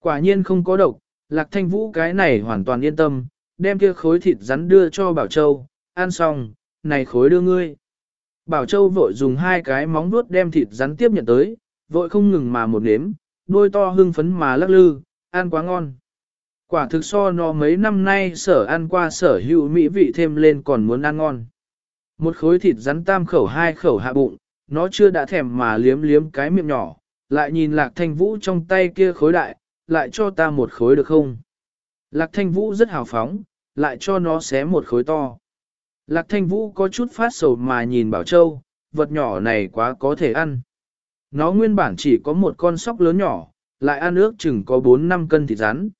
Quả nhiên không có độc, Lạc Thanh Vũ cái này hoàn toàn yên tâm, đem kia khối thịt rắn đưa cho Bảo Châu, ăn xong, này khối đưa ngươi. Bảo Châu vội dùng hai cái móng vuốt đem thịt rắn tiếp nhận tới, vội không ngừng mà một nếm, đôi to hưng phấn mà lắc lư, ăn quá ngon. Quả thực so nó mấy năm nay sở ăn qua sở hữu mỹ vị thêm lên còn muốn ăn ngon. Một khối thịt rắn tam khẩu hai khẩu hạ bụng, nó chưa đã thèm mà liếm liếm cái miệng nhỏ, lại nhìn lạc thanh vũ trong tay kia khối đại, lại cho ta một khối được không? Lạc thanh vũ rất hào phóng, lại cho nó xé một khối to. Lạc thanh vũ có chút phát sầu mà nhìn Bảo Châu, vật nhỏ này quá có thể ăn. Nó nguyên bản chỉ có một con sóc lớn nhỏ, lại ăn ước chừng có 4-5 cân thịt rắn.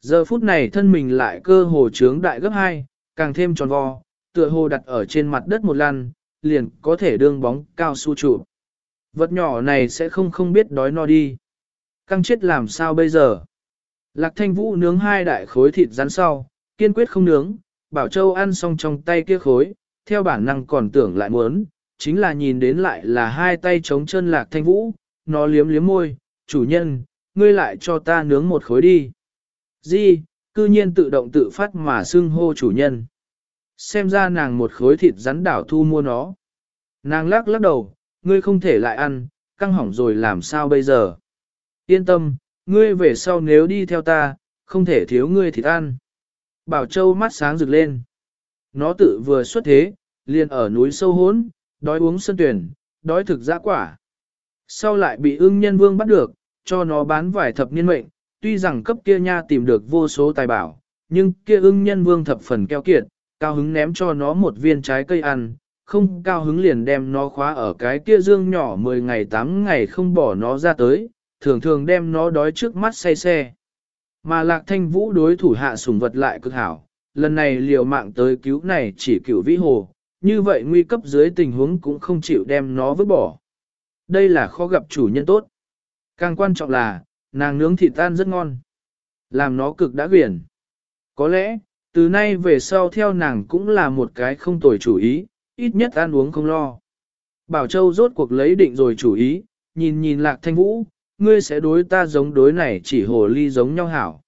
Giờ phút này thân mình lại cơ hồ trướng đại gấp 2, càng thêm tròn vo, tựa hồ đặt ở trên mặt đất một lần, liền có thể đương bóng cao su trụ. Vật nhỏ này sẽ không không biết đói no đi. Căng chết làm sao bây giờ? Lạc thanh vũ nướng hai đại khối thịt rắn sau, kiên quyết không nướng, bảo châu ăn xong trong tay kia khối, theo bản năng còn tưởng lại muốn, chính là nhìn đến lại là hai tay chống chân lạc thanh vũ, nó liếm liếm môi, chủ nhân, ngươi lại cho ta nướng một khối đi. Di, cư nhiên tự động tự phát mà xưng hô chủ nhân. Xem ra nàng một khối thịt rắn đảo thu mua nó. Nàng lắc lắc đầu, ngươi không thể lại ăn, căng hỏng rồi làm sao bây giờ. Yên tâm, ngươi về sau nếu đi theo ta, không thể thiếu ngươi thịt ăn. Bảo Châu mắt sáng rực lên. Nó tự vừa xuất thế, liền ở núi sâu hốn, đói uống sân tuyển, đói thực giã quả. Sau lại bị ưng nhân vương bắt được, cho nó bán vài thập niên mệnh, tuy rằng cấp kia nha tìm được vô số tài bảo, nhưng kia ưng nhân vương thập phần keo kiệt, cao hứng ném cho nó một viên trái cây ăn, không cao hứng liền đem nó khóa ở cái kia dương nhỏ 10 ngày 8 ngày không bỏ nó ra tới, thường thường đem nó đói trước mắt say xe. Mà lạc thanh vũ đối thủ hạ sùng vật lại cực hảo, lần này liều mạng tới cứu này chỉ cửu vĩ hồ, như vậy nguy cấp dưới tình huống cũng không chịu đem nó vứt bỏ. Đây là khó gặp chủ nhân tốt. Càng quan trọng là, nàng nướng thịt tan rất ngon. Làm nó cực đã quyển. Có lẽ, từ nay về sau theo nàng cũng là một cái không tồi chủ ý, ít nhất ăn uống không lo. Bảo Châu rốt cuộc lấy định rồi chủ ý, nhìn nhìn lạc thanh vũ, ngươi sẽ đối ta giống đối này chỉ hồ ly giống nhau hảo.